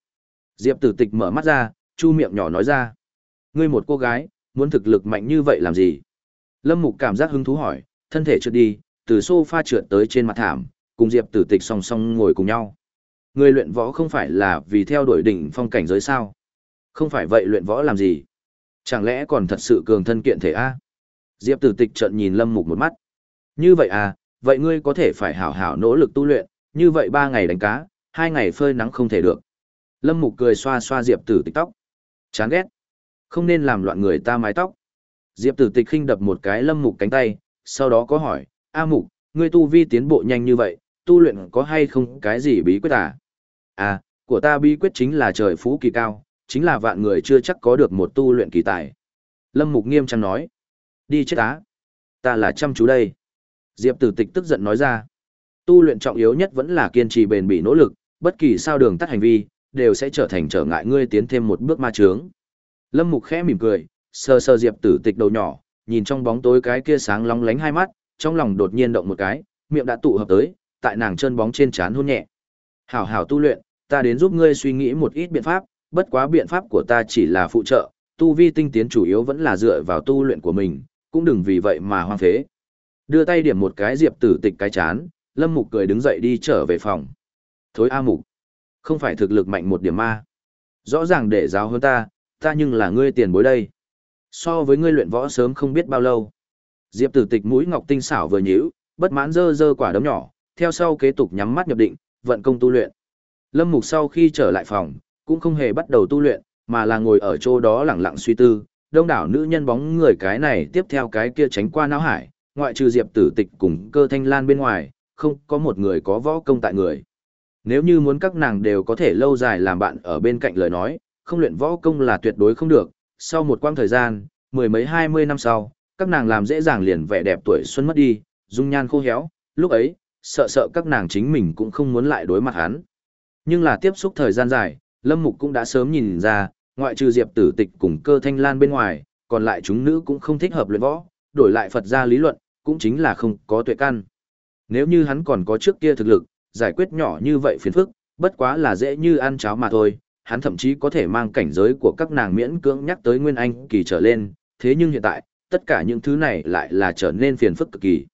S1: Diệp tử tịch mở mắt ra, chu miệng nhỏ nói ra. Ngươi một cô gái, muốn thực lực mạnh như vậy làm gì? Lâm Mục cảm giác hứng thú hỏi, thân thể trượt đi, từ sofa trượt tới trên mặt thảm, cùng Diệp tử tịch song song ngồi cùng nhau. Người luyện võ không phải là vì theo đuổi đỉnh phong cảnh giới sao? Không phải vậy luyện võ làm gì? Chẳng lẽ còn thật sự cường thân kiện thể a? Diệp tử tịch trợn nhìn Lâm Mục một mắt. Như vậy à, vậy ngươi có thể phải hảo hảo nỗ lực tu luyện, như vậy ba ngày đánh cá, hai ngày phơi nắng không thể được. Lâm Mục cười xoa xoa Diệp tử tịch tóc. Chán ghét. Không nên làm loạn người ta mái tóc. Diệp tử tịch khinh đập một cái Lâm Mục cánh tay, sau đó có hỏi, A Mục, ngươi tu vi tiến bộ nhanh như vậy, tu luyện có hay không cái gì bí quyết à? À, của ta bí quyết chính là trời phú kỳ cao, chính là vạn người chưa chắc có được một tu luyện kỳ tài. Lâm Mục nghiêm trang nói. Đi chết á. Ta là chăm chú đây. Diệp tử tịch tức giận nói ra. Tu luyện trọng yếu nhất vẫn là kiên trì bền bỉ nỗ lực, bất kỳ sao đường tắt hành vi, đều sẽ trở thành trở ngại ngươi tiến thêm một bước ma trướng. Lâm Mục khẽ mỉm cười, sờ sờ Diệp tử tịch đầu nhỏ, nhìn trong bóng tối cái kia sáng long lánh hai mắt, trong lòng đột nhiên động một cái, miệng đã tụ hợp tới, tại nàng chân bóng trên trán hôn nhẹ. Hảo hảo tu luyện, ta đến giúp ngươi suy nghĩ một ít biện pháp, bất quá biện pháp của ta chỉ là phụ trợ, tu vi tinh tiến chủ yếu vẫn là dựa vào tu luyện của mình, cũng đừng vì vậy mà hoang phế. Đưa tay điểm một cái Diệp Tử Tịch cái chán, Lâm Mục cười đứng dậy đi trở về phòng. Thối A Mục, không phải thực lực mạnh một điểm ma. Rõ ràng để giáo hơn ta, ta nhưng là ngươi tiền bối đây. So với ngươi luyện võ sớm không biết bao lâu. Diệp Tử Tịch mũi ngọc tinh xảo vừa nhíu, bất mãn dơ dơ quả đấm nhỏ, theo sau kế tục nhắm mắt nhập định, vận công tu luyện. Lâm Mục sau khi trở lại phòng, cũng không hề bắt đầu tu luyện, mà là ngồi ở chỗ đó lặng lặng suy tư, đông đảo nữ nhân bóng người cái này tiếp theo cái kia tránh qua não hải, ngoại trừ Diệp Tử Tịch cùng Cơ Thanh Lan bên ngoài, không có một người có võ công tại người. Nếu như muốn các nàng đều có thể lâu dài làm bạn ở bên cạnh lời nói, không luyện võ công là tuyệt đối không được, sau một quãng thời gian, mười mấy hai mươi năm sau, các nàng làm dễ dàng liền vẻ đẹp tuổi xuân mất đi, dung nhan khô héo, lúc ấy, sợ sợ các nàng chính mình cũng không muốn lại đối mặt hắn. Nhưng là tiếp xúc thời gian dài, Lâm Mục cũng đã sớm nhìn ra, ngoại trừ Diệp Tử Tịch cùng Cơ Thanh Lan bên ngoài, còn lại chúng nữ cũng không thích hợp luyện võ, đổi lại Phật gia lý luận, cũng chính là không có tuệ căn. Nếu như hắn còn có trước kia thực lực, giải quyết nhỏ như vậy phiền phức, bất quá là dễ như ăn cháo mà thôi, hắn thậm chí có thể mang cảnh giới của các nàng miễn cưỡng nhắc tới Nguyên Anh kỳ trở lên, thế nhưng hiện tại, tất cả những thứ này lại là trở nên phiền phức cực kỳ.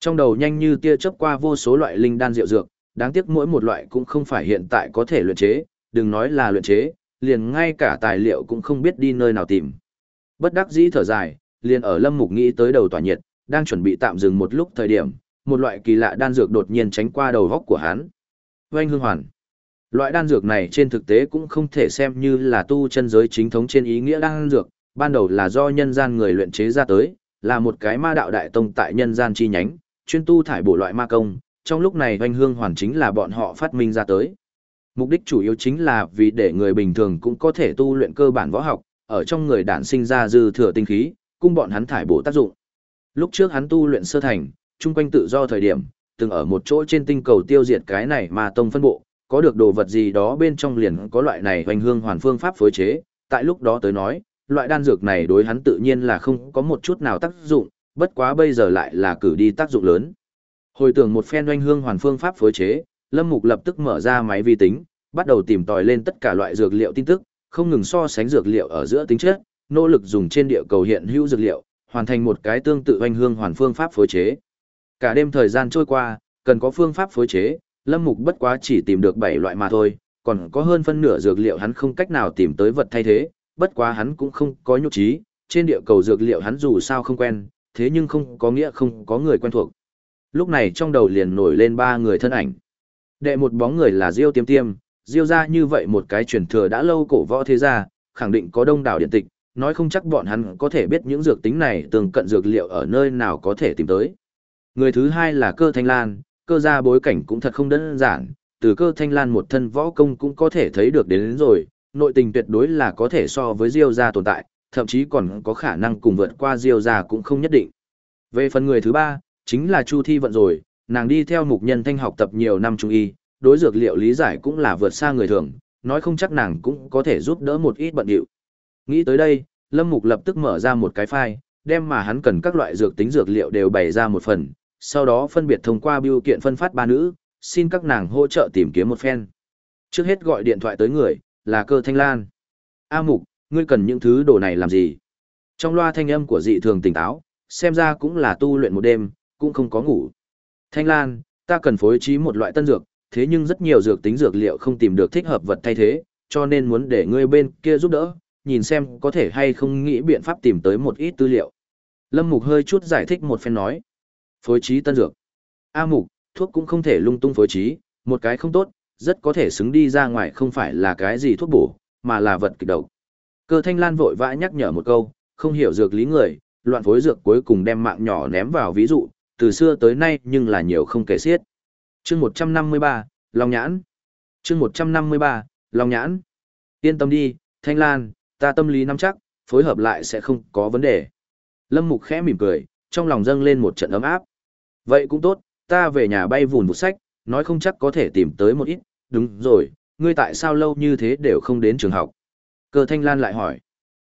S1: Trong đầu nhanh như tia chớp qua vô số loại linh đan rượu dược, đáng tiếc mỗi một loại cũng không phải hiện tại có thể luyện chế, đừng nói là luyện chế, liền ngay cả tài liệu cũng không biết đi nơi nào tìm. Bất đắc dĩ thở dài, liền ở Lâm Mục nghĩ tới đầu tỏa nhiệt, đang chuẩn bị tạm dừng một lúc thời điểm, một loại kỳ lạ đan dược đột nhiên tránh qua đầu góc của hắn. Oanh hương hoàn. Loại đan dược này trên thực tế cũng không thể xem như là tu chân giới chính thống trên ý nghĩa đan dược, ban đầu là do nhân gian người luyện chế ra tới, là một cái ma đạo đại tông tại nhân gian chi nhánh, chuyên tu thải bổ loại ma công, trong lúc này doanh hương hoàn chính là bọn họ phát minh ra tới. Mục đích chủ yếu chính là vì để người bình thường cũng có thể tu luyện cơ bản võ học, ở trong người đản sinh ra dư thừa tinh khí, cung bọn hắn thải bổ tác dụng. Lúc trước hắn tu luyện sơ thành, chung quanh tự do thời điểm, từng ở một chỗ trên tinh cầu tiêu diệt cái này mà tông phân bộ, có được đồ vật gì đó bên trong liền có loại này hoành hương hoàn phương pháp phối chế, tại lúc đó tới nói, loại đan dược này đối hắn tự nhiên là không có một chút nào tác dụng, bất quá bây giờ lại là cử đi tác dụng lớn. Hồi tưởng một phen hoành hương hoàn phương pháp phối chế, Lâm Mục lập tức mở ra máy vi tính, bắt đầu tìm tòi lên tất cả loại dược liệu tin tức, không ngừng so sánh dược liệu ở giữa tính chất, nỗ lực dùng trên địa cầu hiện hữu dược liệu, hoàn thành một cái tương tự hoành hương hoàn phương pháp phối chế. Cả đêm thời gian trôi qua, cần có phương pháp phối chế, Lâm Mục bất quá chỉ tìm được 7 loại mà thôi, còn có hơn phân nửa dược liệu hắn không cách nào tìm tới vật thay thế, bất quá hắn cũng không có nhục trí, trên địa cầu dược liệu hắn dù sao không quen, thế nhưng không có nghĩa không có người quen thuộc. Lúc này trong đầu liền nổi lên ba người thân ảnh. Đệ một bóng người là Diêu Tiêm Tiêm, Diêu ra như vậy một cái truyền thừa đã lâu cổ võ thế gia, khẳng định có đông đảo điện tịch, nói không chắc bọn hắn có thể biết những dược tính này tương cận dược liệu ở nơi nào có thể tìm tới. Người thứ hai là cơ thanh lan, cơ gia bối cảnh cũng thật không đơn giản, từ cơ thanh lan một thân võ công cũng có thể thấy được đến, đến rồi, nội tình tuyệt đối là có thể so với Diêu gia tồn tại, thậm chí còn có khả năng cùng vượt qua Diêu gia cũng không nhất định. Về phần người thứ ba, chính là Chu Thi Vận rồi, nàng đi theo mục nhân thanh học tập nhiều năm trung y, đối dược liệu lý giải cũng là vượt xa người thường, nói không chắc nàng cũng có thể giúp đỡ một ít bận điệu. Nghĩ tới đây, Lâm Mục lập tức mở ra một cái file, đem mà hắn cần các loại dược tính dược liệu đều bày ra một phần, sau đó phân biệt thông qua biểu kiện phân phát ba nữ, xin các nàng hỗ trợ tìm kiếm một phen. Trước hết gọi điện thoại tới người, là cơ thanh lan. A Mục, ngươi cần những thứ đồ này làm gì? Trong loa thanh âm của dị thường tỉnh táo, xem ra cũng là tu luyện một đêm, cũng không có ngủ. Thanh Lan, ta cần phối trí một loại tân dược, thế nhưng rất nhiều dược tính dược liệu không tìm được thích hợp vật thay thế, cho nên muốn để ngươi bên kia giúp đỡ, nhìn xem có thể hay không nghĩ biện pháp tìm tới một ít tư liệu. Lâm Mục hơi chút giải thích một phen nói. Phối trí tân dược. A Mục, thuốc cũng không thể lung tung phối trí, một cái không tốt, rất có thể xứng đi ra ngoài không phải là cái gì thuốc bổ, mà là vật kịch độc. Cơ Thanh Lan vội vã nhắc nhở một câu, không hiểu dược lý người, loạn phối dược cuối cùng đem mạng nhỏ ném vào ví dụ, từ xưa tới nay nhưng là nhiều không kể xiết. Chương 153, Long Nhãn. Chương 153, Long Nhãn. Yên tâm đi, Thanh Lan, ta tâm lý nắm chắc, phối hợp lại sẽ không có vấn đề. Lâm Mục khẽ mỉm cười, trong lòng dâng lên một trận ấm áp. Vậy cũng tốt, ta về nhà bay vùn vụt sách, nói không chắc có thể tìm tới một ít, đúng rồi, ngươi tại sao lâu như thế đều không đến trường học? Cơ Thanh Lan lại hỏi.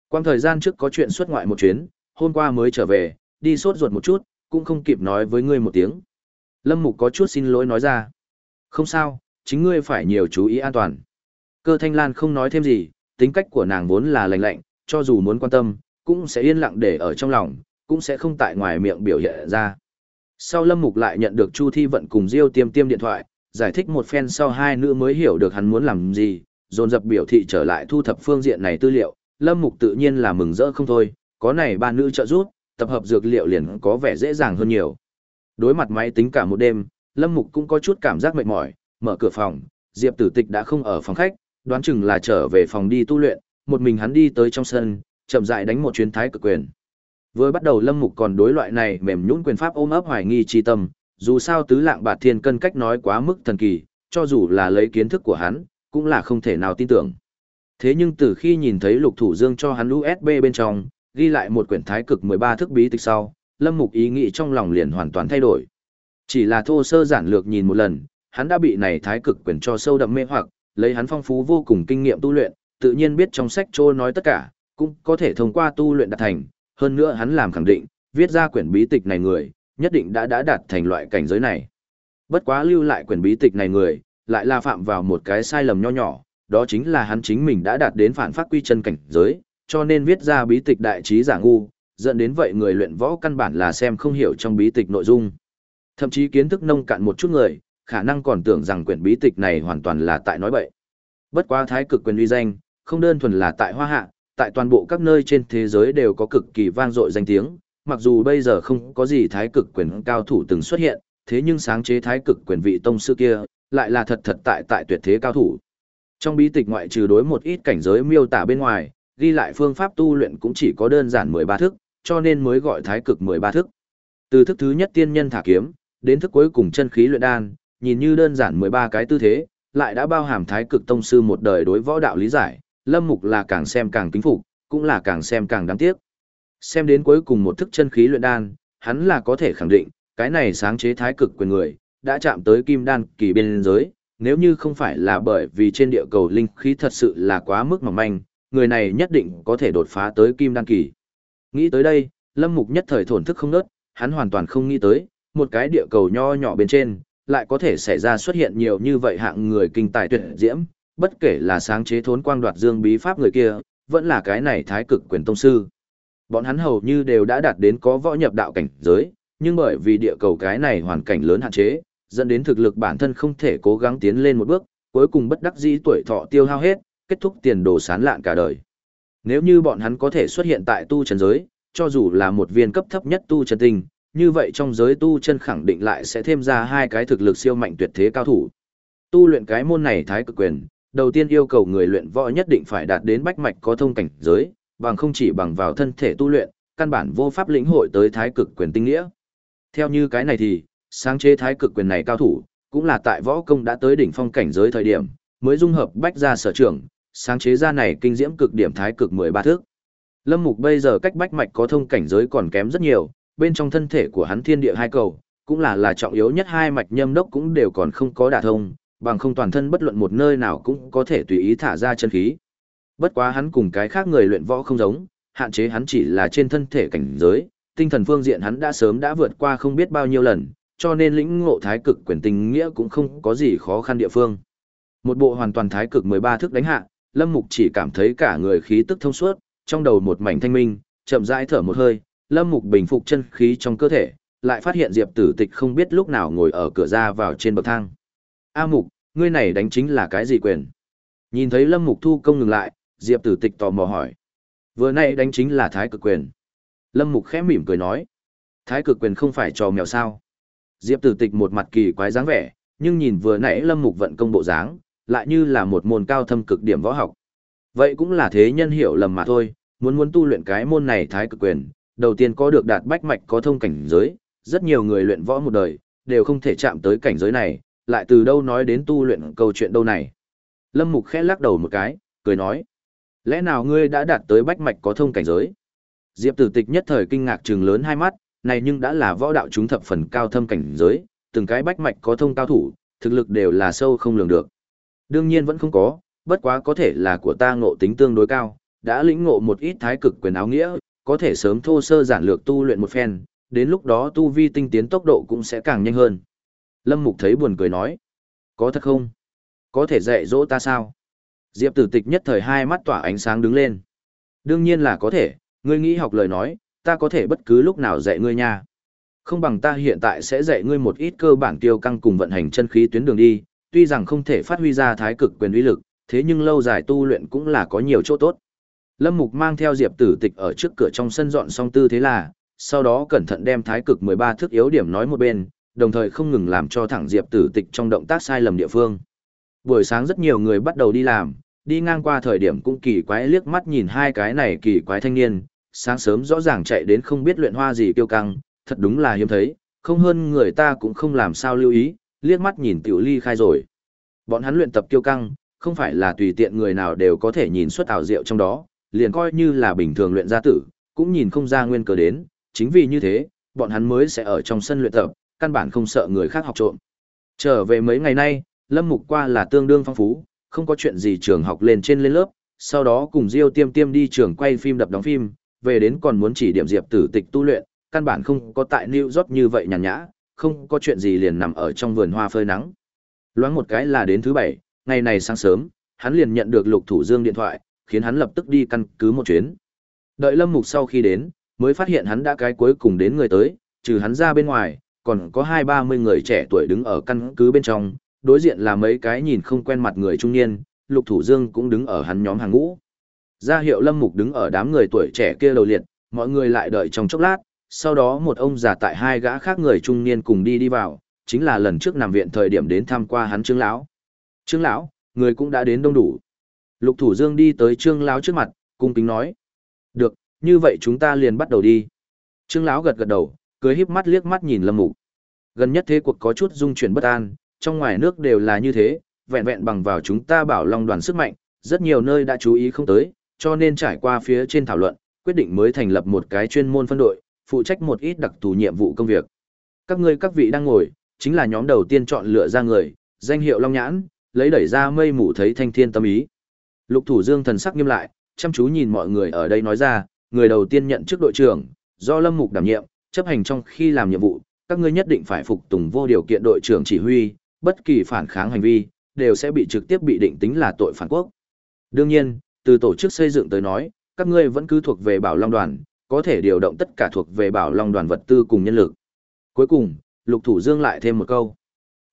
S1: Quang thời gian trước có chuyện xuất ngoại một chuyến, hôm qua mới trở về, đi sốt ruột một chút, cũng không kịp nói với ngươi một tiếng. Lâm Mục có chút xin lỗi nói ra. Không sao, chính ngươi phải nhiều chú ý an toàn. Cơ Thanh Lan không nói thêm gì, tính cách của nàng vốn là lạnh lạnh, cho dù muốn quan tâm, cũng sẽ yên lặng để ở trong lòng, cũng sẽ không tại ngoài miệng biểu hiện ra. Sau Lâm Mục lại nhận được Chu Thi Vận cùng Diêu Tiêm Tiêm điện thoại, giải thích một phen sau hai nữ mới hiểu được hắn muốn làm gì, dồn dập biểu thị trở lại thu thập phương diện này tư liệu, Lâm Mục tự nhiên là mừng rỡ không thôi, có này ba nữ trợ giúp, tập hợp dược liệu liền có vẻ dễ dàng hơn nhiều. Đối mặt máy tính cả một đêm, Lâm Mục cũng có chút cảm giác mệt mỏi, mở cửa phòng, Diệp Tử Tịch đã không ở phòng khách, đoán chừng là trở về phòng đi tu luyện, một mình hắn đi tới trong sân, chậm rãi đánh một chuyến thái cực quyền. Vừa bắt đầu Lâm Mục còn đối loại này mềm nhũn quyền pháp ôm ấp hoài nghi chi tâm, dù sao tứ lạng bạt thiên cân cách nói quá mức thần kỳ, cho dù là lấy kiến thức của hắn, cũng là không thể nào tin tưởng. Thế nhưng từ khi nhìn thấy Lục Thủ Dương cho hắn USB bên trong, ghi lại một quyển thái cực 13 thức bí tịch sau, Lâm Mục ý nghĩ trong lòng liền hoàn toàn thay đổi. Chỉ là thô sơ giản lược nhìn một lần, hắn đã bị này thái cực quyển cho sâu đậm mê hoặc, lấy hắn phong phú vô cùng kinh nghiệm tu luyện, tự nhiên biết trong sách trô nói tất cả, cũng có thể thông qua tu luyện đạt thành, hơn nữa hắn làm khẳng định, viết ra quyển bí tịch này người, nhất định đã đã đạt thành loại cảnh giới này. Bất quá lưu lại quyển bí tịch này người, lại là phạm vào một cái sai lầm nho nhỏ, đó chính là hắn chính mình đã đạt đến phản phát quy chân cảnh giới, cho nên viết ra bí tịch đại trí giả ngu, dẫn đến vậy người luyện võ căn bản là xem không hiểu trong bí tịch nội dung. Thậm chí kiến thức nông cạn một chút người, khả năng còn tưởng rằng quyển bí tịch này hoàn toàn là tại nói bậy. Bất quá thái cực quyền uy danh, không đơn thuần là tại Hoa Hạ, tại toàn bộ các nơi trên thế giới đều có cực kỳ vang dội danh tiếng, mặc dù bây giờ không có gì thái cực quyền cao thủ từng xuất hiện, thế nhưng sáng chế thái cực quyền vị tông sư kia, lại là thật thật tại tại tuyệt thế cao thủ. Trong bí tịch ngoại trừ đối một ít cảnh giới miêu tả bên ngoài, ghi lại phương pháp tu luyện cũng chỉ có đơn giản 13 thức, cho nên mới gọi thái cực 13 thức. Từ thức thứ nhất tiên nhân thả kiếm, đến thức cuối cùng chân khí luyện đan, nhìn như đơn giản 13 cái tư thế, lại đã bao hàm thái cực tông sư một đời đối võ đạo lý giải, lâm mục là càng xem càng kính phục, cũng là càng xem càng đáng tiếc. Xem đến cuối cùng một thức chân khí luyện đan, hắn là có thể khẳng định, cái này sáng chế thái cực quyền người, đã chạm tới kim đan kỳ biên giới, nếu như không phải là bởi vì trên địa cầu linh khí thật sự là quá mức mỏng manh, người này nhất định có thể đột phá tới kim đan kỳ. Nghĩ tới đây, Lâm Mục nhất thời thổn thức không nớt, hắn hoàn toàn không nghĩ tới, một cái địa cầu nho nhỏ bên trên, lại có thể xảy ra xuất hiện nhiều như vậy hạng người kinh tài tuyệt diễm, bất kể là sáng chế thốn quang đoạt dương bí pháp người kia, vẫn là cái này thái cực quyền tông sư. Bọn hắn hầu như đều đã đạt đến có võ nhập đạo cảnh giới, nhưng bởi vì địa cầu cái này hoàn cảnh lớn hạn chế, dẫn đến thực lực bản thân không thể cố gắng tiến lên một bước, cuối cùng bất đắc dĩ tuổi thọ tiêu hao hết, kết thúc tiền đồ sán lạn cả đời. Nếu như bọn hắn có thể xuất hiện tại tu chân giới, cho dù là một viên cấp thấp nhất tu chân tinh, như vậy trong giới tu chân khẳng định lại sẽ thêm ra hai cái thực lực siêu mạnh tuyệt thế cao thủ. Tu luyện cái môn này thái cực quyền, đầu tiên yêu cầu người luyện võ nhất định phải đạt đến bách mạch có thông cảnh giới, bằng không chỉ bằng vào thân thể tu luyện, căn bản vô pháp lĩnh hội tới thái cực quyền tinh nghĩa. Theo như cái này thì, sáng chế thái cực quyền này cao thủ, cũng là tại võ công đã tới đỉnh phong cảnh giới thời điểm, mới dung hợp bách ra sở trưởng sáng chế ra này kinh diễm cực điểm thái cực 13 thước. Lâm Mục bây giờ cách bách mạch có thông cảnh giới còn kém rất nhiều, bên trong thân thể của hắn thiên địa hai cầu, cũng là là trọng yếu nhất hai mạch nhâm đốc cũng đều còn không có đả thông, bằng không toàn thân bất luận một nơi nào cũng có thể tùy ý thả ra chân khí. Bất quá hắn cùng cái khác người luyện võ không giống, hạn chế hắn chỉ là trên thân thể cảnh giới, tinh thần phương diện hắn đã sớm đã vượt qua không biết bao nhiêu lần, cho nên lĩnh ngộ thái cực quyền tình nghĩa cũng không có gì khó khăn địa phương. Một bộ hoàn toàn thái cực 13 thức đánh hạ, Lâm Mục chỉ cảm thấy cả người khí tức thông suốt, trong đầu một mảnh thanh minh, chậm rãi thở một hơi, Lâm Mục bình phục chân khí trong cơ thể, lại phát hiện Diệp Tử Tịch không biết lúc nào ngồi ở cửa ra vào trên bậc thang. A Mục, ngươi này đánh chính là cái gì quyền? Nhìn thấy Lâm Mục thu công ngừng lại, Diệp Tử Tịch tò mò hỏi. Vừa nay đánh chính là thái cực quyền. Lâm Mục khẽ mỉm cười nói. Thái cực quyền không phải trò mèo sao. Diệp Tử Tịch một mặt kỳ quái dáng vẻ, nhưng nhìn vừa nãy Lâm Mục vận công bộ dáng, lại như là một môn cao thâm cực điểm võ học. Vậy cũng là thế nhân hiểu lầm mà thôi, muốn muốn tu luyện cái môn này thái cực quyền, đầu tiên có được đạt bách mạch có thông cảnh giới, rất nhiều người luyện võ một đời, đều không thể chạm tới cảnh giới này, lại từ đâu nói đến tu luyện câu chuyện đâu này. Lâm Mục khẽ lắc đầu một cái, cười nói. Lẽ nào ngươi đã đạt tới bách mạch có thông cảnh giới? Diệp tử tịch nhất thời kinh ngạc trừng lớn hai mắt, này nhưng đã là võ đạo chúng thập phần cao thâm cảnh giới, từng cái bách mạch có thông cao thủ, thực lực đều là sâu không lường được. Đương nhiên vẫn không có, bất quá có thể là của ta ngộ tính tương đối cao, đã lĩnh ngộ một ít thái cực quyền áo nghĩa, có thể sớm thô sơ giản lược tu luyện một phen, đến lúc đó tu vi tinh tiến tốc độ cũng sẽ càng nhanh hơn. Lâm Mục thấy buồn cười nói, có thật không? Có thể dạy dỗ ta sao? Diệp tử tịch nhất thời hai mắt tỏa ánh sáng đứng lên. Đương nhiên là có thể, ngươi nghĩ học lời nói, ta có thể bất cứ lúc nào dạy ngươi nha. Không bằng ta hiện tại sẽ dạy ngươi một ít cơ bản tiêu căng cùng vận hành chân khí tuyến đường đi, tuy rằng không thể phát huy ra thái cực quyền uy lực, thế nhưng lâu dài tu luyện cũng là có nhiều chỗ tốt. Lâm Mục mang theo Diệp Tử Tịch ở trước cửa trong sân dọn xong tư thế là, sau đó cẩn thận đem thái cực 13 thước yếu điểm nói một bên, đồng thời không ngừng làm cho thẳng Diệp Tử Tịch trong động tác sai lầm địa phương. Buổi sáng rất nhiều người bắt đầu đi làm, đi ngang qua thời điểm cũng kỳ quái liếc mắt nhìn hai cái này kỳ quái thanh niên, sáng sớm rõ ràng chạy đến không biết luyện hoa gì kiêu căng, thật đúng là hiếm thấy, không hơn người ta cũng không làm sao lưu ý, liếc mắt nhìn tiểu ly khai rồi. Bọn hắn luyện tập kiêu căng, không phải là tùy tiện người nào đều có thể nhìn xuất ảo diệu trong đó, liền coi như là bình thường luyện gia tử, cũng nhìn không ra nguyên cớ đến, chính vì như thế, bọn hắn mới sẽ ở trong sân luyện tập, căn bản không sợ người khác học trộm. Trở về mấy ngày nay, Lâm Mục qua là tương đương phong phú, không có chuyện gì trường học lên trên lên lớp, sau đó cùng Diêu Tiêm Tiêm đi trường quay phim đập đóng phim, về đến còn muốn chỉ điểm Diệp Tử Tịch tu luyện, căn bản không có tại New York như vậy nhàn nhã, không có chuyện gì liền nằm ở trong vườn hoa phơi nắng. Loáng một cái là đến thứ bảy, ngày này sáng sớm, hắn liền nhận được Lục Thủ Dương điện thoại, khiến hắn lập tức đi căn cứ một chuyến. Đợi Lâm Mục sau khi đến, mới phát hiện hắn đã cái cuối cùng đến người tới, trừ hắn ra bên ngoài, còn có hai ba mươi người trẻ tuổi đứng ở căn cứ bên trong, đối diện là mấy cái nhìn không quen mặt người trung niên, Lục Thủ Dương cũng đứng ở hắn nhóm hàng ngũ. gia hiệu Lâm Mục đứng ở đám người tuổi trẻ kia đầu liệt, mọi người lại đợi trong chốc lát, sau đó một ông già tại hai gã khác người trung niên cùng đi đi vào, chính là lần trước nằm viện thời điểm đến thăm qua hắn Trương lão. Trương lão, người cũng đã đến đông đủ. Lục Thủ Dương đi tới Trương lão trước mặt, cung kính nói: "Được, như vậy chúng ta liền bắt đầu đi." Trương lão gật gật đầu, cười híp mắt liếc mắt nhìn Lâm Mục. Gần nhất thế cuộc có chút dung chuyển bất an, trong ngoài nước đều là như thế, vẹn vẹn bằng vào chúng ta bảo Long đoàn sức mạnh, rất nhiều nơi đã chú ý không tới, cho nên trải qua phía trên thảo luận, quyết định mới thành lập một cái chuyên môn phân đội, phụ trách một ít đặc thù nhiệm vụ công việc. Các ngươi các vị đang ngồi, chính là nhóm đầu tiên chọn lựa ra người, danh hiệu Long Nhãn, lấy đẩy ra mây mù thấy thanh thiên tâm ý. Lục Thủ Dương thần sắc nghiêm lại, chăm chú nhìn mọi người ở đây nói ra, người đầu tiên nhận chức đội trưởng, do Lâm Mục đảm nhiệm, chấp hành trong khi làm nhiệm vụ, các ngươi nhất định phải phục tùng vô điều kiện đội trưởng chỉ huy, bất kỳ phản kháng hành vi đều sẽ bị trực tiếp bị định tính là tội phản quốc. Đương nhiên, từ tổ chức xây dựng tới nói, các ngươi vẫn cứ thuộc về Bảo Long đoàn, có thể điều động tất cả thuộc về Bảo Long đoàn vật tư cùng nhân lực. Cuối cùng, Lục Thủ Dương lại thêm một câu.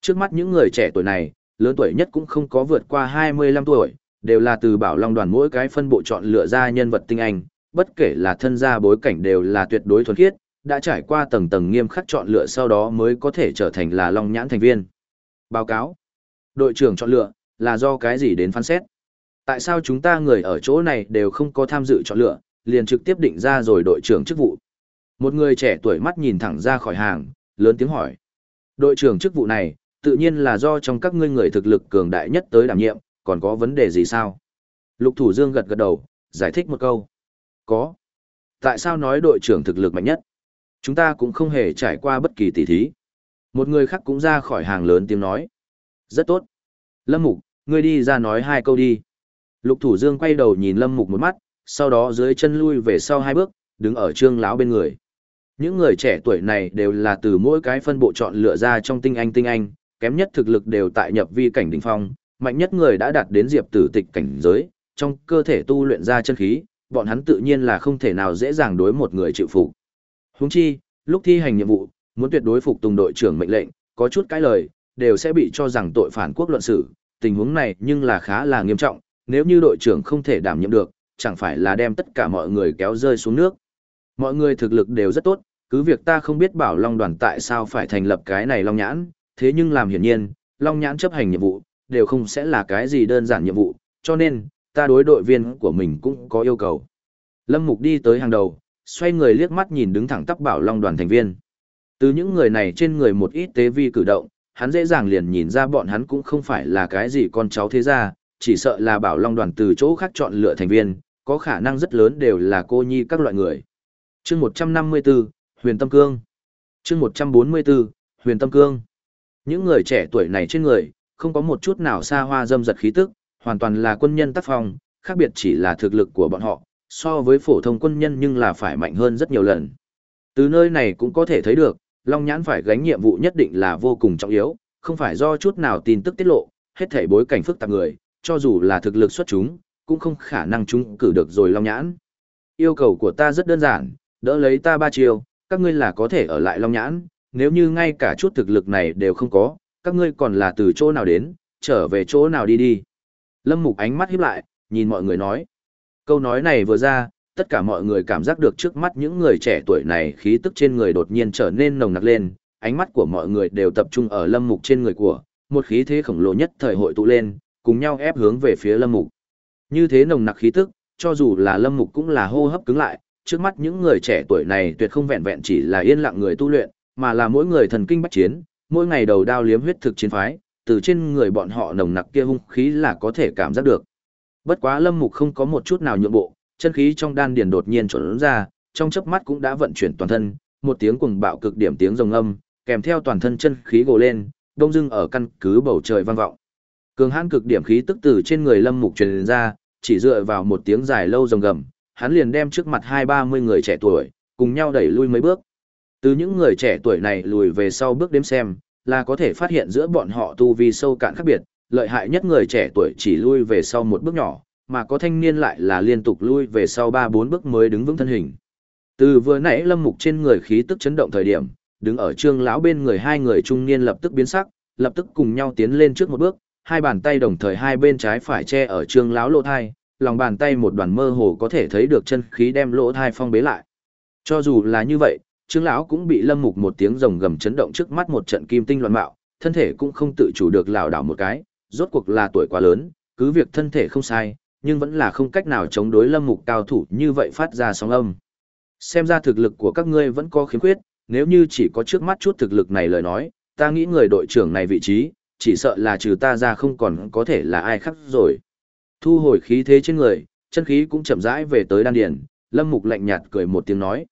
S1: Trước mắt những người trẻ tuổi này, lớn tuổi nhất cũng không có vượt qua 25 tuổi, đều là từ Bảo Long đoàn mỗi cái phân bộ chọn lựa ra nhân vật tinh anh, bất kể là thân gia bối cảnh đều là tuyệt đối thuần khiết, đã trải qua tầng tầng nghiêm khắc chọn lựa sau đó mới có thể trở thành là Long Nhãn thành viên. Báo cáo. Đội trưởng chọn lựa, là do cái gì đến phán xét? Tại sao chúng ta người ở chỗ này đều không có tham dự chọn lựa, liền trực tiếp định ra rồi đội trưởng chức vụ? Một người trẻ tuổi mắt nhìn thẳng ra khỏi hàng, lớn tiếng hỏi. Đội trưởng chức vụ này, tự nhiên là do trong các ngươi người thực lực cường đại nhất tới đảm nhiệm, còn có vấn đề gì sao? Lục Thủ Dương gật gật đầu, giải thích một câu. Có. Tại sao nói đội trưởng thực lực mạnh nhất? Chúng ta cũng không hề trải qua bất kỳ tỉ thí. Một người khác cũng ra khỏi hàng lớn tiếng nói. Rất tốt. Lâm Mục, ngươi đi ra nói hai câu đi. Lục Thủ Dương quay đầu nhìn Lâm Mục một mắt, sau đó dưới chân lui về sau hai bước, đứng ở trương lão bên người. Những người trẻ tuổi này đều là từ mỗi cái phân bộ chọn lựa ra trong tinh anh tinh anh, kém nhất thực lực đều tại nhập vi cảnh đỉnh phong, mạnh nhất người đã đạt đến diệp tử tịch cảnh giới, trong cơ thể tu luyện ra chân khí, bọn hắn tự nhiên là không thể nào dễ dàng đối một người chịu phục. Huống chi, lúc thi hành nhiệm vụ, muốn tuyệt đối phục tùng đội trưởng mệnh lệnh, có chút cái lời, đều sẽ bị cho rằng tội phản quốc luận xử, tình huống này nhưng là khá là nghiêm trọng, nếu như đội trưởng không thể đảm nhiệm được, chẳng phải là đem tất cả mọi người kéo rơi xuống nước. Mọi người thực lực đều rất tốt, cứ việc ta không biết bảo Long đoàn tại sao phải thành lập cái này Long Nhãn, thế nhưng làm hiển nhiên, Long Nhãn chấp hành nhiệm vụ, đều không sẽ là cái gì đơn giản nhiệm vụ, cho nên, ta đối đội viên của mình cũng có yêu cầu. Lâm Mục đi tới hàng đầu, xoay người liếc mắt nhìn đứng thẳng tắp bảo Long đoàn thành viên. Từ những người này trên người một ít tế vi cử động, hắn dễ dàng liền nhìn ra bọn hắn cũng không phải là cái gì con cháu thế gia, chỉ sợ là bảo Long đoàn từ chỗ khác chọn lựa thành viên, có khả năng rất lớn đều là cô nhi các loại người. Chương 154, Huyền Tâm Cương. Chương 144, Huyền Tâm Cương. Những người trẻ tuổi này trên người, không có một chút nào xa hoa dâm giật khí tức, hoàn toàn là quân nhân tác phong, khác biệt chỉ là thực lực của bọn họ, so với phổ thông quân nhân nhưng là phải mạnh hơn rất nhiều lần. Từ nơi này cũng có thể thấy được, Long Nhãn phải gánh nhiệm vụ nhất định là vô cùng trọng yếu, không phải do chút nào tin tức tiết lộ, hết thảy bối cảnh phức tạp người, cho dù là thực lực xuất chúng, cũng không khả năng chúng cử được rồi Long Nhãn. Yêu cầu của ta rất đơn giản, đỡ lấy ta ba chiều, các ngươi là có thể ở lại Long Nhãn, nếu như ngay cả chút thực lực này đều không có, các ngươi còn là từ chỗ nào đến, trở về chỗ nào đi đi. Lâm Mục ánh mắt híp lại, nhìn mọi người nói. Câu nói này vừa ra, tất cả mọi người cảm giác được trước mắt những người trẻ tuổi này khí tức trên người đột nhiên trở nên nồng nặc lên, ánh mắt của mọi người đều tập trung ở Lâm Mục trên người của, một khí thế khổng lồ nhất thời hội tụ lên, cùng nhau ép hướng về phía Lâm Mục. Như thế nồng nặc khí tức, cho dù là Lâm Mục cũng là hô hấp cứng lại, trước mắt những người trẻ tuổi này tuyệt không vẹn vẹn chỉ là yên lặng người tu luyện, mà là mỗi người thần kinh bách chiến, mỗi ngày đầu đao liếm huyết thực chiến phái, từ trên người bọn họ nồng nặc kia hung khí là có thể cảm giác được. Bất quá Lâm Mục không có một chút nào nhượng bộ, chân khí trong đan điền đột nhiên trỗi ra, trong chớp mắt cũng đã vận chuyển toàn thân, một tiếng cuồng bạo cực điểm tiếng rồng âm, kèm theo toàn thân chân khí gồ lên, đông dưng ở căn cứ bầu trời vang vọng. Cường hãn cực điểm khí tức từ trên người Lâm Mục truyền ra, chỉ dựa vào một tiếng dài lâu rồng gầm, hắn liền đem trước mặt hai ba mươi người trẻ tuổi, cùng nhau đẩy lui mấy bước. Từ những người trẻ tuổi này lùi về sau bước đếm xem, là có thể phát hiện giữa bọn họ tu vi sâu cạn khác biệt, lợi hại nhất người trẻ tuổi chỉ lui về sau một bước nhỏ, mà có thanh niên lại là liên tục lui về sau ba bốn bước mới đứng vững thân hình. Từ vừa nãy Lâm Mục trên người khí tức chấn động thời điểm, đứng ở Trương lão bên người hai người trung niên lập tức biến sắc, lập tức cùng nhau tiến lên trước một bước, hai bàn tay đồng thời hai bên trái phải che ở Trương lão lỗ thai, lòng bàn tay một đoàn mơ hồ có thể thấy được chân khí đem lỗ thai phong bế lại. Cho dù là như vậy, Trương lão cũng bị Lâm Mục một tiếng rồng gầm chấn động trước mắt một trận kim tinh loạn mạo, thân thể cũng không tự chủ được lảo đảo một cái, rốt cuộc là tuổi quá lớn, cứ việc thân thể không sai, nhưng vẫn là không cách nào chống đối Lâm Mục cao thủ như vậy phát ra sóng âm. Xem ra thực lực của các ngươi vẫn có khiếm khuyết, nếu như chỉ có trước mắt chút thực lực này lời nói, ta nghĩ người đội trưởng này vị trí, chỉ sợ là trừ ta ra không còn có thể là ai khác rồi. Thu hồi khí thế trên người, chân khí cũng chậm rãi về tới đan điền, Lâm Mục lạnh nhạt cười một tiếng nói.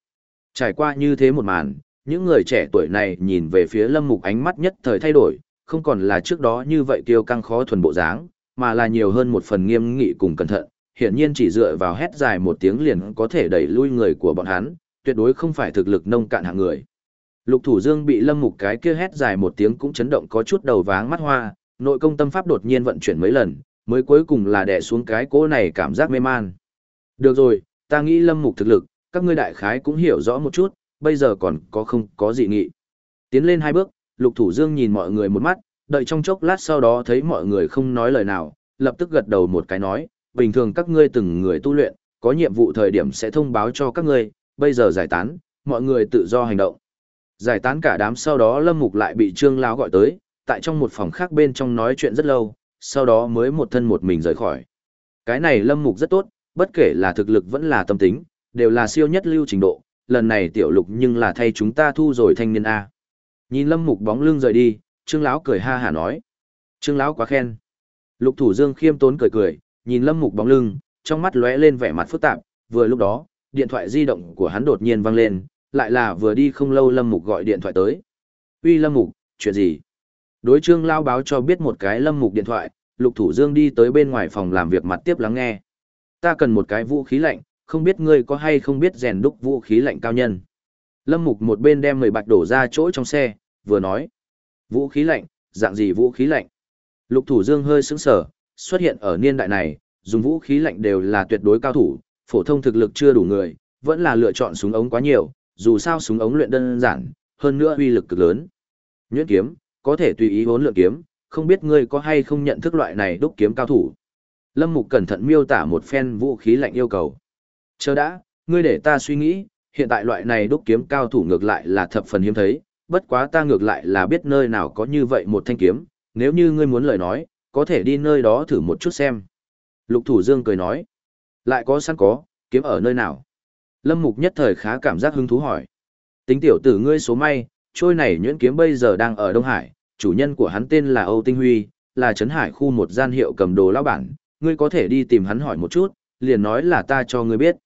S1: Trải qua như thế một màn, những người trẻ tuổi này nhìn về phía Lâm Mục ánh mắt nhất thời thay đổi, không còn là trước đó như vậy kiêu căng khó thuần bộ dáng, mà là nhiều hơn một phần nghiêm nghị cùng cẩn thận, hiển nhiên chỉ dựa vào hét dài một tiếng liền có thể đẩy lui người của bọn hắn, tuyệt đối không phải thực lực nông cạn hạng người. Lục Thủ Dương bị Lâm Mục cái kia hét dài một tiếng cũng chấn động có chút đầu váng mắt hoa, nội công tâm pháp đột nhiên vận chuyển mấy lần, mới cuối cùng là đè xuống cái cỗ này cảm giác mê man. Được rồi, ta nghĩ Lâm Mục thực lực, các ngươi đại khái cũng hiểu rõ một chút, bây giờ còn có không có gì nghị. Tiến lên hai bước, Lục Thủ Dương nhìn mọi người một mắt, đợi trong chốc lát sau đó thấy mọi người không nói lời nào, lập tức gật đầu một cái nói, bình thường các ngươi từng người tu luyện, có nhiệm vụ thời điểm sẽ thông báo cho các ngươi, bây giờ giải tán, mọi người tự do hành động. Giải tán cả đám sau đó Lâm Mục lại bị Trương lão gọi tới, tại trong một phòng khác bên trong nói chuyện rất lâu, sau đó mới một thân một mình rời khỏi. Cái này Lâm Mục rất tốt, bất kể là thực lực vẫn là tâm tính, đều là siêu nhất lưu trình độ, lần này tiểu lục nhưng là thay chúng ta thu rồi thanh niên A. Nhìn Lâm Mục bóng lưng rời đi, Trương lão cười ha hả nói. Trương lão quá khen. Lục Thủ Dương khiêm tốn cười cười, nhìn Lâm Mục bóng lưng, trong mắt lóe lên vẻ mặt phức tạp, vừa lúc đó, điện thoại di động của hắn đột nhiên vang lên, lại là vừa đi không lâu Lâm Mục gọi điện thoại tới. Uy Lâm Mục, chuyện gì? Đối trương lão báo cho biết một cái Lâm Mục điện thoại, Lục Thủ Dương đi tới bên ngoài phòng làm việc mặt tiếp lắng nghe. Ta cần một cái vũ khí lạnh, không biết ngươi có hay không biết rèn đúc vũ khí lạnh cao nhân. Lâm Mục một bên đem mười bạch đổ ra chỗ trong xe, vừa nói. Vũ khí lạnh, dạng gì vũ khí lạnh? Lục Thủ Dương hơi sững sờ, xuất hiện ở niên đại này, dùng vũ khí lạnh đều là tuyệt đối cao thủ, phổ thông thực lực chưa đủ người, vẫn là lựa chọn súng ống quá nhiều, dù sao súng ống luyện đơn giản, hơn nữa uy lực cực lớn. Nhuyễn kiếm, có thể tùy ý vốn lượng kiếm, không biết ngươi có hay không nhận thức loại này đúc kiếm cao thủ. Lâm Mục cẩn thận miêu tả một phen vũ khí lạnh yêu cầu. Chờ đã, ngươi để ta suy nghĩ, hiện tại loại này đúc kiếm cao thủ ngược lại là thập phần hiếm thấy, bất quá ta ngược lại là biết nơi nào có như vậy một thanh kiếm, nếu như ngươi muốn lời nói, có thể đi nơi đó thử một chút xem. Lục Thủ Dương cười nói, lại có sẵn có, kiếm ở nơi nào? Lâm Mục nhất thời khá cảm giác hứng thú hỏi. Tính tiểu tử ngươi số may, trôi này nhuyễn kiếm bây giờ đang ở Đông Hải, chủ nhân của hắn tên là Âu Tinh Huy, là Trấn Hải khu một gian hiệu cầm đồ lão bản, ngươi có thể đi tìm hắn hỏi một chút, liền nói là ta cho ngươi biết.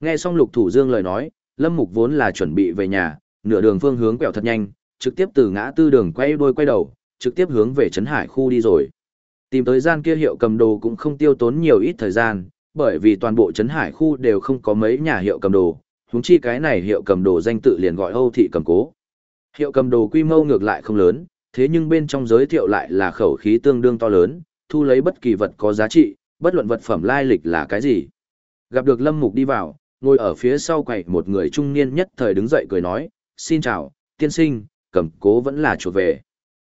S1: Nghe xong Lục Thủ Dương lời nói, Lâm Mục vốn là chuẩn bị về nhà, nửa đường phương hướng quẹo thật nhanh, trực tiếp từ ngã tư đường quay đuôi quay đầu, trực tiếp hướng về Trấn Hải khu đi rồi. Tìm tới gian kia hiệu cầm đồ cũng không tiêu tốn nhiều ít thời gian, bởi vì toàn bộ Trấn Hải khu đều không có mấy nhà hiệu cầm đồ, huống chi cái này hiệu cầm đồ danh tự liền gọi Âu thị cầm cố. Hiệu cầm đồ quy mô ngược lại không lớn, thế nhưng bên trong giới thiệu lại là khẩu khí tương đương to lớn, thu lấy bất kỳ vật có giá trị, bất luận vật phẩm lai lịch là cái gì. Gặp được Lâm Mục đi vào, ngồi ở phía sau quầy một người trung niên nhất thời đứng dậy cười nói, xin chào, tiên sinh, cầm cố vẫn là chuột về.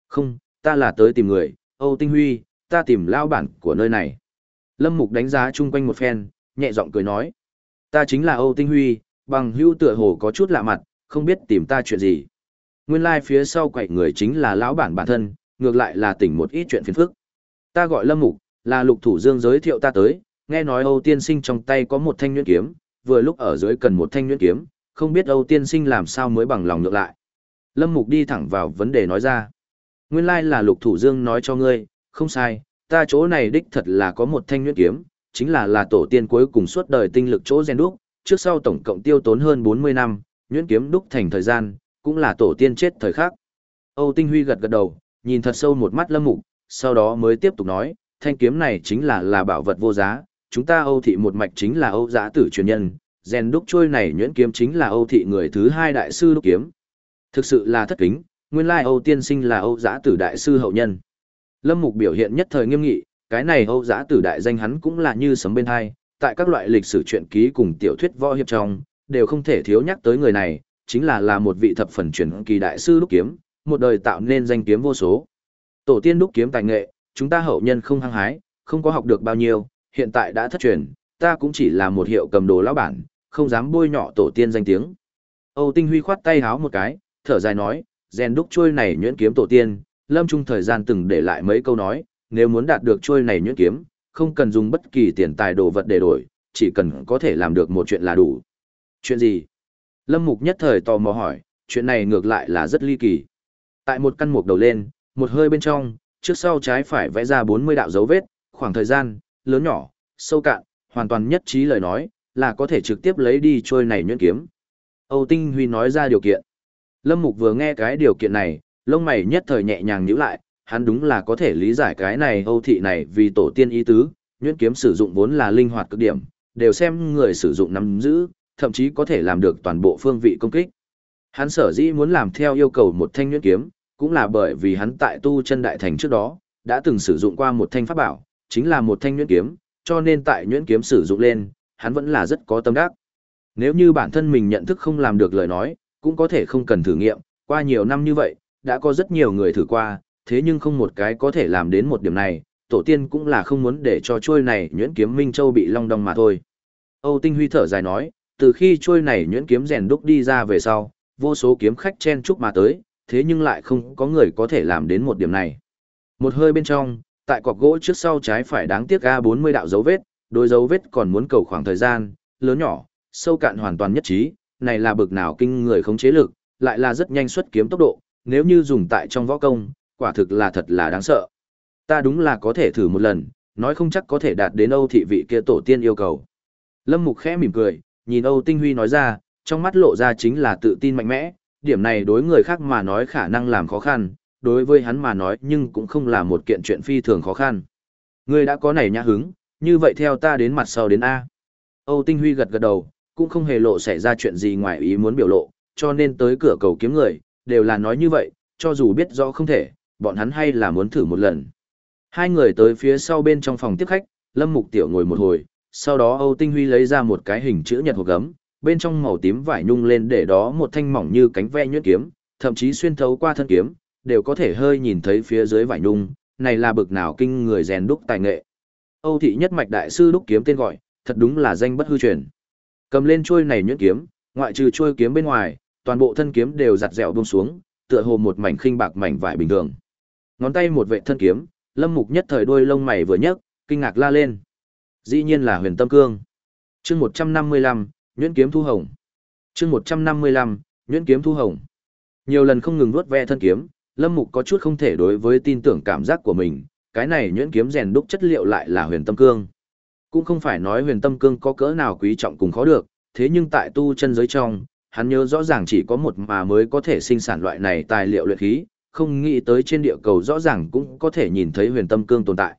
S1: Không, ta là tới tìm người, Âu Tinh Huy, ta tìm lao bản của nơi này. Lâm Mục đánh giá chung quanh một phen, nhẹ giọng cười nói. Ta chính là Âu Tinh Huy, bằng hữu tựa hồ có chút lạ mặt, không biết tìm ta chuyện gì. Nguyên lai like phía sau quậy người chính là lão bản bản thân, ngược lại là tỉnh một ít chuyện phiền phức. Ta gọi Lâm Mục, là lục thủ dương giới thiệu ta tới, nghe nói Âu Tiên Sinh trong tay có một thanh nhuyễn kiếm, vừa lúc ở dưới cần một thanh nhuyễn kiếm, không biết Âu Tiên Sinh làm sao mới bằng lòng nhượng lại. Lâm Mục đi thẳng vào vấn đề nói ra. Nguyên lai là lục thủ dương nói cho ngươi, không sai, ta chỗ này đích thật là có một thanh nhuyễn kiếm, chính là là tổ tiên cuối cùng suốt đời tinh lực chỗ gen đúc, trước sau tổng cộng tiêu tốn hơn 40 năm, nhuyễn kiếm đúc thành thời gian, cũng là tổ tiên chết thời khắc. Âu Tinh Huy gật gật đầu, nhìn thật sâu một mắt Lâm Mục, sau đó mới tiếp tục nói, thanh kiếm này chính là là bảo vật vô giá, chúng ta Âu thị một mạch chính là Âu Giá tử truyền nhân, rèn đúc trôi này nhuyễn kiếm chính là Âu thị người thứ hai đại sư đúc kiếm. Thực sự là thất kính, nguyên lai Âu tiên sinh là Âu giã tử đại sư hậu nhân. Lâm Mục biểu hiện nhất thời nghiêm nghị, cái này Âu Giã Tử đại danh hắn cũng là như sấm bên hai, tại các loại lịch sử truyện ký cùng tiểu thuyết võ hiệp trong, đều không thể thiếu nhắc tới người này, chính là là một vị thập phần truyền kỳ đại sư đúc kiếm, một đời tạo nên danh kiếm vô số. Tổ tiên đúc kiếm tài nghệ, chúng ta hậu nhân không hăng hái, không có học được bao nhiêu, hiện tại đã thất truyền, ta cũng chỉ là một hiệu cầm đồ lão bản, không dám bôi nhọ tổ tiên danh tiếng. Âu Tinh Huy khoát tay háo một cái, thở dài nói, rèn đúc trôi này nhuyễn kiếm tổ tiên, lâm trung thời gian từng để lại mấy câu nói, nếu muốn đạt được trôi này nhuyễn kiếm, không cần dùng bất kỳ tiền tài đồ vật để đổi, chỉ cần có thể làm được một chuyện là đủ. Chuyện gì? Lâm Mục nhất thời tò mò hỏi, chuyện này ngược lại là rất ly kỳ. Tại một căn mục đầu lên, một hơi bên trong, trước sau trái phải vẽ ra 40 đạo dấu vết, khoảng thời gian, lớn nhỏ, sâu cạn, hoàn toàn nhất trí lời nói, là có thể trực tiếp lấy đi trôi này nhuyễn kiếm. Âu Tinh Huy nói ra điều kiện. Lâm Mục vừa nghe cái điều kiện này, lông mày nhất thời nhẹ nhàng nhíu lại, hắn đúng là có thể lý giải cái này Âu thị này vì tổ tiên ý tứ, nhuyễn kiếm sử dụng vốn là linh hoạt cực điểm, đều xem người sử dụng nắm giữ, thậm chí có thể làm được toàn bộ phương vị công kích. Hắn sở dĩ muốn làm theo yêu cầu một thanh nhuyễn kiếm, cũng là bởi vì hắn tại tu chân đại thành trước đó, đã từng sử dụng qua một thanh pháp bảo, chính là một thanh nhuyễn kiếm, cho nên tại nhuyễn kiếm sử dụng lên, hắn vẫn là rất có tâm đắc. Nếu như bản thân mình nhận thức không làm được lời nói, cũng có thể không cần thử nghiệm, qua nhiều năm như vậy, đã có rất nhiều người thử qua, thế nhưng không một cái có thể làm đến một điểm này, tổ tiên cũng là không muốn để cho trôi này nhuyễn kiếm Minh Châu bị long đong mà thôi. Âu Tinh Huy thở dài nói, từ khi trôi này nhuyễn kiếm rèn đúc đi ra về sau, vô số kiếm khách chen chúc mà tới, thế nhưng lại không có người có thể làm đến một điểm này. Một hơi bên trong, tại cọc gỗ trước sau trái phải đáng tiếc A40 đạo dấu vết, đôi dấu vết còn muốn cầu khoảng thời gian, lớn nhỏ, sâu cạn hoàn toàn nhất trí, này là bực nào kinh người không chế lực, lại là rất nhanh xuất kiếm tốc độ, nếu như dùng tại trong võ công, quả thực là thật là đáng sợ. Ta đúng là có thể thử một lần, nói không chắc có thể đạt đến Âu thị vị kia tổ tiên yêu cầu. Lâm Mục khẽ mỉm cười, nhìn Âu Tinh Huy nói ra, trong mắt lộ ra chính là tự tin mạnh mẽ, điểm này đối người khác mà nói khả năng làm khó khăn, đối với hắn mà nói nhưng cũng không là một kiện chuyện phi thường khó khăn. Ngươi đã có này nhã hứng, như vậy theo ta đến mặt sau đến A. Âu Tinh Huy gật gật đầu, cũng không hề lộ xảy ra chuyện gì ngoài ý muốn biểu lộ, cho nên tới cửa cầu kiếm người, đều là nói như vậy, cho dù biết rõ không thể, bọn hắn hay là muốn thử một lần. Hai người tới phía sau bên trong phòng tiếp khách, Lâm Mục Tiểu ngồi một hồi, sau đó Âu Tinh Huy lấy ra một cái hình chữ nhật hộp gấm, bên trong màu tím vải nhung lên để đó một thanh mỏng như cánh ve nhuyễn kiếm, thậm chí xuyên thấu qua thân kiếm, đều có thể hơi nhìn thấy phía dưới vải nhung, này là bực nào kinh người rèn đúc tài nghệ. Âu thị nhất mạch đại sư đúc kiếm tên gọi, thật đúng là danh bất hư truyền. Cầm lên chuôi này nhuyễn kiếm, ngoại trừ chuôi kiếm bên ngoài, toàn bộ thân kiếm đều giặt dẻo buông xuống, tựa hồ một mảnh khinh bạc mảnh vải bình thường. Ngón tay một vệ thân kiếm, Lâm Mục nhất thời đôi lông mày vừa nhấc, kinh ngạc la lên. Dĩ nhiên là Huyền Tâm Cương. Chương 155, Nhuyễn kiếm thu hồng. Chương 155, Nhuyễn kiếm thu hồng. Nhiều lần không ngừng vuốt ve thân kiếm, Lâm Mục có chút không thể đối với tin tưởng cảm giác của mình, cái này nhuyễn kiếm rèn đúc chất liệu lại là Huyền Tâm Cương. Cũng không phải nói Huyền Tâm Cương có cỡ nào quý trọng cùng khó được, thế nhưng tại tu chân giới trong, hắn nhớ rõ ràng chỉ có một mà mới có thể sinh sản loại này tài liệu luyện khí, không nghĩ tới trên địa cầu rõ ràng cũng có thể nhìn thấy huyền tâm cương tồn tại.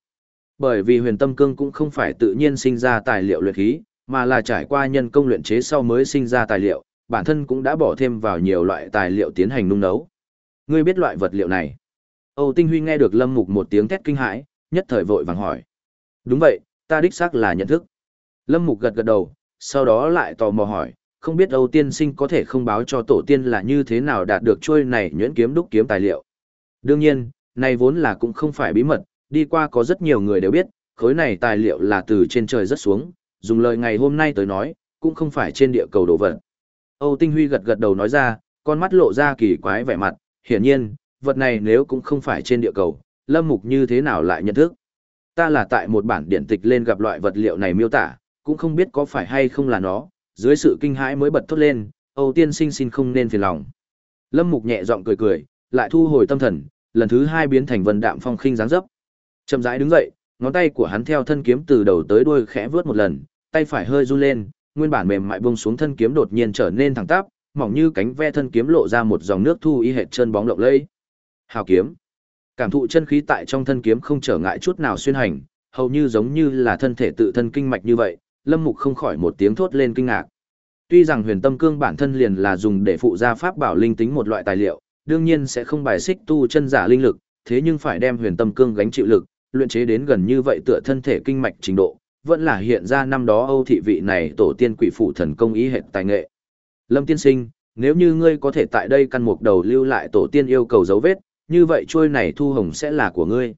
S1: Bởi vì huyền tâm cương cũng không phải tự nhiên sinh ra tài liệu luyện khí, mà là trải qua nhân công luyện chế sau mới sinh ra tài liệu, bản thân cũng đã bỏ thêm vào nhiều loại tài liệu tiến hành nung nấu. Ngươi biết loại vật liệu này? Âu Tinh Huy nghe được Lâm Mục một tiếng thét kinh hãi, nhất thời vội vàng hỏi. Đúng vậy, ta đích xác là nhận thức. Lâm Mục gật gật đầu, sau đó lại tò mò hỏi, không biết Âu tiên sinh có thể không báo cho tổ tiên là như thế nào đạt được trôi này nhuyễn kiếm đúc kiếm tài liệu. Đương nhiên, này vốn là cũng không phải bí mật, đi qua có rất nhiều người đều biết, khối này tài liệu là từ trên trời rất xuống, dùng lời ngày hôm nay tới nói, cũng không phải trên địa cầu đồ vật. Âu Tinh Huy gật gật đầu nói ra, con mắt lộ ra kỳ quái vẻ mặt, hiển nhiên, vật này nếu cũng không phải trên địa cầu, Lâm Mục như thế nào lại nhận thức. Ta là tại một bản điển tịch lên gặp loại vật liệu này miêu tả, cũng không biết có phải hay không là nó, dưới sự kinh hãi mới bật thốt lên, Âu tiên sinh xin không nên phiền lòng. Lâm Mục nhẹ giọng cười cười, lại thu hồi tâm thần, lần thứ hai biến thành vân đạm phong khinh dáng dấp. Chậm rãi đứng dậy, ngón tay của hắn theo thân kiếm từ đầu tới đuôi khẽ vướt một lần, tay phải hơi run lên, nguyên bản mềm mại buông xuống thân kiếm đột nhiên trở nên thẳng tắp, mỏng như cánh ve thân kiếm lộ ra một dòng nước thu y hệt chân bóng lộng lẫy. Hào kiếm. Cảm thụ chân khí tại trong thân kiếm không trở ngại chút nào xuyên hành, hầu như giống như là thân thể tự thân kinh mạch như vậy, Lâm Mục không khỏi một tiếng thốt lên kinh ngạc. Tuy rằng huyền tâm cương bản thân liền là dùng để phụ gia pháp bảo linh tính một loại tài liệu, đương nhiên sẽ không bài xích tu chân giả linh lực, thế nhưng phải đem huyền tâm cương gánh chịu lực, luyện chế đến gần như vậy tựa thân thể kinh mạch trình độ, vẫn là hiện ra năm đó Âu thị vị này tổ tiên quỷ phụ thần công ý hệ tài nghệ. Lâm tiên sinh, nếu như ngươi có thể tại đây căn mục đầu lưu lại tổ tiên yêu cầu dấu vết, như vậy chuôi này thu hồng sẽ là của ngươi.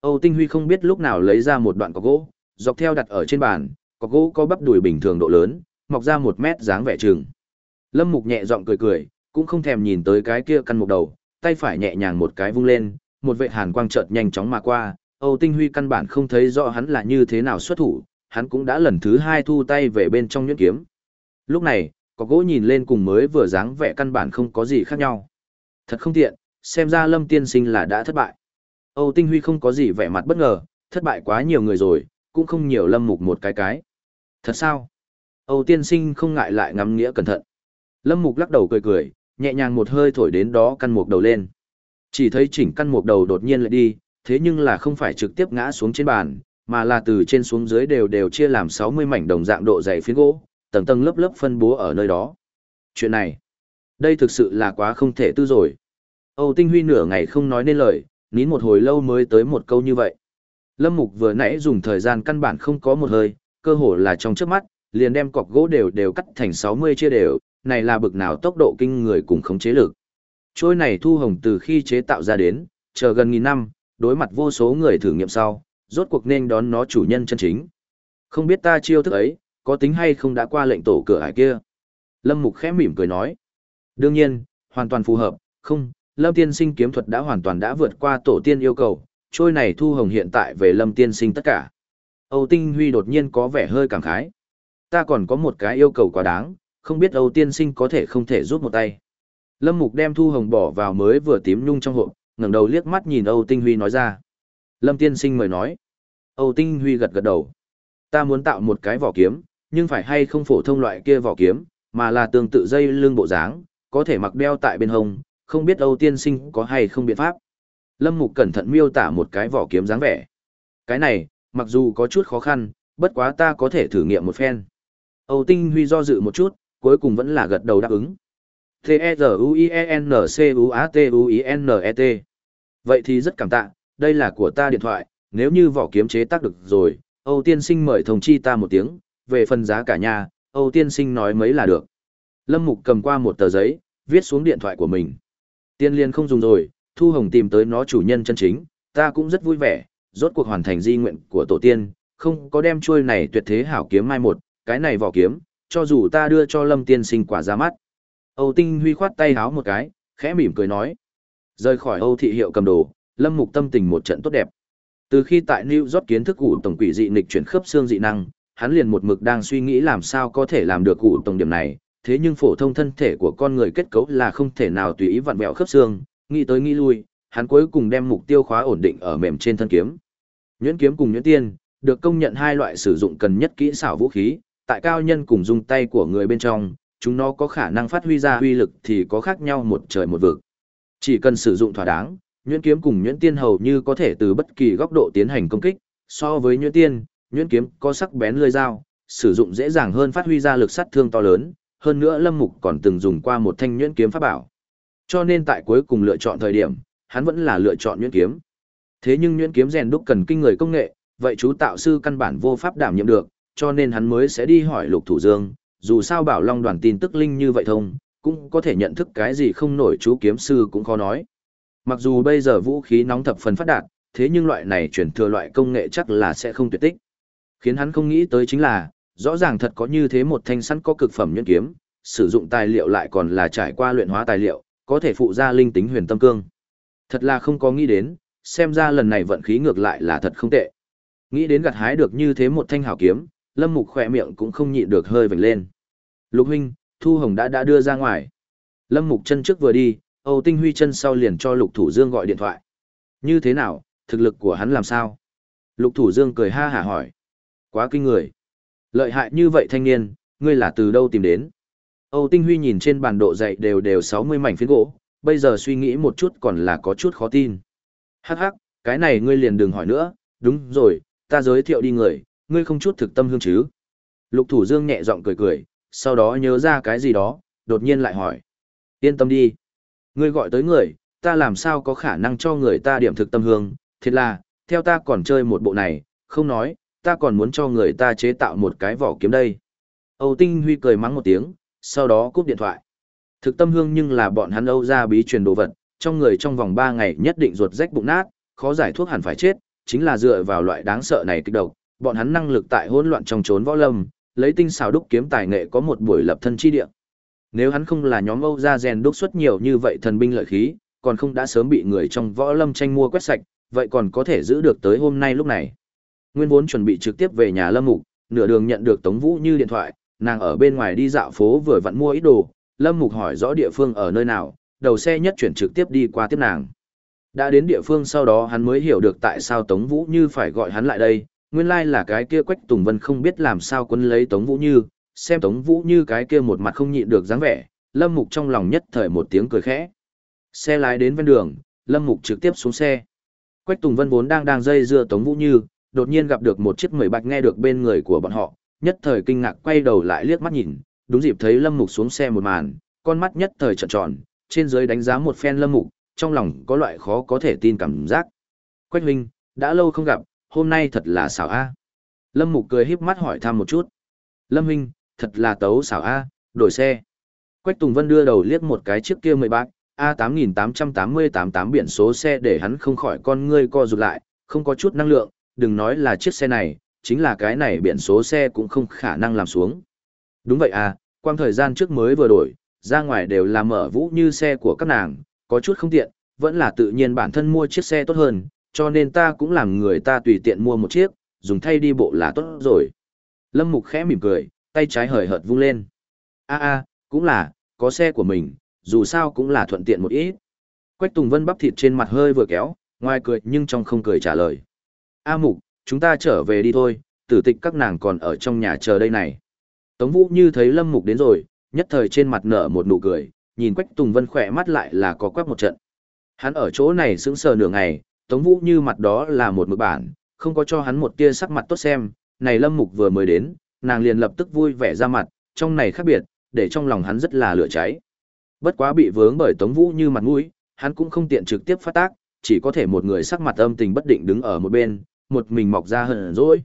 S1: Âu Tinh Huy không biết lúc nào lấy ra một đoạn cọc gỗ, dọc theo đặt ở trên bàn, cọc gỗ có bắp đùi bình thường độ lớn, mọc ra một mét dáng vẻ trường. Lâm Mục nhẹ giọng cười cười, cũng không thèm nhìn tới cái kia căn mục đầu, tay phải nhẹ nhàng một cái vung lên, một vệ hàn quang chợt nhanh chóng mà qua, Âu Tinh Huy căn bản không thấy rõ hắn là như thế nào xuất thủ, hắn cũng đã lần thứ hai thu tay về bên trong nhuyễn kiếm. Lúc này, cọc gỗ nhìn lên cùng mới vừa dáng vẻ căn bản không có gì khác nhau. Thật không tiện, xem ra Lâm Tiên Sinh là đã thất bại. Âu Tinh Huy không có gì vẻ mặt bất ngờ, thất bại quá nhiều người rồi, cũng không nhiều Lâm Mục một cái cái. Thật sao? Âu Tiên Sinh không ngại lại ngắm nghĩa cẩn thận. Lâm Mục lắc đầu cười cười, nhẹ nhàng một hơi thổi đến đó căn mục đầu lên. Chỉ thấy chỉnh căn mục đầu đột nhiên lại đi, thế nhưng là không phải trực tiếp ngã xuống trên bàn, mà là từ trên xuống dưới đều đều chia làm 60 mảnh đồng dạng độ dày phiến gỗ, tầng tầng lớp lớp phân bố ở nơi đó. Chuyện này, đây thực sự là quá không thể tư rồi. Âu Tinh Huy nửa ngày không nói nên lời, nín một hồi lâu mới tới một câu như vậy. Lâm Mục vừa nãy dùng thời gian căn bản không có một hơi, cơ hồ là trong trước mắt, liền đem cọc gỗ đều đều cắt thành 60 chia đều, này là bực nào tốc độ kinh người cùng khống chế lực. Trôi này thu hồng từ khi chế tạo ra đến, chờ gần nghìn năm, đối mặt vô số người thử nghiệm sau, rốt cuộc nên đón nó chủ nhân chân chính. Không biết ta chiêu thức ấy, có tính hay không đã qua lệnh tổ cửa ải kia. Lâm Mục khẽ mỉm cười nói. Đương nhiên, hoàn toàn phù hợp, không, Lâm Tiên Sinh kiếm thuật đã hoàn toàn đã vượt qua tổ tiên yêu cầu, trôi này thu hồng hiện tại về Lâm Tiên Sinh tất cả. Âu Tinh Huy đột nhiên có vẻ hơi cảm khái. Ta còn có một cái yêu cầu quá đáng, không biết Âu Tiên Sinh có thể không thể giúp một tay. Lâm Mục đem thu hồng bỏ vào mới vừa tím nhung trong hộp, ngẩng đầu liếc mắt nhìn Âu Tinh Huy nói ra. Lâm Tiên Sinh mời nói. Âu Tinh Huy gật gật đầu. Ta muốn tạo một cái vỏ kiếm, nhưng phải hay không phổ thông loại kia vỏ kiếm, mà là tương tự dây lưng bộ dáng, có thể mặc đeo tại bên hông, không biết Âu Tiên Sinh có hay không biện pháp. Lâm Mục cẩn thận miêu tả một cái vỏ kiếm dáng vẻ. Cái này, mặc dù có chút khó khăn, bất quá ta có thể thử nghiệm một phen. Âu Tinh Huy do dự một chút, cuối cùng vẫn là gật đầu đáp ứng. T-E-Z-U-I-E-N-C-U-A-T-U-I-N-E-T Vậy thì rất cảm tạ, đây là của ta điện thoại, nếu như vỏ kiếm chế tác được rồi, Âu Tiên Sinh mời thông chi ta một tiếng, về phần giá cả nhà, Âu Tiên Sinh nói mấy là được. Lâm Mục cầm qua một tờ giấy, viết xuống điện thoại của mình. Tiên liên không dùng rồi, Thu Hồng tìm tới nó chủ nhân chân chính, ta cũng rất vui vẻ, rốt cuộc hoàn thành di nguyện của tổ tiên, không có đem chuôi này tuyệt thế hảo kiếm mai một, cái này vỏ kiếm, cho dù ta đưa cho Lâm Tiên Sinh quả ra mắt. Âu Tinh Huy khoát tay háo một cái, khẽ mỉm cười nói. Rời khỏi Âu thị hiệu cầm đồ, Lâm Mục tâm tình một trận tốt đẹp. Từ khi tại New York kiến thức cụ tổng quỷ dị nghịch chuyển khớp xương dị năng, hắn liền một mực đang suy nghĩ làm sao có thể làm được cụ tổng điểm này, thế nhưng phổ thông thân thể của con người kết cấu là không thể nào tùy ý vặn vẹo khớp xương, nghĩ tới nghĩ lui, hắn cuối cùng đem mục tiêu khóa ổn định ở mềm trên thân kiếm. Nhuyễn kiếm cùng nhuyễn tiên, được công nhận hai loại sử dụng cần nhất kỹ xảo vũ khí, tại cao nhân cùng dùng tay của người bên trong, chúng nó có khả năng phát huy ra uy lực thì có khác nhau một trời một vực. Chỉ cần sử dụng thỏa đáng, nhuyễn kiếm cùng nhuyễn tiên hầu như có thể từ bất kỳ góc độ tiến hành công kích, so với nhuyễn tiên, nhuyễn kiếm có sắc bén lưỡi dao, sử dụng dễ dàng hơn phát huy ra lực sát thương to lớn, hơn nữa Lâm Mục còn từng dùng qua một thanh nhuyễn kiếm pháp bảo. Cho nên tại cuối cùng lựa chọn thời điểm, hắn vẫn là lựa chọn nhuyễn kiếm. Thế nhưng nhuyễn kiếm rèn đúc cần kinh người công nghệ, vậy chú tạo sư căn bản vô pháp đảm nhiệm được, cho nên hắn mới sẽ đi hỏi Lục Thủ Dương, dù sao Bảo Long đoàn tin tức linh như vậy thông, cũng có thể nhận thức cái gì không nổi chú kiếm sư cũng khó nói. Mặc dù bây giờ vũ khí nóng thập phần phát đạt, thế nhưng loại này chuyển thừa loại công nghệ chắc là sẽ không tuyệt tích. Khiến hắn không nghĩ tới chính là, rõ ràng thật có như thế một thanh sẵn có cực phẩm nhuyễn kiếm, sử dụng tài liệu lại còn là trải qua luyện hóa tài liệu, có thể phụ ra linh tính huyền tâm cương. Thật là không có nghĩ đến, xem ra lần này vận khí ngược lại là thật không tệ. Nghĩ đến gặt hái được như thế một thanh hảo kiếm, Lâm Mục khỏe miệng cũng không nhịn được hơi vểnh lên. Lục huynh, Thu Hồng đã đã đưa ra ngoài. Lâm Mục chân trước vừa đi, Âu Tinh Huy chân sau liền cho Lục Thủ Dương gọi điện thoại. Như thế nào, thực lực của hắn làm sao? Lục Thủ Dương cười ha hả hỏi. Quá kinh người. Lợi hại như vậy thanh niên, ngươi là từ đâu tìm đến? Âu Tinh Huy nhìn trên bản độ dạy đều đều 60 mảnh phiến gỗ, bây giờ suy nghĩ một chút còn là có chút khó tin. Hắc hắc, cái này ngươi liền đừng hỏi nữa, đúng rồi, ta giới thiệu đi người, ngươi không chút thực tâm hương chứ. Lục Thủ Dương nhẹ giọng cười cười, sau đó nhớ ra cái gì đó, đột nhiên lại hỏi. Yên tâm đi. Ngươi gọi tới người, ta làm sao có khả năng cho người ta điểm thực tâm hương, thiệt là, theo ta còn chơi một bộ này, không nói, ta còn muốn cho người ta chế tạo một cái vỏ kiếm đây. Âu Tinh Huy cười mắng một tiếng, sau đó cúp điện thoại. Thực tâm hương nhưng là bọn hắn Âu ra bí truyền đồ vật, trong người trong vòng 3 ngày nhất định ruột rách bụng nát, khó giải thuốc hẳn phải chết, chính là dựa vào loại đáng sợ này kích độc, bọn hắn năng lực tại hỗn loạn trong trốn võ lâm, lấy tinh xào đúc kiếm tài nghệ có một buổi lập thân chi địa. Nếu hắn không là nhóm Âu gia rèn đúc xuất nhiều như vậy thần binh lợi khí, còn không đã sớm bị người trong võ lâm tranh mua quét sạch, vậy còn có thể giữ được tới hôm nay lúc này. Nguyên vốn chuẩn bị trực tiếp về nhà Lâm Mục, nửa đường nhận được Tống Vũ Như điện thoại, nàng ở bên ngoài đi dạo phố vừa vặn mua ít đồ, Lâm Mục hỏi rõ địa phương ở nơi nào, đầu xe nhất chuyển trực tiếp đi qua tiếp nàng. Đã đến địa phương sau đó hắn mới hiểu được tại sao Tống Vũ Như phải gọi hắn lại đây, nguyên lai like là cái kia Quách Tùng Vân không biết làm sao quấn lấy Tống Vũ Như, xem Tống Vũ Như cái kia một mặt không nhịn được dáng vẻ, Lâm Mục trong lòng nhất thời một tiếng cười khẽ. Xe lái đến ven đường, Lâm Mục trực tiếp xuống xe. Quách Tùng Vân vốn đang đang dây dưa Tống Vũ Như, đột nhiên gặp được một chiếc mười bạch nghe được bên người của bọn họ, nhất thời kinh ngạc quay đầu lại liếc mắt nhìn, đúng dịp thấy Lâm Mục xuống xe một màn, con mắt nhất thời trợn tròn, trên dưới đánh giá một phen Lâm Mục, trong lòng có loại khó có thể tin cảm giác. Quách huynh, đã lâu không gặp, hôm nay thật là xảo a. Lâm Mục cười híp mắt hỏi thăm một chút. Lâm huynh, thật là tấu xảo a, đổi xe. Quách Tùng Vân đưa đầu liếc một cái chiếc kia mười bạc, A8888 biển số xe để hắn không khỏi con ngươi co rụt lại, không có chút năng lượng, đừng nói là chiếc xe này, chính là cái này biển số xe cũng không khả năng làm xuống. Đúng vậy à, quang thời gian trước mới vừa đổi, ra ngoài đều là mở vũ như xe của các nàng, có chút không tiện, vẫn là tự nhiên bản thân mua chiếc xe tốt hơn, cho nên ta cũng làm người ta tùy tiện mua một chiếc, dùng thay đi bộ là tốt rồi. Lâm Mục khẽ mỉm cười, tay trái hời hợt vung lên. a a cũng là, có xe của mình, dù sao cũng là thuận tiện một ít. Quách Tùng Vân bắp thịt trên mặt hơi vừa kéo, ngoài cười nhưng trong không cười trả lời. A Mục, chúng ta trở về đi thôi, tử tịch các nàng còn ở trong nhà chờ đây này. Tống Vũ như thấy Lâm Mục đến rồi, nhất thời trên mặt nở một nụ cười, nhìn Quách Tùng Vân khỏe mắt lại là có quắc một trận. Hắn ở chỗ này sững sờ nửa ngày, Tống Vũ như mặt đó là một mực bản, không có cho hắn một tia sắc mặt tốt xem, này Lâm Mục vừa mới đến, nàng liền lập tức vui vẻ ra mặt, trong này khác biệt, để trong lòng hắn rất là lửa cháy. Bất quá bị vướng bởi Tống Vũ như mặt mũi, hắn cũng không tiện trực tiếp phát tác, chỉ có thể một người sắc mặt âm tình bất định đứng ở một bên, một mình mọc ra hờn rỗi.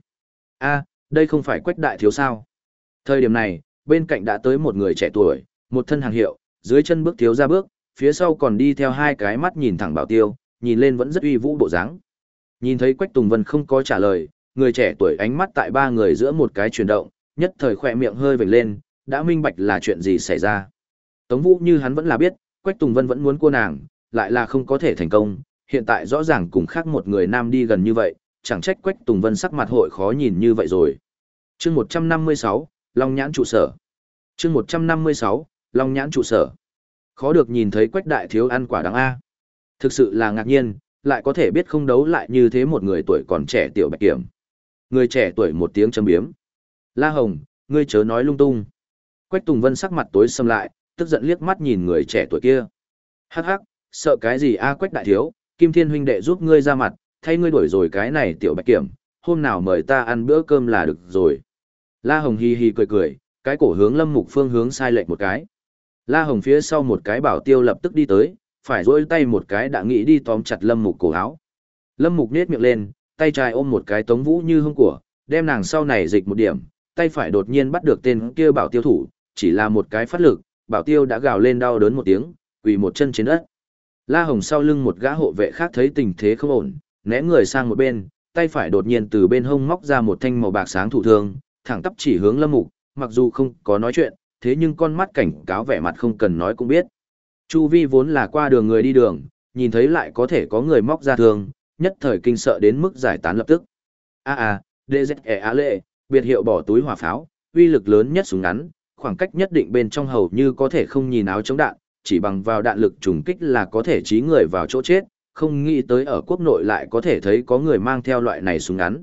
S1: A, đây không phải quách đại thiếu sao. Thời điểm này, bên cạnh đã tới một người trẻ tuổi, một thân hàng hiệu, dưới chân bước thiếu ra bước, phía sau còn đi theo hai cái mắt nhìn thẳng bảo tiêu, nhìn lên vẫn rất uy vũ bộ dáng. Nhìn thấy Quách Tùng Vân không có trả lời, người trẻ tuổi ánh mắt tại ba người giữa một cái chuyển động, nhất thời khỏe miệng hơi vểnh lên, đã minh bạch là chuyện gì xảy ra. Tống Vũ như hắn vẫn là biết, Quách Tùng Vân vẫn muốn cô nàng, lại là không có thể thành công, hiện tại rõ ràng cùng khác một người nam đi gần như vậy, chẳng trách Quách Tùng Vân sắc mặt hội khó nhìn như vậy rồi. Chương 156, Long Nhãn trụ sở. Chương 156, Long Nhãn trụ sở. Khó được nhìn thấy Quách đại thiếu ăn quả đáng a. Thực sự là ngạc nhiên, lại có thể biết không đấu lại như thế một người tuổi còn trẻ tiểu bạch kiểm. Người trẻ tuổi một tiếng châm biếm. La Hồng, ngươi chớ nói lung tung. Quách Tùng Vân sắc mặt tối sầm lại, tức giận liếc mắt nhìn người trẻ tuổi kia. Hắc hắc, sợ cái gì a Quách đại thiếu, Kim Thiên huynh đệ giúp ngươi ra mặt, thay ngươi đuổi rồi cái này tiểu bạch kiểm, hôm nào mời ta ăn bữa cơm là được rồi. La Hồng hi hi cười cười, cái cổ hướng Lâm Mục phương hướng sai lệch một cái. La Hồng phía sau một cái bảo tiêu lập tức đi tới, phải rỗi tay một cái đã nghĩ đi tóm chặt Lâm Mục cổ áo. Lâm Mục nết miệng lên, tay trái ôm một cái tống vũ như hông của, đem nàng sau này dịch một điểm, tay phải đột nhiên bắt được tên kia bảo tiêu thủ, chỉ là một cái phát lực, bảo tiêu đã gào lên đau đớn một tiếng, quỳ một chân trên đất. La Hồng sau lưng một gã hộ vệ khác thấy tình thế không ổn, né người sang một bên, tay phải đột nhiên từ bên hông móc ra một thanh màu bạc sáng thủ thương, thẳng tắp chỉ hướng Lâm Mục, mặc dù không có nói chuyện, thế nhưng con mắt cảnh cáo vẻ mặt không cần nói cũng biết. Chu vi vốn là qua đường người đi đường, nhìn thấy lại có thể có người móc ra thương, nhất thời kinh sợ đến mức giải tán lập tức. A a, DZE á lệ, biệt hiệu bỏ túi hỏa pháo, uy lực lớn nhất súng ngắn, khoảng cách nhất định bên trong hầu như có thể không nhìn áo chống đạn, chỉ bằng vào đạn lực trùng kích là có thể trí người vào chỗ chết, không nghĩ tới ở quốc nội lại có thể thấy có người mang theo loại này súng ngắn.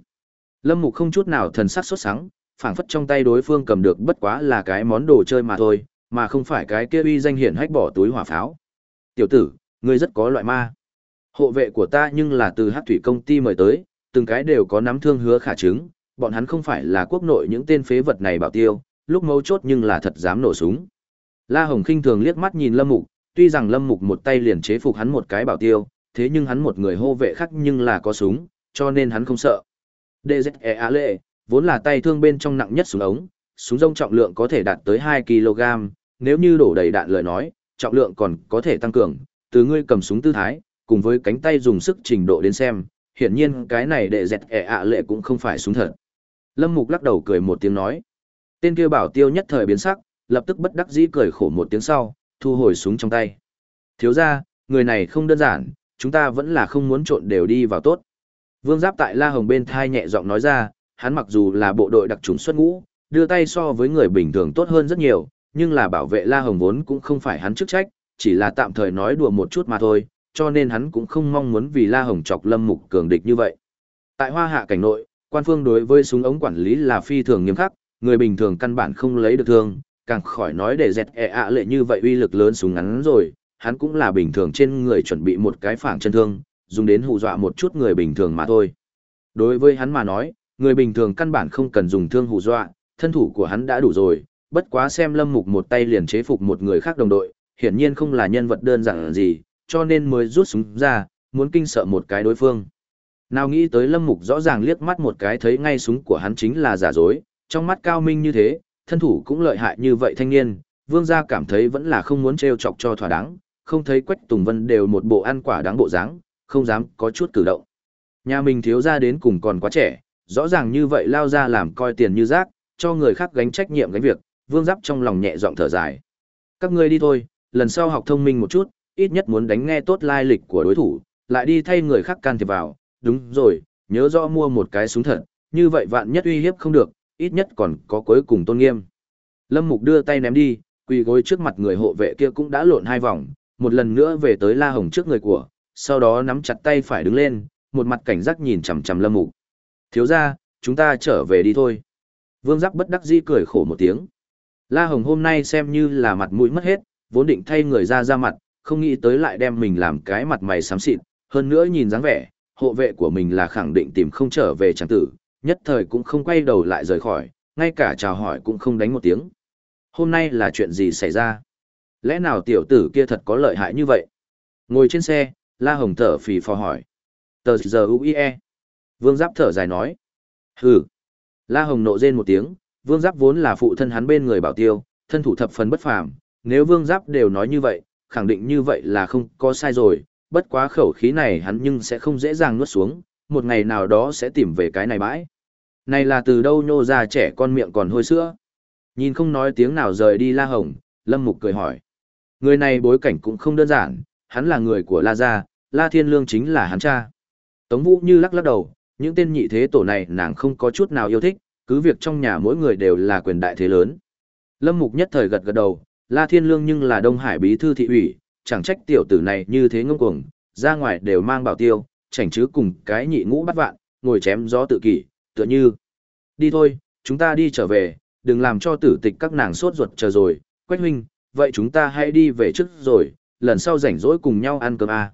S1: Lâm Mục không chút nào thần sắc sốt sắng, phảng phất trong tay đối phương cầm được bất quá là cái món đồ chơi mà thôi, mà không phải cái kia uy danh hiển hách bỏ túi hỏa pháo. Tiểu tử, ngươi rất có loại ma. Hộ vệ của ta nhưng là từ hát thủy công ty mời tới, từng cái đều có nắm thương hứa khả chứng, bọn hắn không phải là quốc nội những tên phế vật này bảo tiêu, lúc mấu chốt nhưng là thật dám nổ súng. La Hồng khinh thường liếc mắt nhìn Lâm Mục, tuy rằng Lâm Mục một tay liền chế phục hắn một cái bảo tiêu, thế nhưng hắn một người hô vệ khác nhưng là có súng, cho nên hắn không sợ. DZE a lệ, vốn là tay thương bên trong nặng nhất súng ống, súng rông trọng lượng có thể đạt tới 2 kg, nếu như đổ đầy đạn lời nói, trọng lượng còn có thể tăng cường, từ ngươi cầm súng tư thái, cùng với cánh tay dùng sức trình độ đến xem, hiển nhiên cái này đệ dẹt ẻ ạ lệ cũng không phải súng thật. Lâm Mục lắc đầu cười một tiếng nói. Tên kia bảo tiêu nhất thời biến sắc, lập tức bất đắc dĩ cười khổ một tiếng sau, thu hồi súng trong tay. Thiếu ra, người này không đơn giản, chúng ta vẫn là không muốn trộn đều đi vào tốt. Vương Giáp tại La Hồng bên thai nhẹ giọng nói ra, hắn mặc dù là bộ đội đặc trùng xuất ngũ, đưa tay so với người bình thường tốt hơn rất nhiều, nhưng là bảo vệ La Hồng vốn cũng không phải hắn chức trách, chỉ là tạm thời nói đùa một chút mà thôi, cho nên hắn cũng không mong muốn vì La Hồng chọc Lâm Mục cường địch như vậy. Tại Hoa Hạ cảnh nội, quan phương đối với súng ống quản lý là phi thường nghiêm khắc, người bình thường căn bản không lấy được thương, càng khỏi nói để dẹt e ạ lệ như vậy uy lực lớn súng ngắn rồi, hắn cũng là bình thường trên người chuẩn bị một cái phảng chân thương, dùng đến hù dọa một chút người bình thường mà thôi. Đối với hắn mà nói, người bình thường căn bản không cần dùng thương hù dọa, thân thủ của hắn đã đủ rồi, bất quá xem Lâm Mục một tay liền chế phục một người khác đồng đội, hiển nhiên không là nhân vật đơn giản gì, cho nên mới rút súng ra, muốn kinh sợ một cái đối phương. Nào nghĩ tới Lâm Mục rõ ràng liếc mắt một cái thấy ngay súng của hắn chính là giả dối, trong mắt cao minh như thế, thân thủ cũng lợi hại như vậy thanh niên, vương gia cảm thấy vẫn là không muốn trêu chọc cho thỏa đáng, không thấy Quách Tùng Vân đều một bộ ăn quả đáng bộ dáng, không dám có chút cử động. Nhà mình thiếu ra đến cùng còn quá trẻ, rõ ràng như vậy lao ra làm coi tiền như rác, cho người khác gánh trách nhiệm gánh việc, vương giáp trong lòng nhẹ giọng thở dài. Các ngươi đi thôi, lần sau học thông minh một chút, ít nhất muốn đánh nghe tốt lai lịch của đối thủ, lại đi thay người khác can thiệp vào, đúng rồi, nhớ rõ mua một cái súng thật, như vậy vạn nhất uy hiếp không được, ít nhất còn có cuối cùng tôn nghiêm. Lâm Mục đưa tay ném đi, quỳ gối trước mặt người hộ vệ kia cũng đã lộn hai vòng, một lần nữa về tới La Hồng trước người của, sau đó nắm chặt tay phải đứng lên, một mặt cảnh giác nhìn chằm chằm Lâm Mục. Thiếu ra, chúng ta trở về đi thôi. Vương Giác bất đắc dĩ cười khổ một tiếng. La Hồng hôm nay xem như là mặt mũi mất hết, vốn định thay người ra ra mặt, không nghĩ tới lại đem mình làm cái mặt mày xám xịt, hơn nữa nhìn dáng vẻ, hộ vệ của mình là khẳng định tìm không trở về chẳng tử, nhất thời cũng không quay đầu lại rời khỏi, ngay cả chào hỏi cũng không đánh một tiếng. Hôm nay là chuyện gì xảy ra? Lẽ nào tiểu tử kia thật có lợi hại như vậy? Ngồi trên xe, La Hồng thở phì phò hỏi. Tờ giờ UIE. Vương Giáp thở dài nói. Hừ. La Hồng nộ rên một tiếng, Vương Giáp vốn là phụ thân hắn bên người bảo tiêu, thân thủ thập phần bất phàm, nếu Vương Giáp đều nói như vậy, khẳng định như vậy là không có sai rồi, bất quá khẩu khí này hắn nhưng sẽ không dễ dàng nuốt xuống, một ngày nào đó sẽ tìm về cái này bãi. Này là từ đâu nhô ra trẻ con miệng còn hôi sữa. Nhìn không nói tiếng nào rời đi La Hồng, Lâm Mục cười hỏi. Người này bối cảnh cũng không đơn giản, hắn là người của La Gia, La Thiên Lương chính là hắn cha. Tống Vũ như lắc lắc đầu, những tên nhị thế tổ này nàng không có chút nào yêu thích, cứ việc trong nhà mỗi người đều là quyền đại thế lớn. Lâm Mục nhất thời gật gật đầu, La Thiên Lương nhưng là Đông Hải bí thư thị ủy, chẳng trách tiểu tử này như thế ngông cuồng, ra ngoài đều mang bảo tiêu, chảnh chứ cùng cái nhị ngũ bắt vạn, ngồi chém gió tự kỷ, tựa như. Đi thôi, chúng ta đi trở về, đừng làm cho tử tịch các nàng sốt ruột chờ rồi, Quách huynh, vậy chúng ta hãy đi về trước rồi, lần sau rảnh rỗi cùng nhau ăn cơm à.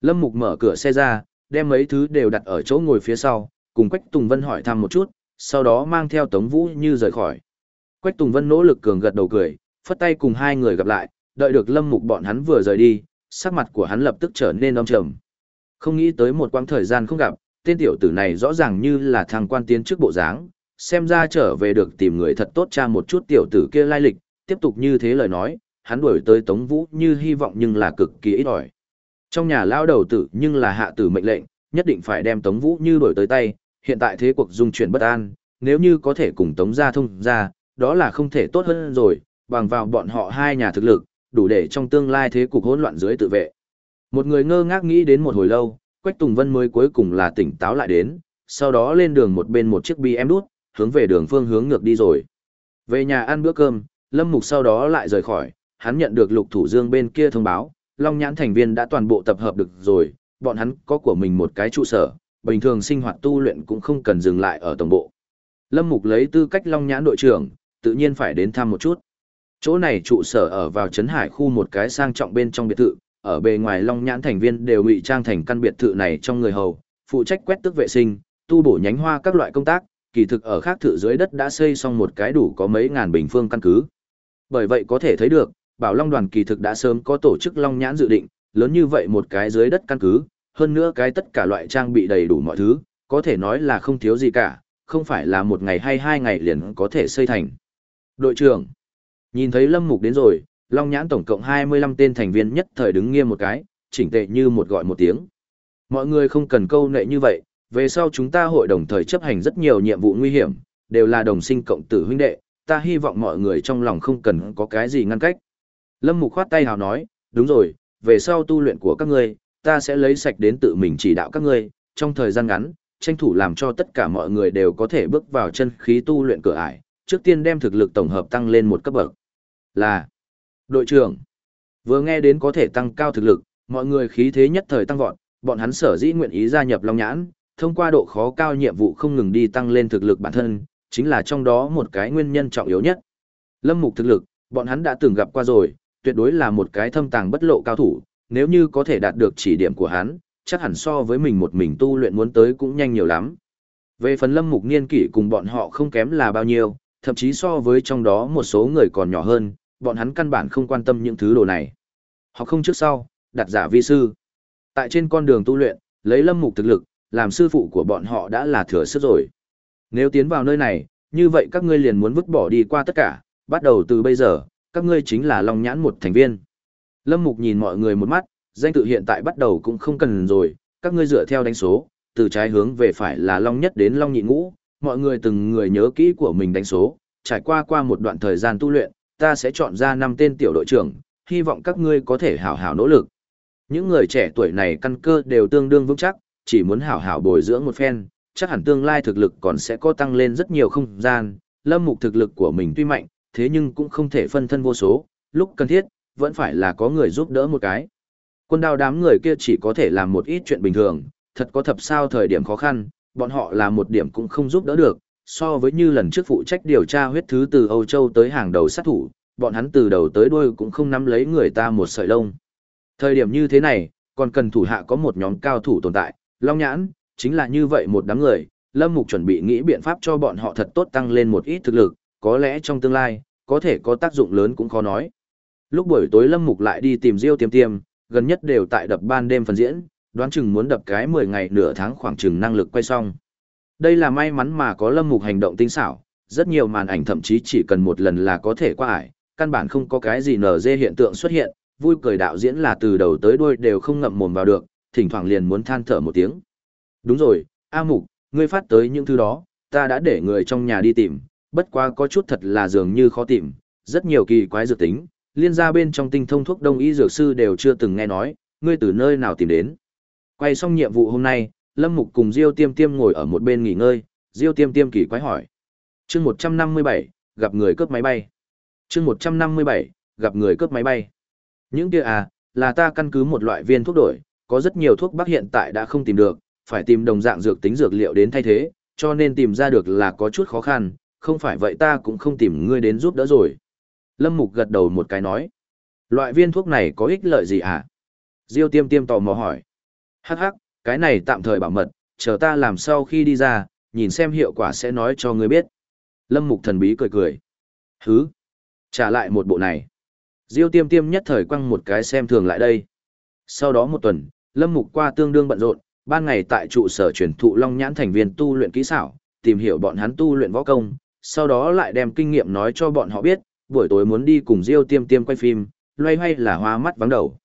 S1: Lâm Mục mở cửa xe ra, đem mấy thứ đều đặt ở chỗ ngồi phía sau, cùng Quách Tùng Vân hỏi thăm một chút, sau đó mang theo Tống Vũ như rời khỏi. Quách Tùng Vân nỗ lực cường gật đầu cười, phất tay cùng hai người gặp lại, đợi được Lâm Mục bọn hắn vừa rời đi, sắc mặt của hắn lập tức trở nên âm trầm. Không nghĩ tới một quãng thời gian không gặp, tên tiểu tử này rõ ràng như là thằng quan tiến trước bộ dáng, xem ra trở về được tìm người thật tốt tra một chút tiểu tử kia lai lịch, tiếp tục như thế lời nói, hắn đuổi tới Tống Vũ như hy vọng nhưng là cực kỳ ít ỏi. Trong nhà lao đầu tử nhưng là hạ tử mệnh lệnh, nhất định phải đem Tống Vũ như đuổi tới tay, hiện tại thế cuộc dung chuyển bất an, nếu như có thể cùng Tống gia thông ra, đó là không thể tốt hơn rồi, bằng vào bọn họ hai nhà thực lực, đủ để trong tương lai thế cục hỗn loạn dưới tự vệ. Một người ngơ ngác nghĩ đến một hồi lâu, Quách Tùng Vân mới cuối cùng là tỉnh táo lại đến, sau đó lên đường một bên một chiếc bi em đút, hướng về đường phương hướng ngược đi rồi. Về nhà ăn bữa cơm, Lâm Mục sau đó lại rời khỏi, hắn nhận được Lục Thủ Dương bên kia thông báo, Long Nhãn thành viên đã toàn bộ tập hợp được rồi, bọn hắn có của mình một cái trụ sở, bình thường sinh hoạt tu luyện cũng không cần dừng lại ở tổng bộ. Lâm Mục lấy tư cách Long Nhãn đội trưởng, tự nhiên phải đến thăm một chút. Chỗ này trụ sở ở vào Trấn Hải khu một cái sang trọng bên trong biệt thự, ở bề ngoài Long Nhãn thành viên đều ngụy trang thành căn biệt thự này trong người hầu, phụ trách quét tước vệ sinh, tu bổ nhánh hoa các loại công tác, kỳ thực ở khác thự dưới đất đã xây xong một cái đủ có mấy ngàn bình phương căn cứ. Bởi vậy có thể thấy được, Bảo Long đoàn kỳ thực đã sớm có tổ chức Long Nhãn dự định, lớn như vậy một cái dưới đất căn cứ, hơn nữa cái tất cả loại trang bị đầy đủ mọi thứ, có thể nói là không thiếu gì cả, không phải là một ngày hay hai ngày liền có thể xây thành. Đội trưởng, nhìn thấy Lâm Mục đến rồi, Long Nhãn tổng cộng 25 tên thành viên nhất thời đứng nghiêm một cái, chỉnh tệ như một gọi một tiếng. Mọi người không cần câu nệ như vậy, về sau chúng ta hội đồng thời chấp hành rất nhiều nhiệm vụ nguy hiểm, đều là đồng sinh cộng tử huynh đệ, ta hy vọng mọi người trong lòng không cần có cái gì ngăn cách. Lâm Mục khoát tay hào nói, đúng rồi, về sau tu luyện của các ngươi, ta sẽ lấy sạch đến tự mình chỉ đạo các ngươi, trong thời gian ngắn, tranh thủ làm cho tất cả mọi người đều có thể bước vào chân khí tu luyện cửa ải, trước tiên đem thực lực tổng hợp tăng lên một cấp bậc. Là đội trưởng. Vừa nghe đến có thể tăng cao thực lực, mọi người khí thế nhất thời tăng vọt, bọn hắn sở dĩ nguyện ý gia nhập Long Nhãn, thông qua độ khó cao nhiệm vụ không ngừng đi tăng lên thực lực bản thân, chính là trong đó một cái nguyên nhân trọng yếu nhất. Lâm Mục thực lực, bọn hắn đã từng gặp qua rồi, tuyệt đối là một cái thâm tàng bất lộ cao thủ, nếu như có thể đạt được chỉ điểm của hắn, chắc hẳn so với mình một mình tu luyện muốn tới cũng nhanh nhiều lắm. Về phần Lâm Mục niên kỷ cùng bọn họ không kém là bao nhiêu, thậm chí so với trong đó một số người còn nhỏ hơn, bọn hắn căn bản không quan tâm những thứ đồ này. họ không trước sau, đặt giả vi sư. Tại trên con đường tu luyện, lấy lâm mục thực lực, làm sư phụ của bọn họ đã là thừa sức rồi. Nếu tiến vào nơi này, như vậy các ngươi liền muốn vứt bỏ đi qua tất cả, bắt đầu từ bây giờ, các ngươi chính là Long Nhãn một thành viên. Lâm Mục nhìn mọi người một mắt, danh tự hiện tại bắt đầu cũng không cần rồi, các ngươi dựa theo đánh số, từ trái hướng về phải là Long Nhất đến Long Nhị Ngũ, mọi người từng người nhớ kỹ của mình đánh số, trải qua qua một đoạn thời gian tu luyện, ta sẽ chọn ra năm tên tiểu đội trưởng, hy vọng các ngươi có thể hảo hảo nỗ lực. Những người trẻ tuổi này căn cơ đều tương đương vững chắc, chỉ muốn hảo hảo bồi dưỡng một phen, chắc hẳn tương lai thực lực còn sẽ có tăng lên rất nhiều không gian. Lâm Mục thực lực của mình tuy mạnh, thế nhưng cũng không thể phân thân vô số, lúc cần thiết, vẫn phải là có người giúp đỡ một cái. Quân đao đám người kia chỉ có thể làm một ít chuyện bình thường, thật có thập sao thời điểm khó khăn, bọn họ là một điểm cũng không giúp đỡ được, so với như lần trước phụ trách điều tra huyết thứ từ Âu Châu tới hàng đầu sát thủ, bọn hắn từ đầu tới đuôi cũng không nắm lấy người ta một sợi lông. Thời điểm như thế này, còn cần thủ hạ có một nhóm cao thủ tồn tại, Long Nhãn, chính là như vậy một đám người, Lâm Mục chuẩn bị nghĩ biện pháp cho bọn họ thật tốt tăng lên một ít thực lực, có lẽ trong tương lai, có thể có tác dụng lớn cũng khó nói. Lúc buổi tối Lâm Mục lại đi tìm Diêu Tiêm Tiêm, gần nhất đều tại đập ban đêm phần diễn, đoán chừng muốn đập cái 10 ngày nửa tháng khoảng chừng năng lực quay xong. Đây là may mắn mà có Lâm Mục hành động tinh xảo, rất nhiều màn ảnh thậm chí chỉ cần một lần là có thể qua ải, căn bản không có cái gì nở dê hiện tượng xuất hiện, vui cười đạo diễn là từ đầu tới đuôi đều không ngậm mồm vào được, thỉnh thoảng liền muốn than thở một tiếng. Đúng rồi, A Mục, ngươi phát tới những thứ đó, ta đã để người trong nhà đi tìm, bất quá có chút thật là dường như khó tìm, rất nhiều kỳ quái dược tính, liên gia bên trong tinh thông thuốc đông y dược sư đều chưa từng nghe nói, ngươi từ nơi nào tìm đến. Quay xong nhiệm vụ hôm nay, Lâm Mục cùng Diêu Tiêm Tiêm ngồi ở một bên nghỉ ngơi, Diêu Tiêm Tiêm kỳ quái hỏi. chương 157, gặp người cướp máy bay. chương 157, gặp người cướp máy bay. Những kia à, là ta căn cứ một loại viên thuốc đổi, có rất nhiều thuốc bắc hiện tại đã không tìm được, phải tìm đồng dạng dược tính dược liệu đến thay thế, cho nên tìm ra được là có chút khó khăn, không phải vậy ta cũng không tìm ngươi đến giúp đỡ rồi. Lâm Mục gật đầu một cái nói. Loại viên thuốc này có ích lợi gì à? Diêu tiêm tiêm tò mò hỏi. Hắc hắc, cái này tạm thời bảo mật, chờ ta làm sau khi đi ra, nhìn xem hiệu quả sẽ nói cho ngươi biết. Lâm Mục thần bí cười cười. Hứ, trả lại một bộ này. Diêu tiêm tiêm nhất thời quăng một cái xem thường lại đây. Sau đó một tuần, Lâm Mục qua tương đương bận rộn, ban ngày tại trụ sở truyền thụ Long Nhãn thành viên tu luyện kỹ xảo, tìm hiểu bọn hắn tu luyện võ công, sau đó lại đem kinh nghiệm nói cho bọn họ biết, buổi tối muốn đi cùng Diêu Tiêm Tiêm quay phim, loay hoay là hoa mắt vắng đầu.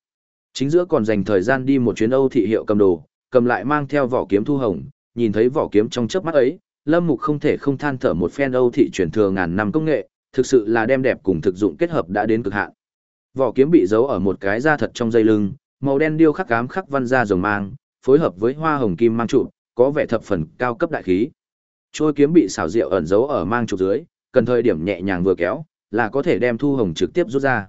S1: Chính giữa còn dành thời gian đi một chuyến Âu thị hiệu cầm đồ, cầm lại mang theo vỏ kiếm thu hồng, nhìn thấy vỏ kiếm trong chớp mắt ấy, Lâm Mục không thể không than thở một phen Âu thị truyền thừa ngàn năm công nghệ, thực sự là đem đẹp cùng thực dụng kết hợp đã đến cực hạn. Vỏ kiếm bị giấu ở một cái da thật trong dây lưng, màu đen điêu khắc ám khắc văn ra rồng mang, phối hợp với hoa hồng kim mang trụ, có vẻ thập phần cao cấp đại khí. Trôi kiếm bị xảo diệu ẩn giấu ở mang trụ dưới, cần thời điểm nhẹ nhàng vừa kéo, là có thể đem thu hồng trực tiếp rút ra.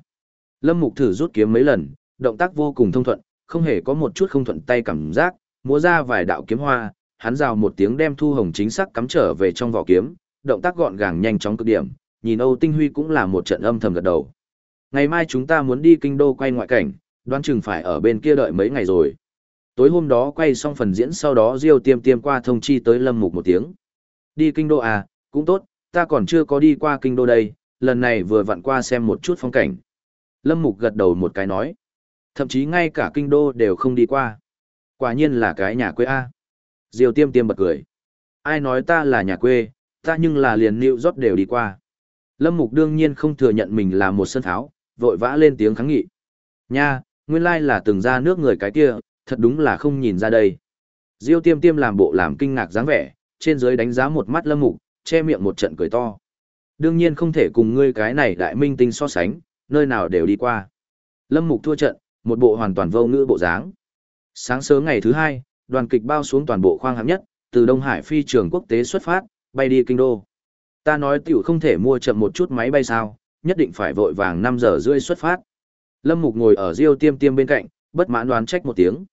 S1: Lâm Mục thử rút kiếm mấy lần, động tác vô cùng thông thuận, không hề có một chút không thuận tay cảm giác, múa ra vài đạo kiếm hoa, hắn rào một tiếng đem thu hồng chính xác cắm trở về trong vỏ kiếm, động tác gọn gàng nhanh chóng cực điểm, nhìn Âu Tinh Huy cũng là một trận âm thầm gật đầu. Ngày mai chúng ta muốn đi kinh đô quay ngoại cảnh, đoán chừng phải ở bên kia đợi mấy ngày rồi. Tối hôm đó quay xong phần diễn sau đó Diêu tiêm tiêm qua thông chi tới Lâm Mục một tiếng. Đi kinh đô à, cũng tốt, ta còn chưa có đi qua kinh đô đây, lần này vừa vặn qua xem một chút phong cảnh. Lâm Mục gật đầu một cái nói. Thậm chí ngay cả kinh đô đều không đi qua. Quả nhiên là cái nhà quê A. Diêu tiêm tiêm bật cười. Ai nói ta là nhà quê, ta nhưng là liền liệu rót đều đi qua. Lâm Mục đương nhiên không thừa nhận mình là một sân tháo, vội vã lên tiếng kháng nghị. Nha, nguyên lai là từng ra nước người cái kia, thật đúng là không nhìn ra đây. Diêu tiêm tiêm làm bộ làm kinh ngạc dáng vẻ, trên dưới đánh giá một mắt lâm mục, che miệng một trận cười to. Đương nhiên không thể cùng ngươi cái này đại minh tinh so sánh, nơi nào đều đi qua. Lâm mục thua trận, một bộ hoàn toàn vô ngữ bộ dáng. Sáng sớm ngày thứ hai, đoàn kịch bao xuống toàn bộ khoang hạng nhất, từ Đông Hải phi trường quốc tế xuất phát, bay đi kinh đô. Ta nói tiểu không thể mua chậm một chút máy bay sao, nhất định phải vội vàng 5 giờ rưỡi xuất phát. Lâm Mục ngồi ở Diêu Tiêm Tiêm bên cạnh, bất mãn đoán trách một tiếng.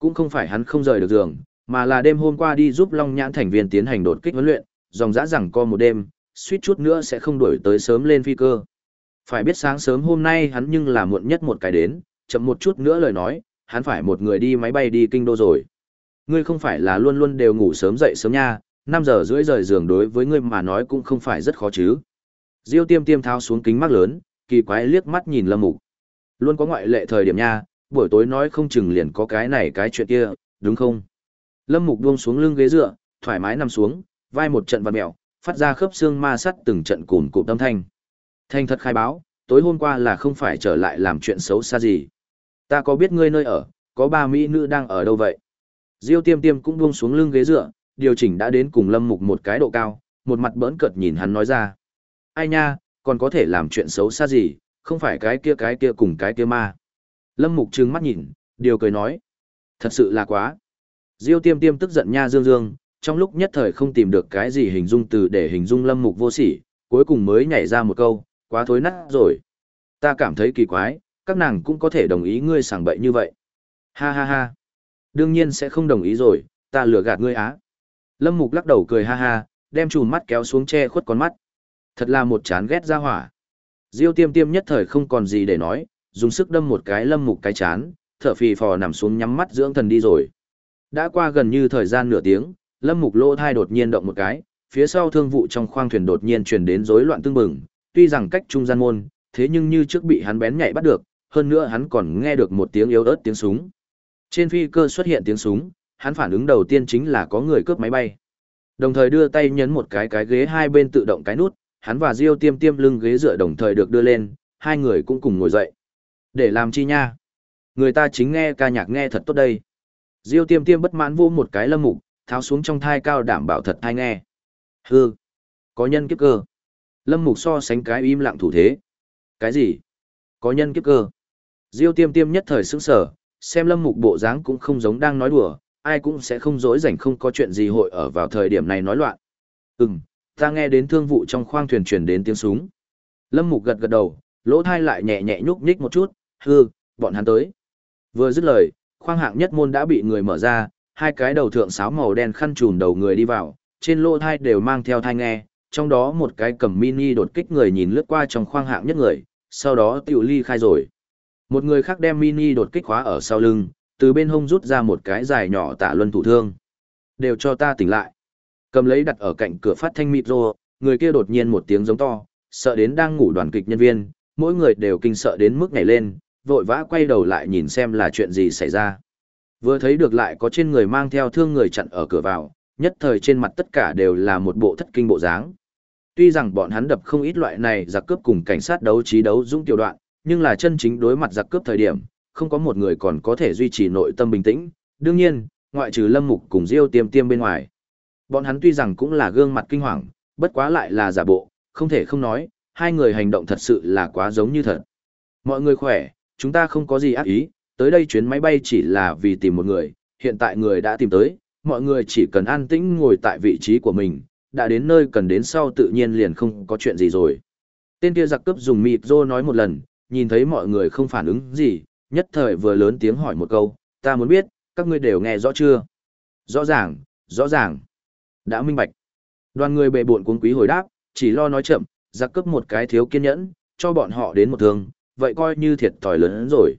S1: Cũng không phải hắn không rời được giường, mà là đêm hôm qua đi giúp Long Nhãn thành viên tiến hành đột kích huấn luyện, dòng dã rằng co một đêm, suýt chút nữa sẽ không đuổi tới sớm lên phi cơ. Phải biết sáng sớm hôm nay hắn nhưng là muộn nhất một cái đến, chậm một chút nữa lời nói, hắn phải một người đi máy bay đi kinh đô rồi. Ngươi không phải là luôn luôn đều ngủ sớm dậy sớm nha, 5 giờ rưỡi rời giường đối với ngươi mà nói cũng không phải rất khó chứ. Diêu tiêm tiêm tháo xuống kính mắt lớn, kỳ quái liếc mắt nhìn lâm mục. Luôn có ngoại lệ thời điểm nha, buổi tối nói không chừng liền có cái này cái chuyện kia, đúng không? Lâm mục buông xuống lưng ghế dựa, thoải mái nằm xuống, vai một trận vặn mèo, phát ra khớp xương ma sắt từng trận cùn cụm tâm thanh. Thanh thật khai báo, tối hôm qua là không phải trở lại làm chuyện xấu xa gì. Ta có biết ngươi nơi ở, có ba mỹ nữ đang ở đâu vậy? Diêu tiêm tiêm cũng buông xuống lưng ghế dựa, điều chỉnh đã đến cùng lâm mục một cái độ cao, một mặt bỡn cợt nhìn hắn nói ra. Ai nha, còn có thể làm chuyện xấu xa gì, không phải cái kia cái kia cùng cái kia ma. Lâm mục trừng mắt nhìn, điều cười nói. Thật sự là quá. Diêu tiêm tiêm tức giận nha dương dương, trong lúc nhất thời không tìm được cái gì hình dung từ để hình dung lâm mục vô sỉ, cuối cùng mới nhảy ra một câu, quá thối nát rồi. Ta cảm thấy kỳ quái, các nàng cũng có thể đồng ý ngươi sảng bậy như vậy. Ha ha ha. Đương nhiên sẽ không đồng ý rồi, ta lừa gạt ngươi á. Lâm Mục lắc đầu cười ha ha, đem chùm mắt kéo xuống che khuất con mắt. Thật là một chán ghét ra hỏa. Diêu tiêm tiêm nhất thời không còn gì để nói, dùng sức đâm một cái Lâm Mục cái chán, thở phì phò nằm xuống nhắm mắt dưỡng thần đi rồi. Đã qua gần như thời gian nửa tiếng, Lâm Mục lỗ thai đột nhiên động một cái, phía sau thương vụ trong khoang thuyền đột nhiên truyền đến rối loạn tương bừng, tuy rằng cách trung gian môn, thế nhưng như trước bị hắn bén nhạy bắt được, hơn nữa hắn còn nghe được một tiếng yếu ớt tiếng súng. Trên phi cơ xuất hiện tiếng súng, hắn phản ứng đầu tiên chính là có người cướp máy bay. Đồng thời đưa tay nhấn một cái cái ghế hai bên tự động cái nút, hắn và Diêu Tiêm Tiêm lưng ghế dựa đồng thời được đưa lên, hai người cũng cùng ngồi dậy. Để làm chi nha? Người ta chính nghe ca nhạc nghe thật tốt đây. Diêu Tiêm Tiêm bất mãn vô một cái lâm mục, tháo xuống trong thai cao đảm bảo thật thai nghe. Hư, có nhân kiếp cơ. Lâm mục so sánh cái im lặng thủ thế. Cái gì? Có nhân kiếp cơ. Diêu Tiêm Tiêm nhất thời sững sờ, xem lâm mục bộ dáng cũng không giống đang nói đùa, ai cũng sẽ không dối rảnh không có chuyện gì hội ở vào thời điểm này nói loạn. Ừm, ta nghe đến thương vụ trong khoang thuyền truyền đến tiếng súng. Lâm mục gật gật đầu, lỗ thai lại nhẹ nhẹ nhúc nhích một chút, hư, bọn hắn tới. Vừa dứt lời, khoang hạng nhất môn đã bị người mở ra, hai cái đầu thượng sáo màu đen khăn trùm đầu người đi vào, trên lỗ thai đều mang theo thai nghe, trong đó một cái cầm mini đột kích người nhìn lướt qua trong khoang hạng nhất người, sau đó tiểu ly khai rồi. Một người khác đem mini đột kích khóa ở sau lưng, từ bên hông rút ra một cái dài nhỏ tạ luân thủ thương. Đều cho ta tỉnh lại. Cầm lấy đặt ở cạnh cửa phát thanh micro, người kia đột nhiên một tiếng giống to, sợ đến đang ngủ đoàn kịch nhân viên, mỗi người đều kinh sợ đến mức nhảy lên, vội vã quay đầu lại nhìn xem là chuyện gì xảy ra. Vừa thấy được lại có trên người mang theo thương người chặn ở cửa vào, nhất thời trên mặt tất cả đều là một bộ thất kinh bộ dáng. Tuy rằng bọn hắn đập không ít loại này giặc cướp cùng cảnh sát đấu trí đấu dũng tiểu đoạn, nhưng là chân chính đối mặt giặc cướp thời điểm, không có một người còn có thể duy trì nội tâm bình tĩnh. Đương nhiên, ngoại trừ Lâm Mục cùng Diêu Tiêm Tiêm bên ngoài. Bọn hắn tuy rằng cũng là gương mặt kinh hoàng, bất quá lại là giả bộ, không thể không nói, hai người hành động thật sự là quá giống như thật. Mọi người khỏe, chúng ta không có gì ác ý, tới đây chuyến máy bay chỉ là vì tìm một người, hiện tại người đã tìm tới, mọi người chỉ cần an tĩnh ngồi tại vị trí của mình, đã đến nơi cần đến sau tự nhiên liền không có chuyện gì rồi. Tên kia giặc cướp dùng mịp rô nói một lần, nhìn thấy mọi người không phản ứng gì, nhất thời vừa lớn tiếng hỏi một câu, ta muốn biết, các ngươi đều nghe rõ chưa? Rõ ràng, rõ ràng. Đã minh bạch. Đoàn người bệ buộn cuống quý hồi đáp, chỉ lo nói chậm, giặc cướp một cái thiếu kiên nhẫn, cho bọn họ đến một thương, vậy coi như thiệt thòi lớn rồi.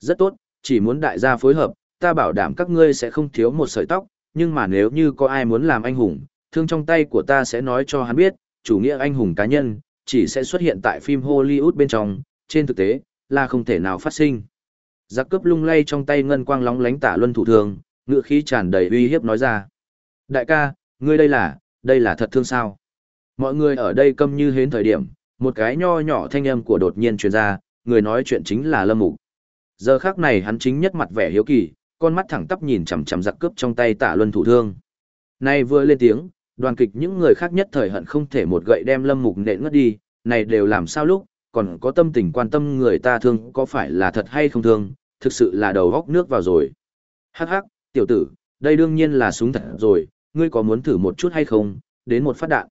S1: Rất tốt, chỉ muốn đại gia phối hợp, ta bảo đảm các ngươi sẽ không thiếu một sợi tóc, nhưng mà nếu như có ai muốn làm anh hùng, thương trong tay của ta sẽ nói cho hắn biết, chủ nghĩa anh hùng cá nhân, chỉ sẽ xuất hiện tại phim Hollywood bên trong, trên thực tế, là không thể nào phát sinh. Giặc cướp lung lay trong tay ngân quang lóng lánh tả luân thủ thường, ngựa khí tràn đầy uy hiếp nói ra. Đại ca, ngươi đây là, đây là thật thương sao? Mọi người ở đây câm như hến thời điểm, một cái nho nhỏ thanh âm của đột nhiên truyền ra, người nói chuyện chính là Lâm Mục. Giờ khắc này hắn chính nhất mặt vẻ hiếu kỳ, con mắt thẳng tắp nhìn chằm chằm giặc cướp trong tay tả luân thủ thương. nay vừa lên tiếng, đoàn kịch những người khác nhất thời hận không thể một gậy đem Lâm Mục nện ngất đi, này đều làm sao lúc, còn có tâm tình quan tâm người ta thương có phải là thật hay không thương, thực sự là đầu góc nước vào rồi. Hắc hắc, tiểu tử, đây đương nhiên là súng thật rồi, ngươi có muốn thử một chút hay không, đến một phát đạn.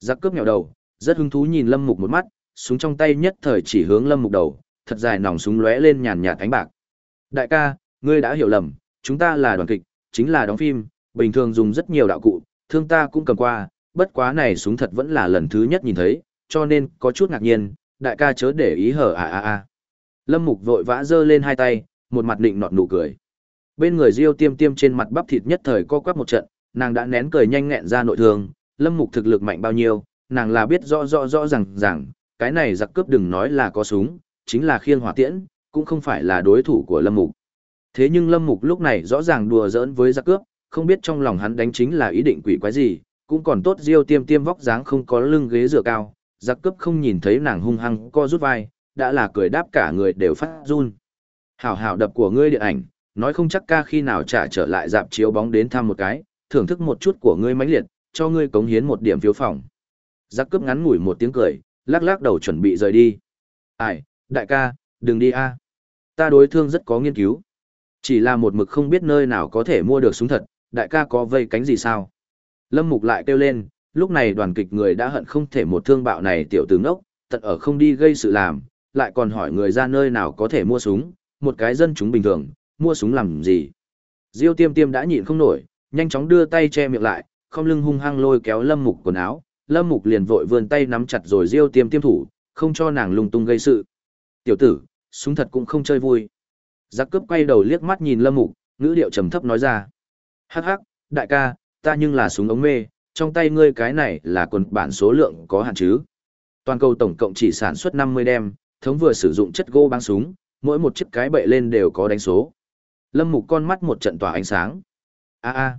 S1: Giặc cướp nghèo đầu, rất hứng thú nhìn Lâm Mục một mắt, súng trong tay nhất thời chỉ hướng Lâm Mục đầu, thật dài nòng súng lóe lên nhàn nhạt ánh bạc. Đại ca, ngươi đã hiểu lầm, chúng ta là đoàn kịch, chính là đóng phim, bình thường dùng rất nhiều đạo cụ, thương ta cũng cầm qua, bất quá này súng thật vẫn là lần thứ nhất nhìn thấy, cho nên có chút ngạc nhiên, đại ca chớ để ý hở à à à. Lâm Mục vội vã giơ lên hai tay, một mặt định nọt nụ cười. Bên người Diêu Tiêm Tiêm trên mặt bắp thịt nhất thời co quắp một trận, nàng đã nén cười nhanh nghẹn ra nội thương, Lâm Mục thực lực mạnh bao nhiêu, nàng là biết rõ rõ rõ rằng rằng, cái này giặc cướp đừng nói là có súng, chính là khiêng hỏa tiễn, cũng không phải là đối thủ của Lâm Mục. Thế nhưng Lâm Mục lúc này rõ ràng đùa giỡn với giặc cướp, không biết trong lòng hắn đánh chính là ý định quỷ quái gì, cũng còn tốt Diêu Tiêm Tiêm vóc dáng không có lưng ghế dựa cao, giặc cướp không nhìn thấy nàng hung hăng co rút vai, đã là cười đáp cả người đều phát run. Hảo hảo đập của ngươi điện ảnh, nói không chắc ca khi nào trả trở lại dạp chiếu bóng đến thăm một cái, thưởng thức một chút của ngươi mãnh liệt, cho ngươi cống hiến một điểm phiếu phòng. Giặc cướp ngắn ngủi một tiếng cười, lắc lắc đầu chuẩn bị rời đi. Ai, đại ca, đừng đi a. Ta đối thương rất có nghiên cứu. Chỉ là một mực không biết nơi nào có thể mua được súng thật, đại ca có vây cánh gì sao? Lâm Mục lại kêu lên, lúc này đoàn kịch người đã hận không thể một thương bạo này tiểu tướng ốc, tận ở không đi gây sự làm, lại còn hỏi người ra nơi nào có thể mua súng, một cái dân chúng bình thường, mua súng làm gì? Diêu tiêm tiêm đã nhịn không nổi, nhanh chóng đưa tay che miệng lại, không lưng hung hăng lôi kéo Lâm Mục quần áo, Lâm Mục liền vội vươn tay nắm chặt rồi Diêu tiêm tiêm thủ, không cho nàng lung tung gây sự. Tiểu tử, súng thật cũng không chơi vui. Giặc cướp quay đầu liếc mắt nhìn Lâm Mục, ngữ điệu trầm thấp nói ra. Hắc hắc, đại ca, ta nhưng là súng ống mê, trong tay ngươi cái này là quần bản số lượng có hạn chứ. Toàn cầu tổng cộng chỉ sản xuất 50 đem, thống vừa sử dụng chất gỗ băng súng, mỗi một chiếc cái bậy lên đều có đánh số. Lâm Mục con mắt một trận tỏa ánh sáng. A a,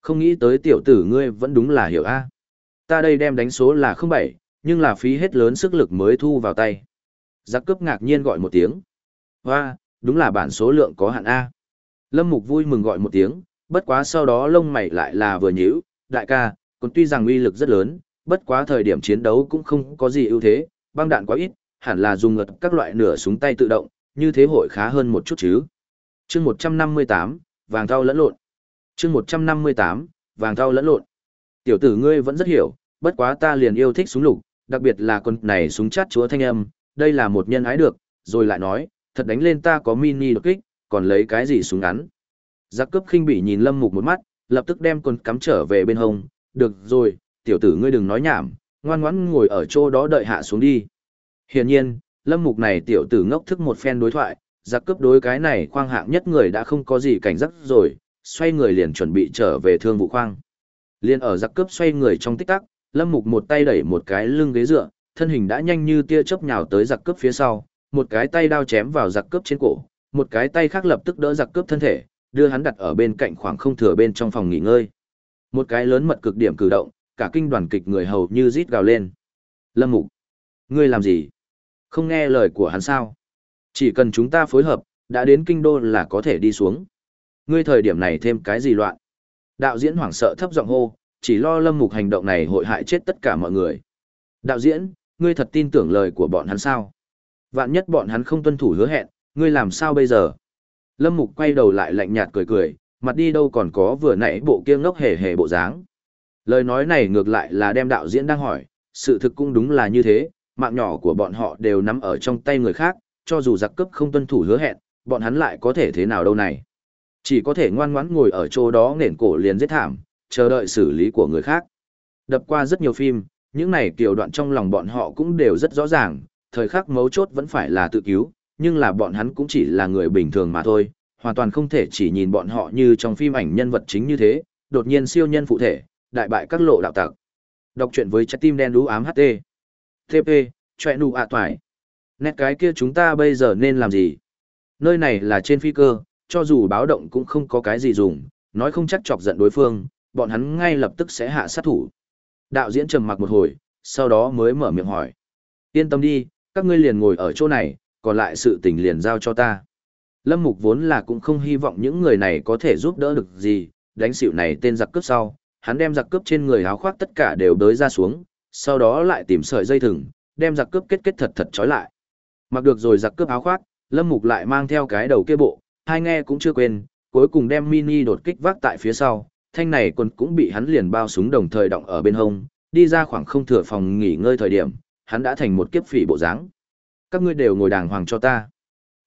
S1: không nghĩ tới tiểu tử ngươi vẫn đúng là hiểu a. Ta đây đem đánh số là 07, nhưng là phí hết lớn sức lực mới thu vào tay. Giặc cướp ngạc nhiên gọi một tiếng. Hoa, đúng là bản số lượng có hạn A. Lâm Mục vui mừng gọi một tiếng, bất quá sau đó lông mày lại là vừa nhíu, đại ca, còn tuy rằng uy lực rất lớn, bất quá thời điểm chiến đấu cũng không có gì ưu thế, băng đạn quá ít, hẳn là dùng ngật các loại nửa súng tay tự động, như thế hội khá hơn một chút chứ. Chương 158, vàng thau lẫn lộn. Chương 158, vàng thau lẫn lộn. Tiểu tử ngươi vẫn rất hiểu, bất quá ta liền yêu thích súng lục, đặc biệt là con này súng chát chúa thanh âm, đây là một nhân ái được, rồi lại nói, thật đánh lên ta có mini đột kích, còn lấy cái gì súng ngắn. Giặc cướp khinh bỉ nhìn Lâm Mục một mắt, lập tức đem con cắm trở về bên hông, được rồi, tiểu tử ngươi đừng nói nhảm, ngoan ngoãn ngồi ở chỗ đó đợi hạ xuống đi. Hiển nhiên, Lâm Mục này tiểu tử ngốc thức một phen đối thoại, giặc cướp đối cái này khoang hạng nhất người đã không có gì cảnh giác rồi, xoay người liền chuẩn bị trở về thương vụ khoang. Liên ở giặc cướp xoay người trong tích tắc, Lâm Mục một tay đẩy một cái lưng ghế dựa, thân hình đã nhanh như tia chớp nhào tới giặc cướp phía sau, một cái tay đao chém vào giặc cướp trên cổ, một cái tay khác lập tức đỡ giặc cướp thân thể, đưa hắn đặt ở bên cạnh khoảng không thừa bên trong phòng nghỉ ngơi. Một cái lớn mật cực điểm cử động, cả kinh đoàn kịch người hầu như rít gào lên. Lâm Mục, ngươi làm gì? Không nghe lời của hắn sao? Chỉ cần chúng ta phối hợp, đã đến kinh đô là có thể đi xuống. Ngươi thời điểm này thêm cái gì loạn? Đạo diễn hoảng sợ thấp giọng hô, chỉ lo Lâm Mục hành động này hội hại chết tất cả mọi người. Đạo diễn, ngươi thật tin tưởng lời của bọn hắn sao? Vạn nhất bọn hắn không tuân thủ hứa hẹn, ngươi làm sao bây giờ? Lâm Mục quay đầu lại lạnh nhạt cười cười, mặt đi đâu còn có vừa nãy bộ kia ngốc hề hề bộ dáng. Lời nói này ngược lại là đem đạo diễn đang hỏi, sự thực cũng đúng là như thế, mạng nhỏ của bọn họ đều nắm ở trong tay người khác, cho dù giặc cướp không tuân thủ hứa hẹn, bọn hắn lại có thể thế nào đâu này. Chỉ có thể ngoan ngoãn ngồi ở chỗ đó nền cổ liền giết thảm, chờ đợi xử lý của người khác. Đập qua rất nhiều phim, những này kiểu đoạn trong lòng bọn họ cũng đều rất rõ ràng, thời khắc mấu chốt vẫn phải là tự cứu, nhưng là bọn hắn cũng chỉ là người bình thường mà thôi, hoàn toàn không thể chỉ nhìn bọn họ như trong phim ảnh nhân vật chính như thế, đột nhiên siêu nhân phụ thể, đại bại các lộ đạo tặc. Đọc truyện với trái tim đen đú ám HT. TP, chọe nụ ạ toải Nét cái kia chúng ta bây giờ nên làm gì? Nơi này là trên phi cơ, cho dù báo động cũng không có cái gì dùng, nói không chắc chọc giận đối phương, bọn hắn ngay lập tức sẽ hạ sát thủ. Đạo diễn trầm mặc một hồi, sau đó mới mở miệng hỏi. Yên tâm đi, các ngươi liền ngồi ở chỗ này, còn lại sự tình liền giao cho ta. Lâm Mục vốn là cũng không hy vọng những người này có thể giúp đỡ được gì, đánh xỉu này tên giặc cướp sau, hắn đem giặc cướp trên người áo khoác tất cả đều đới ra xuống, sau đó lại tìm sợi dây thừng, đem giặc cướp kết kết thật thật trói lại. Mặc được rồi giặc cướp áo khoác, Lâm Mục lại mang theo cái đầu kia bộ, hai nghe cũng chưa quên, cuối cùng đem mini đột kích vác tại phía sau, thanh này quân cũng bị hắn liền bao súng đồng thời động ở bên hông, đi ra khoảng không thừa phòng nghỉ ngơi thời điểm, hắn đã thành một kiếp phỉ bộ dáng. Các ngươi đều ngồi đàng hoàng cho ta.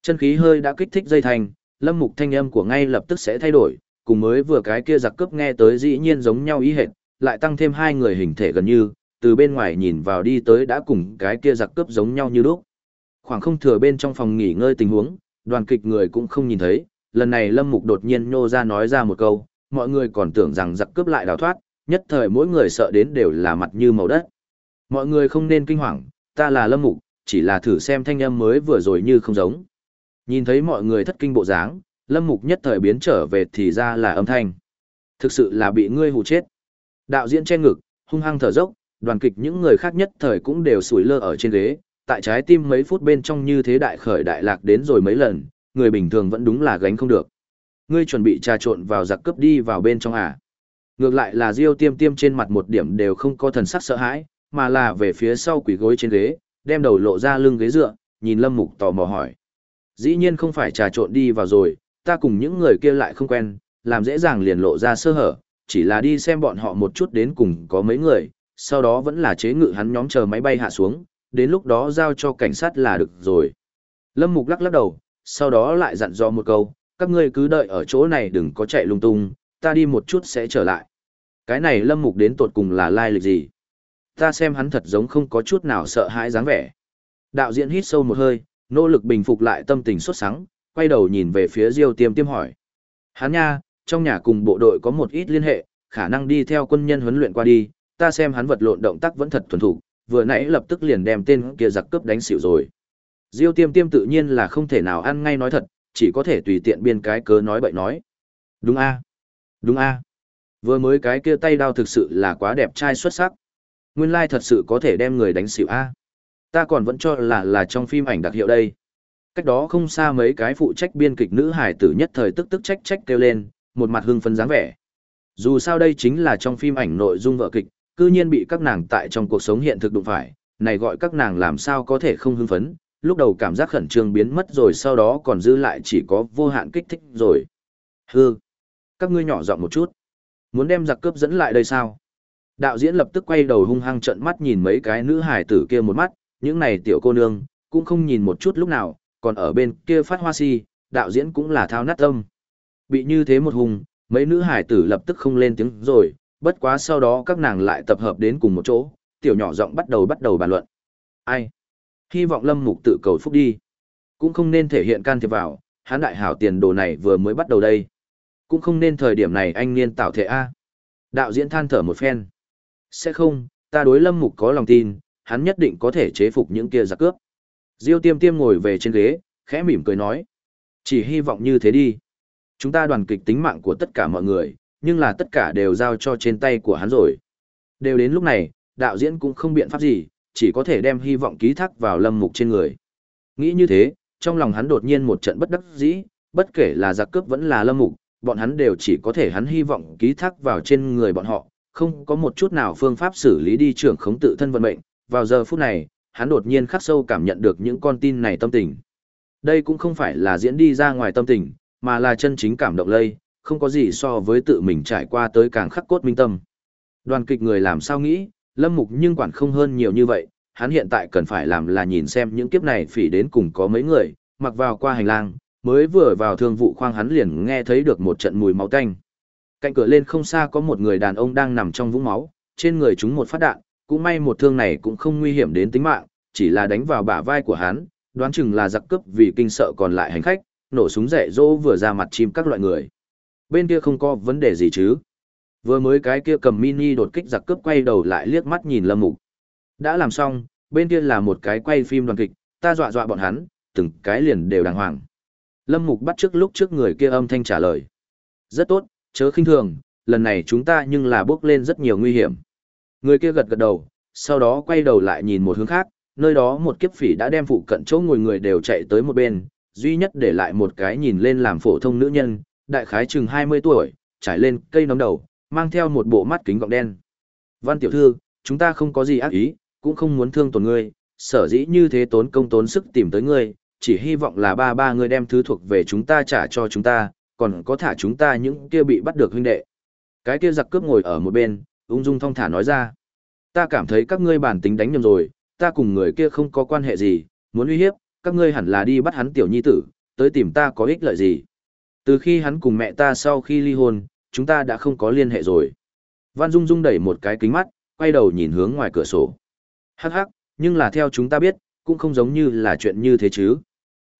S1: Chân khí hơi đã kích thích dây thành, lâm mục thanh âm của ngay lập tức sẽ thay đổi, cùng mới vừa cái kia giặc cướp nghe tới dĩ nhiên giống nhau ý hệt, lại tăng thêm hai người hình thể gần như, từ bên ngoài nhìn vào đi tới đã cùng cái kia giặc cướp giống nhau như lúc. Khoảng không thừa bên trong phòng nghỉ ngơi tình huống, đoàn kịch người cũng không nhìn thấy, lần này lâm mục đột nhiên nhô ra nói ra một câu, mọi người còn tưởng rằng giặc cướp lại đào thoát, nhất thời mỗi người sợ đến đều là mặt như màu đất. Mọi người không nên kinh hoàng, ta là Lâm Mục, chỉ là thử xem thanh âm mới vừa rồi như không giống. Nhìn thấy mọi người thất kinh bộ dáng, Lâm Mục nhất thời biến trở về thì ra là âm thanh. Thực sự là bị ngươi hù chết. Đạo diễn che ngực, hung hăng thở dốc, đoàn kịch những người khác nhất thời cũng đều sủi lơ ở trên ghế, tại trái tim mấy phút bên trong như thế đại khởi đại lạc đến rồi mấy lần, người bình thường vẫn đúng là gánh không được. Ngươi chuẩn bị trà trộn vào giặc cướp đi vào bên trong à? Ngược lại là Diêu Tiêm Tiêm trên mặt một điểm đều không có thần sắc sợ hãi, mà là về phía sau quỷ gối trên ghế, đem đầu lộ ra lưng ghế dựa, nhìn Lâm Mục tò mò hỏi. Dĩ nhiên không phải trà trộn đi vào rồi, ta cùng những người kia lại không quen, làm dễ dàng liền lộ ra sơ hở, chỉ là đi xem bọn họ một chút đến cùng có mấy người, sau đó vẫn là chế ngự hắn nhóm chờ máy bay hạ xuống, đến lúc đó giao cho cảnh sát là được rồi. Lâm Mục lắc lắc đầu, sau đó lại dặn dò một câu, các ngươi cứ đợi ở chỗ này đừng có chạy lung tung, ta đi một chút sẽ trở lại. Cái này Lâm Mục đến tột cùng là lai lịch gì? Ta xem hắn thật giống không có chút nào sợ hãi dáng vẻ. Đạo diễn hít sâu một hơi, nỗ lực bình phục lại tâm tình xuất sáng, quay đầu nhìn về phía Diêu Tiêm Tiêm hỏi. Hắn nha, trong nhà cùng bộ đội có một ít liên hệ, khả năng đi theo quân nhân huấn luyện qua đi, ta xem hắn vật lộn động tác vẫn thật thuần thủ, vừa nãy lập tức liền đem tên kia giặc cướp đánh xỉu rồi. Diêu Tiêm Tiêm tự nhiên là không thể nào ăn ngay nói thật, chỉ có thể tùy tiện biên cái cớ nói bậy nói. Đúng a, đúng a. Vừa mới cái kia tay đao thực sự là quá đẹp trai xuất sắc. Nguyên lai thật sự có thể đem người đánh xỉu a. Ta còn vẫn cho là là trong phim ảnh đặc hiệu đây. Cách đó không xa mấy cái phụ trách biên kịch nữ hải tử nhất thời tức tức trách trách kêu lên, một mặt hưng phấn dáng vẻ. Dù sao đây chính là trong phim ảnh nội dung vợ kịch, cư nhiên bị các nàng tại trong cuộc sống hiện thực đụng phải, này gọi các nàng làm sao có thể không hưng phấn, lúc đầu cảm giác khẩn trương biến mất rồi sau đó còn dư lại chỉ có vô hạn kích thích rồi. Hư, các ngươi nhỏ giọng một chút. Muốn đem giặc cướp dẫn lại đây sao? Đạo diễn lập tức quay đầu hung hăng trợn mắt nhìn mấy cái nữ hải tử kia một mắt, những này tiểu cô nương, cũng không nhìn một chút lúc nào, còn ở bên kia phát hoa si, đạo diễn cũng là thao nát tâm. Bị như thế một hùng, mấy nữ hải tử lập tức không lên tiếng rồi, bất quá sau đó các nàng lại tập hợp đến cùng một chỗ, tiểu nhỏ giọng bắt đầu bắt đầu bàn luận. Ai? Hy vọng Lâm Mục tự cầu phúc đi. Cũng không nên thể hiện can thiệp vào, hán đại hảo tiền đồ này vừa mới bắt đầu đây. Cũng không nên thời điểm này anh niên tạo thể A. Đạo diễn than thở một phen. Sẽ không, ta đối Lâm Mục có lòng tin, hắn nhất định có thể chế phục những kia giặc cướp. Diêu tiêm tiêm ngồi về trên ghế, khẽ mỉm cười nói. Chỉ hy vọng như thế đi. Chúng ta đoàn kịch tính mạng của tất cả mọi người, nhưng là tất cả đều giao cho trên tay của hắn rồi. Đều đến lúc này, đạo diễn cũng không biện pháp gì, chỉ có thể đem hy vọng ký thác vào lâm mục trên người. Nghĩ như thế, trong lòng hắn đột nhiên một trận bất đắc dĩ, bất kể là giặc cướp vẫn là lâm mục, bọn hắn đều chỉ có thể hắn hy vọng ký thác vào trên người bọn họ, không có một chút nào phương pháp xử lý đi trưởng khống tự thân vận mệnh. Vào giờ phút này, hắn đột nhiên khắc sâu cảm nhận được những con tin này tâm tình. Đây cũng không phải là diễn đi ra ngoài tâm tình, mà là chân chính cảm động lây, không có gì so với tự mình trải qua tới càng khắc cốt minh tâm. Đoàn kịch người làm sao nghĩ, lâm mục nhưng quản không hơn nhiều như vậy, hắn hiện tại cần phải làm là nhìn xem những kiếp này phỉ đến cùng có mấy người, mặc vào qua hành lang, mới vừa vào thương vụ khoang hắn liền nghe thấy được một trận mùi máu tanh. Cạnh cửa lên không xa có một người đàn ông đang nằm trong vũng máu, trên người chúng một phát đạn, cũng may một thương này cũng không nguy hiểm đến tính mạng, chỉ là đánh vào bả vai của hắn, đoán chừng là giặc cướp vì kinh sợ còn lại hành khách, nổ súng rẻ dỗ vừa ra mặt chim các loại người. Bên kia không có vấn đề gì chứ. Vừa mới cái kia cầm mini đột kích giặc cướp quay đầu lại liếc mắt nhìn Lâm Mục. Đã làm xong, bên kia là một cái quay phim đoàn kịch, ta dọa dọa bọn hắn, từng cái liền đều đàng hoàng. Lâm Mục bắt trước lúc trước người kia âm thanh trả lời. Rất tốt, chớ khinh thường, lần này chúng ta nhưng là bước lên rất nhiều nguy hiểm. Người kia gật gật đầu, sau đó quay đầu lại nhìn một hướng khác, nơi đó một kiếp phỉ đã đem phụ cận chỗ ngồi người đều chạy tới một bên, duy nhất để lại một cái nhìn lên làm phổ thông nữ nhân, đại khái chừng 20 tuổi, trải lên cây nấm đầu, mang theo một bộ mắt kính gọng đen. Văn tiểu thư, chúng ta không có gì ác ý, cũng không muốn thương tổn ngươi, sở dĩ như thế tốn công tốn sức tìm tới ngươi, chỉ hy vọng là ba ba ngươi đem thứ thuộc về chúng ta trả cho chúng ta, còn có thả chúng ta những kia bị bắt được huynh đệ. Cái kia giặc cướp ngồi ở một bên, ung dung thong thả nói ra. Ta cảm thấy các ngươi bản tính đánh nhầm rồi, ta cùng người kia không có quan hệ gì, muốn uy hiếp, các ngươi hẳn là đi bắt hắn tiểu nhi tử, tới tìm ta có ích lợi gì. Từ khi hắn cùng mẹ ta sau khi ly hôn, chúng ta đã không có liên hệ rồi. Văn Dung Dung đẩy một cái kính mắt, quay đầu nhìn hướng ngoài cửa sổ. Hắc hắc, nhưng là theo chúng ta biết, cũng không giống như là chuyện như thế chứ.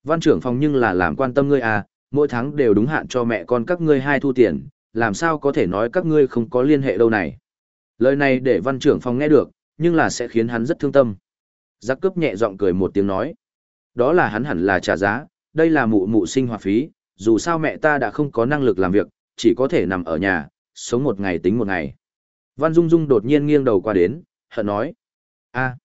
S1: Văn trưởng phòng nhưng là làm quan tâm ngươi à, mỗi tháng đều đúng hạn cho mẹ con các ngươi hai thu tiền, làm sao có thể nói các ngươi không có liên hệ đâu này. Lời này để văn trưởng phòng nghe được, nhưng là sẽ khiến hắn rất thương tâm. Giặc cướp nhẹ giọng cười một tiếng nói. Đó là hắn hẳn là trả giá, đây là mụ mụ sinh hoạt phí, dù sao mẹ ta đã không có năng lực làm việc, chỉ có thể nằm ở nhà, sống một ngày tính một ngày. Văn Dung Dung đột nhiên nghiêng đầu qua đến, hận nói. a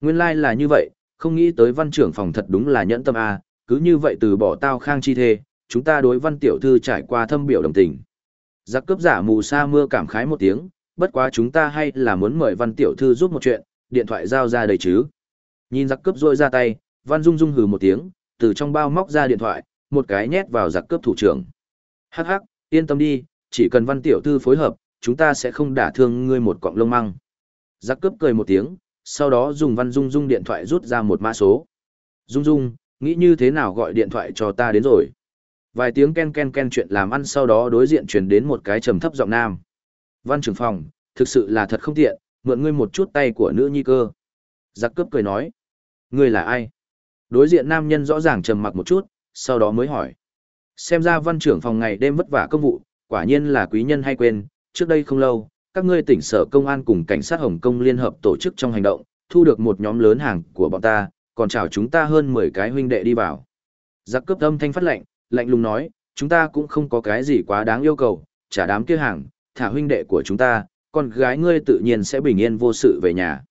S1: nguyên lai là như vậy, không nghĩ tới văn trưởng phòng thật đúng là nhẫn tâm a cứ như vậy từ bỏ tao khang chi thê, chúng ta đối văn tiểu thư trải qua thâm biểu đồng tình. Giặc cướp giả mù sa mưa cảm khái một tiếng, bất quá chúng ta hay là muốn mời văn tiểu thư giúp một chuyện, điện thoại giao ra đây chứ. Nhìn giặc cướp rôi ra tay, văn dung dung hừ một tiếng, từ trong bao móc ra điện thoại, một cái nhét vào giặc cướp thủ trưởng. Hắc hắc, yên tâm đi, chỉ cần văn tiểu thư phối hợp, chúng ta sẽ không đả thương ngươi một cọng lông măng. Giặc cướp cười một tiếng, sau đó dùng văn dung dung điện thoại rút ra một mã số. Dung dung, nghĩ như thế nào gọi điện thoại cho ta đến rồi. Vài tiếng ken ken ken chuyện làm ăn sau đó đối diện truyền đến một cái trầm thấp giọng nam. Văn trưởng phòng, thực sự là thật không tiện, mượn ngươi một chút tay của nữ nhi cơ. Giặc cướp cười nói. Ngươi là ai? Đối diện nam nhân rõ ràng trầm mặc một chút, sau đó mới hỏi. Xem ra văn trưởng phòng ngày đêm vất vả công vụ, quả nhiên là quý nhân hay quên, trước đây không lâu, các ngươi tỉnh sở công an cùng cảnh sát Hồng Kông liên hợp tổ chức trong hành động, thu được một nhóm lớn hàng của bọn ta, còn chào chúng ta hơn 10 cái huynh đệ đi vào. Giặc cướp âm thanh phát lệnh, lạnh lùng nói, chúng ta cũng không có cái gì quá đáng yêu cầu, trả đám kia hàng, thả huynh đệ của chúng ta, con gái ngươi tự nhiên sẽ bình yên vô sự về nhà.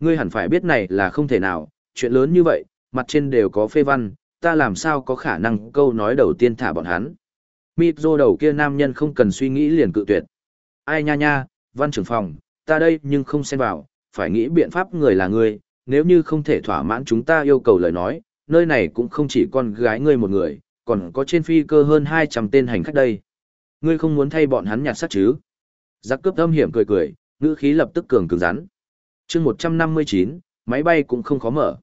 S1: Ngươi hẳn phải biết này là không thể nào, chuyện lớn như vậy, mặt trên đều có phê văn, ta làm sao có khả năng câu nói đầu tiên thả bọn hắn. Mịp rô đầu kia nam nhân không cần suy nghĩ liền cự tuyệt. Ai nha nha, văn trưởng phòng, ta đây nhưng không xen vào, phải nghĩ biện pháp người là người. nếu như không thể thỏa mãn chúng ta yêu cầu lời nói, nơi này cũng không chỉ con gái ngươi một người, còn có trên phi cơ hơn 200 tên hành khách đây. Ngươi không muốn thay bọn hắn nhặt sắc chứ? Giác cướp âm hiểm cười cười, ngữ khí lập tức cường cứng rắn. chương 159, máy bay cũng không khó mở.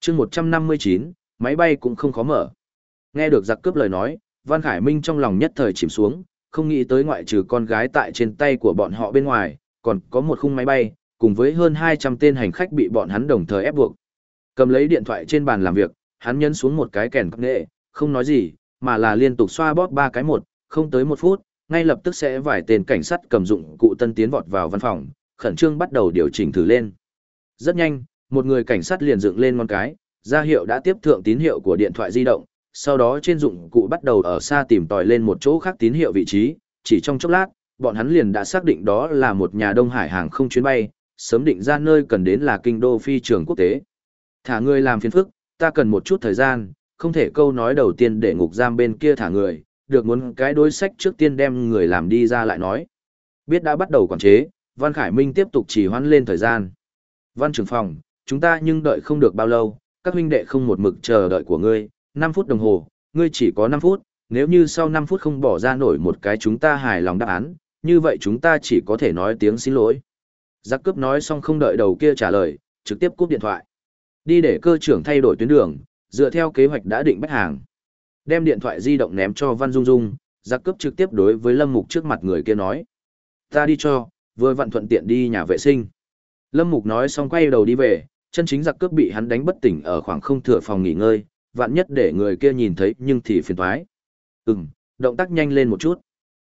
S1: chương 159, máy bay cũng không khó mở. Nghe được giặc cướp lời nói, Văn Khải Minh trong lòng nhất thời chìm xuống, không nghĩ tới ngoại trừ con gái tại trên tay của bọn họ bên ngoài, còn có một khung máy bay, cùng với hơn 200 tên hành khách bị bọn hắn đồng thời ép buộc. Cầm lấy điện thoại trên bàn làm việc, hắn nhấn xuống một cái kèn nghệ, không nói gì, mà là liên tục xoa bóp ba cái một, không tới một phút, ngay lập tức sẽ vài tên cảnh sát cầm dụng cụ tân tiến vọt vào văn phòng, khẩn trương bắt đầu điều chỉnh thử lên. Rất nhanh, một người cảnh sát liền dựng lên ngón cái, ra hiệu đã tiếp thượng tín hiệu của điện thoại di động, sau đó trên dụng cụ bắt đầu ở xa tìm tòi lên một chỗ khác tín hiệu vị trí, chỉ trong chốc lát, bọn hắn liền đã xác định đó là một nhà Đông Hải hàng không chuyến bay, sớm định ra nơi cần đến là kinh đô phi trường quốc tế. Thả người làm phiền phức, ta cần một chút thời gian, không thể câu nói đầu tiên để ngục giam bên kia thả người, được muốn cái đối sách trước tiên đem người làm đi ra lại nói. Biết đã bắt đầu quản chế, Văn Khải Minh tiếp tục chỉ hoãn lên thời gian. Văn trưởng phòng, chúng ta nhưng đợi không được bao lâu, các huynh đệ không một mực chờ đợi của ngươi, 5 phút đồng hồ, ngươi chỉ có 5 phút, nếu như sau 5 phút không bỏ ra nổi một cái chúng ta hài lòng đáp án, như vậy chúng ta chỉ có thể nói tiếng xin lỗi. Giác cướp nói xong không đợi đầu kia trả lời, trực tiếp cúp điện thoại. Đi để cơ trưởng thay đổi tuyến đường, dựa theo kế hoạch đã định bách hàng. Đem điện thoại di động ném cho Văn Dung Dung, giác cướp trực tiếp đối với Lâm Mục trước mặt người kia nói. Ta đi cho, vừa vặn thuận tiện đi nhà vệ sinh. Lâm Mục nói xong quay đầu đi về, chân chính giặc cướp bị hắn đánh bất tỉnh ở khoảng không thừa phòng nghỉ ngơi, vạn nhất để người kia nhìn thấy nhưng thì phiền toái. Ừm, động tác nhanh lên một chút.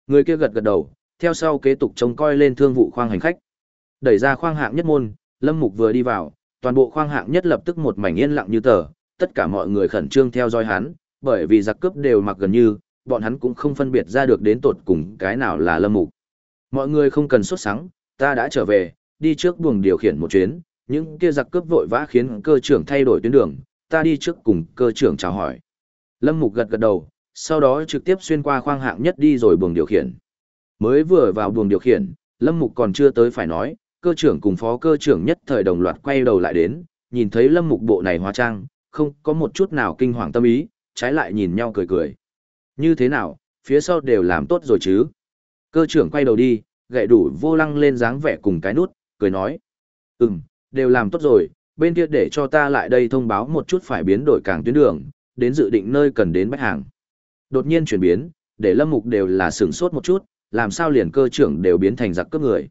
S1: Người kia gật gật đầu, theo sau kế tục trông coi lên thương vụ khoang hành khách. Đẩy ra khoang hạng nhất môn, Lâm Mục vừa đi vào, toàn bộ khoang hạng nhất lập tức một mảnh yên lặng như tờ, tất cả mọi người khẩn trương theo dõi hắn, bởi vì giặc cướp đều mặc gần như, bọn hắn cũng không phân biệt ra được đến tột cùng cái nào là Lâm Mục. Mọi người không cần sốt sắng, ta đã trở về, đi trước buồng điều khiển một chuyến, những kia giặc cướp vội vã khiến cơ trưởng thay đổi tuyến đường, ta đi trước cùng cơ trưởng chào hỏi. Lâm Mục gật gật đầu, sau đó trực tiếp xuyên qua khoang hạng nhất đi rồi buồng điều khiển. Mới vừa vào buồng điều khiển, Lâm Mục còn chưa tới phải nói, cơ trưởng cùng phó cơ trưởng nhất thời đồng loạt quay đầu lại đến, nhìn thấy Lâm Mục bộ này hóa trang, không có một chút nào kinh hoàng tâm ý, trái lại nhìn nhau cười cười. Như thế nào, phía sau đều làm tốt rồi chứ? Cơ trưởng quay đầu đi, gậy đủ vô lăng lên dáng vẻ cùng cái nút, cười nói. Ừm, đều làm tốt rồi, bên kia để cho ta lại đây thông báo một chút phải biến đổi càng tuyến đường, đến dự định nơi cần đến bách hàng. Đột nhiên chuyển biến, để lâm mục đều là sửng sốt một chút, làm sao liền cơ trưởng đều biến thành giặc cướp người.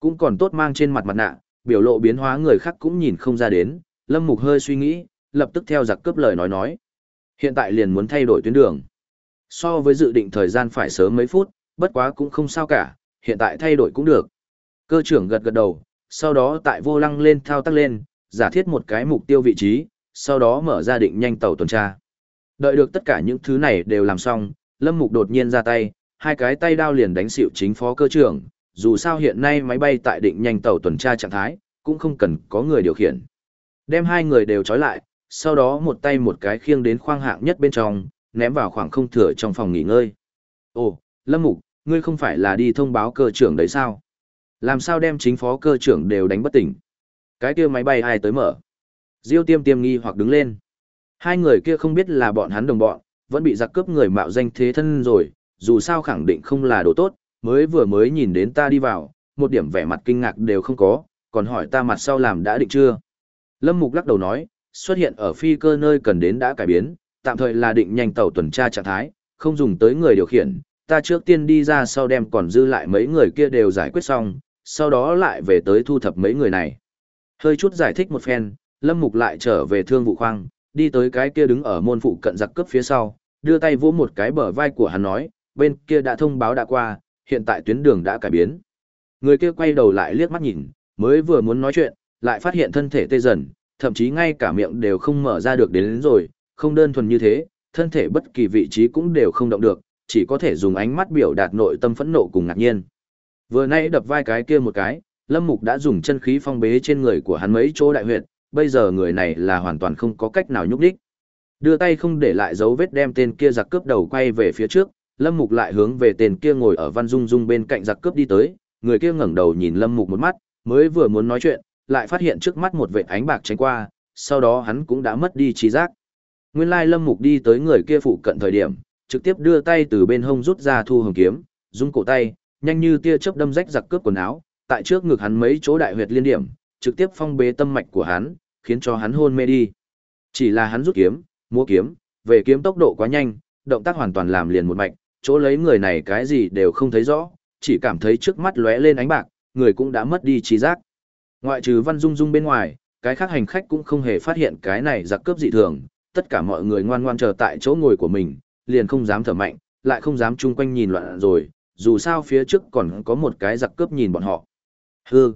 S1: Cũng còn tốt mang trên mặt mặt nạ, biểu lộ biến hóa người khác cũng nhìn không ra đến, lâm mục hơi suy nghĩ, lập tức theo giặc cướp lời nói nói. Hiện tại liền muốn thay đổi tuyến đường. So với dự định thời gian phải sớm mấy phút, bất quá cũng không sao cả, hiện tại thay đổi cũng được. Cơ trưởng gật gật đầu, sau đó tại vô lăng lên thao tác lên, giả thiết một cái mục tiêu vị trí, sau đó mở ra định nhanh tàu tuần tra. Đợi được tất cả những thứ này đều làm xong, Lâm Mục đột nhiên ra tay, hai cái tay đao liền đánh xịu chính phó cơ trưởng, dù sao hiện nay máy bay tại định nhanh tàu tuần tra trạng thái, cũng không cần có người điều khiển. Đem hai người đều trói lại, sau đó một tay một cái khiêng đến khoang hạng nhất bên trong, ném vào khoảng không thừa trong phòng nghỉ ngơi. Ồ, Lâm Mục, ngươi không phải là đi thông báo cơ trưởng đấy sao? Làm sao đem chính phó cơ trưởng đều đánh bất tỉnh? Cái kia máy bay ai tới mở? Diêu tiêm tiêm nghi hoặc đứng lên. Hai người kia không biết là bọn hắn đồng bọn, vẫn bị giặc cướp người mạo danh thế thân rồi, dù sao khẳng định không là đồ tốt, mới vừa mới nhìn đến ta đi vào, một điểm vẻ mặt kinh ngạc đều không có, còn hỏi ta mặt sau làm đã định chưa. Lâm Mục lắc đầu nói, xuất hiện ở phi cơ nơi cần đến đã cải biến, tạm thời là định nhanh tàu tuần tra trạng thái, không dùng tới người điều khiển, ta trước tiên đi ra sau đem còn dư lại mấy người kia đều giải quyết xong, sau đó lại về tới thu thập mấy người này. Hơi chút giải thích một phen, Lâm Mục lại trở về thương vụ khoang, đi tới cái kia đứng ở môn phụ cận giặc cướp phía sau, đưa tay vỗ một cái bờ vai của hắn nói, bên kia đã thông báo đã qua, hiện tại tuyến đường đã cải biến. Người kia quay đầu lại liếc mắt nhìn, mới vừa muốn nói chuyện, lại phát hiện thân thể tê dần, thậm chí ngay cả miệng đều không mở ra được đến, đến rồi, không đơn thuần như thế, thân thể bất kỳ vị trí cũng đều không động được, chỉ có thể dùng ánh mắt biểu đạt nội tâm phẫn nộ cùng ngạc nhiên. Vừa nãy đập vai cái kia một cái, Lâm Mục đã dùng chân khí phong bế trên người của hắn mấy chỗ đại huyệt, bây giờ người này là hoàn toàn không có cách nào nhúc đích. Đưa tay không để lại dấu vết đem tên kia giặc cướp đầu quay về phía trước, Lâm Mục lại hướng về tên kia ngồi ở Văn Dung Dung bên cạnh giặc cướp đi tới, người kia ngẩng đầu nhìn Lâm Mục một mắt, mới vừa muốn nói chuyện, lại phát hiện trước mắt một vệt ánh bạc tránh qua, sau đó hắn cũng đã mất đi trí giác. Nguyên lai Lâm Mục đi tới người kia phụ cận thời điểm, trực tiếp đưa tay từ bên hông rút ra thu hồng kiếm, dung cổ tay, nhanh như tia chớp đâm rách giặc cướp quần áo, tại trước ngực hắn mấy chỗ đại huyệt liên điểm, trực tiếp phong bế tâm mạch của hắn, khiến cho hắn hôn mê đi. Chỉ là hắn rút kiếm, múa kiếm, về kiếm tốc độ quá nhanh, động tác hoàn toàn làm liền một mạch, chỗ lấy người này cái gì đều không thấy rõ, chỉ cảm thấy trước mắt lóe lên ánh bạc, người cũng đã mất đi trí giác. Ngoại trừ Văn Dung Dung bên ngoài, cái khác hành khách cũng không hề phát hiện cái này giặc cướp dị thường, tất cả mọi người ngoan ngoan chờ tại chỗ ngồi của mình, liền không dám thở mạnh, lại không dám chung quanh nhìn loạn rồi, dù sao phía trước còn có một cái giặc cướp nhìn bọn họ. Hừ.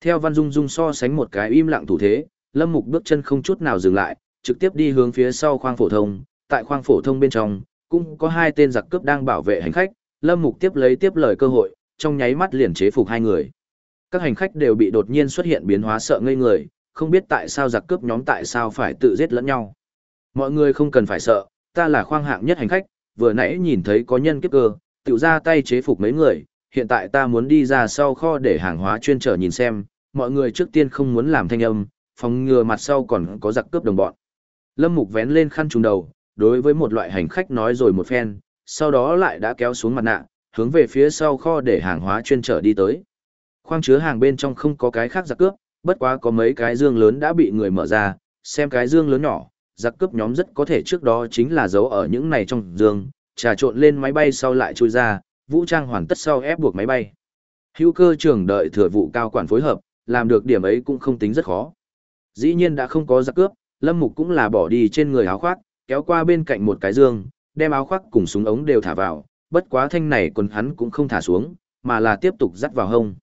S1: Theo Văn Dung Dung so sánh một cái im lặng thủ thế, Lâm Mục bước chân không chút nào dừng lại, trực tiếp đi hướng phía sau khoang phổ thông, tại khoang phổ thông bên trong, cũng có hai tên giặc cướp đang bảo vệ hành khách, Lâm Mục tiếp lấy tiếp lời cơ hội, trong nháy mắt liền chế phục hai người. Các hành khách đều bị đột nhiên xuất hiện biến hóa sợ ngây người, không biết tại sao giặc cướp nhóm tại sao phải tự giết lẫn nhau. Mọi người không cần phải sợ, ta là khoang hạng nhất hành khách, vừa nãy nhìn thấy có nhân kiếp cơ, tự ra tay chế phục mấy người, hiện tại ta muốn đi ra sau kho để hàng hóa chuyên trở nhìn xem, mọi người trước tiên không muốn làm thanh âm, phòng ngừa mặt sau còn có giặc cướp đồng bọn. Lâm Mục vén lên khăn trùng đầu, đối với một loại hành khách nói rồi một phen, sau đó lại đã kéo xuống mặt nạ, hướng về phía sau kho để hàng hóa chuyên trở đi tới. Khoang chứa hàng bên trong không có cái khác giặc cướp, bất quá có mấy cái dương lớn đã bị người mở ra, xem cái dương lớn nhỏ, giặc cướp nhóm rất có thể trước đó chính là giấu ở những này trong dương, trà trộn lên máy bay sau lại chui ra, vũ trang hoàn tất sau ép buộc máy bay. Hữu cơ trưởng đợi thừa vụ cao quản phối hợp, làm được điểm ấy cũng không tính rất khó. Dĩ nhiên đã không có giặc cướp, Lâm Mục cũng là bỏ đi trên người áo khoác, kéo qua bên cạnh một cái dương, đem áo khoác cùng súng ống đều thả vào, bất quá thanh này quần hắn cũng không thả xuống, mà là tiếp tục dắt vào hông.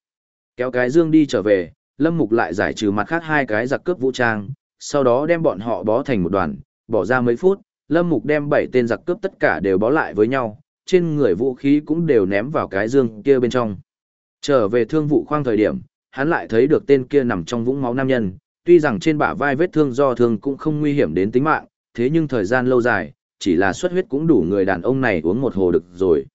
S1: Kéo cái dương đi trở về, Lâm Mục lại giải trừ mặt khác hai cái giặc cướp vũ trang, sau đó đem bọn họ bó thành một đoàn, bỏ ra mấy phút, Lâm Mục đem bảy tên giặc cướp tất cả đều bó lại với nhau, trên người vũ khí cũng đều ném vào cái dương kia bên trong. Trở về thương vụ khoang thời điểm, hắn lại thấy được tên kia nằm trong vũng máu nam nhân, tuy rằng trên bả vai vết thương do thương cũng không nguy hiểm đến tính mạng, thế nhưng thời gian lâu dài, chỉ là xuất huyết cũng đủ người đàn ông này uống một hồ được rồi.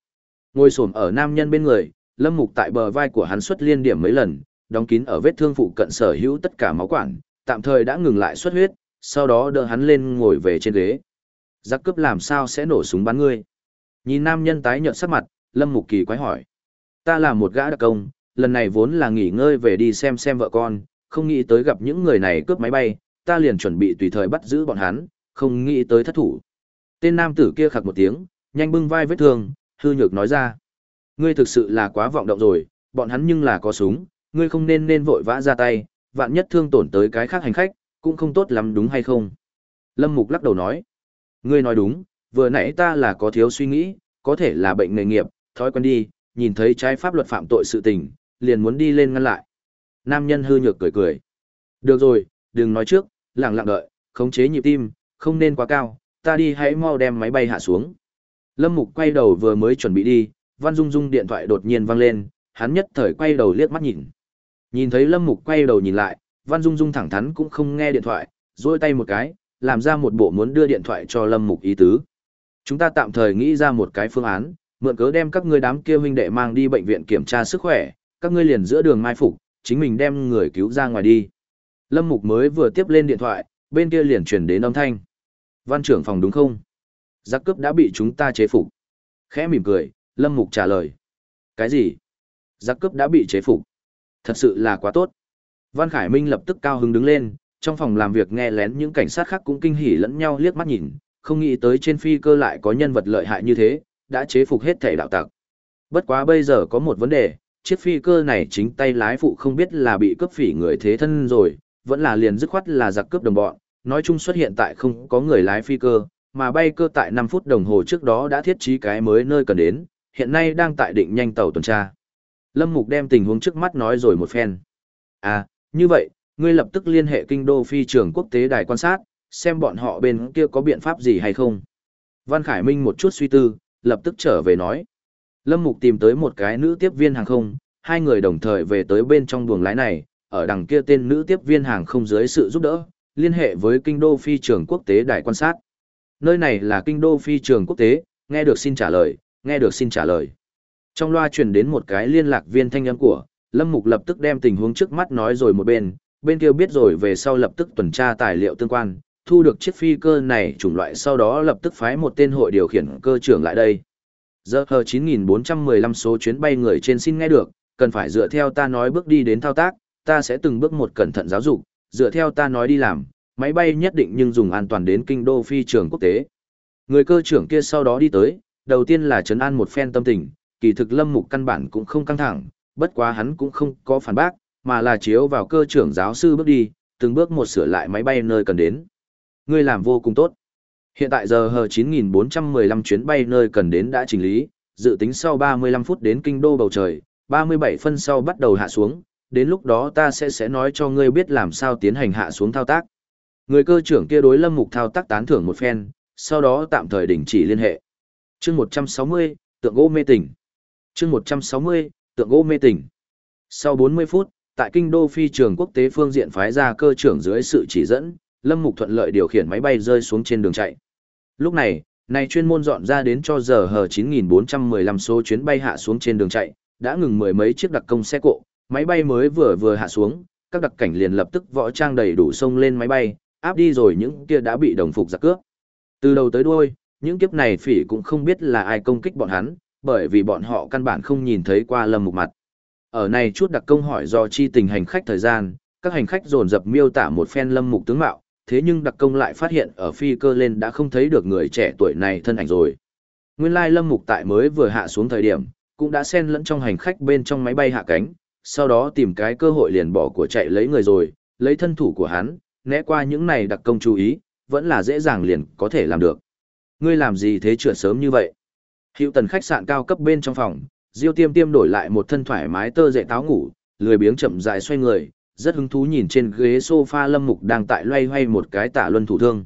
S1: Ngồi xổm ở nam nhân bên người, Lâm Mục tại bờ vai của hắn xuất liên điểm mấy lần, đóng kín ở vết thương phụ cận sở hữu tất cả máu quản, tạm thời đã ngừng lại xuất huyết, sau đó đỡ hắn lên ngồi về trên ghế. Giặc cướp làm sao sẽ nổ súng bắn ngươi? Nhìn nam nhân tái nhợt sắc mặt, Lâm Mục kỳ quái hỏi. Ta là một gã đặc công, lần này vốn là nghỉ ngơi về đi xem xem vợ con, không nghĩ tới gặp những người này cướp máy bay, ta liền chuẩn bị tùy thời bắt giữ bọn hắn, không nghĩ tới thất thủ. Tên nam tử kia khặc một tiếng, nhanh bưng vai vết thương, hư nhược nói ra. Ngươi thực sự là quá vọng động rồi, bọn hắn nhưng là có súng, ngươi không nên nên vội vã ra tay, vạn nhất thương tổn tới cái khác hành khách, cũng không tốt lắm đúng hay không? Lâm Mục lắc đầu nói. Ngươi nói đúng, vừa nãy ta là có thiếu suy nghĩ, có thể là bệnh nghề nghiệp, thói quen đi, nhìn thấy trái pháp luật phạm tội sự tình, liền muốn đi lên ngăn lại. Nam nhân hư nhược cười cười. Được rồi, đừng nói trước, lặng lặng đợi, khống chế nhịp tim, không nên quá cao, ta đi hãy mau đem máy bay hạ xuống. Lâm Mục quay đầu vừa mới chuẩn bị đi, Văn Dung Dung điện thoại đột nhiên vang lên, hắn nhất thời quay đầu liếc mắt nhìn. Nhìn thấy Lâm Mục quay đầu nhìn lại, Văn Dung Dung thẳng thắn cũng không nghe điện thoại, duỗi tay một cái, làm ra một bộ muốn đưa điện thoại cho Lâm Mục ý tứ. Chúng ta tạm thời nghĩ ra một cái phương án, mượn cớ đem các ngươi đám kia huynh đệ mang đi bệnh viện kiểm tra sức khỏe, các ngươi liền giữa đường mai phục, chính mình đem người cứu ra ngoài đi. Lâm Mục mới vừa tiếp lên điện thoại, bên kia liền truyền đến âm thanh. Văn trưởng phòng đúng không? Giặc cướp đã bị chúng ta chế phục. Khẽ mỉm cười, Lâm Mục trả lời. Cái gì? Giặc cướp đã bị chế phục. Thật sự là quá tốt. Văn Khải Minh lập tức cao hứng đứng lên, trong phòng làm việc nghe lén những cảnh sát khác cũng kinh hỉ lẫn nhau liếc mắt nhìn, không nghĩ tới trên phi cơ lại có nhân vật lợi hại như thế, đã chế phục hết thể đạo tặc. Bất quá bây giờ có một vấn đề, chiếc phi cơ này chính tay lái phụ không biết là bị cướp phỉ người thế thân rồi, vẫn là liền dứt khoát là giặc cướp đồng bọn, nói chung xuất hiện tại không có người lái phi cơ, mà bay cơ tại 5 phút đồng hồ trước đó đã thiết trí cái mới nơi cần đến, hiện nay đang tại định nhanh tàu tuần tra. Lâm Mục đem tình huống trước mắt nói rồi một phen. À, như vậy, ngươi lập tức liên hệ kinh đô phi trường quốc tế đài quan sát, xem bọn họ bên kia có biện pháp gì hay không. Văn Khải Minh một chút suy tư, lập tức trở về nói. Lâm Mục tìm tới một cái nữ tiếp viên hàng không, hai người đồng thời về tới bên trong buồng lái này, ở đằng kia tên nữ tiếp viên hàng không dưới sự giúp đỡ, liên hệ với kinh đô phi trường quốc tế đài quan sát. Nơi này là kinh đô phi trường quốc tế, nghe được xin trả lời, nghe được xin trả lời. Trong loa truyền đến một cái liên lạc viên thanh âm của, Lâm Mục lập tức đem tình huống trước mắt nói rồi một bên, bên kia biết rồi về sau lập tức tuần tra tài liệu tương quan, thu được chiếc phi cơ này chủng loại sau đó lập tức phái một tên hội điều khiển cơ trưởng lại đây. Giờ hờ 9415 số chuyến bay người trên xin nghe được, cần phải dựa theo ta nói bước đi đến thao tác, ta sẽ từng bước một cẩn thận giáo dục, dựa theo ta nói đi làm, máy bay nhất định nhưng dùng an toàn đến kinh đô phi trường quốc tế. Người cơ trưởng kia sau đó đi tới, đầu tiên là trấn an một phen tâm tình, kỳ thực lâm mục căn bản cũng không căng thẳng, bất quá hắn cũng không có phản bác, mà là chiếu vào cơ trưởng giáo sư bước đi, từng bước một sửa lại máy bay nơi cần đến. Ngươi làm vô cùng tốt. Hiện tại giờ hờ 9415 chuyến bay nơi cần đến đã chỉnh lý, dự tính sau 35 phút đến kinh đô bầu trời, 37 phân sau bắt đầu hạ xuống, đến lúc đó ta sẽ sẽ nói cho ngươi biết làm sao tiến hành hạ xuống thao tác. Người cơ trưởng kia đối lâm mục thao tác tán thưởng một phen, sau đó tạm thời đình chỉ liên hệ. chương 160, tượng gỗ mê tỉnh. chương 160, tượng gỗ mê tỉnh. Sau 40 phút, tại kinh đô phi trường quốc tế phương diện phái ra cơ trưởng dưới sự chỉ dẫn, Lâm Mục thuận lợi điều khiển máy bay rơi xuống trên đường chạy. Lúc này, này chuyên môn dọn ra đến cho giờ hờ 9415 số chuyến bay hạ xuống trên đường chạy, đã ngừng mười mấy chiếc đặc công xe cộ, máy bay mới vừa vừa hạ xuống, các đặc cảnh liền lập tức võ trang đầy đủ xông lên máy bay, áp đi rồi những kia đã bị đồng phục giặc cướp. Từ đầu tới đuôi, những kiếp này phỉ cũng không biết là ai công kích bọn hắn, bởi vì bọn họ căn bản không nhìn thấy qua lâm mục mặt. Ở này chút đặc công hỏi do chi tình hành khách thời gian, các hành khách dồn dập miêu tả một phen lâm mục tướng mạo, thế nhưng đặc công lại phát hiện ở phi cơ lên đã không thấy được người trẻ tuổi này thân ảnh rồi. Nguyên lai lâm mục tại mới vừa hạ xuống thời điểm, cũng đã xen lẫn trong hành khách bên trong máy bay hạ cánh, sau đó tìm cái cơ hội liền bỏ của chạy lấy người rồi, lấy thân thủ của hắn, né qua những này đặc công chú ý, vẫn là dễ dàng liền có thể làm được. Ngươi làm gì thế trượt sớm như vậy? Hiệu tần khách sạn cao cấp bên trong phòng, Diêu Tiêm Tiêm đổi lại một thân thoải mái tơ dệt táo ngủ, lười biếng chậm rãi xoay người, rất hứng thú nhìn trên ghế sofa Lâm Mục đang tại loay hoay một cái tả luân thủ thương.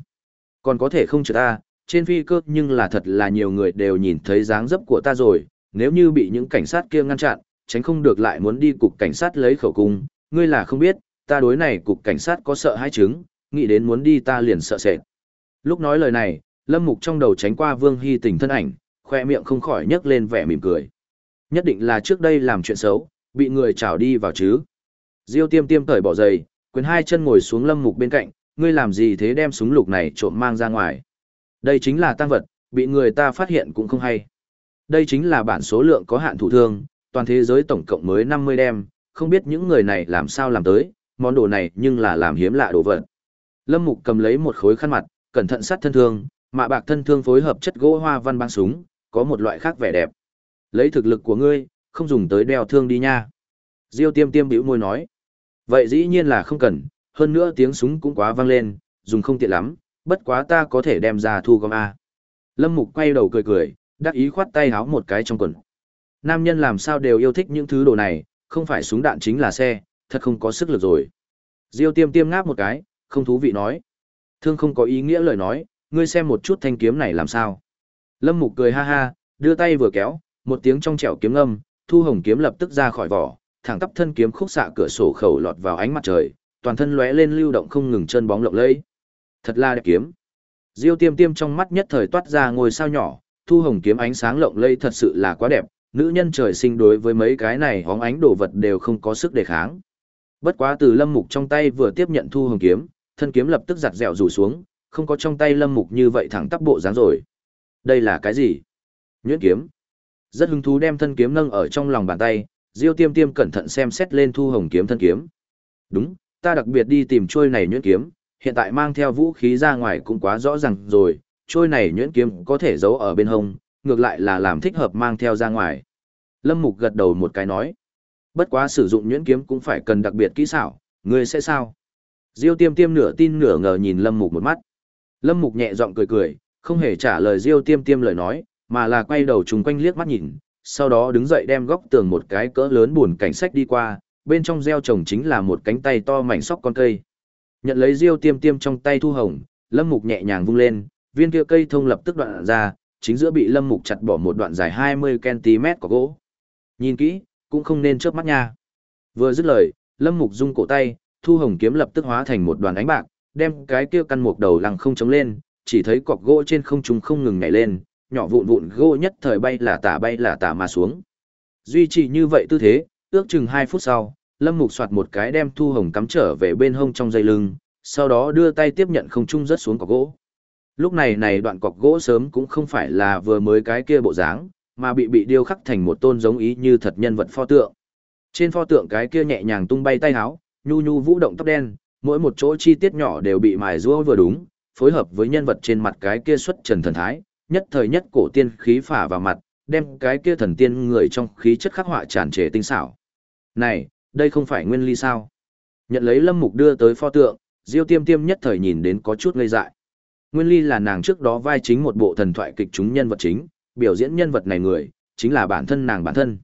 S1: Còn có thể không trượt ta, trên phi cơ nhưng là thật là nhiều người đều nhìn thấy dáng dấp của ta rồi, nếu như bị những cảnh sát kia ngăn chặn, tránh không được lại muốn đi cục cảnh sát lấy khẩu cung, ngươi là không biết, ta đối này cục cảnh sát có sợ hai chứng, nghĩ đến muốn đi ta liền sợ sệt. Lúc nói lời này, Lâm Mục trong đầu tránh qua Vương Hy tình thân ảnh, khoe miệng không khỏi nhấc lên vẻ mỉm cười. Nhất định là trước đây làm chuyện xấu, bị người trảo đi vào chứ. Diêu tiêm tiêm cởi bỏ giày, quyền hai chân ngồi xuống Lâm Mục bên cạnh, ngươi làm gì thế đem súng lục này trộm mang ra ngoài. Đây chính là tăng vật, bị người ta phát hiện cũng không hay. Đây chính là bản số lượng có hạn thủ thương, toàn thế giới tổng cộng mới 50 đem, không biết những người này làm sao làm tới, món đồ này nhưng là làm hiếm lạ đồ vật. Lâm Mục cầm lấy một khối khăn mặt, cẩn thận sát thân thương, mạ bạc thân thương phối hợp chất gỗ hoa văn băng súng, có một loại khác vẻ đẹp. Lấy thực lực của ngươi, không dùng tới đeo thương đi nha. Diêu tiêm tiêm bĩu môi nói. Vậy dĩ nhiên là không cần, hơn nữa tiếng súng cũng quá vang lên, dùng không tiện lắm, bất quá ta có thể đem ra thu gom A. Lâm Mục quay đầu cười cười, đắc ý khoát tay háo một cái trong quần. Nam nhân làm sao đều yêu thích những thứ đồ này, không phải súng đạn chính là xe, thật không có sức lực rồi. Diêu tiêm tiêm ngáp một cái, không thú vị nói. Thương không có ý nghĩa lời nói, ngươi xem một chút thanh kiếm này làm sao. Lâm Mục cười ha ha, đưa tay vừa kéo, một tiếng trong trẻo kiếm âm, thu hồng kiếm lập tức ra khỏi vỏ, thẳng tắp thân kiếm khúc xạ cửa sổ khẩu lọt vào ánh mặt trời, toàn thân lóe lên lưu động không ngừng chân bóng lộng lẫy. Thật là đẹp kiếm. Diêu Tiêm Tiêm trong mắt nhất thời toát ra ngôi sao nhỏ, thu hồng kiếm ánh sáng lộng lẫy thật sự là quá đẹp, nữ nhân trời sinh đối với mấy cái này hóng ánh đồ vật đều không có sức đề kháng. Bất quá từ Lâm Mục trong tay vừa tiếp nhận thu hồng kiếm, thân kiếm lập tức giặt dẻo rủ xuống, không có trong tay Lâm Mục như vậy thẳng tắp bộ dáng rồi. Đây là cái gì? Nhuyễn kiếm. Rất hứng thú đem thân kiếm nâng ở trong lòng bàn tay, Diêu Tiêm Tiêm cẩn thận xem xét lên thu hồng kiếm thân kiếm. Đúng, ta đặc biệt đi tìm trôi này nhuyễn kiếm, hiện tại mang theo vũ khí ra ngoài cũng quá rõ ràng rồi, trôi này nhuyễn kiếm có thể giấu ở bên hông, ngược lại là làm thích hợp mang theo ra ngoài. Lâm Mục gật đầu một cái nói. Bất quá sử dụng nhuyễn kiếm cũng phải cần đặc biệt kỹ xảo, ngươi sẽ sao? Diêu tiêm tiêm nửa tin nửa ngờ nhìn Lâm Mục một mắt. Lâm Mục nhẹ giọng cười cười, không hề trả lời Diêu tiêm tiêm lời nói, mà là quay đầu trùng quanh liếc mắt nhìn, sau đó đứng dậy đem góc tường một cái cỡ lớn buồn cảnh sách đi qua, bên trong gieo trồng chính là một cánh tay to mảnh sóc con cây. Nhận lấy Diêu tiêm tiêm trong tay thu hồng, Lâm Mục nhẹ nhàng vung lên, viên kia cây thông lập tức đoạn ra, chính giữa bị Lâm Mục chặt bỏ một đoạn dài 20cm của gỗ. Nhìn kỹ, cũng không nên chớp mắt nha. Vừa dứt lời, Lâm Mục rung cổ tay, thu hồng kiếm lập tức hóa thành một đoàn ánh bạc, đem cái kia căn mục đầu lăng không chống lên, chỉ thấy cọc gỗ trên không trung không ngừng nhảy lên, nhỏ vụn vụn gỗ nhất thời bay là tả bay là tả mà xuống. Duy trì như vậy tư thế, ước chừng 2 phút sau, Lâm Mục soạt một cái đem thu hồng cắm trở về bên hông trong dây lưng, sau đó đưa tay tiếp nhận không trung rớt xuống cọc gỗ. Lúc này này đoạn cọc gỗ sớm cũng không phải là vừa mới cái kia bộ dáng, mà bị bị điêu khắc thành một tôn giống ý như thật nhân vật pho tượng. Trên pho tượng cái kia nhẹ nhàng tung bay tay áo, nhu nhu vũ động tóc đen, mỗi một chỗ chi tiết nhỏ đều bị mài rũa vừa đúng, phối hợp với nhân vật trên mặt cái kia xuất trần thần thái, nhất thời nhất cổ tiên khí phả vào mặt, đem cái kia thần tiên người trong khí chất khắc họa tràn trề tinh xảo. Này, đây không phải nguyên ly sao? Nhận lấy Lâm Mục đưa tới pho tượng, Diêu Tiêm Tiêm nhất thời nhìn đến có chút ngây dại. Nguyên ly là nàng trước đó vai chính một bộ thần thoại kịch chúng nhân vật chính, biểu diễn nhân vật này người, chính là bản thân nàng bản thân.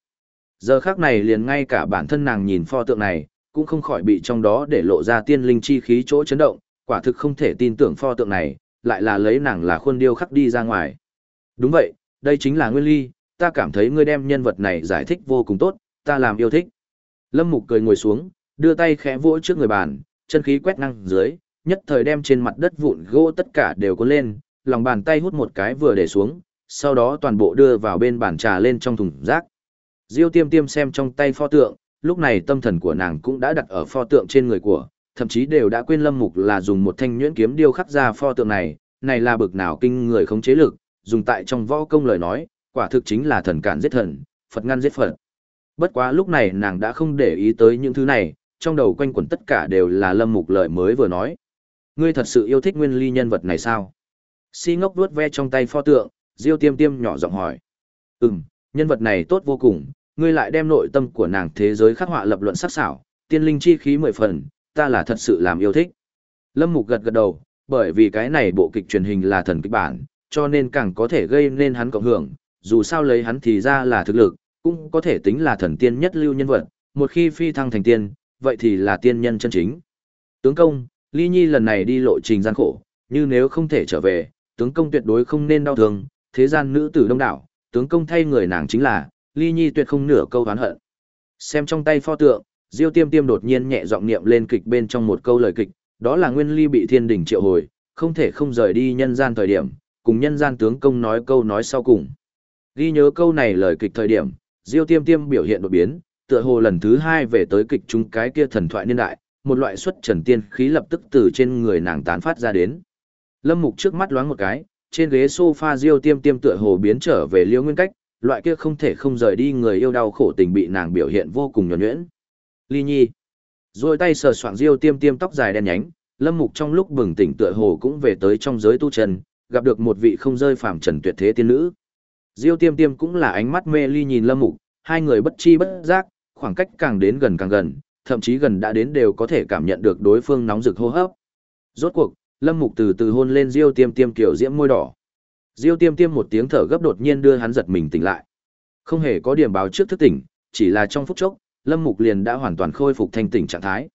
S1: Giờ khác này liền ngay cả bản thân nàng nhìn pho tượng này, cũng không khỏi bị trong đó để lộ ra tiên linh chi khí chỗ chấn động, quả thực không thể tin tưởng pho tượng này, lại là lấy nàng là khuôn điêu khắc đi ra ngoài. Đúng vậy, đây chính là Nguyên Ly, ta cảm thấy ngươi đem nhân vật này giải thích vô cùng tốt, ta làm yêu thích. Lâm Mục cười ngồi xuống, đưa tay khẽ vỗ trước người bàn, chân khí quét ngang dưới, nhất thời đem trên mặt đất vụn gỗ tất cả đều có lên, lòng bàn tay hút một cái vừa để xuống, sau đó toàn bộ đưa vào bên bàn trà lên trong thùng rác. Diêu tiêm tiêm xem trong tay pho tượng, lúc này tâm thần của nàng cũng đã đặt ở pho tượng trên người của, thậm chí đều đã quên lâm mục là dùng một thanh nhuyễn kiếm điêu khắc ra pho tượng này, này là bực nào kinh người không chế lực, dùng tại trong võ công lời nói, quả thực chính là thần cản giết thần, Phật ngăn giết Phật. Bất quá lúc này nàng đã không để ý tới những thứ này, trong đầu quanh quẩn tất cả đều là lâm mục lời mới vừa nói. Ngươi thật sự yêu thích nguyên ly nhân vật này sao? Si ngốc vuốt ve trong tay pho tượng, Diêu tiêm tiêm nhỏ giọng hỏi. Ừm, nhân vật này tốt vô cùng, ngươi lại đem nội tâm của nàng thế giới khắc họa lập luận sắc sảo, tiên linh chi khí mười phần, ta là thật sự làm yêu thích. Lâm Mục gật gật đầu, bởi vì cái này bộ kịch truyền hình là thần kịch bản, cho nên càng có thể gây nên hắn cộng hưởng, dù sao lấy hắn thì ra là thực lực, cũng có thể tính là thần tiên nhất lưu nhân vật, một khi phi thăng thành tiên, vậy thì là tiên nhân chân chính. Tướng công, Ly Nhi lần này đi lộ trình gian khổ, như nếu không thể trở về, tướng công tuyệt đối không nên đau thương, thế gian nữ tử đông đảo, tướng công thay người nàng chính là, ly nhi tuyệt không nửa câu oán hận. Xem trong tay pho tượng, Diêu Tiêm Tiêm đột nhiên nhẹ giọng niệm lên kịch bên trong một câu lời kịch, đó là Nguyên Ly bị thiên đình triệu hồi, không thể không rời đi nhân gian thời điểm, cùng nhân gian tướng công nói câu nói sau cùng. Ghi nhớ câu này lời kịch thời điểm, Diêu Tiêm Tiêm biểu hiện đột biến, tựa hồ lần thứ hai về tới kịch chúng cái kia thần thoại niên đại, một loại xuất trần tiên khí lập tức từ trên người nàng tán phát ra đến. Lâm Mục trước mắt loáng một cái, trên ghế sofa Diêu Tiêm Tiêm tựa hồ biến trở về Liễu Nguyên Cách, loại kia không thể không rời đi người yêu đau khổ tình bị nàng biểu hiện vô cùng nhuần nhuyễn. Ly Nhi, rồi tay sờ soạng Diêu Tiêm Tiêm tóc dài đen nhánh, Lâm Mục trong lúc bừng tỉnh tựa hồ cũng về tới trong giới tu trần, gặp được một vị không rơi phàm trần tuyệt thế tiên nữ. Diêu Tiêm Tiêm cũng là ánh mắt mê ly nhìn Lâm Mục, hai người bất chi bất giác, khoảng cách càng đến gần càng gần, thậm chí gần đã đến đều có thể cảm nhận được đối phương nóng rực hô hấp. Rốt cuộc, Lâm Mục từ từ hôn lên Diêu Tiêm Tiêm kiểu diễm môi đỏ. Diêu Tiêm Tiêm một tiếng thở gấp đột nhiên đưa hắn giật mình tỉnh lại. Không hề có điểm báo trước thức tỉnh, chỉ là trong phút chốc, Lâm Mục liền đã hoàn toàn khôi phục thanh tỉnh trạng thái.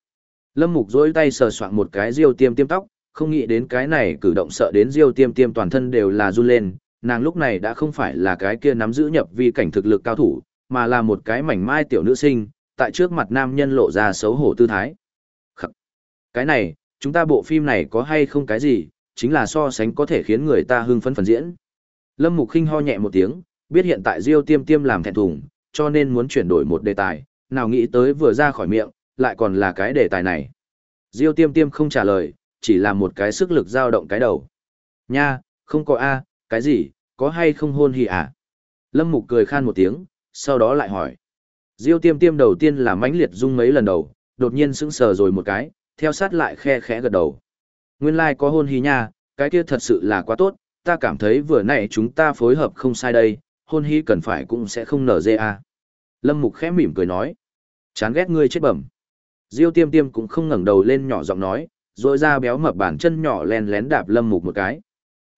S1: Lâm Mục dối tay sờ soạn một cái diêu tiêm tiêm tóc, không nghĩ đến cái này cử động sợ đến diêu tiêm tiêm toàn thân đều là run lên, nàng lúc này đã không phải là cái kia nắm giữ nhập vi cảnh thực lực cao thủ, mà là một cái mảnh mai tiểu nữ sinh, tại trước mặt nam nhân lộ ra xấu hổ tư thái. Khắc. Cái này, chúng ta bộ phim này có hay không cái gì, chính là so sánh có thể khiến người ta hưng phấn phần diễn. Lâm Mục khinh ho nhẹ một tiếng, biết hiện tại Diêu Tiêm Tiêm làm thẹn thùng, cho nên muốn chuyển đổi một đề tài, nào nghĩ tới vừa ra khỏi miệng, lại còn là cái đề tài này. Diêu Tiêm Tiêm không trả lời, chỉ là một cái sức lực dao động cái đầu. Nha, không có A, cái gì, có hay không hôn hỉ à? Lâm Mục cười khan một tiếng, sau đó lại hỏi. Diêu Tiêm Tiêm đầu tiên là mãnh liệt rung mấy lần đầu, đột nhiên sững sờ rồi một cái, theo sát lại khe khẽ gật đầu. Nguyên lai like có hôn hỉ nha, cái kia thật sự là quá tốt, ta cảm thấy vừa nãy chúng ta phối hợp không sai đây, hôn hỉ cần phải cũng sẽ không nở dê à. Lâm Mục khẽ mỉm cười nói. Chán ghét ngươi chết bẩm. Diêu Tiêm Tiêm cũng không ngẩng đầu lên nhỏ giọng nói, rồi ra béo mập bàn chân nhỏ len lén đạp Lâm Mục một cái.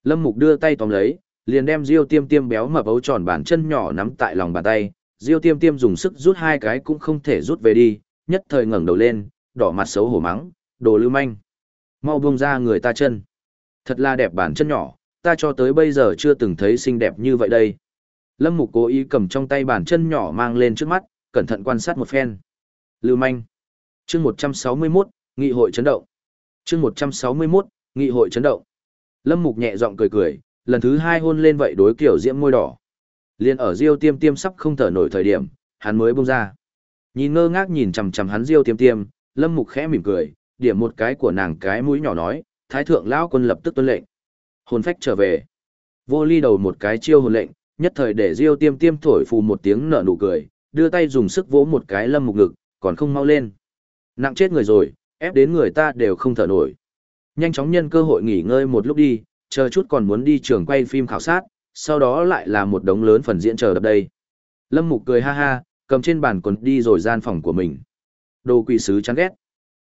S1: Lâm Mục đưa tay tóm lấy, liền đem Diêu Tiêm Tiêm béo mập ấu tròn bàn chân nhỏ nắm tại lòng bàn tay, Diêu Tiêm Tiêm dùng sức rút hai cái cũng không thể rút về đi, nhất thời ngẩng đầu lên, đỏ mặt xấu hổ mắng, đồ lưu manh. Mau buông ra người ta chân. Thật là đẹp bàn chân nhỏ, ta cho tới bây giờ chưa từng thấy xinh đẹp như vậy đây. Lâm Mục cố ý cầm trong tay bàn chân nhỏ mang lên trước mắt, cẩn thận quan sát một phen. Lưu manh. Chương 161, nghị hội chấn động. Chương 161, nghị hội chấn động. Lâm Mục nhẹ giọng cười cười, lần thứ hai hôn lên vậy đối kiểu diễm môi đỏ. Liên ở Diêu Tiêm Tiêm sắp không thở nổi thời điểm, hắn mới buông ra. Nhìn ngơ ngác nhìn chằm chằm hắn Diêu Tiêm Tiêm, Lâm Mục khẽ mỉm cười, điểm một cái của nàng cái mũi nhỏ nói, Thái thượng lão quân lập tức tuân lệnh. Hồn phách trở về. Vô ly đầu một cái chiêu hồn lệnh, nhất thời để Diêu Tiêm Tiêm thổi phù một tiếng nở nụ cười, đưa tay dùng sức vỗ một cái Lâm Mục ngực, còn không mau lên. Nặng chết người rồi, ép đến người ta đều không thở nổi. Nhanh chóng nhân cơ hội nghỉ ngơi một lúc đi, chờ chút còn muốn đi trường quay phim khảo sát, sau đó lại là một đống lớn phần diễn chờ đập đây. Lâm Mục cười ha ha, cầm trên bàn quần đi rồi gian phòng của mình. Đồ quỷ sứ chán ghét.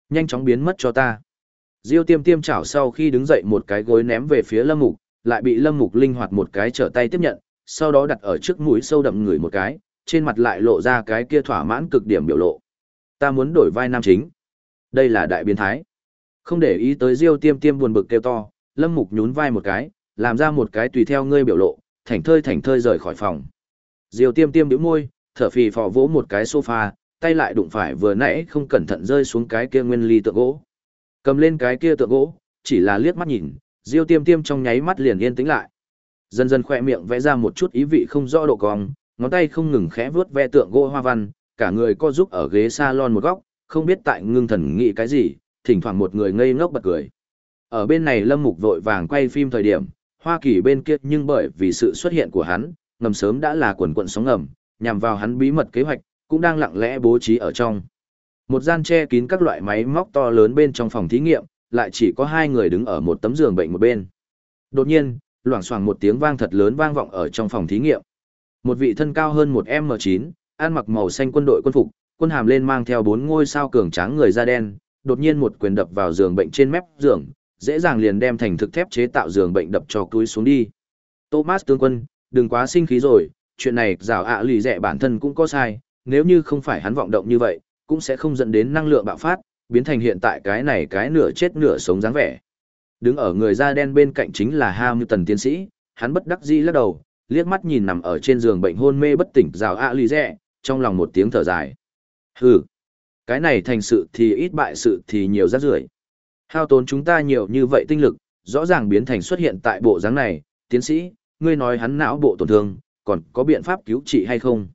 S1: Nhanh chóng biến mất cho ta. Diêu tiêm tiêm chảo sau khi đứng dậy một cái gối ném về phía Lâm Mục, lại bị Lâm Mục linh hoạt một cái trở tay tiếp nhận, sau đó đặt ở trước mũi sâu đậm người một cái, trên mặt lại lộ ra cái kia thỏa mãn cực điểm biểu lộ. Ta muốn đổi vai nam chính. Đây là đại biến thái. Không để ý tới Diêu tiêm tiêm buồn bực kêu to, Lâm Mục nhún vai một cái, làm ra một cái tùy theo ngươi biểu lộ, thảnh thơi thảnh thơi rời khỏi phòng. Diêu tiêm tiêm bĩu môi, thở phì phò vỗ một cái sofa, tay lại đụng phải vừa nãy không cẩn thận rơi xuống cái kia nguyên ly tượng gỗ. Cầm lên cái kia tượng gỗ, chỉ là liếc mắt nhìn, Diêu tiêm tiêm trong nháy mắt liền yên tĩnh lại. Dần dần khoe miệng vẽ ra một chút ý vị không rõ độ cong, ngón tay không ngừng khẽ vuốt ve tượng gỗ hoa văn, cả người co giúp ở ghế salon một góc, không biết tại ngưng thần nghĩ cái gì, thỉnh thoảng một người ngây ngốc bật cười. Ở bên này Lâm Mục vội vàng quay phim thời điểm, Hoa Kỳ bên kia nhưng bởi vì sự xuất hiện của hắn, ngầm sớm đã là quần quận sóng ngầm, nhằm vào hắn bí mật kế hoạch, cũng đang lặng lẽ bố trí ở trong. Một gian che kín các loại máy móc to lớn bên trong phòng thí nghiệm, lại chỉ có hai người đứng ở một tấm giường bệnh một bên. Đột nhiên, loảng xoảng một tiếng vang thật lớn vang vọng ở trong phòng thí nghiệm. Một vị thân cao hơn một M9, ăn mặc màu xanh quân đội quân phục, quân hàm lên mang theo bốn ngôi sao cường tráng người da đen, đột nhiên một quyền đập vào giường bệnh trên mép giường, dễ dàng liền đem thành thực thép chế tạo giường bệnh đập cho túi xuống đi. Thomas tướng quân, đừng quá sinh khí rồi, chuyện này rào ạ lì rẻ bản thân cũng có sai, nếu như không phải hắn vọng động như vậy, cũng sẽ không dẫn đến năng lượng bạo phát, biến thành hiện tại cái này cái nửa chết nửa sống dáng vẻ. Đứng ở người da đen bên cạnh chính là Hamilton tiến sĩ, hắn bất đắc dĩ lắc đầu, liếc mắt nhìn nằm ở trên giường bệnh hôn mê bất tỉnh rào ạ lì rẹ, trong lòng một tiếng thở dài. Hừ, cái này thành sự thì ít bại sự thì nhiều rác rưởi. Hao tốn chúng ta nhiều như vậy tinh lực, rõ ràng biến thành xuất hiện tại bộ dáng này, tiến sĩ, ngươi nói hắn não bộ tổn thương, còn có biện pháp cứu trị hay không?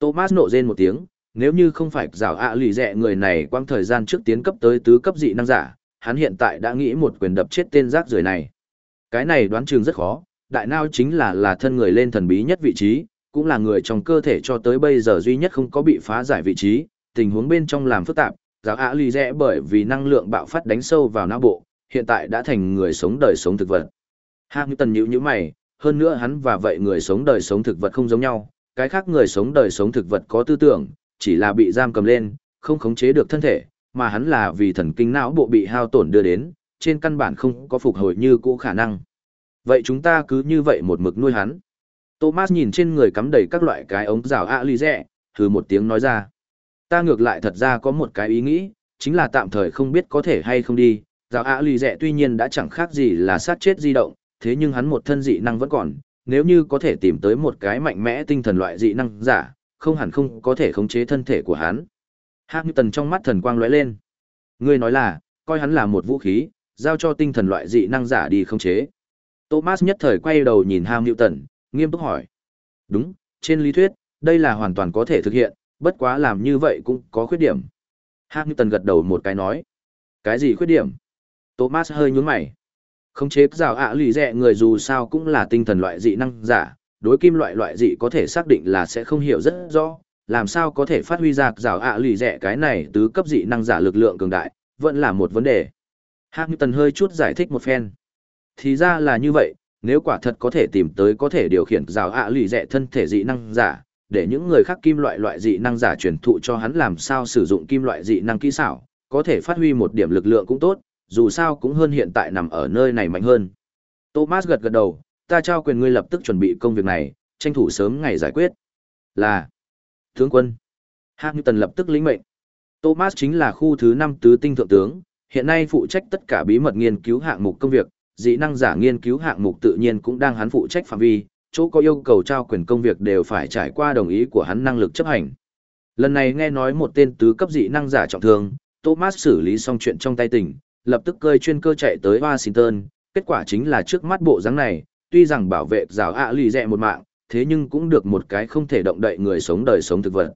S1: Thomas nộ rên một tiếng, nếu như không phải rào ạ lì rẹ người này quang thời gian trước tiến cấp tới tứ cấp dị năng giả, hắn hiện tại đã nghĩ một quyền đập chết tên rác rưởi này. Cái này đoán chừng rất khó, đại não chính là là thân người lên thần bí nhất vị trí, cũng là người trong cơ thể cho tới bây giờ duy nhất không có bị phá giải vị trí, tình huống bên trong làm phức tạp, giáo ạ lì rẽ bởi vì năng lượng bạo phát đánh sâu vào não bộ, hiện tại đã thành người sống đời sống thực vật. Hạng như tần nhữ như mày, hơn nữa hắn và vậy người sống đời sống thực vật không giống nhau, cái khác người sống đời sống thực vật có tư tưởng, chỉ là bị giam cầm lên, không khống chế được thân thể, mà hắn là vì thần kinh não bộ bị hao tổn đưa đến, trên căn bản không có phục hồi như cũ khả năng. Vậy chúng ta cứ như vậy một mực nuôi hắn. Thomas nhìn trên người cắm đầy các loại cái ống rào ạ lì rẽ, thử một tiếng nói ra. Ta ngược lại thật ra có một cái ý nghĩ, chính là tạm thời không biết có thể hay không đi. Rào ạ lì rẻ tuy nhiên đã chẳng khác gì là sát chết di động, thế nhưng hắn một thân dị năng vẫn còn, nếu như có thể tìm tới một cái mạnh mẽ tinh thần loại dị năng giả, không hẳn không có thể khống chế thân thể của hắn. Hắc Nhu Tần trong mắt thần quang lóe lên. Ngươi nói là, coi hắn là một vũ khí, giao cho tinh thần loại dị năng giả đi khống chế. Thomas nhất thời quay đầu nhìn Hamilton, nghiêm túc hỏi. Đúng, trên lý thuyết, đây là hoàn toàn có thể thực hiện, bất quá làm như vậy cũng có khuyết điểm. Hamilton gật đầu một cái nói. Cái gì khuyết điểm? Thomas hơi nhướng mày. Khống chế rào ạ lì rẹ người dù sao cũng là tinh thần loại dị năng giả, đối kim loại loại dị có thể xác định là sẽ không hiểu rất rõ, làm sao có thể phát huy ra rào ạ lì rẻ cái này tứ cấp dị năng giả lực lượng cường đại, vẫn là một vấn đề. Hamilton hơi chút giải thích một phen. Thì ra là như vậy, nếu quả thật có thể tìm tới có thể điều khiển rào ạ lì rẻ thân thể dị năng giả, để những người khác kim loại loại dị năng giả truyền thụ cho hắn làm sao sử dụng kim loại dị năng kỹ xảo, có thể phát huy một điểm lực lượng cũng tốt, dù sao cũng hơn hiện tại nằm ở nơi này mạnh hơn. Thomas gật gật đầu, ta trao quyền ngươi lập tức chuẩn bị công việc này, tranh thủ sớm ngày giải quyết. Là tướng quân. Hamilton lập tức lĩnh mệnh. Thomas chính là khu thứ năm tứ tinh thượng tướng, hiện nay phụ trách tất cả bí mật nghiên cứu hạng mục công việc, dị năng giả nghiên cứu hạng mục tự nhiên cũng đang hắn phụ trách phạm vi, chỗ có yêu cầu trao quyền công việc đều phải trải qua đồng ý của hắn năng lực chấp hành. Lần này nghe nói một tên tứ cấp dị năng giả trọng thương, Thomas xử lý xong chuyện trong tay tỉnh, lập tức cơi chuyên cơ chạy tới Washington, kết quả chính là trước mắt bộ dáng này, tuy rằng bảo vệ rào ạ lì dẹ một mạng, thế nhưng cũng được một cái không thể động đậy người sống đời sống thực vật.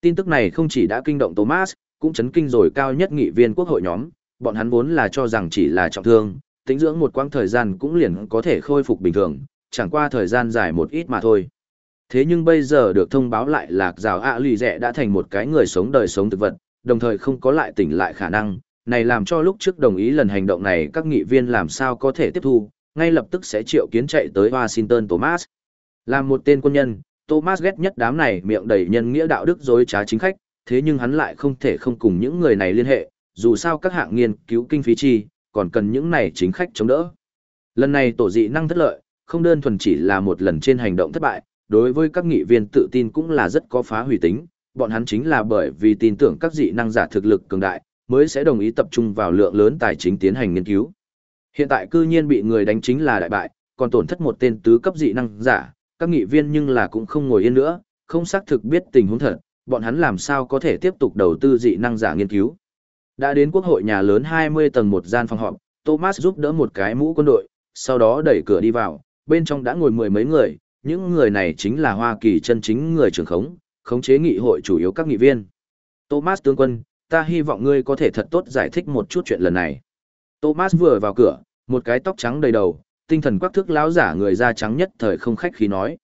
S1: Tin tức này không chỉ đã kinh động Thomas, cũng chấn kinh rồi cao nhất nghị viên quốc hội nhóm, bọn hắn vốn là cho rằng chỉ là trọng thương, tính dưỡng một quãng thời gian cũng liền có thể khôi phục bình thường, chẳng qua thời gian dài một ít mà thôi. Thế nhưng bây giờ được thông báo lại là rào ạ lì rẻ đã thành một cái người sống đời sống thực vật, đồng thời không có lại tỉnh lại khả năng, này làm cho lúc trước đồng ý lần hành động này các nghị viên làm sao có thể tiếp thu, ngay lập tức sẽ triệu kiến chạy tới Washington Thomas. Làm một tên quân nhân, Thomas ghét nhất đám này miệng đầy nhân nghĩa đạo đức dối trá chính khách, thế nhưng hắn lại không thể không cùng những người này liên hệ, dù sao các hạng nghiên cứu kinh phí chi, còn cần những này chính khách chống đỡ. Lần này tổ dị năng thất lợi, không đơn thuần chỉ là một lần trên hành động thất bại, đối với các nghị viên tự tin cũng là rất có phá hủy tính, bọn hắn chính là bởi vì tin tưởng các dị năng giả thực lực cường đại, mới sẽ đồng ý tập trung vào lượng lớn tài chính tiến hành nghiên cứu. Hiện tại cư nhiên bị người đánh chính là đại bại, còn tổn thất một tên tứ cấp dị năng giả, các nghị viên nhưng là cũng không ngồi yên nữa, không xác thực biết tình huống thật, bọn hắn làm sao có thể tiếp tục đầu tư dị năng giả nghiên cứu. Đã đến quốc hội nhà lớn 20 tầng một gian phòng họp, Thomas giúp đỡ một cái mũ quân đội, sau đó đẩy cửa đi vào, bên trong đã ngồi mười mấy người, những người này chính là Hoa Kỳ chân chính người trưởng khống, khống chế nghị hội chủ yếu các nghị viên. Thomas tướng quân, ta hy vọng ngươi có thể thật tốt giải thích một chút chuyện lần này. Thomas vừa vào cửa, một cái tóc trắng đầy đầu, tinh thần quắc thước lão giả người da trắng nhất thời không khách khí nói.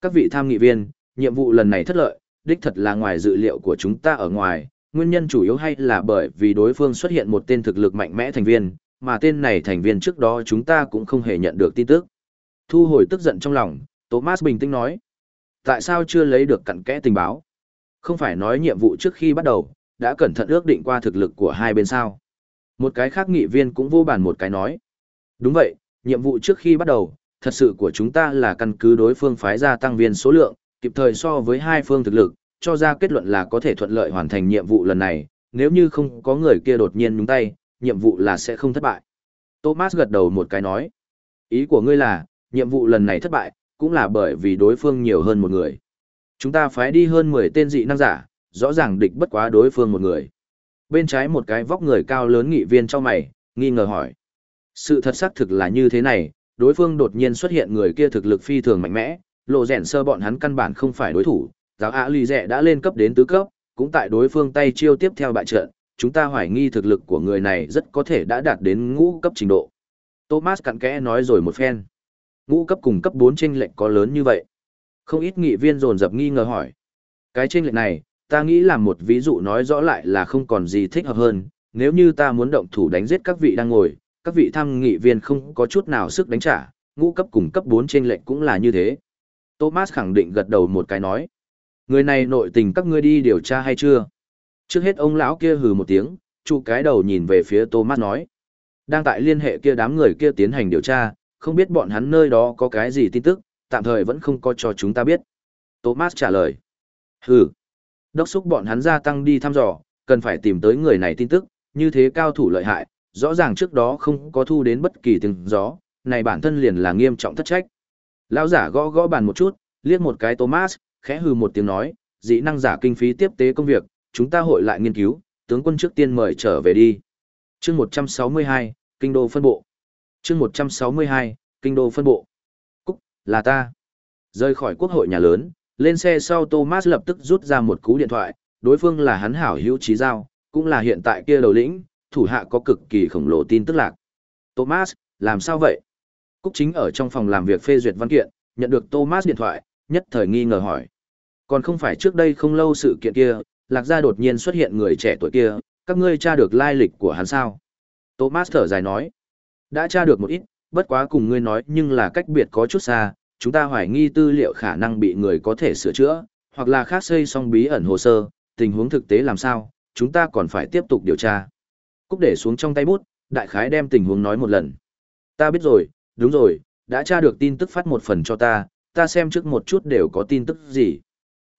S1: Các vị tham nghị viên, nhiệm vụ lần này thất lợi, đích thật là ngoài dự liệu của chúng ta ở ngoài, nguyên nhân chủ yếu hay là bởi vì đối phương xuất hiện một tên thực lực mạnh mẽ thành viên, mà tên này thành viên trước đó chúng ta cũng không hề nhận được tin tức. Thu hồi tức giận trong lòng, Thomas bình tĩnh nói. Tại sao chưa lấy được cặn kẽ tình báo? Không phải nói nhiệm vụ trước khi bắt đầu, đã cẩn thận ước định qua thực lực của hai bên sao. Một cái khác nghị viên cũng vô bàn một cái nói. Đúng vậy, nhiệm vụ trước khi bắt đầu, thật sự của chúng ta là căn cứ đối phương phái ra tăng viên số lượng, kịp thời so với hai phương thực lực, cho ra kết luận là có thể thuận lợi hoàn thành nhiệm vụ lần này, nếu như không có người kia đột nhiên nhúng tay, nhiệm vụ là sẽ không thất bại. Thomas gật đầu một cái nói. Ý của ngươi là, nhiệm vụ lần này thất bại, cũng là bởi vì đối phương nhiều hơn một người. Chúng ta phái đi hơn 10 tên dị năng giả, rõ ràng địch bất quá đối phương một người. Bên trái một cái vóc người cao lớn nghị viên cho mày, nghi ngờ hỏi. Sự thật xác thực là như thế này, đối phương đột nhiên xuất hiện người kia thực lực phi thường mạnh mẽ, lộ rèn sơ bọn hắn căn bản không phải đối thủ, giáo ạ lì rẻ đã lên cấp đến tứ cấp, cũng tại đối phương tay chiêu tiếp theo bại trận, chúng ta hoài nghi thực lực của người này rất có thể đã đạt đến ngũ cấp trình độ. Thomas cặn kẽ nói rồi một phen. Ngũ cấp cùng cấp 4 chênh lệch có lớn như vậy. Không ít nghị viên dồn dập nghi ngờ hỏi. Cái chênh lệch này, ta nghĩ là một ví dụ nói rõ lại là không còn gì thích hợp hơn, nếu như ta muốn động thủ đánh giết các vị đang ngồi, các vị tham nghị viên không có chút nào sức đánh trả, ngũ cấp cùng cấp 4 trên lệnh cũng là như thế. Thomas khẳng định gật đầu một cái nói. Người này nội tình các ngươi đi điều tra hay chưa? Trước hết ông lão kia hừ một tiếng, chụ cái đầu nhìn về phía Thomas nói. Đang tại liên hệ kia đám người kia tiến hành điều tra, không biết bọn hắn nơi đó có cái gì tin tức, tạm thời vẫn không có cho chúng ta biết. Thomas trả lời. Hừ. Đốc xúc bọn hắn gia tăng đi thăm dò, cần phải tìm tới người này tin tức, như thế cao thủ lợi hại, rõ ràng trước đó không có thu đến bất kỳ tiếng gió, này bản thân liền là nghiêm trọng thất trách. Lão giả gõ gõ bàn một chút, liếc một cái Thomas, khẽ hừ một tiếng nói, dĩ năng giả kinh phí tiếp tế công việc, chúng ta hội lại nghiên cứu, tướng quân trước tiên mời trở về đi. Chương 162, Kinh đô phân bộ. Chương 162, Kinh đô phân bộ. Cúc, là ta. Rời khỏi quốc hội nhà lớn, lên xe sau Thomas lập tức rút ra một cú điện thoại, đối phương là hắn hảo hữu trí giao, cũng là hiện tại kia đầu lĩnh, thủ hạ có cực kỳ khổng lồ tin tức lạc. Thomas, làm sao vậy? Cúc chính ở trong phòng làm việc phê duyệt văn kiện, nhận được Thomas điện thoại, nhất thời nghi ngờ hỏi. Còn không phải trước đây không lâu sự kiện kia, lạc gia đột nhiên xuất hiện người trẻ tuổi kia, các ngươi tra được lai lịch của hắn sao? Thomas thở dài nói. Đã tra được một ít, bất quá cùng ngươi nói nhưng là cách biệt có chút xa, chúng ta hoài nghi tư liệu khả năng bị người có thể sửa chữa, hoặc là khác xây xong bí ẩn hồ sơ, tình huống thực tế làm sao, chúng ta còn phải tiếp tục điều tra. Cúc để xuống trong tay bút, đại khái đem tình huống nói một lần. Ta biết rồi, đúng rồi, đã tra được tin tức phát một phần cho ta, ta xem trước một chút đều có tin tức gì.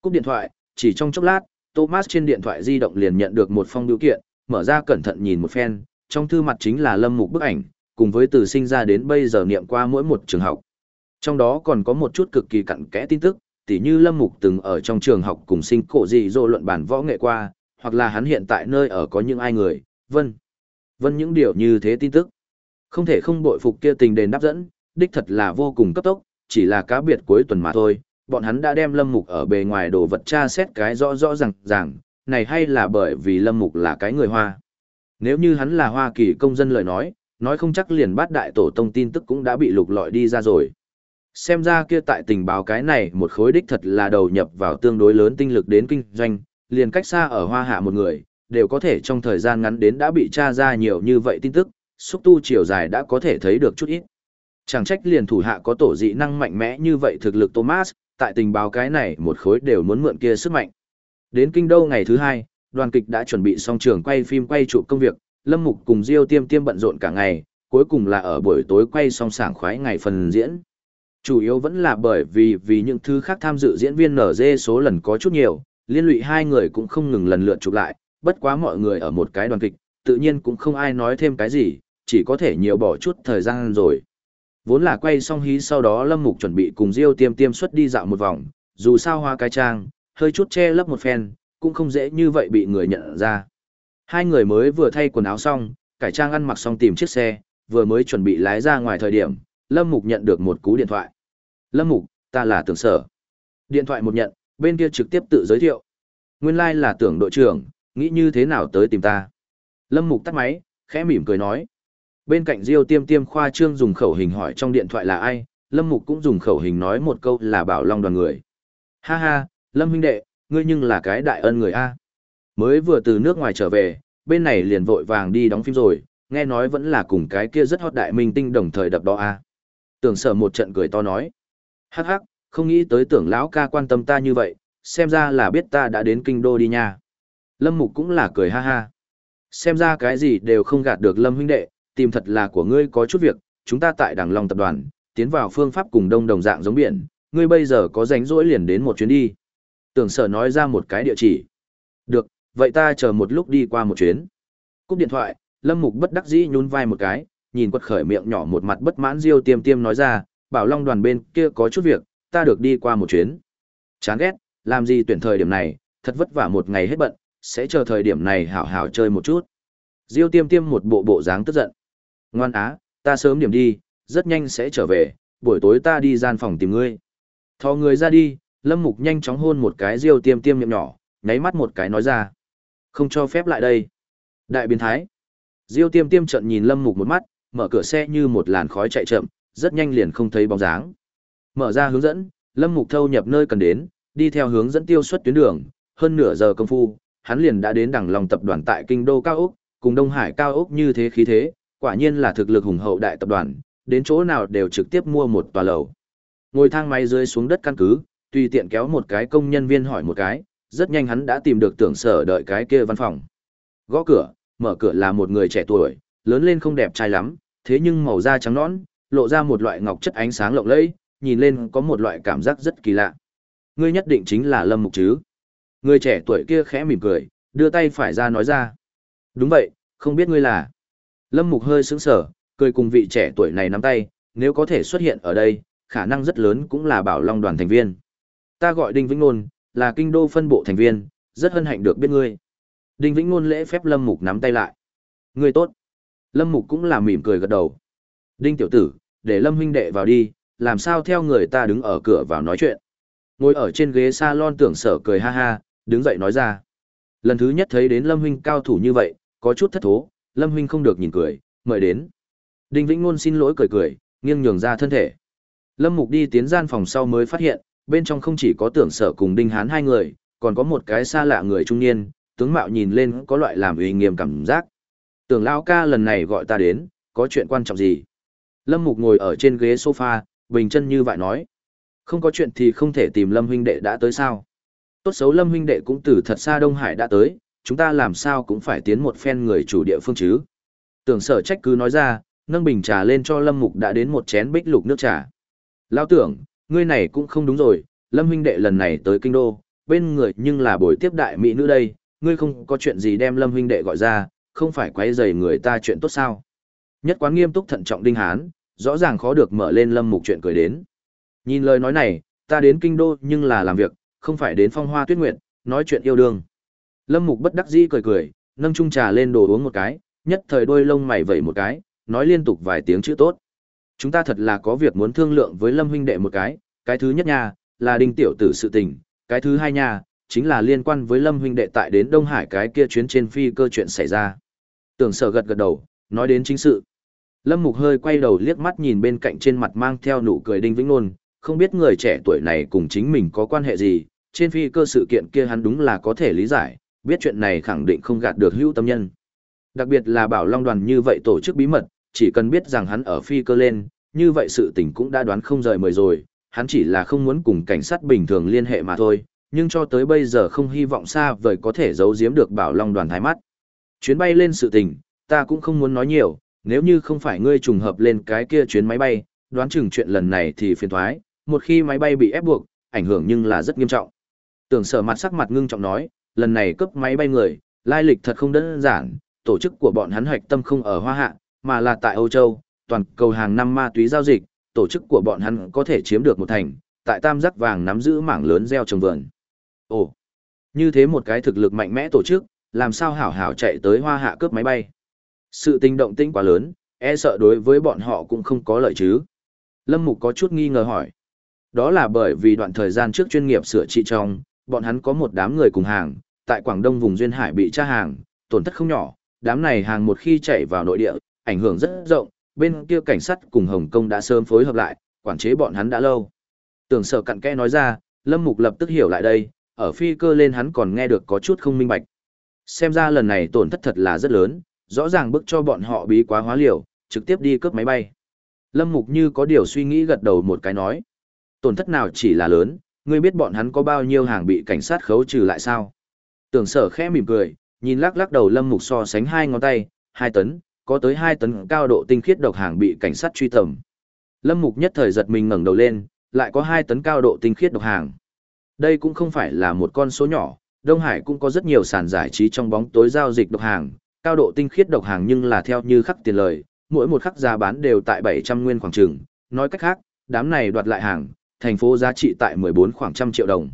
S1: Cúc điện thoại, chỉ trong chốc lát, Thomas trên điện thoại di động liền nhận được một phong biểu kiện, mở ra cẩn thận nhìn một phen, trong thư mặt chính là lâm mục bức ảnh, cùng với từ sinh ra đến bây giờ niệm qua mỗi một trường học. Trong đó còn có một chút cực kỳ cặn kẽ tin tức, tỉ như lâm mục từng ở trong trường học cùng sinh cổ gì dô luận bản võ nghệ qua, hoặc là hắn hiện tại nơi ở có những ai người, vân. Vân những điều như thế tin tức. Không thể không bội phục kia tình đền đáp dẫn, đích thật là vô cùng cấp tốc, chỉ là cá biệt cuối tuần mà thôi, bọn hắn đã đem lâm mục ở bề ngoài đồ vật tra xét cái rõ rõ ràng ràng, này hay là bởi vì lâm mục là cái người Hoa. Nếu như hắn là Hoa Kỳ công dân lời nói, nói không chắc liền bát đại tổ tông tin tức cũng đã bị lục lọi đi ra rồi. Xem ra kia tại tình báo cái này một khối đích thật là đầu nhập vào tương đối lớn tinh lực đến kinh doanh, liền cách xa ở Hoa Hạ một người, đều có thể trong thời gian ngắn đến đã bị tra ra nhiều như vậy tin tức, xúc tu chiều dài đã có thể thấy được chút ít. Chẳng trách liền thủ hạ có tổ dị năng mạnh mẽ như vậy thực lực Thomas, tại tình báo cái này một khối đều muốn mượn kia sức mạnh. Đến kinh đô ngày thứ hai, đoàn kịch đã chuẩn bị xong trường quay phim quay chụp công việc, Lâm Mục cùng Diêu Tiêm Tiêm bận rộn cả ngày, cuối cùng là ở buổi tối quay xong sảng khoái ngày phần diễn. Chủ yếu vẫn là bởi vì vì những thứ khác tham dự diễn viên nở dê số lần có chút nhiều, liên lụy hai người cũng không ngừng lần lượt chụp lại, bất quá mọi người ở một cái đoàn kịch, tự nhiên cũng không ai nói thêm cái gì, chỉ có thể nhiều bỏ chút thời gian rồi. Vốn là quay xong hí sau đó Lâm Mục chuẩn bị cùng Diêu Tiêm Tiêm xuất đi dạo một vòng, dù sao hoa cái trang, hơi chút che lấp một phen, cũng không dễ như vậy bị người nhận ra. Hai người mới vừa thay quần áo xong, cải trang ăn mặc xong tìm chiếc xe, vừa mới chuẩn bị lái ra ngoài thời điểm, Lâm Mục nhận được một cú điện thoại. Lâm Mục, ta là tưởng sở. Điện thoại một nhận, bên kia trực tiếp tự giới thiệu. Nguyên lai like là tưởng đội trưởng, nghĩ như thế nào tới tìm ta. Lâm Mục tắt máy, khẽ mỉm cười nói. Bên cạnh Diêu Tiêm Tiêm khoa trương dùng khẩu hình hỏi trong điện thoại là ai, Lâm Mục cũng dùng khẩu hình nói một câu là bảo long đoàn người. Ha ha, Lâm huynh đệ, ngươi nhưng là cái đại ân người A. Mới vừa từ nước ngoài trở về, bên này liền vội vàng đi đóng phim rồi, nghe nói vẫn là cùng cái kia rất hot đại minh tinh đồng thời đập đó A. Tưởng sở một trận cười to nói. Hắc hắc, không nghĩ tới tưởng lão ca quan tâm ta như vậy, xem ra là biết ta đã đến kinh đô đi nha. Lâm Mục cũng là cười ha ha. Xem ra cái gì đều không gạt được Lâm huynh đệ, tìm thật là của ngươi có chút việc, chúng ta tại Đằng Long tập đoàn, tiến vào phương pháp cùng đông đồng dạng giống biển, ngươi bây giờ có rảnh rỗi liền đến một chuyến đi. Tưởng sở nói ra một cái địa chỉ. Được, vậy ta chờ một lúc đi qua một chuyến. Cúp điện thoại, Lâm Mục bất đắc dĩ nhún vai một cái, nhìn quật khởi miệng nhỏ một mặt bất mãn Diêu Tiêm Tiêm nói ra, bảo Long đoàn bên kia có chút việc, ta được đi qua một chuyến. Chán ghét, làm gì tuyển thời điểm này, thật vất vả một ngày hết bận, sẽ chờ thời điểm này hảo hảo chơi một chút. Diêu Tiêm Tiêm một bộ bộ dáng tức giận. Ngoan á, ta sớm điểm đi, rất nhanh sẽ trở về, buổi tối ta đi gian phòng tìm ngươi. Thò người ra đi, Lâm Mục nhanh chóng hôn một cái Diêu Tiêm Tiêm miệng nhỏ, nháy mắt một cái nói ra. Không cho phép lại đây. Đại biến thái. Diêu Tiêm Tiêm trận nhìn Lâm Mục một mắt, mở cửa xe như một làn khói chạy chậm, rất nhanh liền không thấy bóng dáng. Mở ra hướng dẫn, Lâm Mục thâu nhập nơi cần đến, đi theo hướng dẫn tiêu xuất tuyến đường, hơn nửa giờ công phu, hắn liền đã đến đằng lòng tập đoàn tại kinh đô cao ốc, cùng Đông Hải cao ốc như thế khí thế, quả nhiên là thực lực hùng hậu đại tập đoàn, đến chỗ nào đều trực tiếp mua một tòa lầu. Ngồi thang máy dưới xuống đất căn cứ, tùy tiện kéo một cái công nhân viên hỏi một cái, rất nhanh hắn đã tìm được tưởng sở đợi cái kia văn phòng. Gõ cửa, mở cửa là một người trẻ tuổi, lớn lên không đẹp trai lắm, thế nhưng màu da trắng nõn, lộ ra một loại ngọc chất ánh sáng lộng lẫy, nhìn lên có một loại cảm giác rất kỳ lạ. Ngươi nhất định chính là Lâm Mục chứ? Người trẻ tuổi kia khẽ mỉm cười, đưa tay phải ra nói ra. Đúng vậy, không biết ngươi là. Lâm Mục hơi sững sờ, cười cùng vị trẻ tuổi này nắm tay, nếu có thể xuất hiện ở đây, khả năng rất lớn cũng là bảo long đoàn thành viên. Ta gọi Đinh Vĩnh Nôn, là kinh đô phân bộ thành viên, rất hân hạnh được biết ngươi. Đinh Vĩnh Nôn lễ phép Lâm Mục nắm tay lại. Ngươi tốt. Lâm Mục cũng là mỉm cười gật đầu. Đinh tiểu tử, để Lâm huynh đệ vào đi, làm sao theo người ta đứng ở cửa vào nói chuyện. Ngồi ở trên ghế salon tưởng sở cười ha ha, đứng dậy nói ra. Lần thứ nhất thấy đến Lâm huynh cao thủ như vậy, có chút thất thố, Lâm huynh không được nhìn cười, mời đến. Đinh Vĩnh Nôn xin lỗi cười cười, nghiêng nhường ra thân thể. Lâm Mục đi tiến gian phòng sau mới phát hiện, bên trong không chỉ có tưởng sở cùng Đinh Hán hai người, còn có một cái xa lạ người trung niên, tướng mạo nhìn lên có loại làm uy nghiêm cảm giác. Tưởng lão ca lần này gọi ta đến, có chuyện quan trọng gì? Lâm Mục ngồi ở trên ghế sofa, bình chân như vậy nói. Không có chuyện thì không thể tìm Lâm huynh đệ đã tới sao? Tốt xấu Lâm huynh đệ cũng từ thật xa Đông Hải đã tới, chúng ta làm sao cũng phải tiến một phen người chủ địa phương chứ. Tưởng sở trách cứ nói ra, nâng bình trà lên cho Lâm Mục đã đến một chén bích lục nước trà. Lão tưởng, ngươi này cũng không đúng rồi, Lâm huynh đệ lần này tới kinh đô, bên người nhưng là buổi tiếp đại mỹ nữ đây, ngươi không có chuyện gì đem Lâm huynh đệ gọi ra, không phải quấy rầy người ta chuyện tốt sao? Nhất quán nghiêm túc thận trọng đinh hán, rõ ràng khó được mở lên Lâm Mục chuyện cười đến. Nhìn lời nói này, ta đến kinh đô nhưng là làm việc, không phải đến phong hoa tuyết nguyệt, nói chuyện yêu đương. Lâm Mục bất đắc dĩ cười cười, nâng chung trà lên đồ uống một cái, nhất thời đôi lông mày vẩy một cái, nói liên tục vài tiếng chữ tốt. Chúng ta thật là có việc muốn thương lượng với Lâm huynh đệ một cái, cái thứ nhất nha, là đinh tiểu tử sự tình, cái thứ hai nha, chính là liên quan với Lâm huynh đệ tại đến Đông Hải cái kia chuyến trên phi cơ chuyện xảy ra. Tưởng sở gật gật đầu, nói đến chính sự. Lâm Mục hơi quay đầu liếc mắt nhìn bên cạnh trên mặt mang theo nụ cười đinh vĩnh nôn, không biết người trẻ tuổi này cùng chính mình có quan hệ gì, trên phi cơ sự kiện kia hắn đúng là có thể lý giải, biết chuyện này khẳng định không gạt được hữu tâm nhân. Đặc biệt là bảo long đoàn như vậy tổ chức bí mật, chỉ cần biết rằng hắn ở phi cơ lên, như vậy sự tình cũng đã đoán không rời mời rồi, hắn chỉ là không muốn cùng cảnh sát bình thường liên hệ mà thôi, nhưng cho tới bây giờ không hy vọng xa vời có thể giấu giếm được bảo long đoàn thái mắt. Chuyến bay lên sự tình, ta cũng không muốn nói nhiều, nếu như không phải ngươi trùng hợp lên cái kia chuyến máy bay, đoán chừng chuyện lần này thì phiền thoái, một khi máy bay bị ép buộc, ảnh hưởng nhưng là rất nghiêm trọng. Tưởng sở mặt sắc mặt ngưng trọng nói, lần này cấp máy bay người, lai lịch thật không đơn giản, tổ chức của bọn hắn hoạch tâm không ở Hoa Hạ, mà là tại Âu Châu, toàn cầu hàng năm ma túy giao dịch, tổ chức của bọn hắn có thể chiếm được một thành, tại tam giác vàng nắm giữ mảng lớn gieo trồng vườn. Ồ, như thế một cái thực lực mạnh mẽ tổ chức, làm sao hảo hảo chạy tới Hoa Hạ cướp máy bay. Sự tình động tĩnh quá lớn, e sợ đối với bọn họ cũng không có lợi chứ. Lâm Mục có chút nghi ngờ hỏi. Đó là bởi vì đoạn thời gian trước chuyên nghiệp sửa trị trong, bọn hắn có một đám người cùng hàng, tại Quảng Đông vùng duyên hải bị tra hàng, tổn thất không nhỏ, đám này hàng một khi chạy vào nội địa, ảnh hưởng rất rộng, bên kia cảnh sát cùng Hồng Kông đã sớm phối hợp lại, quản chế bọn hắn đã lâu. Tưởng sở cặn kẽ nói ra, Lâm Mục lập tức hiểu lại đây, ở phi cơ lên hắn còn nghe được có chút không minh bạch. Xem ra lần này tổn thất thật là rất lớn, rõ ràng bức cho bọn họ bí quá hóa liều, trực tiếp đi cướp máy bay. Lâm Mục như có điều suy nghĩ gật đầu một cái nói. Tổn thất nào chỉ là lớn, ngươi biết bọn hắn có bao nhiêu hàng bị cảnh sát khấu trừ lại sao? Tưởng sở khẽ mỉm cười, nhìn lắc lắc đầu Lâm Mục so sánh hai ngón tay, hai tấn, có tới hai tấn cao độ tinh khiết độc hàng bị cảnh sát truy tầm. Lâm Mục nhất thời giật mình ngẩng đầu lên, lại có hai tấn cao độ tinh khiết độc hàng. Đây cũng không phải là một con số nhỏ, Đông Hải cũng có rất nhiều sàn giải trí trong bóng tối giao dịch độc hàng, cao độ tinh khiết độc hàng nhưng là theo như khắc tiền lời, mỗi một khắc giá bán đều tại 700 nguyên khoảng trường, nói cách khác, đám này đoạt lại hàng, thành phố giá trị tại 14 khoảng trăm triệu đồng.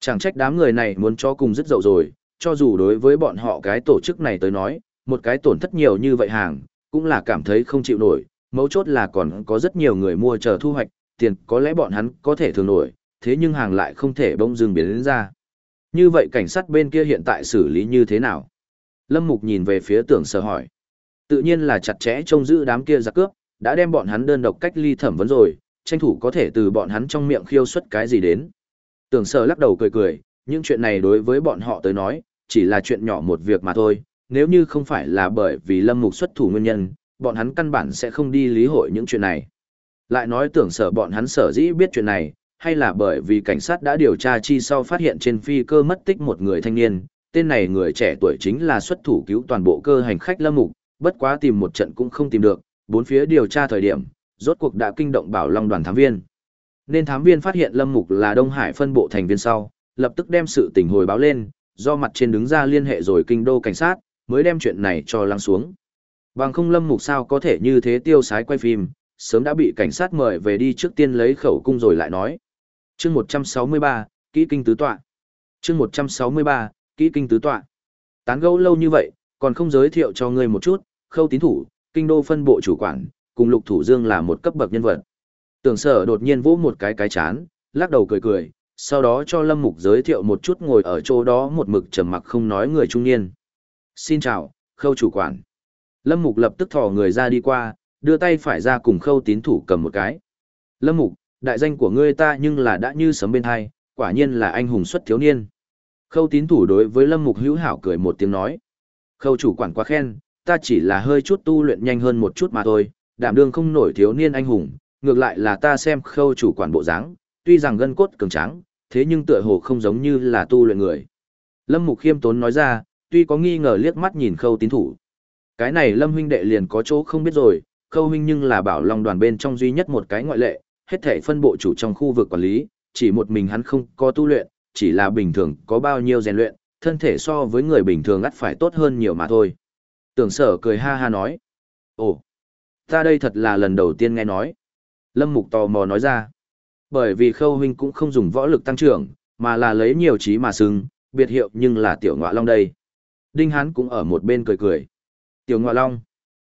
S1: Chẳng trách đám người này muốn cho cùng rất dậu rồi, cho dù đối với bọn họ cái tổ chức này tới nói, một cái tổn thất nhiều như vậy hàng, cũng là cảm thấy không chịu nổi, mấu chốt là còn có rất nhiều người mua chờ thu hoạch, tiền có lẽ bọn hắn có thể thường nổi, thế nhưng hàng lại không thể bỗng dưng biến đến ra. Như vậy cảnh sát bên kia hiện tại xử lý như thế nào? Lâm Mục nhìn về phía tưởng sở hỏi. Tự nhiên là chặt chẽ trông giữ đám kia giặc cướp, đã đem bọn hắn đơn độc cách ly thẩm vấn rồi, tranh thủ có thể từ bọn hắn trong miệng khiêu xuất cái gì đến. Tưởng sở lắc đầu cười cười, những chuyện này đối với bọn họ tới nói, chỉ là chuyện nhỏ một việc mà thôi, nếu như không phải là bởi vì lâm mục xuất thủ nguyên nhân, bọn hắn căn bản sẽ không đi lý hội những chuyện này. Lại nói tưởng sở bọn hắn sở dĩ biết chuyện này, hay là bởi vì cảnh sát đã điều tra chi sau phát hiện trên phi cơ mất tích một người thanh niên, tên này người trẻ tuổi chính là xuất thủ cứu toàn bộ cơ hành khách lâm mục, bất quá tìm một trận cũng không tìm được, bốn phía điều tra thời điểm, rốt cuộc đã kinh động bảo long đoàn thám viên. Nên thám viên phát hiện lâm mục là Đông Hải phân bộ thành viên sau, lập tức đem sự tình hồi báo lên, do mặt trên đứng ra liên hệ rồi kinh đô cảnh sát, mới đem chuyện này cho lắng xuống. Bằng không lâm mục sao có thể như thế tiêu sái quay phim, sớm đã bị cảnh sát mời về đi trước tiên lấy khẩu cung rồi lại nói. chương 163, kỹ kinh tứ tọa. chương 163, kỹ kinh tứ tọa. Tán gẫu lâu như vậy, còn không giới thiệu cho ngươi một chút, khâu tín thủ, kinh đô phân bộ chủ quản, cùng lục thủ dương là một cấp bậc nhân vật. Tưởng sở đột nhiên vỗ một cái cái chán, lắc đầu cười cười, sau đó cho Lâm Mục giới thiệu một chút ngồi ở chỗ đó một mực trầm mặc không nói người trung niên. Xin chào, khâu chủ quản. Lâm Mục lập tức thò người ra đi qua, đưa tay phải ra cùng khâu tín thủ cầm một cái. Lâm Mục, đại danh của ngươi ta nhưng là đã như sấm bên hai, quả nhiên là anh hùng xuất thiếu niên. Khâu tín thủ đối với Lâm Mục hữu hảo cười một tiếng nói. Khâu chủ quản quá khen, ta chỉ là hơi chút tu luyện nhanh hơn một chút mà thôi, đảm đương không nổi thiếu niên anh hùng, ngược lại là ta xem khâu chủ quản bộ dáng, tuy rằng gân cốt cường tráng, thế nhưng tựa hồ không giống như là tu luyện người. Lâm Mục khiêm tốn nói ra, tuy có nghi ngờ liếc mắt nhìn khâu tín thủ. Cái này Lâm huynh đệ liền có chỗ không biết rồi, khâu huynh nhưng là bảo long đoàn bên trong duy nhất một cái ngoại lệ, hết thể phân bộ chủ trong khu vực quản lý, chỉ một mình hắn không có tu luyện, chỉ là bình thường có bao nhiêu rèn luyện, thân thể so với người bình thường ắt phải tốt hơn nhiều mà thôi. Tưởng sở cười ha ha nói. Ồ, ta đây thật là lần đầu tiên nghe nói. Lâm Mục tò mò nói ra. Bởi vì khâu huynh cũng không dùng võ lực tăng trưởng, mà là lấy nhiều trí mà xưng, biệt hiệu nhưng là tiểu ngọa long đây. Đinh Hán cũng ở một bên cười cười. Tiểu ngọa long,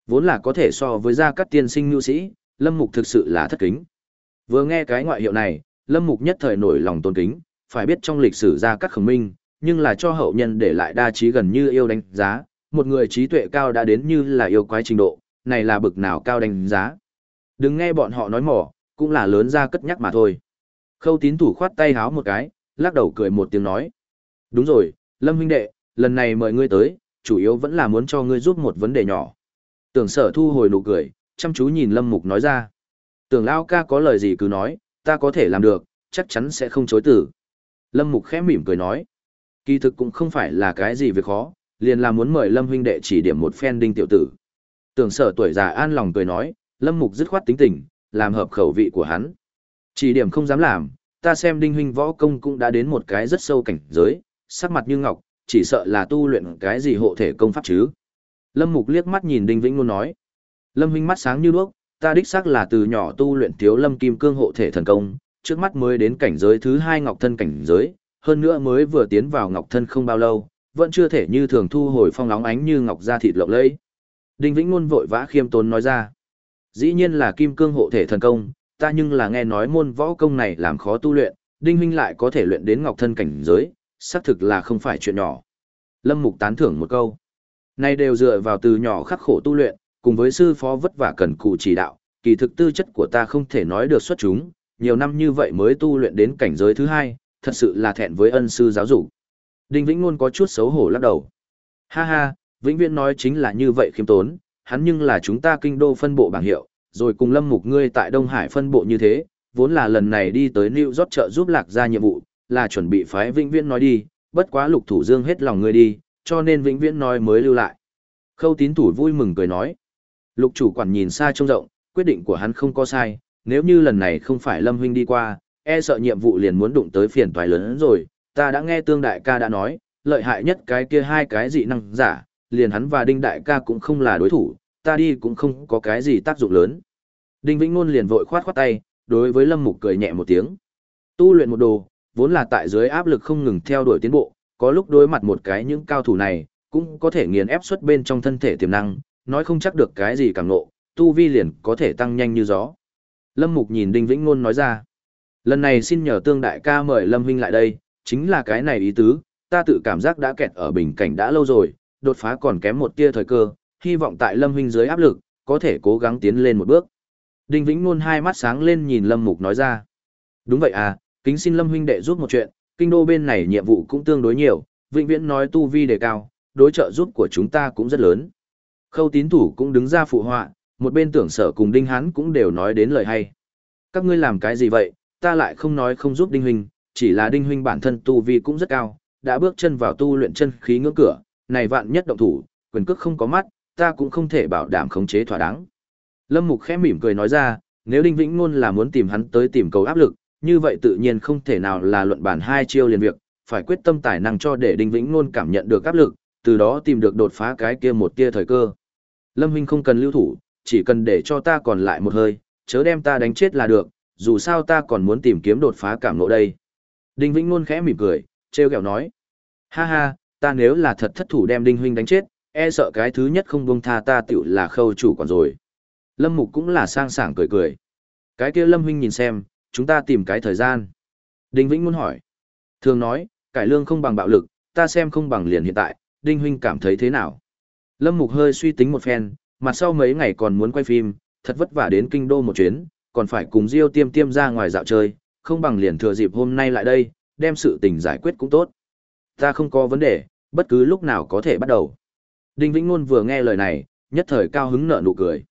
S1: vốn là có thể so với gia cát tiên sinh nhu sĩ, Lâm Mục thực sự là thất kính. Vừa nghe cái ngoại hiệu này, Lâm Mục nhất thời nổi lòng tôn kính, phải biết trong lịch sử gia cát khổng minh, nhưng là cho hậu nhân để lại đa trí gần như yêu đánh giá, một người trí tuệ cao đã đến như là yêu quái trình độ, này là bực nào cao đánh giá. Đừng nghe bọn họ nói mỏ, cũng là lớn ra cất nhắc mà thôi. Khâu tín thủ khoát tay háo một cái, lắc đầu cười một tiếng nói. Đúng rồi, Lâm huynh đệ, lần này mời ngươi tới, chủ yếu vẫn là muốn cho ngươi giúp một vấn đề nhỏ. Tưởng sở thu hồi nụ cười, chăm chú nhìn Lâm Mục nói ra. Tưởng Lao ca có lời gì cứ nói, ta có thể làm được, chắc chắn sẽ không chối tử. Lâm Mục khẽ mỉm cười nói. Kỳ thực cũng không phải là cái gì việc khó, liền là muốn mời Lâm huynh đệ chỉ điểm một phen đinh tiểu tử. Tưởng sở tuổi già an lòng cười nói, Lâm Mục dứt khoát tính tình, làm hợp khẩu vị của hắn. Chỉ điểm không dám làm, ta xem đinh huynh võ công cũng đã đến một cái rất sâu cảnh giới, sắc mặt như ngọc, chỉ sợ là tu luyện cái gì hộ thể công pháp chứ. Lâm Mục liếc mắt nhìn Đinh Vĩnh luôn nói. Lâm huynh mắt sáng như đuốc, ta đích xác là từ nhỏ tu luyện thiếu lâm kim cương hộ thể thần công, trước mắt mới đến cảnh giới thứ hai ngọc thân cảnh giới, hơn nữa mới vừa tiến vào ngọc thân không bao lâu, vẫn chưa thể như thường thu hồi phong nóng ánh như ngọc da thịt lộng lẫy. Đinh Vĩnh luôn vội vã khiêm tốn nói ra. Dĩ nhiên là kim cương hộ thể thần công, ta nhưng là nghe nói môn võ công này làm khó tu luyện, Đinh huynh lại có thể luyện đến ngọc thân cảnh giới, xác thực là không phải chuyện nhỏ. Lâm Mục tán thưởng một câu. Này đều dựa vào từ nhỏ khắc khổ tu luyện, cùng với sư phó vất vả cần cù chỉ đạo, kỳ thực tư chất của ta không thể nói được xuất chúng, nhiều năm như vậy mới tu luyện đến cảnh giới thứ hai, thật sự là thẹn với ân sư giáo dục. Đinh Vĩnh luôn có chút xấu hổ lắc đầu. Ha ha, Vĩnh Viễn nói chính là như vậy khiêm tốn, hắn nhưng là chúng ta kinh đô phân bộ bảng hiệu, rồi cùng Lâm Mục ngươi tại Đông Hải phân bộ như thế, vốn là lần này đi tới New York trợ giúp lạc ra nhiệm vụ, là chuẩn bị phái Vĩnh Viễn nói đi, bất quá Lục Thủ Dương hết lòng ngươi đi, cho nên Vĩnh Viễn nói mới lưu lại. Khâu tín thủ vui mừng cười nói. Lục chủ quản nhìn xa trông rộng, quyết định của hắn không có sai, nếu như lần này không phải Lâm Huynh đi qua, e sợ nhiệm vụ liền muốn đụng tới phiền toái lớn rồi, ta đã nghe tương đại ca đã nói, lợi hại nhất cái kia hai cái dị năng giả, liền hắn và Đinh đại ca cũng không là đối thủ, ta đi cũng không có cái gì tác dụng lớn. Đinh Vĩnh Nôn liền vội khoát khoát tay, đối với Lâm Mục cười nhẹ một tiếng. Tu luyện một đồ, vốn là tại dưới áp lực không ngừng theo đuổi tiến bộ, có lúc đối mặt một cái những cao thủ này, cũng có thể nghiền ép xuất bên trong thân thể tiềm năng, nói không chắc được cái gì càng nộ, tu vi liền có thể tăng nhanh như gió. Lâm Mục nhìn Đinh Vĩnh Nôn nói ra, lần này xin nhờ tương đại ca mời Lâm Huynh lại đây, chính là cái này ý tứ, ta tự cảm giác đã kẹt ở bình cảnh đã lâu rồi, đột phá còn kém một tia thời cơ, hy vọng tại Lâm huynh dưới áp lực, có thể cố gắng tiến lên một bước. Đinh Vĩnh Nôn hai mắt sáng lên nhìn Lâm Mục nói ra. Đúng vậy à, kính xin Lâm huynh đệ giúp một chuyện, kinh đô bên này nhiệm vụ cũng tương đối nhiều, Vĩnh Viễn nói tu vi đề cao, đối trợ giúp của chúng ta cũng rất lớn. Khâu tín thủ cũng đứng ra phụ họa, một bên tưởng sở cùng Đinh Hán cũng đều nói đến lời hay. Các ngươi làm cái gì vậy, ta lại không nói không giúp Đinh huynh, chỉ là Đinh huynh bản thân tu vi cũng rất cao, đã bước chân vào tu luyện chân khí ngưỡng cửa, này vạn nhất động thủ, quyền cước không có mắt, ta cũng không thể bảo đảm khống chế thỏa đáng. Lâm Mục khẽ mỉm cười nói ra, nếu Đinh Vĩnh Ngôn là muốn tìm hắn tới tìm cầu áp lực, như vậy tự nhiên không thể nào là luận bản hai chiêu liền việc, phải quyết tâm tài năng cho để Đinh Vĩnh Nôn cảm nhận được áp lực, từ đó tìm được đột phá cái kia một tia thời cơ. Lâm huynh không cần lưu thủ, chỉ cần để cho ta còn lại một hơi, chớ đem ta đánh chết là được, dù sao ta còn muốn tìm kiếm đột phá cảm ngộ đây. Đinh Vĩnh Nôn khẽ mỉm cười, trêu ghẹo nói: "Ha ha, ta nếu là thật thất thủ đem Đinh huynh đánh chết, e sợ cái thứ nhất không buông tha ta tựu là khâu chủ còn rồi." Lâm Mục cũng là sang sảng cười cười. Cái kia Lâm huynh nhìn xem, chúng ta tìm cái thời gian. Đinh Vĩnh muốn hỏi. Thường nói, cải lương không bằng bạo lực, ta xem không bằng liền hiện tại, Đinh huynh cảm thấy thế nào? Lâm Mục hơi suy tính một phen, mặt sau mấy ngày còn muốn quay phim, thật vất vả đến kinh đô một chuyến, còn phải cùng Diêu Tiêm Tiêm ra ngoài dạo chơi, không bằng liền thừa dịp hôm nay lại đây, đem sự tình giải quyết cũng tốt. Ta không có vấn đề, bất cứ lúc nào có thể bắt đầu. Đinh Vĩnh Nôn vừa nghe lời này, nhất thời cao hứng nở nụ cười.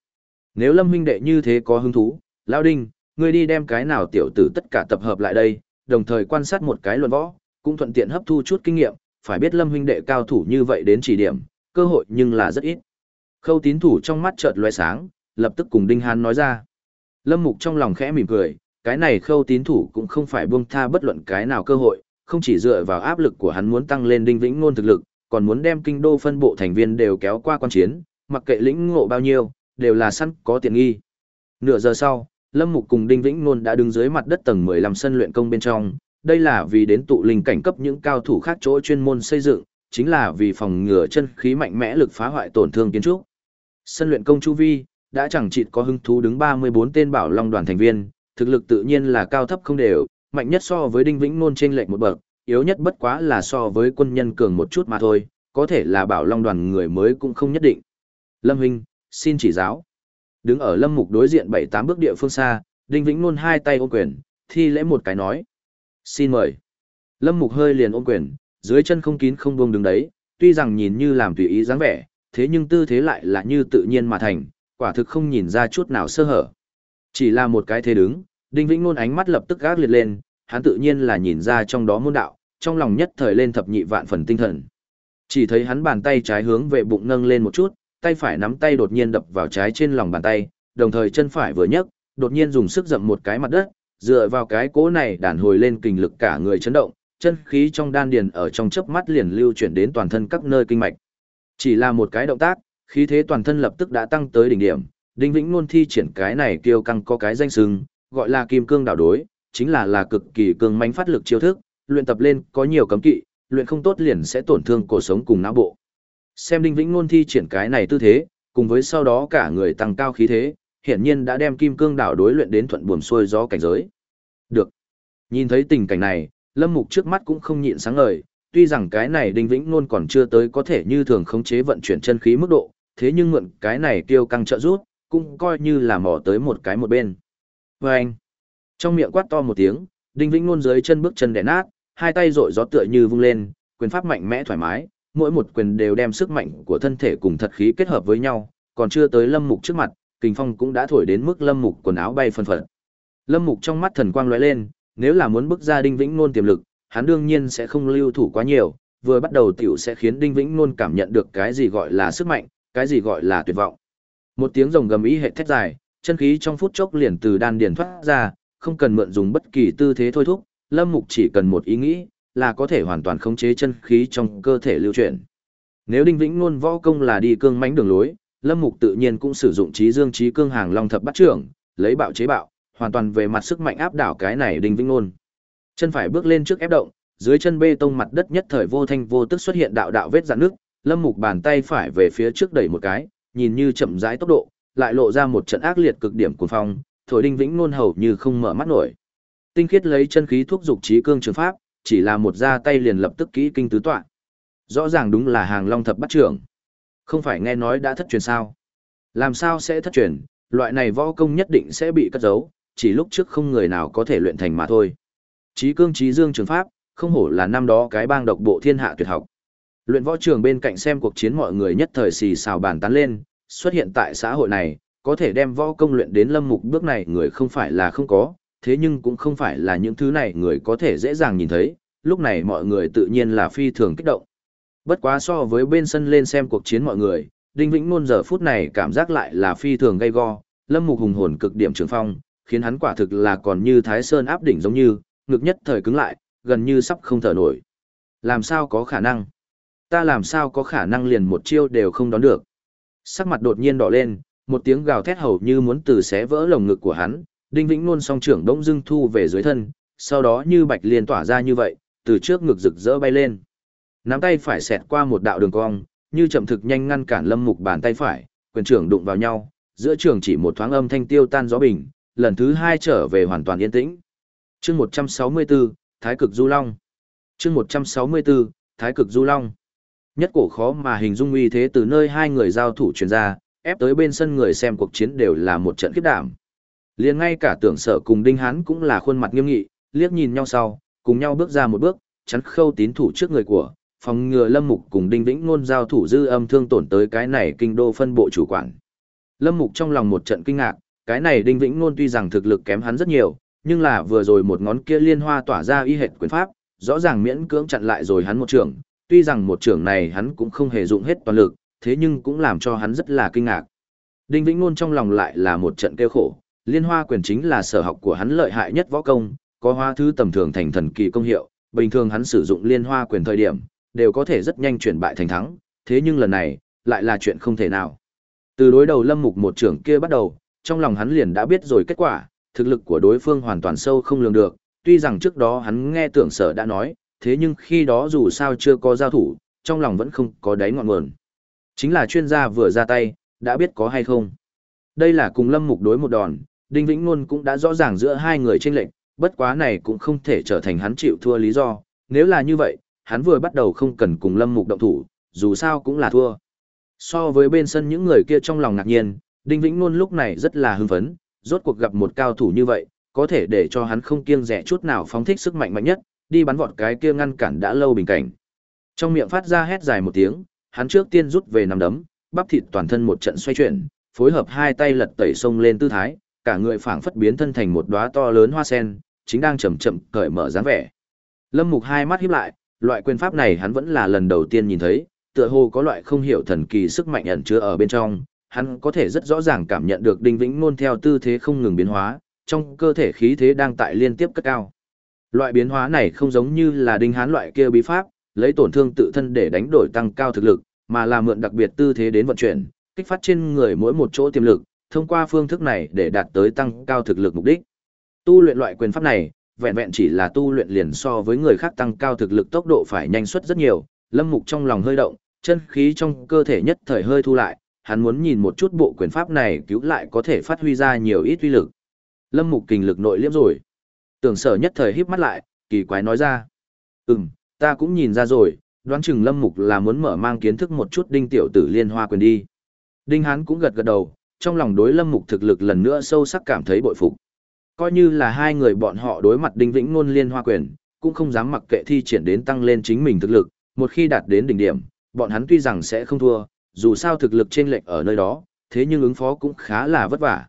S1: Nếu Lâm huynh đệ như thế có hứng thú, Lão Đinh, ngươi đi đem cái nào tiểu tử tất cả tập hợp lại đây, đồng thời quan sát một cái luận võ, cũng thuận tiện hấp thu chút kinh nghiệm, phải biết Lâm huynh đệ cao thủ như vậy đến chỉ điểm, cơ hội nhưng là rất ít. Khâu tín thủ trong mắt chợt loe sáng, lập tức cùng Đinh Hán nói ra. Lâm Mục trong lòng khẽ mỉm cười, cái này khâu tín thủ cũng không phải buông tha bất luận cái nào cơ hội, không chỉ dựa vào áp lực của hắn muốn tăng lên Đinh Vĩnh Ngôn thực lực, còn muốn đem kinh đô phân bộ thành viên đều kéo qua quan chiến, mặc kệ lĩnh ngộ bao nhiêu, đều là săn có tiện nghi. Nửa giờ sau, Lâm Mục cùng Đinh Vĩnh Nôn đã đứng dưới mặt đất tầng 15 sân luyện công bên trong, đây là vì đến tụ linh cảnh cấp những cao thủ khác chỗ chuyên môn xây dựng, chính là vì phòng ngừa chân khí mạnh mẽ lực phá hoại tổn thương kiến trúc. Sân luyện công chu vi đã chẳng chịt có hứng thú đứng 34 tên bảo long đoàn thành viên, thực lực tự nhiên là cao thấp không đều, mạnh nhất so với Đinh Vĩnh Nôn trên lệch một bậc, yếu nhất bất quá là so với quân nhân cường một chút mà thôi, có thể là bảo long đoàn người mới cũng không nhất định. Lâm Huynh, xin chỉ giáo. Đứng ở lâm mục đối diện bảy tám bước địa phương xa, Đinh Vĩnh Nôn hai tay ôm quyền, thi lễ một cái nói. Xin mời. Lâm mục hơi liền ôm quyền, dưới chân không kín không buông đứng đấy, tuy rằng nhìn như làm tùy ý dáng vẻ, thế nhưng tư thế lại là như tự nhiên mà thành, quả thực không nhìn ra chút nào sơ hở. Chỉ là một cái thế đứng, Đinh Vĩnh Nôn ánh mắt lập tức gác liệt lên, hắn tự nhiên là nhìn ra trong đó môn đạo, trong lòng nhất thời lên thập nhị vạn phần tinh thần. Chỉ thấy hắn bàn tay trái hướng về bụng nâng lên một chút, tay phải nắm tay đột nhiên đập vào trái trên lòng bàn tay, đồng thời chân phải vừa nhấc, đột nhiên dùng sức dậm một cái mặt đất, dựa vào cái cố này đàn hồi lên kinh lực cả người chấn động, chân khí trong đan điền ở trong chớp mắt liền lưu chuyển đến toàn thân các nơi kinh mạch. Chỉ là một cái động tác, khí thế toàn thân lập tức đã tăng tới đỉnh điểm, Đinh Vĩnh luôn thi triển cái này kiêu căng có cái danh xưng, gọi là kim cương đảo đối, chính là là cực kỳ cường mãnh phát lực chiêu thức, luyện tập lên có nhiều cấm kỵ, luyện không tốt liền sẽ tổn thương cổ sống cùng não bộ. Xem Đinh Vĩnh Nôn thi triển cái này tư thế, cùng với sau đó cả người tăng cao khí thế, hiển nhiên đã đem kim cương đảo đối luyện đến thuận buồm xuôi gió cảnh giới. Được. Nhìn thấy tình cảnh này, Lâm Mục trước mắt cũng không nhịn sáng ngời, tuy rằng cái này Đinh Vĩnh Nôn còn chưa tới có thể như thường khống chế vận chuyển chân khí mức độ, thế nhưng mượn cái này kêu căng trợ rút, cũng coi như là mò tới một cái một bên. Và anh, trong miệng quát to một tiếng, Đinh Vĩnh Nôn dưới chân bước chân đẻ nát, hai tay rội gió tựa như vung lên, quyền pháp mạnh mẽ thoải mái, mỗi một quyền đều đem sức mạnh của thân thể cùng thật khí kết hợp với nhau, còn chưa tới Lâm Mục trước mặt, kình phong cũng đã thổi đến mức Lâm Mục quần áo bay phân phật. Lâm Mục trong mắt thần quang lóe lên, nếu là muốn bức ra Đinh Vĩnh Nôn tiềm lực, hắn đương nhiên sẽ không lưu thủ quá nhiều, vừa bắt đầu tiểu sẽ khiến Đinh Vĩnh Nôn cảm nhận được cái gì gọi là sức mạnh, cái gì gọi là tuyệt vọng. Một tiếng rồng gầm ý hệ thét dài, chân khí trong phút chốc liền từ đan điền thoát ra, không cần mượn dùng bất kỳ tư thế thôi thúc, Lâm Mục chỉ cần một ý nghĩ, là có thể hoàn toàn khống chế chân khí trong cơ thể lưu chuyển. Nếu Đinh Vĩnh luôn võ công là đi cương mãnh đường lối, Lâm Mục tự nhiên cũng sử dụng trí dương trí cương hàng long thập bắt trưởng, lấy bạo chế bạo, hoàn toàn về mặt sức mạnh áp đảo cái này Đinh Vĩnh luôn. Chân phải bước lên trước ép động, dưới chân bê tông mặt đất nhất thời vô thanh vô tức xuất hiện đạo đạo vết rạn nước, Lâm Mục bàn tay phải về phía trước đẩy một cái, nhìn như chậm rãi tốc độ, lại lộ ra một trận ác liệt cực điểm cuồng phong, thổi Đinh Vĩnh Nôn hầu như không mở mắt nổi. Tinh khiết lấy chân khí thuốc dục trí cương trường pháp, chỉ là một ra tay liền lập tức kỹ kinh tứ tọa. Rõ ràng đúng là hàng long thập bắt trưởng. Không phải nghe nói đã thất truyền sao? Làm sao sẽ thất truyền, loại này võ công nhất định sẽ bị cất giấu, chỉ lúc trước không người nào có thể luyện thành mà thôi. Chí cương chí dương trường pháp, không hổ là năm đó cái bang độc bộ thiên hạ tuyệt học. Luyện võ trường bên cạnh xem cuộc chiến mọi người nhất thời xì xào bàn tán lên, xuất hiện tại xã hội này, có thể đem võ công luyện đến lâm mục bước này người không phải là không có, thế nhưng cũng không phải là những thứ này người có thể dễ dàng nhìn thấy, lúc này mọi người tự nhiên là phi thường kích động. Bất quá so với bên sân lên xem cuộc chiến mọi người, Đinh Vĩnh Nôn giờ phút này cảm giác lại là phi thường gay go, lâm mục hùng hồn cực điểm trường phong, khiến hắn quả thực là còn như Thái Sơn áp đỉnh giống như, ngực nhất thời cứng lại, gần như sắp không thở nổi. Làm sao có khả năng? Ta làm sao có khả năng liền một chiêu đều không đón được? Sắc mặt đột nhiên đỏ lên, một tiếng gào thét hầu như muốn từ xé vỡ lồng ngực của hắn, Đinh Vĩnh Nôn song trưởng đông dưng thu về dưới thân, sau đó như bạch liên tỏa ra như vậy, từ trước ngực rực rỡ bay lên. Nắm tay phải xẹt qua một đạo đường cong, như chậm thực nhanh ngăn cản Lâm Mục bàn tay phải, quyền trưởng đụng vào nhau, giữa trường chỉ một thoáng âm thanh tiêu tan gió bình, lần thứ hai trở về hoàn toàn yên tĩnh. Chương 164, Thái cực du long. Chương 164, Thái cực du long. Nhất cổ khó mà hình dung uy thế từ nơi hai người giao thủ truyền ra, ép tới bên sân người xem cuộc chiến đều là một trận khiếp đảm. Liền ngay cả tưởng sở cùng Đinh Hán cũng là khuôn mặt nghiêm nghị, liếc nhìn nhau sau, cùng nhau bước ra một bước, chắn khâu tín thủ trước người của, phòng ngừa Lâm Mục cùng Đinh Vĩnh ngôn giao thủ dư âm thương tổn tới cái này kinh đô phân bộ chủ quản. Lâm Mục trong lòng một trận kinh ngạc, cái này Đinh Vĩnh ngôn tuy rằng thực lực kém hắn rất nhiều, nhưng là vừa rồi một ngón kia liên hoa tỏa ra y hệt quyền pháp, rõ ràng miễn cưỡng chặn lại rồi hắn một trường, tuy rằng một trưởng này hắn cũng không hề dụng hết toàn lực, thế nhưng cũng làm cho hắn rất là kinh ngạc. Đinh Vĩnh Nôn trong lòng lại là một trận kêu khổ, liên hoa quyền chính là sở học của hắn lợi hại nhất võ công, có hoa thứ tầm thường thành thần kỳ công hiệu, bình thường hắn sử dụng liên hoa quyền thời điểm, đều có thể rất nhanh chuyển bại thành thắng, thế nhưng lần này, lại là chuyện không thể nào. Từ đối đầu lâm mục một trưởng kia bắt đầu, trong lòng hắn liền đã biết rồi kết quả, thực lực của đối phương hoàn toàn sâu không lường được, tuy rằng trước đó hắn nghe tưởng sở đã nói, thế nhưng khi đó dù sao chưa có giao thủ, trong lòng vẫn không có đáy ngọn nguồn. Chính là chuyên gia vừa ra tay, đã biết có hay không. Đây là cùng lâm mục đối một đòn, Đinh Vĩnh Nôn cũng đã rõ ràng giữa hai người trên lệnh, bất quá này cũng không thể trở thành hắn chịu thua lý do, nếu là như vậy, hắn vừa bắt đầu không cần cùng lâm mục động thủ, dù sao cũng là thua. So với bên sân những người kia trong lòng ngạc nhiên, Đinh Vĩnh Nôn lúc này rất là hưng phấn, rốt cuộc gặp một cao thủ như vậy, có thể để cho hắn không kiêng rẻ chút nào phóng thích sức mạnh mạnh nhất, đi bắn vọt cái kia ngăn cản đã lâu bình cảnh. Trong miệng phát ra hét dài một tiếng, hắn trước tiên rút về nằm đấm, bắp thịt toàn thân một trận xoay chuyển, phối hợp hai tay lật tẩy sông lên tư thái, cả người phảng phất biến thân thành một đóa to lớn hoa sen, chính đang chậm chậm cởi mở dáng vẻ. Lâm Mục hai mắt híp lại, loại quyền pháp này hắn vẫn là lần đầu tiên nhìn thấy, tựa hồ có loại không hiểu thần kỳ sức mạnh ẩn chứa ở bên trong, hắn có thể rất rõ ràng cảm nhận được Đinh Vĩnh Nôn theo tư thế không ngừng biến hóa, trong cơ thể khí thế đang tại liên tiếp cất cao. Loại biến hóa này không giống như là Đinh Hán loại kia bí pháp, lấy tổn thương tự thân để đánh đổi tăng cao thực lực, mà là mượn đặc biệt tư thế đến vận chuyển, kích phát trên người mỗi một chỗ tiềm lực, thông qua phương thức này để đạt tới tăng cao thực lực mục đích. Tu luyện loại quyền pháp này, vẹn vẹn chỉ là tu luyện liền so với người khác tăng cao thực lực tốc độ phải nhanh suất rất nhiều, Lâm Mục trong lòng hơi động, chân khí trong cơ thể nhất thời hơi thu lại, hắn muốn nhìn một chút bộ quyền pháp này cứu lại có thể phát huy ra nhiều ít uy lực. Lâm Mục kinh lực nội liễm rồi. Tưởng sở nhất thời híp mắt lại, kỳ quái nói ra. Ừm, ta cũng nhìn ra rồi, đoán chừng Lâm Mục là muốn mở mang kiến thức một chút đinh tiểu tử liên hoa quyền đi. Đinh Hán cũng gật gật đầu, trong lòng đối Lâm Mục thực lực lần nữa sâu sắc cảm thấy bội phục. Coi như là hai người bọn họ đối mặt đinh vĩnh ngôn liên hoa quyền, cũng không dám mặc kệ thi triển đến tăng lên chính mình thực lực, một khi đạt đến đỉnh điểm, bọn hắn tuy rằng sẽ không thua, dù sao thực lực trên lệch ở nơi đó, thế nhưng ứng phó cũng khá là vất vả.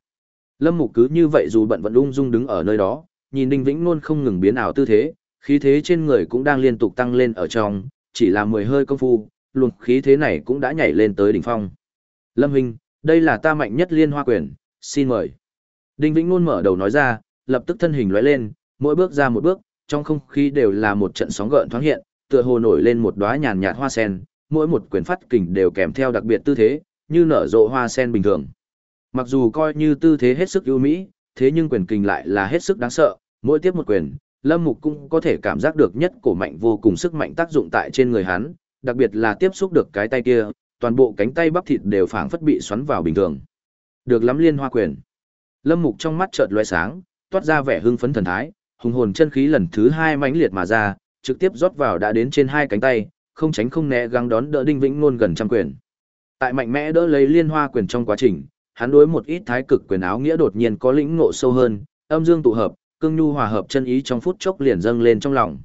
S1: Lâm Mục cứ như vậy dù bận vẫn ung dung đứng ở nơi đó, nhìn Đinh Vĩnh Nôn không ngừng biến ảo tư thế, khí thế trên người cũng đang liên tục tăng lên ở trong, chỉ là mười hơi công phu, luồng khí thế này cũng đã nhảy lên tới đỉnh phong. Lâm Hinh, đây là ta mạnh nhất liên hoa quyền, xin mời. Đinh Vĩnh Nôn mở đầu nói ra, lập tức thân hình lóe lên, mỗi bước ra một bước, trong không khí đều là một trận sóng gợn thoáng hiện, tựa hồ nổi lên một đóa nhàn nhạt hoa sen, mỗi một quyền phát kình đều kèm theo đặc biệt tư thế, như nở rộ hoa sen bình thường. Mặc dù coi như tư thế hết sức ưu mỹ, thế nhưng quyền kinh lại là hết sức đáng sợ, mỗi tiếp một quyền, Lâm Mục cũng có thể cảm giác được nhất cổ mạnh vô cùng sức mạnh tác dụng tại trên người hắn, đặc biệt là tiếp xúc được cái tay kia, toàn bộ cánh tay bắp thịt đều phảng phất bị xoắn vào bình thường. Được lắm liên hoa quyền. Lâm Mục trong mắt chợt lóe sáng, toát ra vẻ hưng phấn thần thái, hùng hồn chân khí lần thứ hai mãnh liệt mà ra, trực tiếp rót vào đã đến trên hai cánh tay, không tránh không né gắng đón đỡ Đinh Vĩnh Nôn gần trăm quyền. Tại mạnh mẽ đỡ lấy liên hoa quyền trong quá trình, hắn đối một ít thái cực quyền áo nghĩa đột nhiên có lĩnh ngộ sâu hơn, âm dương tụ hợp, cương nhu hòa hợp chân ý trong phút chốc liền dâng lên trong lòng.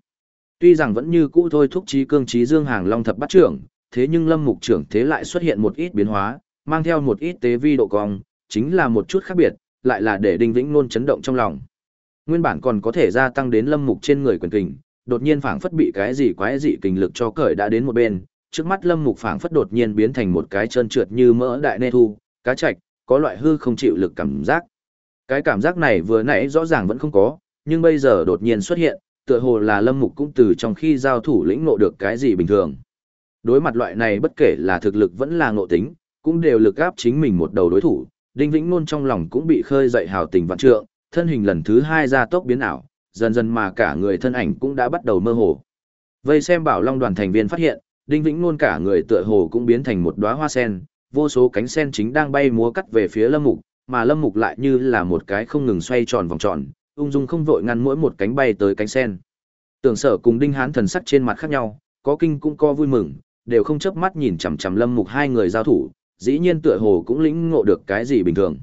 S1: Tuy rằng vẫn như cũ thôi thúc trí cương trí dương hàng long thập bắt trưởng, thế nhưng lâm mục trưởng thế lại xuất hiện một ít biến hóa, mang theo một ít tế vi độ cong, chính là một chút khác biệt, lại là để đinh vĩnh luôn chấn động trong lòng. Nguyên bản còn có thể gia tăng đến lâm mục trên người quyền kình, đột nhiên phảng phất bị cái gì quái dị kình lực cho cởi đã đến một bên, trước mắt lâm mục phảng phất đột nhiên biến thành một cái chân trượt như mỡ đại nê thu, cá trạch, có loại hư không chịu lực cảm giác. Cái cảm giác này vừa nãy rõ ràng vẫn không có, nhưng bây giờ đột nhiên xuất hiện, tựa hồ là Lâm Mục cũng từ trong khi giao thủ lĩnh ngộ được cái gì bình thường. Đối mặt loại này bất kể là thực lực vẫn là ngộ tính, cũng đều lực áp chính mình một đầu đối thủ, Đinh Vĩnh Nôn trong lòng cũng bị khơi dậy hào tình vạn trượng, thân hình lần thứ hai ra tốc biến ảo, dần dần mà cả người thân ảnh cũng đã bắt đầu mơ hồ. Vây xem bảo long đoàn thành viên phát hiện, Đinh Vĩnh Nôn cả người tựa hồ cũng biến thành một đóa hoa sen, vô số cánh sen chính đang bay múa cắt về phía Lâm Mục, mà Lâm Mục lại như là một cái không ngừng xoay tròn vòng tròn, ung dung không vội ngăn mỗi một cánh bay tới cánh sen. Tưởng Sở cùng Đinh Hán thần sắc trên mặt khác nhau, có kinh cũng có vui mừng, đều không chớp mắt nhìn chằm chằm Lâm Mục hai người giao thủ, dĩ nhiên tựa hồ cũng lĩnh ngộ được cái gì bình thường.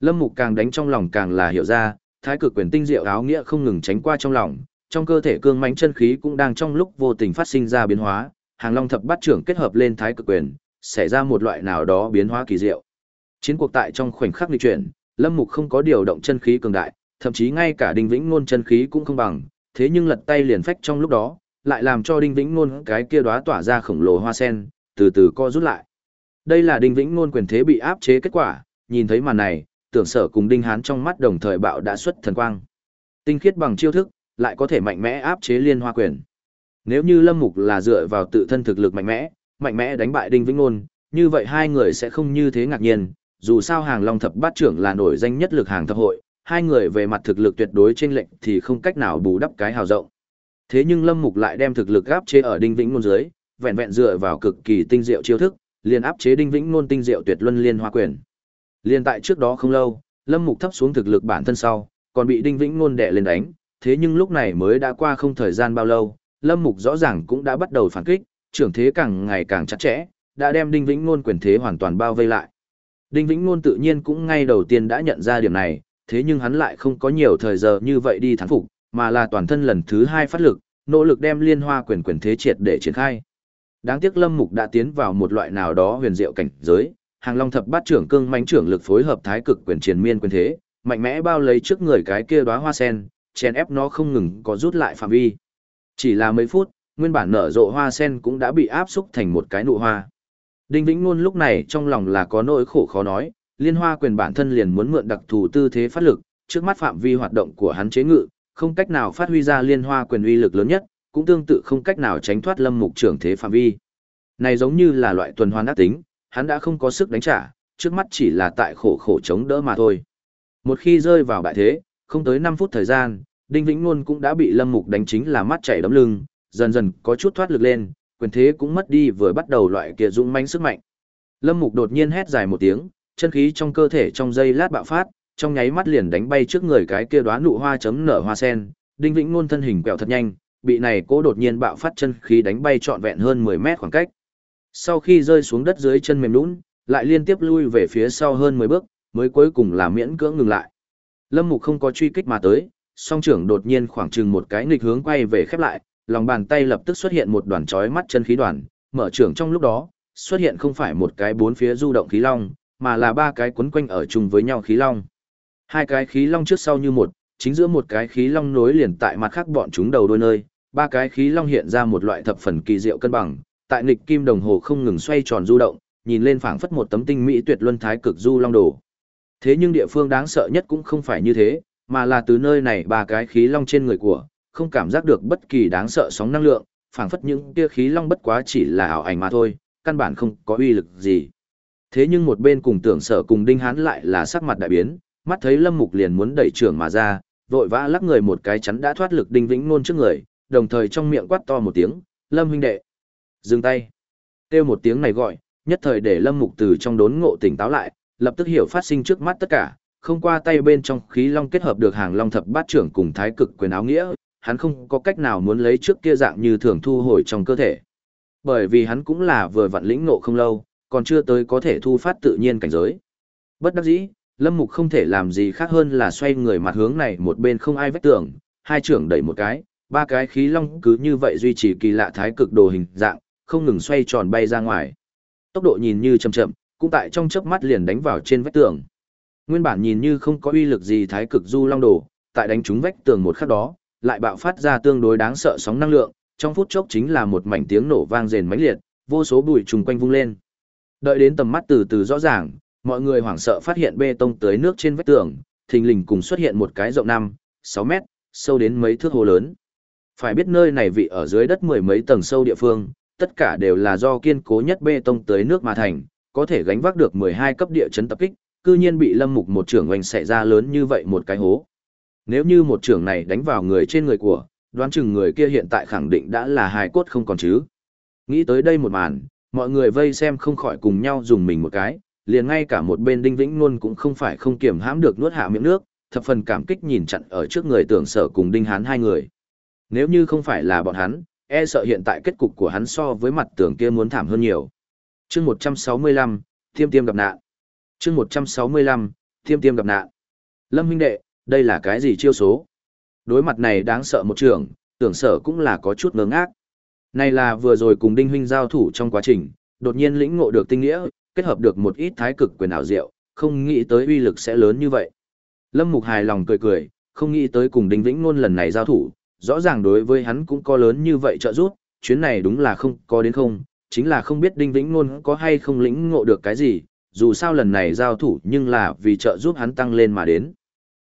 S1: Lâm Mục càng đánh trong lòng càng là hiểu ra, thái cực quyền tinh diệu áo nghĩa không ngừng tránh qua trong lòng, trong cơ thể cương mãnh chân khí cũng đang trong lúc vô tình phát sinh ra biến hóa, hàng long thập bát trưởng kết hợp lên thái cực quyền, xảy ra một loại nào đó biến hóa kỳ diệu. Chiến cuộc tại trong khoảnh khắc lịch chuyển, Lâm Mục không có điều động chân khí cường đại, thậm chí ngay cả Đinh Vĩnh Ngôn chân khí cũng không bằng, thế nhưng lật tay liền phách trong lúc đó, lại làm cho Đinh Vĩnh Ngôn cái kia đóa tỏa ra khổng lồ hoa sen, từ từ co rút lại. Đây là Đinh Vĩnh Ngôn quyền thế bị áp chế kết quả, nhìn thấy màn này, tưởng sở cùng Đinh Hán trong mắt đồng thời bạo đã xuất thần quang. Tinh khiết bằng chiêu thức, lại có thể mạnh mẽ áp chế liên hoa quyền. Nếu như Lâm Mục là dựa vào tự thân thực lực mạnh mẽ, mạnh mẽ đánh bại Đinh Vĩnh Nôn, như vậy hai người sẽ không như thế ngạc nhiên, dù sao hàng Long Thập Bát trưởng là nổi danh nhất lực hàng thập hội, hai người về mặt thực lực tuyệt đối trên lệnh thì không cách nào bù đắp cái hào rộng. Thế nhưng Lâm Mục lại đem thực lực áp chế ở Đinh Vĩnh Nôn dưới, vẹn vẹn dựa vào cực kỳ tinh diệu chiêu thức, liền áp chế Đinh Vĩnh Nôn tinh diệu tuyệt luân liên hoa quyền. Liên tại trước đó không lâu, Lâm Mục thấp xuống thực lực bản thân sau, còn bị Đinh Vĩnh Nôn đè lên đánh, thế nhưng lúc này mới đã qua không thời gian bao lâu, Lâm Mục rõ ràng cũng đã bắt đầu phản kích, trưởng thế càng ngày càng chặt chẽ, đã đem Đinh Vĩnh Ngôn quyền thế hoàn toàn bao vây lại. Đinh Vĩnh Ngôn tự nhiên cũng ngay đầu tiên đã nhận ra điểm này, thế nhưng hắn lại không có nhiều thời giờ như vậy đi thắng phục, mà là toàn thân lần thứ hai phát lực, nỗ lực đem liên hoa quyền quyền thế triệt để triển khai. Đáng tiếc Lâm Mục đã tiến vào một loại nào đó huyền diệu cảnh giới, hàng long thập bát trưởng cương mãnh trưởng lực phối hợp thái cực quyền triển miên quyền thế, mạnh mẽ bao lấy trước người cái kia đóa hoa sen, chèn ép nó không ngừng có rút lại phạm vi. Chỉ là mấy phút, nguyên bản nở rộ hoa sen cũng đã bị áp xúc thành một cái nụ hoa. Đinh Vĩnh Nôn lúc này trong lòng là có nỗi khổ khó nói, liên hoa quyền bản thân liền muốn mượn đặc thù tư thế phát lực, trước mắt phạm vi hoạt động của hắn chế ngự, không cách nào phát huy ra liên hoa quyền uy lực lớn nhất, cũng tương tự không cách nào tránh thoát lâm mục trưởng thế phạm vi. Này giống như là loại tuần hoàn ác tính, hắn đã không có sức đánh trả, trước mắt chỉ là tại khổ khổ chống đỡ mà thôi. Một khi rơi vào bại thế, không tới 5 phút thời gian, Đinh Vĩnh Nôn cũng đã bị Lâm Mục đánh chính là mắt chảy đấm lưng, dần dần có chút thoát lực lên, quyền thế cũng mất đi vừa bắt đầu loại kia dũng mãnh sức mạnh. Lâm Mục đột nhiên hét dài một tiếng, chân khí trong cơ thể trong giây lát bạo phát, trong nháy mắt liền đánh bay trước người cái kia đóa nụ hoa chấm nở hoa sen, Đinh Vĩnh Nôn thân hình quẹo thật nhanh, bị này cố đột nhiên bạo phát chân khí đánh bay trọn vẹn hơn 10 mét khoảng cách. Sau khi rơi xuống đất dưới chân mềm nhũn, lại liên tiếp lui về phía sau hơn 10 bước, mới cuối cùng là miễn cưỡng ngừng lại. Lâm Mục không có truy kích mà tới, song trưởng đột nhiên khoảng chừng một cái nghịch hướng quay về khép lại, lòng bàn tay lập tức xuất hiện một đoàn chói mắt chân khí đoàn, mở trưởng trong lúc đó, xuất hiện không phải một cái bốn phía du động khí long, mà là ba cái quấn quanh ở chung với nhau khí long. Hai cái khí long trước sau như một, chính giữa một cái khí long nối liền tại mặt khác bọn chúng đầu đôi nơi, ba cái khí long hiện ra một loại thập phần kỳ diệu cân bằng, tại nghịch kim đồng hồ không ngừng xoay tròn du động, nhìn lên phảng phất một tấm tinh mỹ tuyệt luân thái cực du long đồ. Thế nhưng địa phương đáng sợ nhất cũng không phải như thế, mà là từ nơi này ba cái khí long trên người của, không cảm giác được bất kỳ đáng sợ sóng năng lượng, phảng phất những tia khí long bất quá chỉ là ảo ảnh mà thôi, căn bản không có uy lực gì. Thế nhưng một bên cùng tưởng sở cùng đinh hán lại là sắc mặt đại biến, mắt thấy lâm mục liền muốn đẩy trưởng mà ra, vội vã lắc người một cái chắn đã thoát lực đinh vĩnh nôn trước người, đồng thời trong miệng quát to một tiếng, lâm huynh đệ. Dừng tay. Têu một tiếng này gọi, nhất thời để lâm mục từ trong đốn ngộ tỉnh táo lại, lập tức hiểu phát sinh trước mắt tất cả, không qua tay bên trong khí long kết hợp được hàng long thập bát trưởng cùng thái cực quyền áo nghĩa, hắn không có cách nào muốn lấy trước kia dạng như thường thu hồi trong cơ thể. Bởi vì hắn cũng là vừa vặn lĩnh ngộ không lâu, còn chưa tới có thể thu phát tự nhiên cảnh giới. Bất đắc dĩ, Lâm Mục không thể làm gì khác hơn là xoay người mặt hướng này một bên không ai vách tường, hai trưởng đẩy một cái, ba cái khí long cứ như vậy duy trì kỳ lạ thái cực đồ hình dạng, không ngừng xoay tròn bay ra ngoài. Tốc độ nhìn như chậm chậm, cũng tại trong chớp mắt liền đánh vào trên vách tường. Nguyên bản nhìn như không có uy lực gì thái cực du long đồ, tại đánh trúng vách tường một khắc đó, lại bạo phát ra tương đối đáng sợ sóng năng lượng, trong phút chốc chính là một mảnh tiếng nổ vang rền mãnh liệt, vô số bụi trùng quanh vung lên. Đợi đến tầm mắt từ từ rõ ràng, mọi người hoảng sợ phát hiện bê tông tới nước trên vách tường, thình lình cùng xuất hiện một cái rộng 5, 6 mét, sâu đến mấy thước hồ lớn. Phải biết nơi này vị ở dưới đất mười mấy tầng sâu địa phương, tất cả đều là do kiên cố nhất bê tông tới nước mà thành, có thể gánh vác được 12 cấp địa chấn tập kích, cư nhiên bị Lâm Mục một trưởng oanh xẻ ra lớn như vậy một cái hố. Nếu như một trưởng này đánh vào người trên người của, đoán chừng người kia hiện tại khẳng định đã là hài cốt không còn chứ. Nghĩ tới đây một màn, mọi người vây xem không khỏi cùng nhau dùng mình một cái, liền ngay cả một bên Đinh Vĩnh luôn cũng không phải không kiểm hãm được nuốt hạ miệng nước, thập phần cảm kích nhìn chặn ở trước người tưởng sở cùng Đinh Hán hai người. Nếu như không phải là bọn hắn, e sợ hiện tại kết cục của hắn so với mặt tường kia muốn thảm hơn nhiều. chương 165, tiêm tiêm gặp nạn. chương 165, tiêm tiêm gặp nạn. Lâm huynh đệ, đây là cái gì chiêu số? Đối mặt này đáng sợ một trường, tưởng sở cũng là có chút ngớ ngác. Này là vừa rồi cùng Đinh huynh giao thủ trong quá trình, đột nhiên lĩnh ngộ được tinh nghĩa, kết hợp được một ít thái cực quyền ảo diệu, không nghĩ tới uy lực sẽ lớn như vậy. Lâm Mục hài lòng cười cười, không nghĩ tới cùng Đinh Vĩnh Nôn lần này giao thủ, rõ ràng đối với hắn cũng có lớn như vậy trợ giúp, chuyến này đúng là không có đến không, chính là không biết Đinh Vĩnh Nôn có hay không lĩnh ngộ được cái gì, dù sao lần này giao thủ nhưng là vì trợ giúp hắn tăng lên mà đến.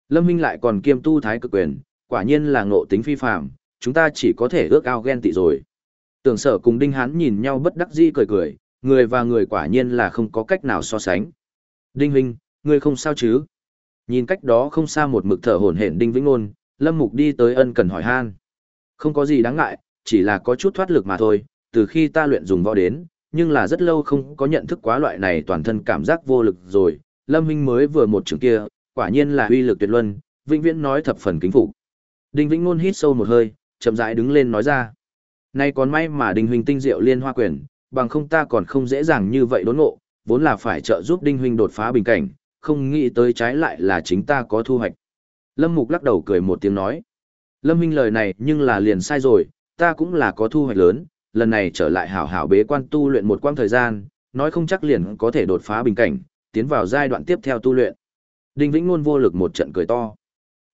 S1: Lâm Minh lại còn kiêm tu thái cực quyền, quả nhiên là ngộ tính phi phàm. chúng ta chỉ có thể ước ao ghen tị rồi. Tưởng sở cùng Đinh Hán nhìn nhau bất đắc dĩ cười cười, người và người quả nhiên là không có cách nào so sánh. Đinh Vinh, ngươi không sao chứ? Nhìn cách đó không xa một mực thở hổn hển Đinh Vĩnh Nôn, Lâm Mục đi tới ân cần hỏi han. Không có gì đáng ngại, chỉ là có chút thoát lực mà thôi, từ khi ta luyện dùng võ đến, nhưng là rất lâu không có nhận thức quá loại này toàn thân cảm giác vô lực rồi. Lâm Minh mới vừa một trường kia, quả nhiên là uy lực tuyệt luân, Vĩnh Viễn nói thập phần kính phục. Đinh Vĩnh Nôn hít sâu một hơi, chậm rãi đứng lên nói ra. Nay còn may mà Đinh Huynh tinh diệu liên hoa quyền, bằng không ta còn không dễ dàng như vậy đốn ngộ, vốn là phải trợ giúp Đinh Huynh đột phá bình cảnh, không nghĩ tới trái lại là chính ta có thu hoạch. Lâm Mục lắc đầu cười một tiếng nói. Lâm Huynh lời này nhưng là liền sai rồi, ta cũng là có thu hoạch lớn, lần này trở lại hảo hảo bế quan tu luyện một quãng thời gian, nói không chắc liền có thể đột phá bình cảnh, tiến vào giai đoạn tiếp theo tu luyện. Đinh Vĩnh luôn vô lực một trận cười to.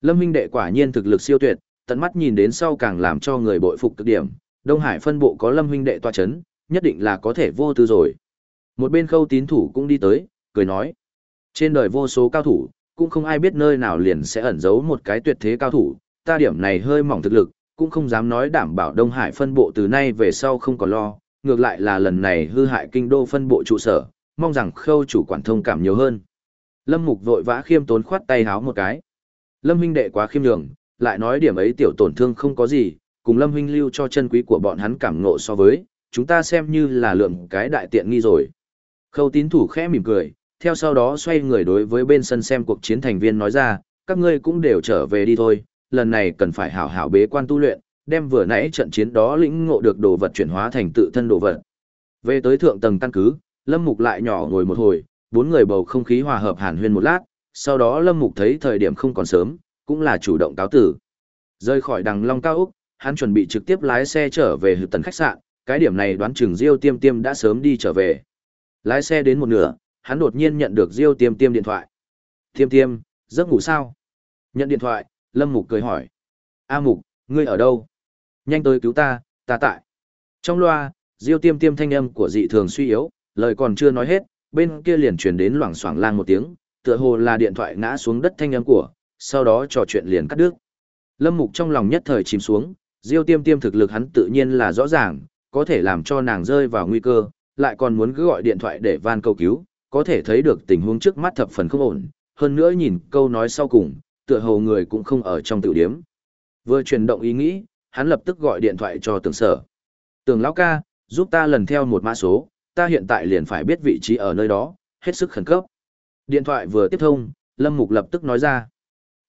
S1: Lâm Huynh đệ quả nhiên thực lực siêu tuyệt, tận mắt nhìn đến sau càng làm cho người bội phục cực điểm, Đông Hải phân bộ có Lâm huynh đệ tọa chấn, nhất định là có thể vô tư rồi. Một bên khâu tín thủ cũng đi tới, cười nói. Trên đời vô số cao thủ, cũng không ai biết nơi nào liền sẽ ẩn giấu một cái tuyệt thế cao thủ, ta điểm này hơi mỏng thực lực, cũng không dám nói đảm bảo Đông Hải phân bộ từ nay về sau không còn lo, ngược lại là lần này hư hại kinh đô phân bộ trụ sở, mong rằng khâu chủ quản thông cảm nhiều hơn. Lâm Mục vội vã khiêm tốn khoát tay háo một cái. Lâm huynh đệ quá khiêm nhường, lại nói điểm ấy tiểu tổn thương không có gì, cùng Lâm huynh lưu cho chân quý của bọn hắn cảm ngộ so với, chúng ta xem như là lượng cái đại tiện nghi rồi. Khâu tín thủ khẽ mỉm cười, theo sau đó xoay người đối với bên sân xem cuộc chiến thành viên nói ra, các ngươi cũng đều trở về đi thôi, lần này cần phải hảo hảo bế quan tu luyện, đem vừa nãy trận chiến đó lĩnh ngộ được đồ vật chuyển hóa thành tự thân đồ vật. Về tới thượng tầng căn cứ, Lâm Mục lại nhỏ ngồi một hồi, bốn người bầu không khí hòa hợp hàn huyên một lát, sau đó Lâm Mục thấy thời điểm không còn sớm, cũng là chủ động cáo tử. Rơi khỏi đằng Long Cao Úc, hắn chuẩn bị trực tiếp lái xe trở về hữu tần khách sạn, cái điểm này đoán chừng Diêu Tiêm Tiêm đã sớm đi trở về. Lái xe đến một nửa, hắn đột nhiên nhận được Diêu Tiêm Tiêm điện thoại. Tiêm Tiêm, giấc ngủ sao? Nhận điện thoại, Lâm Mục cười hỏi. A Mục, ngươi ở đâu? Nhanh tới cứu ta, ta tại. Trong loa, Diêu Tiêm Tiêm thanh âm của dị thường suy yếu, lời còn chưa nói hết, bên kia liền truyền đến loảng xoảng lang một tiếng, tựa hồ là điện thoại ngã xuống đất thanh âm của, sau đó trò chuyện liền cắt đứt. Lâm Mục trong lòng nhất thời chìm xuống, Diêu Tiêm Tiêm thực lực hắn tự nhiên là rõ ràng, có thể làm cho nàng rơi vào nguy cơ, lại còn muốn cứ gọi điện thoại để van cầu cứu, có thể thấy được tình huống trước mắt thập phần không ổn, hơn nữa nhìn câu nói sau cùng, tựa hồ người cũng không ở trong tiểu điếm. Vừa chuyển động ý nghĩ, hắn lập tức gọi điện thoại cho tường sở. Tường lão ca, giúp ta lần theo một mã số, ta hiện tại liền phải biết vị trí ở nơi đó, hết sức khẩn cấp. Điện thoại vừa tiếp thông, Lâm Mục lập tức nói ra.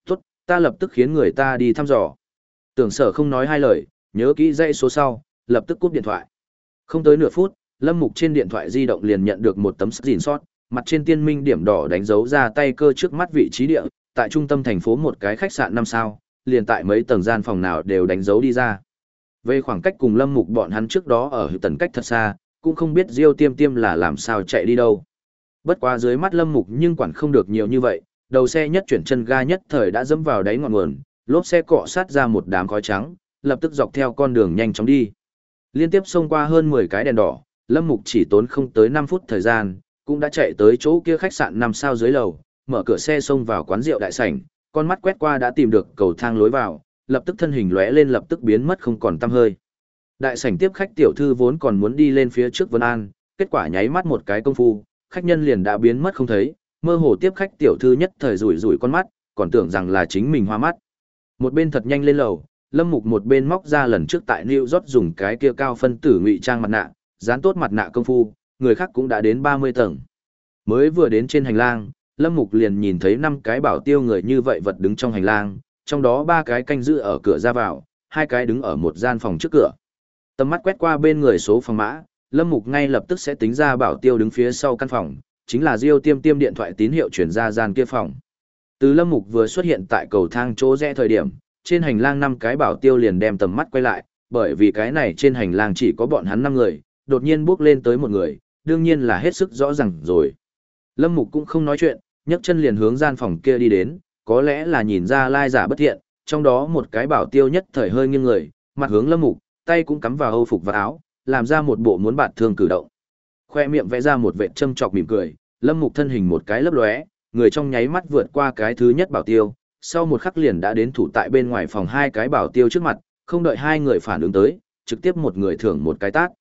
S1: Tốt, ta lập tức khiến người ta đi thăm dò. Tưởng sở không nói hai lời, nhớ kỹ dãy số sau, lập tức cúp điện thoại. Không tới nửa phút, Lâm Mục trên điện thoại di động liền nhận được một tấm gìn sót, mặt trên tiên minh điểm đỏ đánh dấu ra tay cơ trước mắt vị trí địa, tại trung tâm thành phố một cái khách sạn năm sao, liền tại mấy tầng gian phòng nào đều đánh dấu đi ra. Về khoảng cách cùng Lâm Mục bọn hắn trước đó ở tần cách thật xa, cũng không biết Diêu Tiêm Tiêm là làm sao chạy đi đâu. Bất quá dưới mắt Lâm Mục nhưng quản không được nhiều như vậy, đầu xe nhất chuyển chân ga nhất thời đã dẫm vào đáy ngọn nguồn, lốp xe cọ sát ra một đám khói trắng, lập tức dọc theo con đường nhanh chóng đi. Liên tiếp xông qua hơn 10 cái đèn đỏ, Lâm Mục chỉ tốn không tới 5 phút thời gian, cũng đã chạy tới chỗ kia khách sạn 5 sao dưới lầu, mở cửa xe xông vào quán rượu đại sảnh, con mắt quét qua đã tìm được cầu thang lối vào, lập tức thân hình lóe lên lập tức biến mất không còn tăm hơi. Đại sảnh tiếp khách tiểu thư vốn còn muốn đi lên phía trước Vân An, kết quả nháy mắt một cái công phu, khách nhân liền đã biến mất không thấy, mơ hồ tiếp khách tiểu thư nhất thời rủi rủi con mắt, còn tưởng rằng là chính mình hoa mắt. Một bên thật nhanh lên lầu, Lâm Mục một bên móc ra lần trước tại New York dùng cái kia cao phân tử ngụy trang mặt nạ, dán tốt mặt nạ công phu, người khác cũng đã đến 30 tầng. Mới vừa đến trên hành lang, Lâm Mục liền nhìn thấy năm cái bảo tiêu người như vậy vật đứng trong hành lang, trong đó ba cái canh giữ ở cửa ra vào, hai cái đứng ở một gian phòng trước cửa. Tầm mắt quét qua bên người số phòng mã, Lâm Mục ngay lập tức sẽ tính ra bảo tiêu đứng phía sau căn phòng, chính là Diêu Tiêm Tiêm điện thoại tín hiệu chuyển ra gian kia phòng. Từ Lâm Mục vừa xuất hiện tại cầu thang chỗ rẽ thời điểm, trên hành lang năm cái bảo tiêu liền đem tầm mắt quay lại, bởi vì cái này trên hành lang chỉ có bọn hắn năm người, đột nhiên bước lên tới một người, đương nhiên là hết sức rõ ràng rồi. Lâm Mục cũng không nói chuyện, nhấc chân liền hướng gian phòng kia đi đến, có lẽ là nhìn ra lai giả bất thiện, trong đó một cái bảo tiêu nhất thời hơi nghiêng người, mặt hướng Lâm Mục, tay cũng cắm vào hâu phục và áo, làm ra một bộ muốn bạt thương cử động. Khoe miệng vẽ ra một vệt châm chọc mỉm cười, Lâm Mục thân hình một cái lấp lóe, người trong nháy mắt vượt qua cái thứ nhất bảo tiêu, sau một khắc liền đã đến thủ tại bên ngoài phòng hai cái bảo tiêu trước mặt, không đợi hai người phản ứng tới, trực tiếp một người thưởng một cái tát.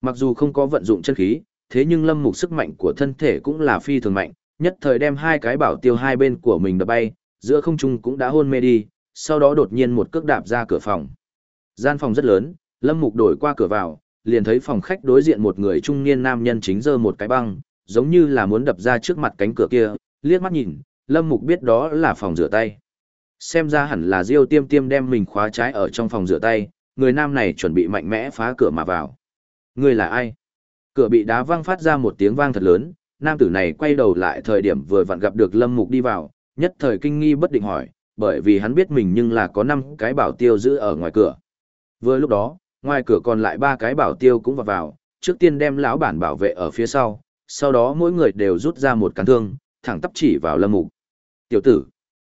S1: Mặc dù không có vận dụng chân khí, thế nhưng Lâm Mục sức mạnh của thân thể cũng là phi thường mạnh, nhất thời đem hai cái bảo tiêu hai bên của mình đập bay, giữa không trung cũng đã hôn mê đi, sau đó đột nhiên một cước đạp ra cửa phòng. Gian phòng rất lớn, Lâm Mục đổi qua cửa vào, liền thấy phòng khách đối diện một người trung niên nam nhân chính giơ một cái băng, giống như là muốn đập ra trước mặt cánh cửa kia, liếc mắt nhìn, Lâm Mục biết đó là phòng rửa tay. Xem ra hẳn là Diêu Tiêm Tiêm đem mình khóa trái ở trong phòng rửa tay, người nam này chuẩn bị mạnh mẽ phá cửa mà vào. Người là ai? Cửa bị đá văng phát ra một tiếng vang thật lớn, nam tử này quay đầu lại thời điểm vừa vặn gặp được Lâm Mục đi vào, nhất thời kinh nghi bất định hỏi, bởi vì hắn biết mình nhưng là có năm cái bảo tiêu giữ ở ngoài cửa. Vừa lúc đó, ngoài cửa còn lại ba cái bảo tiêu cũng vào vào, trước tiên đem lão bản bảo vệ ở phía sau, sau đó mỗi người đều rút ra một cán thương, thẳng tắp chỉ vào Lâm Mục. Tiểu tử,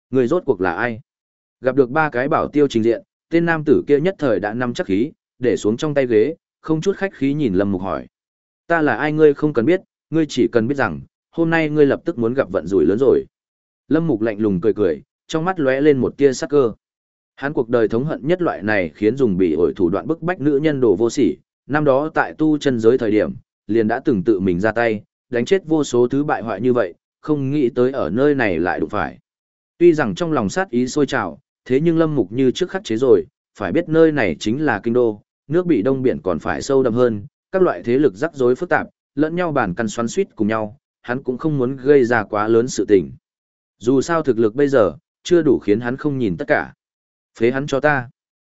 S1: người rốt cuộc là ai? Gặp được ba cái bảo tiêu trình diện, tên nam tử kia nhất thời đã nắm chắc khí, để xuống trong tay ghế, không chút khách khí nhìn Lâm Mục hỏi. Ta là ai ngươi không cần biết, ngươi chỉ cần biết rằng, hôm nay ngươi lập tức muốn gặp vận rủi lớn rồi. Lâm Mục lạnh lùng cười cười, trong mắt lóe lên một tia sắc cơ. Hắn cuộc đời thống hận nhất loại này khiến dùng bị ổi thủ đoạn bức bách nữ nhân đồ vô sỉ, năm đó tại tu chân giới thời điểm, liền đã từng tự mình ra tay, đánh chết vô số thứ bại hoại như vậy, không nghĩ tới ở nơi này lại đụng phải. Tuy rằng trong lòng sát ý sôi trào, thế nhưng Lâm Mục như trước khắc chế rồi, phải biết nơi này chính là kinh đô, nước bị đông biển còn phải sâu đậm hơn, các loại thế lực rắc rối phức tạp, lẫn nhau bàn căn xoắn suýt cùng nhau, hắn cũng không muốn gây ra quá lớn sự tình. Dù sao thực lực bây giờ, chưa đủ khiến hắn không nhìn tất cả. Phế hắn cho ta.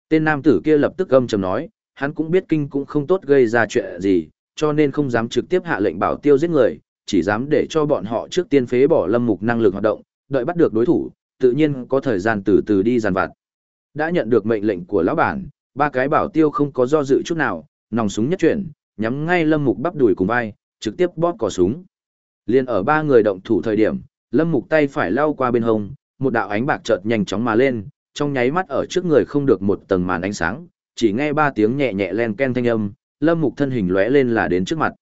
S1: Tên nam tử kia lập tức gầm trầm nói, hắn cũng biết kinh cũng không tốt gây ra chuyện gì, cho nên không dám trực tiếp hạ lệnh bảo tiêu giết người, chỉ dám để cho bọn họ trước tiên phế bỏ lâm mục năng lực hoạt động, đợi bắt được đối thủ, tự nhiên có thời gian từ từ đi giàn vặt. Đã nhận được mệnh lệnh của lão bản, ba cái bảo tiêu không có do dự chút nào, nòng súng nhất chuyển, nhắm ngay lâm mục bắp đùi cùng vai, trực tiếp bóp cò súng. Liên ở ba người động thủ thời điểm, lâm mục tay phải lao qua bên hông, một đạo ánh bạc chợt nhanh chóng mà lên, trong nháy mắt ở trước người không được một tầng màn ánh sáng, chỉ nghe ba tiếng nhẹ nhẹ len ken thanh âm, lâm mục thân hình lóe lên là đến trước mặt.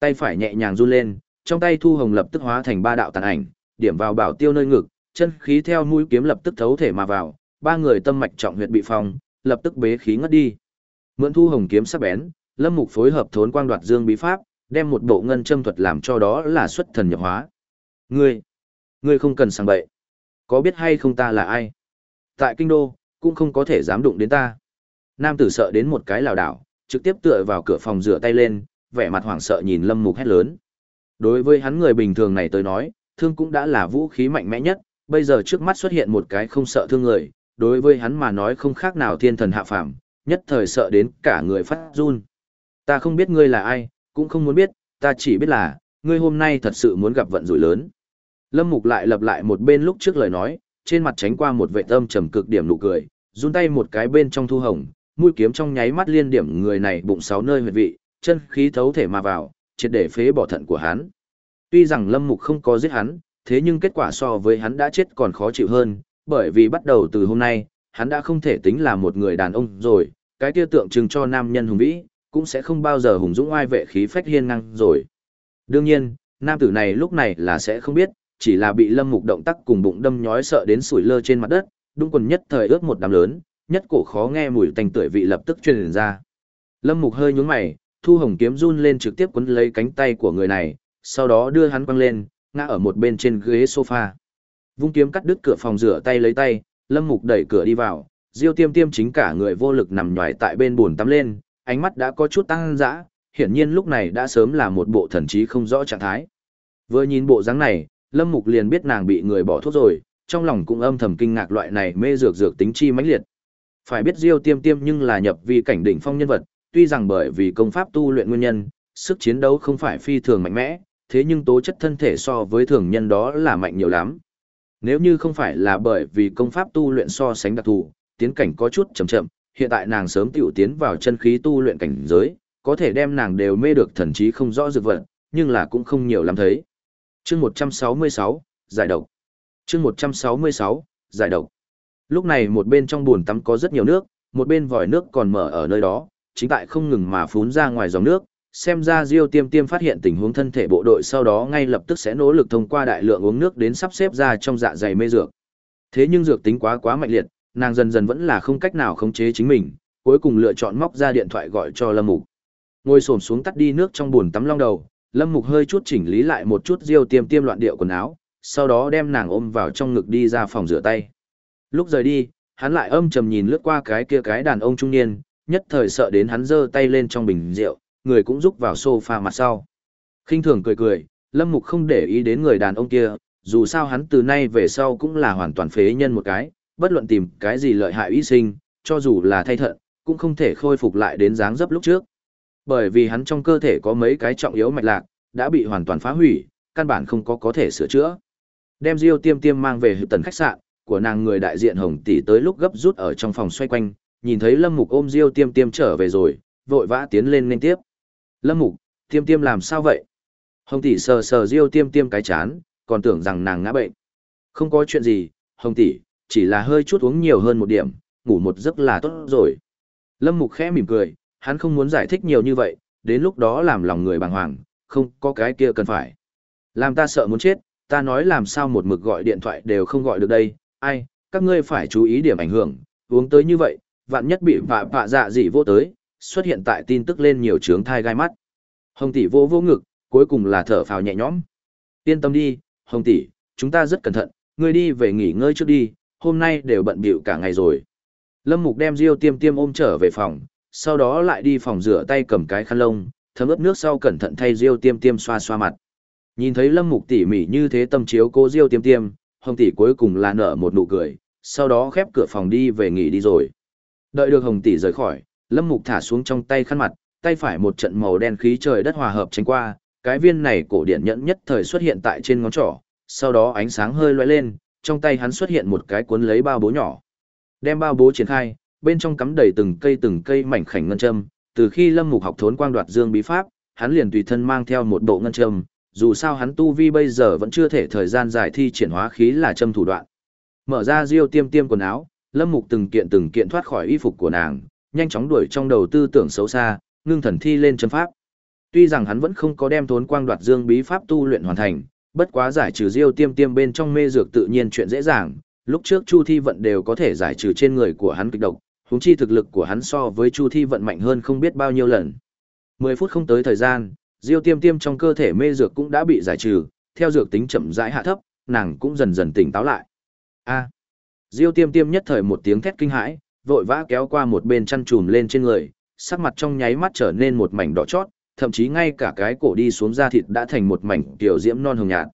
S1: Tay phải nhẹ nhàng run lên, trong tay thu hồng lập tức hóa thành ba đạo tàn ảnh, điểm vào bảo tiêu nơi ngực, chân khí theo mũi kiếm lập tức thấu thể mà vào, ba người tâm mạch trọng huyệt bị phong, lập tức bế khí ngất đi. Mượn thu hồng kiếm sắc bén, Lâm Mục phối hợp thốn quang đoạt dương bí pháp, đem một bộ ngân châm thuật làm cho đó là xuất thần nhập hóa. Ngươi, ngươi không cần sang bậy. Có biết hay không ta là ai? Tại kinh đô, cũng không có thể dám đụng đến ta. Nam tử sợ đến một cái lảo đảo, trực tiếp tựa vào cửa phòng rửa tay lên, vẻ mặt hoảng sợ nhìn Lâm Mục hét lớn. Đối với hắn người bình thường này tới nói, thương cũng đã là vũ khí mạnh mẽ nhất, bây giờ trước mắt xuất hiện một cái không sợ thương người, đối với hắn mà nói không khác nào thiên thần hạ phàm, nhất thời sợ đến cả người phát run. Ta không biết ngươi là ai, cũng không muốn biết, ta chỉ biết là, ngươi hôm nay thật sự muốn gặp vận rủi lớn. Lâm Mục lại lặp lại một bên lúc trước lời nói, trên mặt tránh qua một vệ tâm trầm cực điểm nụ cười, run tay một cái bên trong thu hồng, mũi kiếm trong nháy mắt liên điểm người này bụng sáu nơi huyệt vị, chân khí thấu thể mà vào, triệt để phế bỏ thận của hắn. Tuy rằng Lâm Mục không có giết hắn, thế nhưng kết quả so với hắn đã chết còn khó chịu hơn, bởi vì bắt đầu từ hôm nay, hắn đã không thể tính là một người đàn ông rồi, cái kia tượng trưng cho nam nhân hùng vĩ, cũng sẽ không bao giờ hùng dũng oai vệ khí phách hiên ngang rồi. Đương nhiên, nam tử này lúc này là sẽ không biết, chỉ là bị lâm mục động tác cùng bụng đâm nhói sợ đến sủi lơ trên mặt đất, đúng quần nhất thời ướt một đám lớn, nhất cổ khó nghe mùi tanh tưởi vị lập tức truyền ra. Lâm Mục hơi nhướng mày, thu hồng kiếm run lên trực tiếp quấn lấy cánh tay của người này, sau đó đưa hắn quăng lên, ngã ở một bên trên ghế sofa. Vung kiếm cắt đứt cửa phòng rửa tay lấy tay, Lâm Mục đẩy cửa đi vào, Diêu Tiêm Tiêm chính cả người vô lực nằm nhòi tại bên buồn tắm lên, ánh mắt đã có chút tăng dã, hiển nhiên lúc này đã sớm là một bộ thần trí không rõ trạng thái. Vừa nhìn bộ dáng này, Lâm Mục liền biết nàng bị người bỏ thuốc rồi, trong lòng cũng âm thầm kinh ngạc loại này mê dược dược tính chi mãnh liệt. Phải biết Diêu Tiêm Tiêm nhưng là nhập vi cảnh đỉnh phong nhân vật, tuy rằng bởi vì công pháp tu luyện nguyên nhân, sức chiến đấu không phải phi thường mạnh mẽ, thế nhưng tố chất thân thể so với thường nhân đó là mạnh nhiều lắm. Nếu như không phải là bởi vì công pháp tu luyện so sánh đặc thù, tiến cảnh có chút chậm chậm, hiện tại nàng sớm tiểu tiến vào chân khí tu luyện cảnh giới, có thể đem nàng đều mê được thần trí không rõ dược vật, nhưng là cũng không nhiều lắm thấy. Chương 166, giải độc. Chương 166, giải độc. Lúc này một bên trong bồn tắm có rất nhiều nước, một bên vòi nước còn mở ở nơi đó, chính tại không ngừng mà phún ra ngoài dòng nước, xem ra Diêu Tiêm Tiêm phát hiện tình huống thân thể bộ đội sau đó ngay lập tức sẽ nỗ lực thông qua đại lượng uống nước đến sắp xếp ra trong dạ dày mê dược. Thế nhưng dược tính quá quá mạnh liệt, nàng dần dần vẫn là không cách nào khống chế chính mình, cuối cùng lựa chọn móc ra điện thoại gọi cho Lâm Mục. Ngồi xổm xuống tắt đi nước trong bồn tắm long đầu, Lâm Mục hơi chút chỉnh lý lại một chút Diêu Tiêm Tiêm loạn điệu quần áo, sau đó đem nàng ôm vào trong ngực đi ra phòng rửa tay. Lúc rời đi, hắn lại âm trầm nhìn lướt qua cái kia cái đàn ông trung niên, nhất thời sợ đến hắn giơ tay lên trong bình rượu, người cũng rúc vào sofa mặt sau. khinh thường cười cười, Lâm Mục không để ý đến người đàn ông kia, dù sao hắn từ nay về sau cũng là hoàn toàn phế nhân một cái, bất luận tìm cái gì lợi hại y sinh, cho dù là thay thận, cũng không thể khôi phục lại đến dáng dấp lúc trước. Bởi vì hắn trong cơ thể có mấy cái trọng yếu mạch lạc, đã bị hoàn toàn phá hủy, căn bản không có có thể sửa chữa. Đem Diêu Tiêm Tiêm mang về tần khách sạn, của nàng người đại diện Hồng tỷ tới lúc gấp rút ở trong phòng xoay quanh, nhìn thấy Lâm Mục ôm Diêu Tiêm Tiêm trở về rồi, vội vã tiến lên nên tiếp. Lâm Mục, Tiêm Tiêm làm sao vậy? Hồng tỷ sờ sờ Diêu Tiêm Tiêm cái chán, còn tưởng rằng nàng ngã bệnh. Không có chuyện gì, Hồng tỷ, chỉ là hơi chút uống nhiều hơn một điểm, ngủ một giấc là tốt rồi. Lâm Mục khẽ mỉm cười, hắn không muốn giải thích nhiều như vậy, đến lúc đó làm lòng người bàng hoàng, không có cái kia cần phải. Làm ta sợ muốn chết, ta nói làm sao một mực gọi điện thoại đều không gọi được đây, ai, các ngươi phải chú ý điểm ảnh hưởng, uống tới như vậy, vạn nhất bị vạ vạ dạ dị vô tới, xuất hiện tại tin tức lên nhiều trướng thai gai mắt. Hồng tỷ vô vô ngực, cuối cùng là thở phào nhẹ nhõm. Yên tâm đi, Hồng tỷ, chúng ta rất cẩn thận, ngươi đi về nghỉ ngơi trước đi, hôm nay đều bận bịu cả ngày rồi. Lâm Mục đem Diêu Tiêm Tiêm ôm trở về phòng, sau đó lại đi phòng rửa tay cầm cái khăn lông, thấm ướt nước sau cẩn thận thay Diêu Tiêm Tiêm xoa xoa mặt. Nhìn thấy Lâm Mục tỉ mỉ như thế tâm chiếu cô Diêu Tiêm Tiêm, Hồng tỷ cuối cùng là nở một nụ cười, sau đó khép cửa phòng đi về nghỉ đi rồi. Đợi được Hồng tỷ rời khỏi, Lâm Mục thả xuống trong tay khăn mặt, tay phải một trận màu đen khí trời đất hòa hợp tránh qua, cái viên này cổ điển nhẫn nhất thời xuất hiện tại trên ngón trỏ, sau đó ánh sáng hơi lóe lên, trong tay hắn xuất hiện một cái cuốn lấy bao bố nhỏ. Đem bao bố triển khai, bên trong cắm đầy từng cây từng cây mảnh khảnh ngân châm, từ khi Lâm Mục học thốn quang đoạt dương bí pháp, hắn liền tùy thân mang theo một bộ ngân châm, dù sao hắn tu vi bây giờ vẫn chưa thể thời gian dài thi triển hóa khí là châm thủ đoạn. Mở ra diêu tiêm tiêm quần áo, Lâm Mục từng kiện từng kiện thoát khỏi y phục của nàng, nhanh chóng đuổi trong đầu tư tưởng xấu xa, ngưng thần thi lên châm pháp. Tuy rằng hắn vẫn không có đem thốn quang đoạt dương bí pháp tu luyện hoàn thành, bất quá giải trừ diêu tiêm tiêm bên trong mê dược tự nhiên chuyện dễ dàng, lúc trước Chu Thi vận đều có thể giải trừ trên người của hắn kịch độc, huống chi thực lực của hắn so với Chu Thi vận mạnh hơn không biết bao nhiêu lần. 10 phút không tới thời gian, Diêu Tiêm Tiêm trong cơ thể mê dược cũng đã bị giải trừ, theo dược tính chậm rãi hạ thấp, nàng cũng dần dần tỉnh táo lại. A. Diêu Tiêm Tiêm nhất thời một tiếng thét kinh hãi, vội vã kéo qua một bên chăn trùm lên trên người, sắc mặt trong nháy mắt trở nên một mảnh đỏ chót, thậm chí ngay cả cái cổ đi xuống da thịt đã thành một mảnh tiểu diễm non hồng nhạt.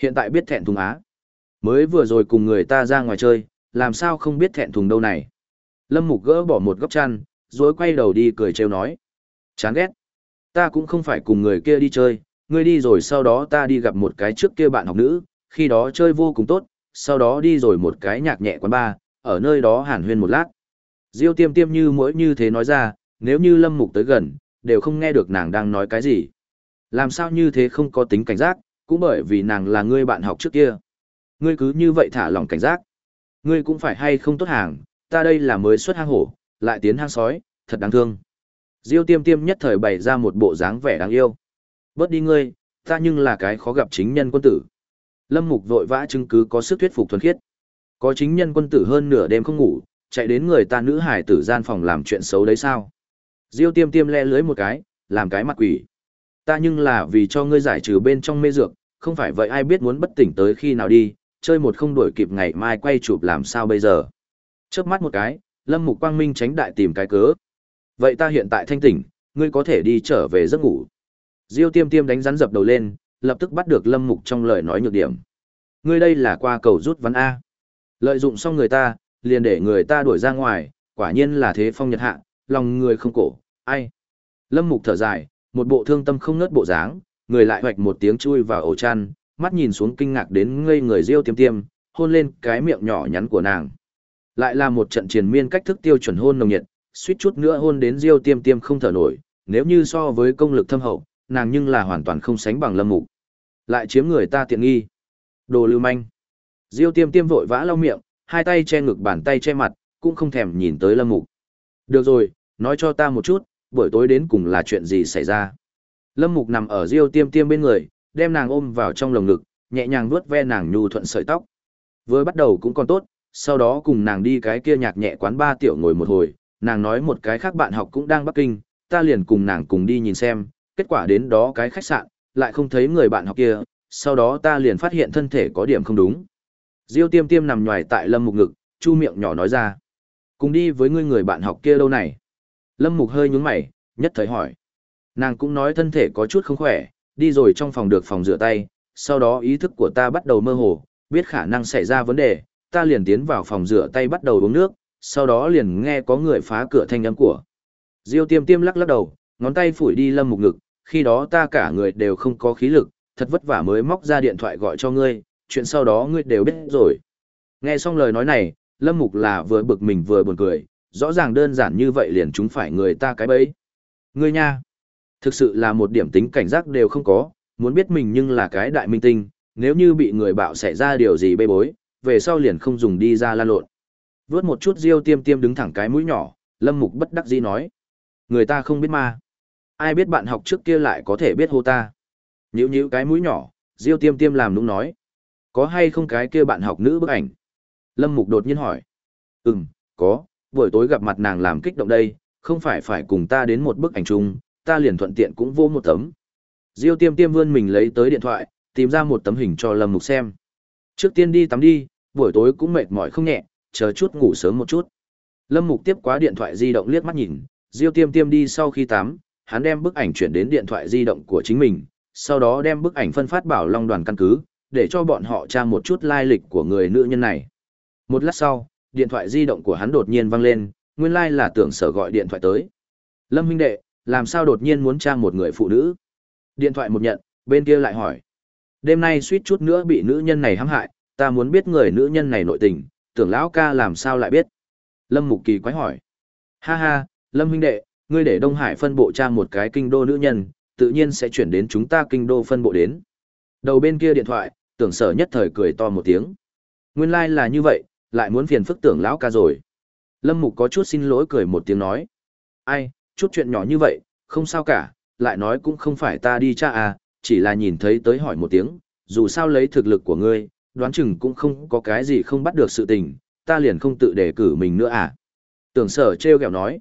S1: Hiện tại biết thẹn thùng á. Mới vừa rồi cùng người ta ra ngoài chơi, làm sao không biết thẹn thùng đâu này. Lâm Mục gỡ bỏ một góc chăn, rồi quay đầu đi cười trêu nói. Chán ghét. Ta cũng không phải cùng người kia đi chơi, ngươi đi rồi sau đó ta đi gặp một cái trước kia bạn học nữ, khi đó chơi vô cùng tốt, sau đó đi rồi một cái nhạc nhẹ quán bar, ở nơi đó hàn huyên một lát. Diêu tiêm tiêm như mỗi như thế nói ra, nếu như lâm mục tới gần, đều không nghe được nàng đang nói cái gì. Làm sao như thế không có tính cảnh giác, cũng bởi vì nàng là ngươi bạn học trước kia. Ngươi cứ như vậy thả lỏng cảnh giác. Ngươi cũng phải hay không tốt hàng, ta đây là mới xuất hang hổ, lại tiến hang sói, thật đáng thương. Diêu tiêm tiêm nhất thời bày ra một bộ dáng vẻ đáng yêu. Bớt đi ngươi, ta nhưng là cái khó gặp chính nhân quân tử. Lâm Mục vội vã chứng cứ có sức thuyết phục thuần khiết. Có chính nhân quân tử hơn nửa đêm không ngủ, chạy đến người ta nữ hải tử gian phòng làm chuyện xấu đấy sao? Diêu tiêm tiêm le lưới một cái, làm cái mặt quỷ. Ta nhưng là vì cho ngươi giải trừ bên trong mê dược, không phải vậy ai biết muốn bất tỉnh tới khi nào đi, chơi một không đuổi kịp ngày mai quay chụp làm sao bây giờ. Chớp mắt một cái, Lâm Mục Quang Minh tránh đại tìm cái cớ. Vậy ta hiện tại thanh tỉnh, ngươi có thể đi trở về giấc ngủ. Diêu tiêm tiêm đánh rắn dập đầu lên, lập tức bắt được Lâm Mục trong lời nói nhược điểm. Ngươi đây là qua cầu rút ván A. Lợi dụng xong người ta, liền để người ta đuổi ra ngoài, quả nhiên là thế phong nhật hạ, lòng người không cổ, ai. Lâm Mục thở dài, một bộ thương tâm không nớt bộ dáng, người lại hoạch một tiếng chui vào ổ chăn, mắt nhìn xuống kinh ngạc đến ngây người Diêu tiêm tiêm, hôn lên cái miệng nhỏ nhắn của nàng. Lại là một trận triền miên cách thức tiêu chuẩn hôn nồng nhiệt, suýt chút nữa hôn đến Diêu tiêm tiêm không thở nổi, nếu như so với công lực thâm hậu, nàng nhưng là hoàn toàn không sánh bằng lâm mục. Lại chiếm người ta tiện nghi. Đồ lưu manh. Diêu tiêm tiêm vội vã lau miệng, hai tay che ngực bàn tay che mặt, cũng không thèm nhìn tới lâm mục. Được rồi, nói cho ta một chút, buổi tối đến cùng là chuyện gì xảy ra. Lâm mục nằm ở Diêu tiêm tiêm bên người, đem nàng ôm vào trong lồng ngực, nhẹ nhàng vuốt ve nàng nhu thuận sợi tóc. Vừa bắt đầu cũng còn tốt, sau đó cùng nàng đi cái kia nhạc nhẹ quán ba tiểu ngồi một hồi, nàng nói một cái khác bạn học cũng đang Bắc Kinh, ta liền cùng nàng cùng đi nhìn xem, kết quả đến đó cái khách sạn, lại không thấy người bạn học kia, sau đó ta liền phát hiện thân thể có điểm không đúng. Diêu tiêm tiêm nằm nhòi tại lâm mục ngực, chu miệng nhỏ nói ra. Cùng đi với ngươi người bạn học kia lâu này. Lâm mục hơi nhướng mày, nhất thời hỏi. Nàng cũng nói thân thể có chút không khỏe, đi rồi trong phòng được phòng rửa tay, sau đó ý thức của ta bắt đầu mơ hồ, biết khả năng xảy ra vấn đề, ta liền tiến vào phòng rửa tay bắt đầu uống nước, sau đó liền nghe có người phá cửa thanh âm của. Diêu tiêm tiêm lắc lắc đầu, ngón tay phủi đi lâm mục ngực, khi đó ta cả người đều không có khí lực, thật vất vả mới móc ra điện thoại gọi cho ngươi, chuyện sau đó ngươi đều biết rồi. Nghe xong lời nói này, lâm mục là vừa bực mình vừa buồn cười, rõ ràng đơn giản như vậy liền chúng phải người ta cái bấy. Ngươi nha, thực sự là một điểm tính cảnh giác đều không có, muốn biết mình nhưng là cái đại minh tinh, nếu như bị người bạo xảy ra điều gì bê bối, về sau liền không dùng đi ra lan lộn. Vướt một chút riêu tiêm tiêm đứng thẳng cái mũi nhỏ, lâm mục bất đắc dĩ nói. Người ta không biết ma. Ai biết bạn học trước kia lại có thể biết hô ta. Nhữ nhữ cái mũi nhỏ, diêu tiêm tiêm làm đúng nói. Có hay không cái kia bạn học nữ bức ảnh? Lâm mục đột nhiên hỏi. Ừm, có, buổi tối gặp mặt nàng làm kích động đây, không phải phải cùng ta đến một bức ảnh chung, ta liền thuận tiện cũng vô một tấm. Diêu tiêm tiêm vươn mình lấy tới điện thoại, tìm ra một tấm hình cho Lâm Mục xem. Trước tiên đi tắm đi, buổi tối cũng mệt mỏi không nhẹ, chờ chút ngủ sớm một chút. Lâm Mục tiếp quá điện thoại di động liếc mắt nhìn, Diêu Tiêm Tiêm đi sau khi tắm, hắn đem bức ảnh chuyển đến điện thoại di động của chính mình, sau đó đem bức ảnh phân phát bảo Long đoàn căn cứ, để cho bọn họ tra một chút lai lịch của người nữ nhân này. Một lát sau, điện thoại di động của hắn đột nhiên vang lên, nguyên lai like là tưởng sở gọi điện thoại tới. Lâm huynh đệ, làm sao đột nhiên muốn tra một người phụ nữ? Điện thoại một nhận, bên kia lại hỏi. Đêm nay suýt chút nữa bị nữ nhân này hãm hại, ta muốn biết người nữ nhân này nội tình, tưởng lão ca làm sao lại biết. Lâm Mục Kỳ quái hỏi. Ha ha, Lâm huynh đệ, ngươi để Đông Hải phân bộ tra một cái kinh đô nữ nhân, tự nhiên sẽ chuyển đến chúng ta kinh đô phân bộ đến. Đầu bên kia điện thoại, tưởng sở nhất thời cười to một tiếng. Nguyên lai like là như vậy, lại muốn phiền phức tưởng lão ca rồi. Lâm Mục có chút xin lỗi cười một tiếng nói. Ai, chút chuyện nhỏ như vậy, không sao cả, lại nói cũng không phải ta đi cha à, chỉ là nhìn thấy tới hỏi một tiếng, dù sao lấy thực lực của ngươi, đoán chừng cũng không có cái gì không bắt được sự tình, ta liền không tự đề cử mình nữa à. Tưởng sở treo kẹo nói.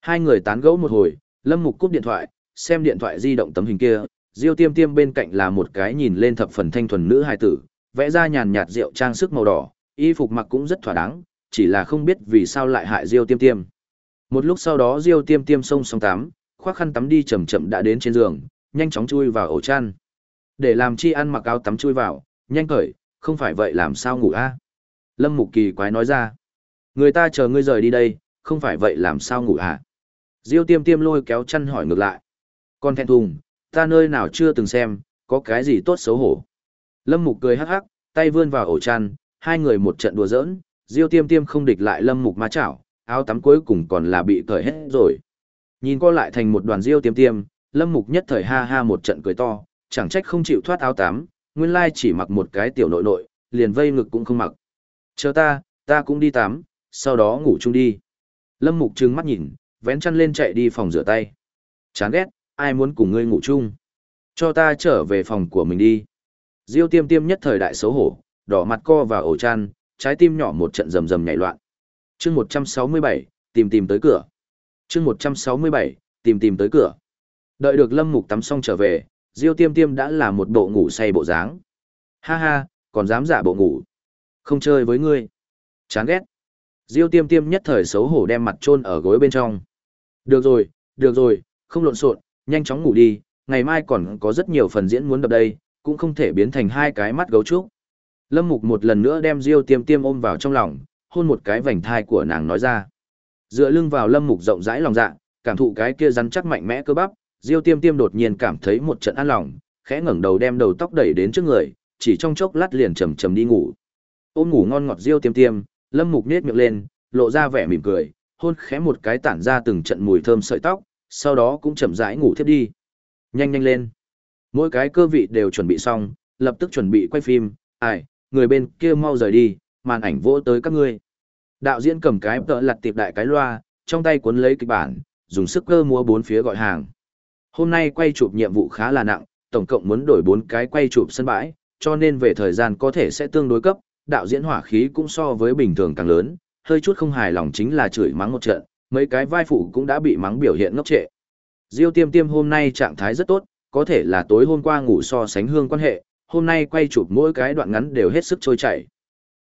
S1: Hai người tán gẫu một hồi, Lâm Mục cúp điện thoại, xem điện thoại di động tấm hình kia, Diêu Tiêm Tiêm bên cạnh là một cái nhìn lên thập phần thanh thuần nữ hài tử, vẽ ra nhàn nhạt rượu trang sức màu đỏ, y phục mặc cũng rất thỏa đáng, chỉ là không biết vì sao lại hại Diêu Tiêm Tiêm. Một lúc sau đó Diêu Tiêm Tiêm xông xong tắm, khoác khăn tắm đi chậm chậm đã đến trên giường, nhanh chóng chui vào ổ chăn. Để làm chi ăn mặc áo tắm chui vào, nhanh cởi, không phải vậy làm sao ngủ a? Lâm Mục Kỳ quái nói ra. Người ta chờ ngươi rời đi đây, không phải vậy làm sao ngủ à? Diêu tiêm tiêm lôi kéo chăn hỏi ngược lại. Con thẹn thùng, ta nơi nào chưa từng xem, có cái gì tốt xấu hổ. Lâm Mục cười hắc hắc, tay vươn vào ổ chăn, hai người một trận đùa giỡn, Diêu tiêm tiêm không địch lại Lâm Mục ma chảo, áo tắm cuối cùng còn là bị cởi hết rồi. Nhìn co lại thành một đoàn Diêu tiêm tiêm, Lâm Mục nhất thời ha ha một trận cười to, chẳng trách không chịu thoát áo tắm, nguyên lai chỉ mặc một cái tiểu nội nội, liền vây ngực cũng không mặc. Chờ ta, ta cũng đi tắm, sau đó ngủ chung đi. Lâm Mục trừng mắt nhìn, vén chăn lên chạy đi phòng rửa tay. Chán ghét, ai muốn cùng ngươi ngủ chung. Cho ta trở về phòng của mình đi. Diêu tiêm tiêm nhất thời đại xấu hổ, đỏ mặt co vào ổ chăn, trái tim nhỏ một trận rầm rầm nhảy loạn. Chương 167, tìm tìm tới cửa. Chương 167, tìm tìm tới cửa. Đợi được Lâm Mục tắm xong trở về, Diêu Tiêm Tiêm đã là một bộ ngủ say bộ dáng. Ha ha, còn dám giả bộ ngủ. Không chơi với ngươi. Chán ghét. Diêu Tiêm Tiêm nhất thời xấu hổ đem mặt chôn ở gối bên trong. Được rồi, được rồi, không lộn xộn, nhanh chóng ngủ đi, ngày mai còn có rất nhiều phần diễn muốn đập đây, cũng không thể biến thành hai cái mắt gấu trúc. Lâm Mục một lần nữa đem Diêu Tiêm Tiêm ôm vào trong lòng, hôn một cái vành thai của nàng nói ra. Dựa lưng vào Lâm Mục rộng rãi lòng dạ, cảm thụ cái kia rắn chắc mạnh mẽ cơ bắp, Diêu Tiêm Tiêm đột nhiên cảm thấy một trận an lòng, khẽ ngẩng đầu đem đầu tóc đẩy đến trước người, chỉ trong chốc lát liền chầm chầm đi ngủ. Ôm ngủ ngon ngọt Diêu Tiêm Tiêm, Lâm Mục nhếch miệng lên, lộ ra vẻ mỉm cười, hôn khẽ một cái tản ra từng trận mùi thơm sợi tóc, sau đó cũng chậm rãi ngủ thiếp đi. Nhanh nhanh lên. Mỗi cái cơ vị đều chuẩn bị xong, lập tức chuẩn bị quay phim, ai, người bên kia mau rời đi, màn ảnh vỗ tới các ngươi. Đạo diễn cầm cái tợ lặt tiệp đại cái loa, trong tay cuốn lấy kịch bản, dùng sức cơ múa bốn phía gọi hàng. Hôm nay quay chụp nhiệm vụ khá là nặng, tổng cộng muốn đổi bốn cái quay chụp sân bãi, cho nên về thời gian có thể sẽ tương đối cấp, đạo diễn hỏa khí cũng so với bình thường càng lớn, hơi chút không hài lòng chính là chửi mắng một trận, mấy cái vai phụ cũng đã bị mắng biểu hiện ngốc trệ. Diêu Tiêm Tiêm hôm nay trạng thái rất tốt, có thể là tối hôm qua ngủ so sánh hương quan hệ, hôm nay quay chụp mỗi cái đoạn ngắn đều hết sức trôi chảy.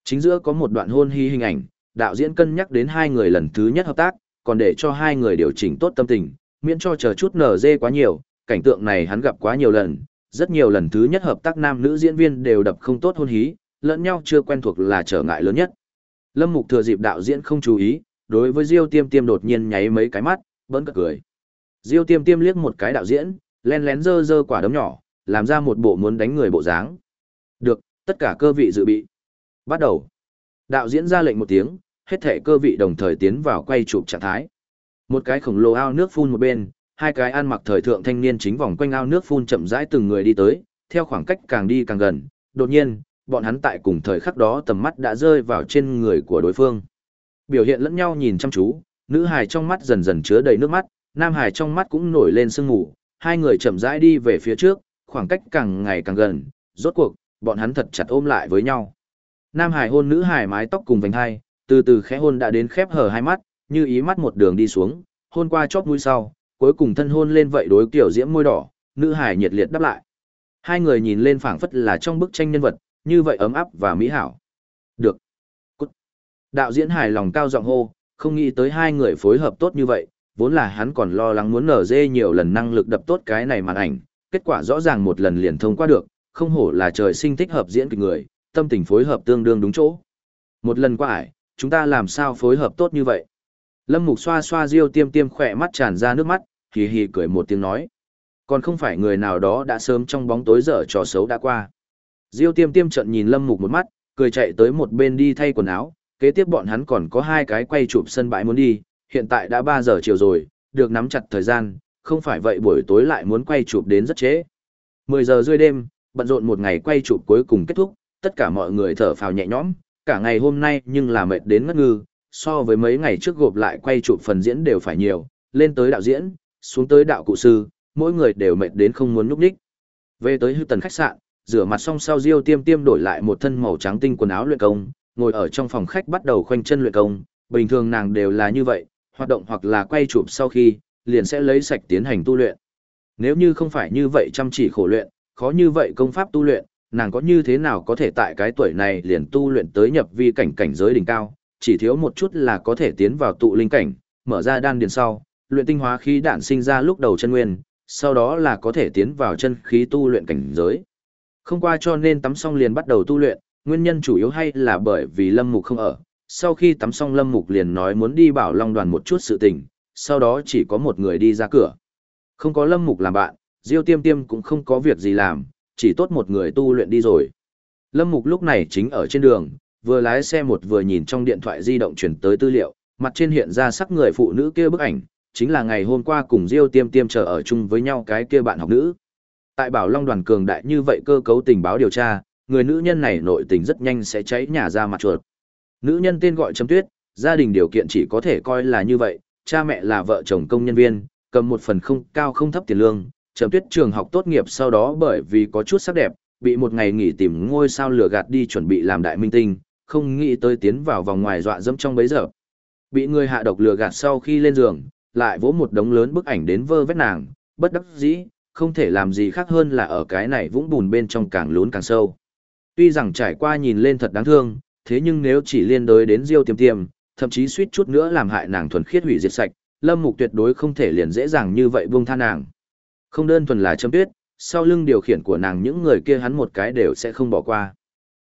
S1: Chính giữa có một đoạn hôn hy hình ảnh, đạo diễn cân nhắc đến hai người lần thứ nhất hợp tác, còn để cho hai người điều chỉnh tốt tâm tình, miễn cho chờ chút nở dê quá nhiều, cảnh tượng này hắn gặp quá nhiều lần, rất nhiều lần thứ nhất hợp tác nam nữ diễn viên đều đập không tốt hôn hí, lẫn nhau chưa quen thuộc là trở ngại lớn nhất. Lâm Mục thừa dịp đạo diễn không chú ý, đối với Diêu Tiêm Tiêm đột nhiên nháy mấy cái mắt, bỗng cười. Diêu Tiêm Tiêm liếc một cái đạo diễn, lén lén dơ dơ quả đấm nhỏ, làm ra một bộ muốn đánh người bộ dáng. Được, tất cả cơ vị dự bị. Bắt đầu. Đạo diễn ra lệnh một tiếng, hết thể cơ vị đồng thời tiến vào quay chụp trạng thái. Một cái khổng lồ ao nước phun một bên, hai cái ăn mặc thời thượng thanh niên chính vòng quanh ao nước phun chậm rãi từng người đi tới, theo khoảng cách càng đi càng gần, đột nhiên, bọn hắn tại cùng thời khắc đó tầm mắt đã rơi vào trên người của đối phương. Biểu hiện lẫn nhau nhìn chăm chú, nữ hài trong mắt dần dần chứa đầy nước mắt, nam hài trong mắt cũng nổi lên sương mù, hai người chậm rãi đi về phía trước, khoảng cách càng ngày càng gần, rốt cuộc, bọn hắn thật chặt ôm lại với nhau. Nam hài hôn nữ hài mái tóc cùng vành hai, từ từ khẽ hôn đã đến khép hở hai mắt, như ý mắt một đường đi xuống, hôn qua chóp mũi sau, cuối cùng thân hôn lên vậy đối kiểu diễm môi đỏ, nữ hài nhiệt liệt đáp lại. Hai người nhìn lên phảng phất là trong bức tranh nhân vật, như vậy ấm áp và mỹ hảo. Được. Cút. Đạo diễn hài lòng cao giọng hô, không nghĩ tới hai người phối hợp tốt như vậy, vốn là hắn còn lo lắng muốn nở dê nhiều lần năng lực đập tốt cái này màn ảnh, kết quả rõ ràng một lần liền thông qua được, không hổ là trời sinh thích hợp diễn kịch người, tâm tình phối hợp tương đương đúng chỗ. Một lần qua ải, chúng ta làm sao phối hợp tốt như vậy? Lâm Mục xoa xoa Diêu Tiêm Tiêm khỏe mắt tràn ra nước mắt, hì hì cười một tiếng nói. Còn không phải người nào đó đã sớm trong bóng tối dở trò xấu đã qua. Diêu Tiêm Tiêm trận nhìn Lâm Mục một mắt, cười chạy tới một bên đi thay quần áo, kế tiếp bọn hắn còn có hai cái quay chụp sân bãi muốn đi, hiện tại đã 3 giờ chiều rồi, được nắm chặt thời gian, không phải vậy buổi tối lại muốn quay chụp đến rất trễ. 10 giờ rưỡi đêm, bận rộn một ngày quay chụp cuối cùng kết thúc, tất cả mọi người thở phào nhẹ nhõm, cả ngày hôm nay nhưng là mệt đến ngất ngư, so với mấy ngày trước gộp lại quay chụp phần diễn đều phải nhiều, lên tới đạo diễn, xuống tới đạo cụ sư, mỗi người đều mệt đến không muốn núp đích. Về tới hư tần khách sạn, rửa mặt xong sau Diêu Tiêm Tiêm đổi lại một thân màu trắng tinh quần áo luyện công, ngồi ở trong phòng khách bắt đầu khoanh chân luyện công, bình thường nàng đều là như vậy, hoạt động hoặc là quay chụp sau khi, liền sẽ lấy sạch tiến hành tu luyện. Nếu như không phải như vậy chăm chỉ khổ luyện, khó như vậy công pháp tu luyện, nàng có như thế nào có thể tại cái tuổi này liền tu luyện tới nhập vi cảnh cảnh giới đỉnh cao, chỉ thiếu một chút là có thể tiến vào tụ linh cảnh, mở ra đan điền sau, luyện tinh hóa khí đạn sinh ra lúc đầu chân nguyên, sau đó là có thể tiến vào chân khí tu luyện cảnh giới. Không qua cho nên tắm xong liền bắt đầu tu luyện, nguyên nhân chủ yếu hay là bởi vì Lâm Mục không ở. Sau khi tắm xong Lâm Mục liền nói muốn đi bảo Long đoàn một chút sự tình, sau đó chỉ có một người đi ra cửa. Không có Lâm Mục làm bạn, Diêu Tiêm Tiêm cũng không có việc gì làm, chỉ tốt một người tu luyện đi rồi. Lâm Mục lúc này chính ở trên đường, vừa lái xe một vừa nhìn trong điện thoại di động chuyển tới tư liệu, mặt trên hiện ra sắc người phụ nữ kia bức ảnh, chính là ngày hôm qua cùng Diêu Tiêm Tiêm chờ ở chung với nhau cái kia bạn học nữ. Tại Bảo Long đoàn cường đại như vậy cơ cấu tình báo điều tra, người nữ nhân này nội tình rất nhanh sẽ cháy nhà ra mặt chuột. Nữ nhân tên gọi Trầm Tuyết, gia đình điều kiện chỉ có thể coi là như vậy, cha mẹ là vợ chồng công nhân viên, cầm một phần không cao không thấp tiền lương, Trầm Tuyết trường học tốt nghiệp sau đó bởi vì có chút sắc đẹp, bị một ngày nghỉ tìm ngôi sao lừa gạt đi chuẩn bị làm đại minh tinh, không nghĩ tới tiến vào vòng ngoài dọa dẫm trong bấy giờ. Bị người hạ độc lừa gạt sau khi lên giường, lại vỗ một đống lớn bức ảnh đến vơ vét nàng, bất đắc dĩ, không thể làm gì khác hơn là ở cái này vũng bùn bên trong càng lún càng sâu. Tuy rằng trải qua nhìn lên thật đáng thương, thế nhưng nếu chỉ liên đối đến Diêu Tiêm Tiêm, thậm chí suýt chút nữa làm hại nàng thuần khiết hủy diệt sạch, Lâm Mục tuyệt đối không thể liền dễ dàng như vậy buông tha nàng. Không đơn thuần là châm tuyết, sau lưng điều khiển của nàng những người kia hắn một cái đều sẽ không bỏ qua.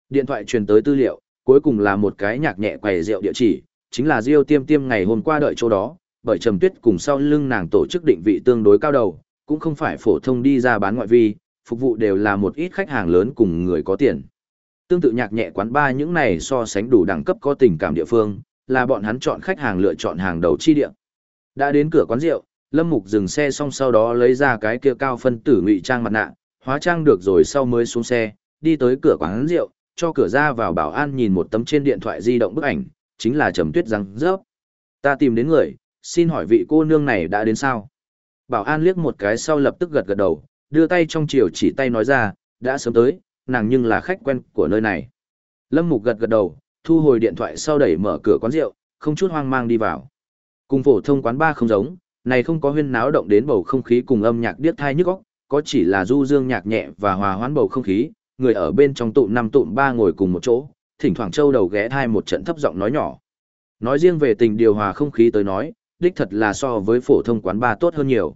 S1: Điện thoại truyền tới tư liệu, cuối cùng là một cái nhạc nhẹ quầy rượu địa chỉ, chính là Diêu Tiêm Tiêm ngày hôm qua đợi chỗ đó, bởi Trầm Tuyết cùng sau lưng nàng tổ chức định vị tương đối cao đầu, cũng không phải phổ thông đi ra bán ngoại vi, phục vụ đều là một ít khách hàng lớn cùng người có tiền. Tương tự nhạc nhẹ quán ba những này so sánh đủ đẳng cấp có tình cảm địa phương, là bọn hắn chọn khách hàng lựa chọn hàng đầu chi địa. Đã đến cửa quán rượu, Lâm Mục dừng xe xong sau đó lấy ra cái kia cao phân tử ngụy trang mặt nạ, hóa trang được rồi sau mới xuống xe, đi tới cửa quán rượu, cho cửa ra vào bảo an nhìn một tấm trên điện thoại di động bức ảnh, chính là Trầm Tuyết răng rớp. Ta tìm đến người, xin hỏi vị cô nương này đã đến sao? Bảo an liếc một cái sau lập tức gật gật đầu, đưa tay trong chiều chỉ tay nói ra, đã sớm tới, nàng nhưng là khách quen của nơi này. Lâm Mục gật gật đầu, thu hồi điện thoại sau đẩy mở cửa quán rượu, không chút hoang mang đi vào. Cùng phổ thông quán ba không giống, này không có huyên náo động đến bầu không khí cùng âm nhạc điếc thai nhức óc, có chỉ là du dương nhạc nhẹ và hòa hoãn bầu không khí, người ở bên trong tụm năm tụm ba ngồi cùng một chỗ, thỉnh thoảng châu đầu ghé thai một trận thấp giọng nói nhỏ. Nói riêng về tình điều hòa không khí tới nói, đích thật là so với phổ thông quán ba tốt hơn nhiều.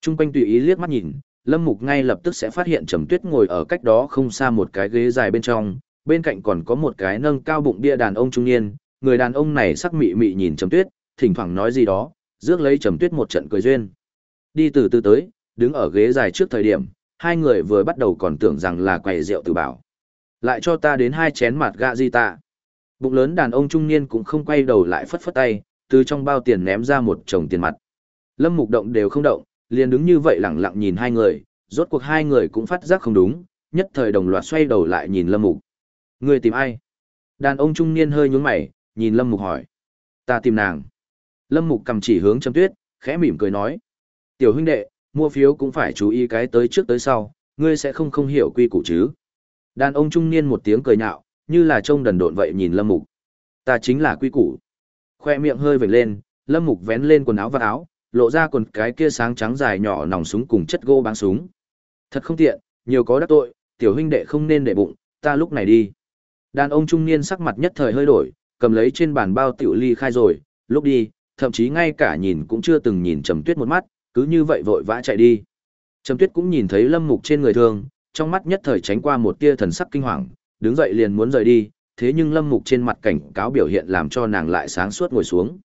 S1: Trung quanh tùy ý liếc mắt nhìn, Lâm Mục ngay lập tức sẽ phát hiện Trầm Tuyết ngồi ở cách đó không xa một cái ghế dài bên trong, bên cạnh còn có một cái nâng cao bụng bia đàn ông trung niên, người đàn ông này sắc mị mị nhìn Trầm Tuyết, thỉnh thoảng nói gì đó, rước lấy Trầm Tuyết một trận cười duyên. Đi từ từ tới, đứng ở ghế dài trước thời điểm, hai người vừa bắt đầu còn tưởng rằng là quầy rượu từ bảo. Lại cho ta đến hai chén mặt gạ di ta. Bụng lớn đàn ông trung niên cũng không quay đầu lại phất phất tay, từ trong bao tiền ném ra một chồng tiền mặt. Lâm Mục động đều không động, liền đứng như vậy lặng lặng nhìn hai người, rốt cuộc hai người cũng phát giác không đúng, nhất thời đồng loạt xoay đầu lại nhìn Lâm Mục. Người tìm ai? Đàn ông trung niên hơi nhướng mày, nhìn Lâm Mục hỏi. Ta tìm nàng. Lâm Mục cầm chỉ hướng châm Tuyết, khẽ mỉm cười nói. Tiểu huynh đệ, mua phiếu cũng phải chú ý cái tới trước tới sau, ngươi sẽ không không hiểu quy củ chứ. Đàn ông trung niên một tiếng cười nhạo, như là trông đần độn vậy nhìn Lâm Mục. Ta chính là quy củ. Khoe miệng hơi vểnh lên, Lâm Mục vén lên quần áo và áo, lộ ra quần cái kia sáng trắng dài nhỏ nòng súng cùng chất gỗ báng súng. Thật không tiện, nhiều có đắc tội, tiểu huynh đệ không nên để bụng, ta lúc này đi. Đàn ông trung niên sắc mặt nhất thời hơi đổi, cầm lấy trên bàn bao tiểu ly khai rồi, lúc đi, thậm chí ngay cả nhìn cũng chưa từng nhìn Trầm Tuyết một mắt, cứ như vậy vội vã chạy đi. Trầm Tuyết cũng nhìn thấy Lâm Mục trên người thương, trong mắt nhất thời tránh qua một tia thần sắc kinh hoàng, đứng dậy liền muốn rời đi, thế nhưng Lâm Mục trên mặt cảnh cáo biểu hiện làm cho nàng lại sáng suốt ngồi xuống.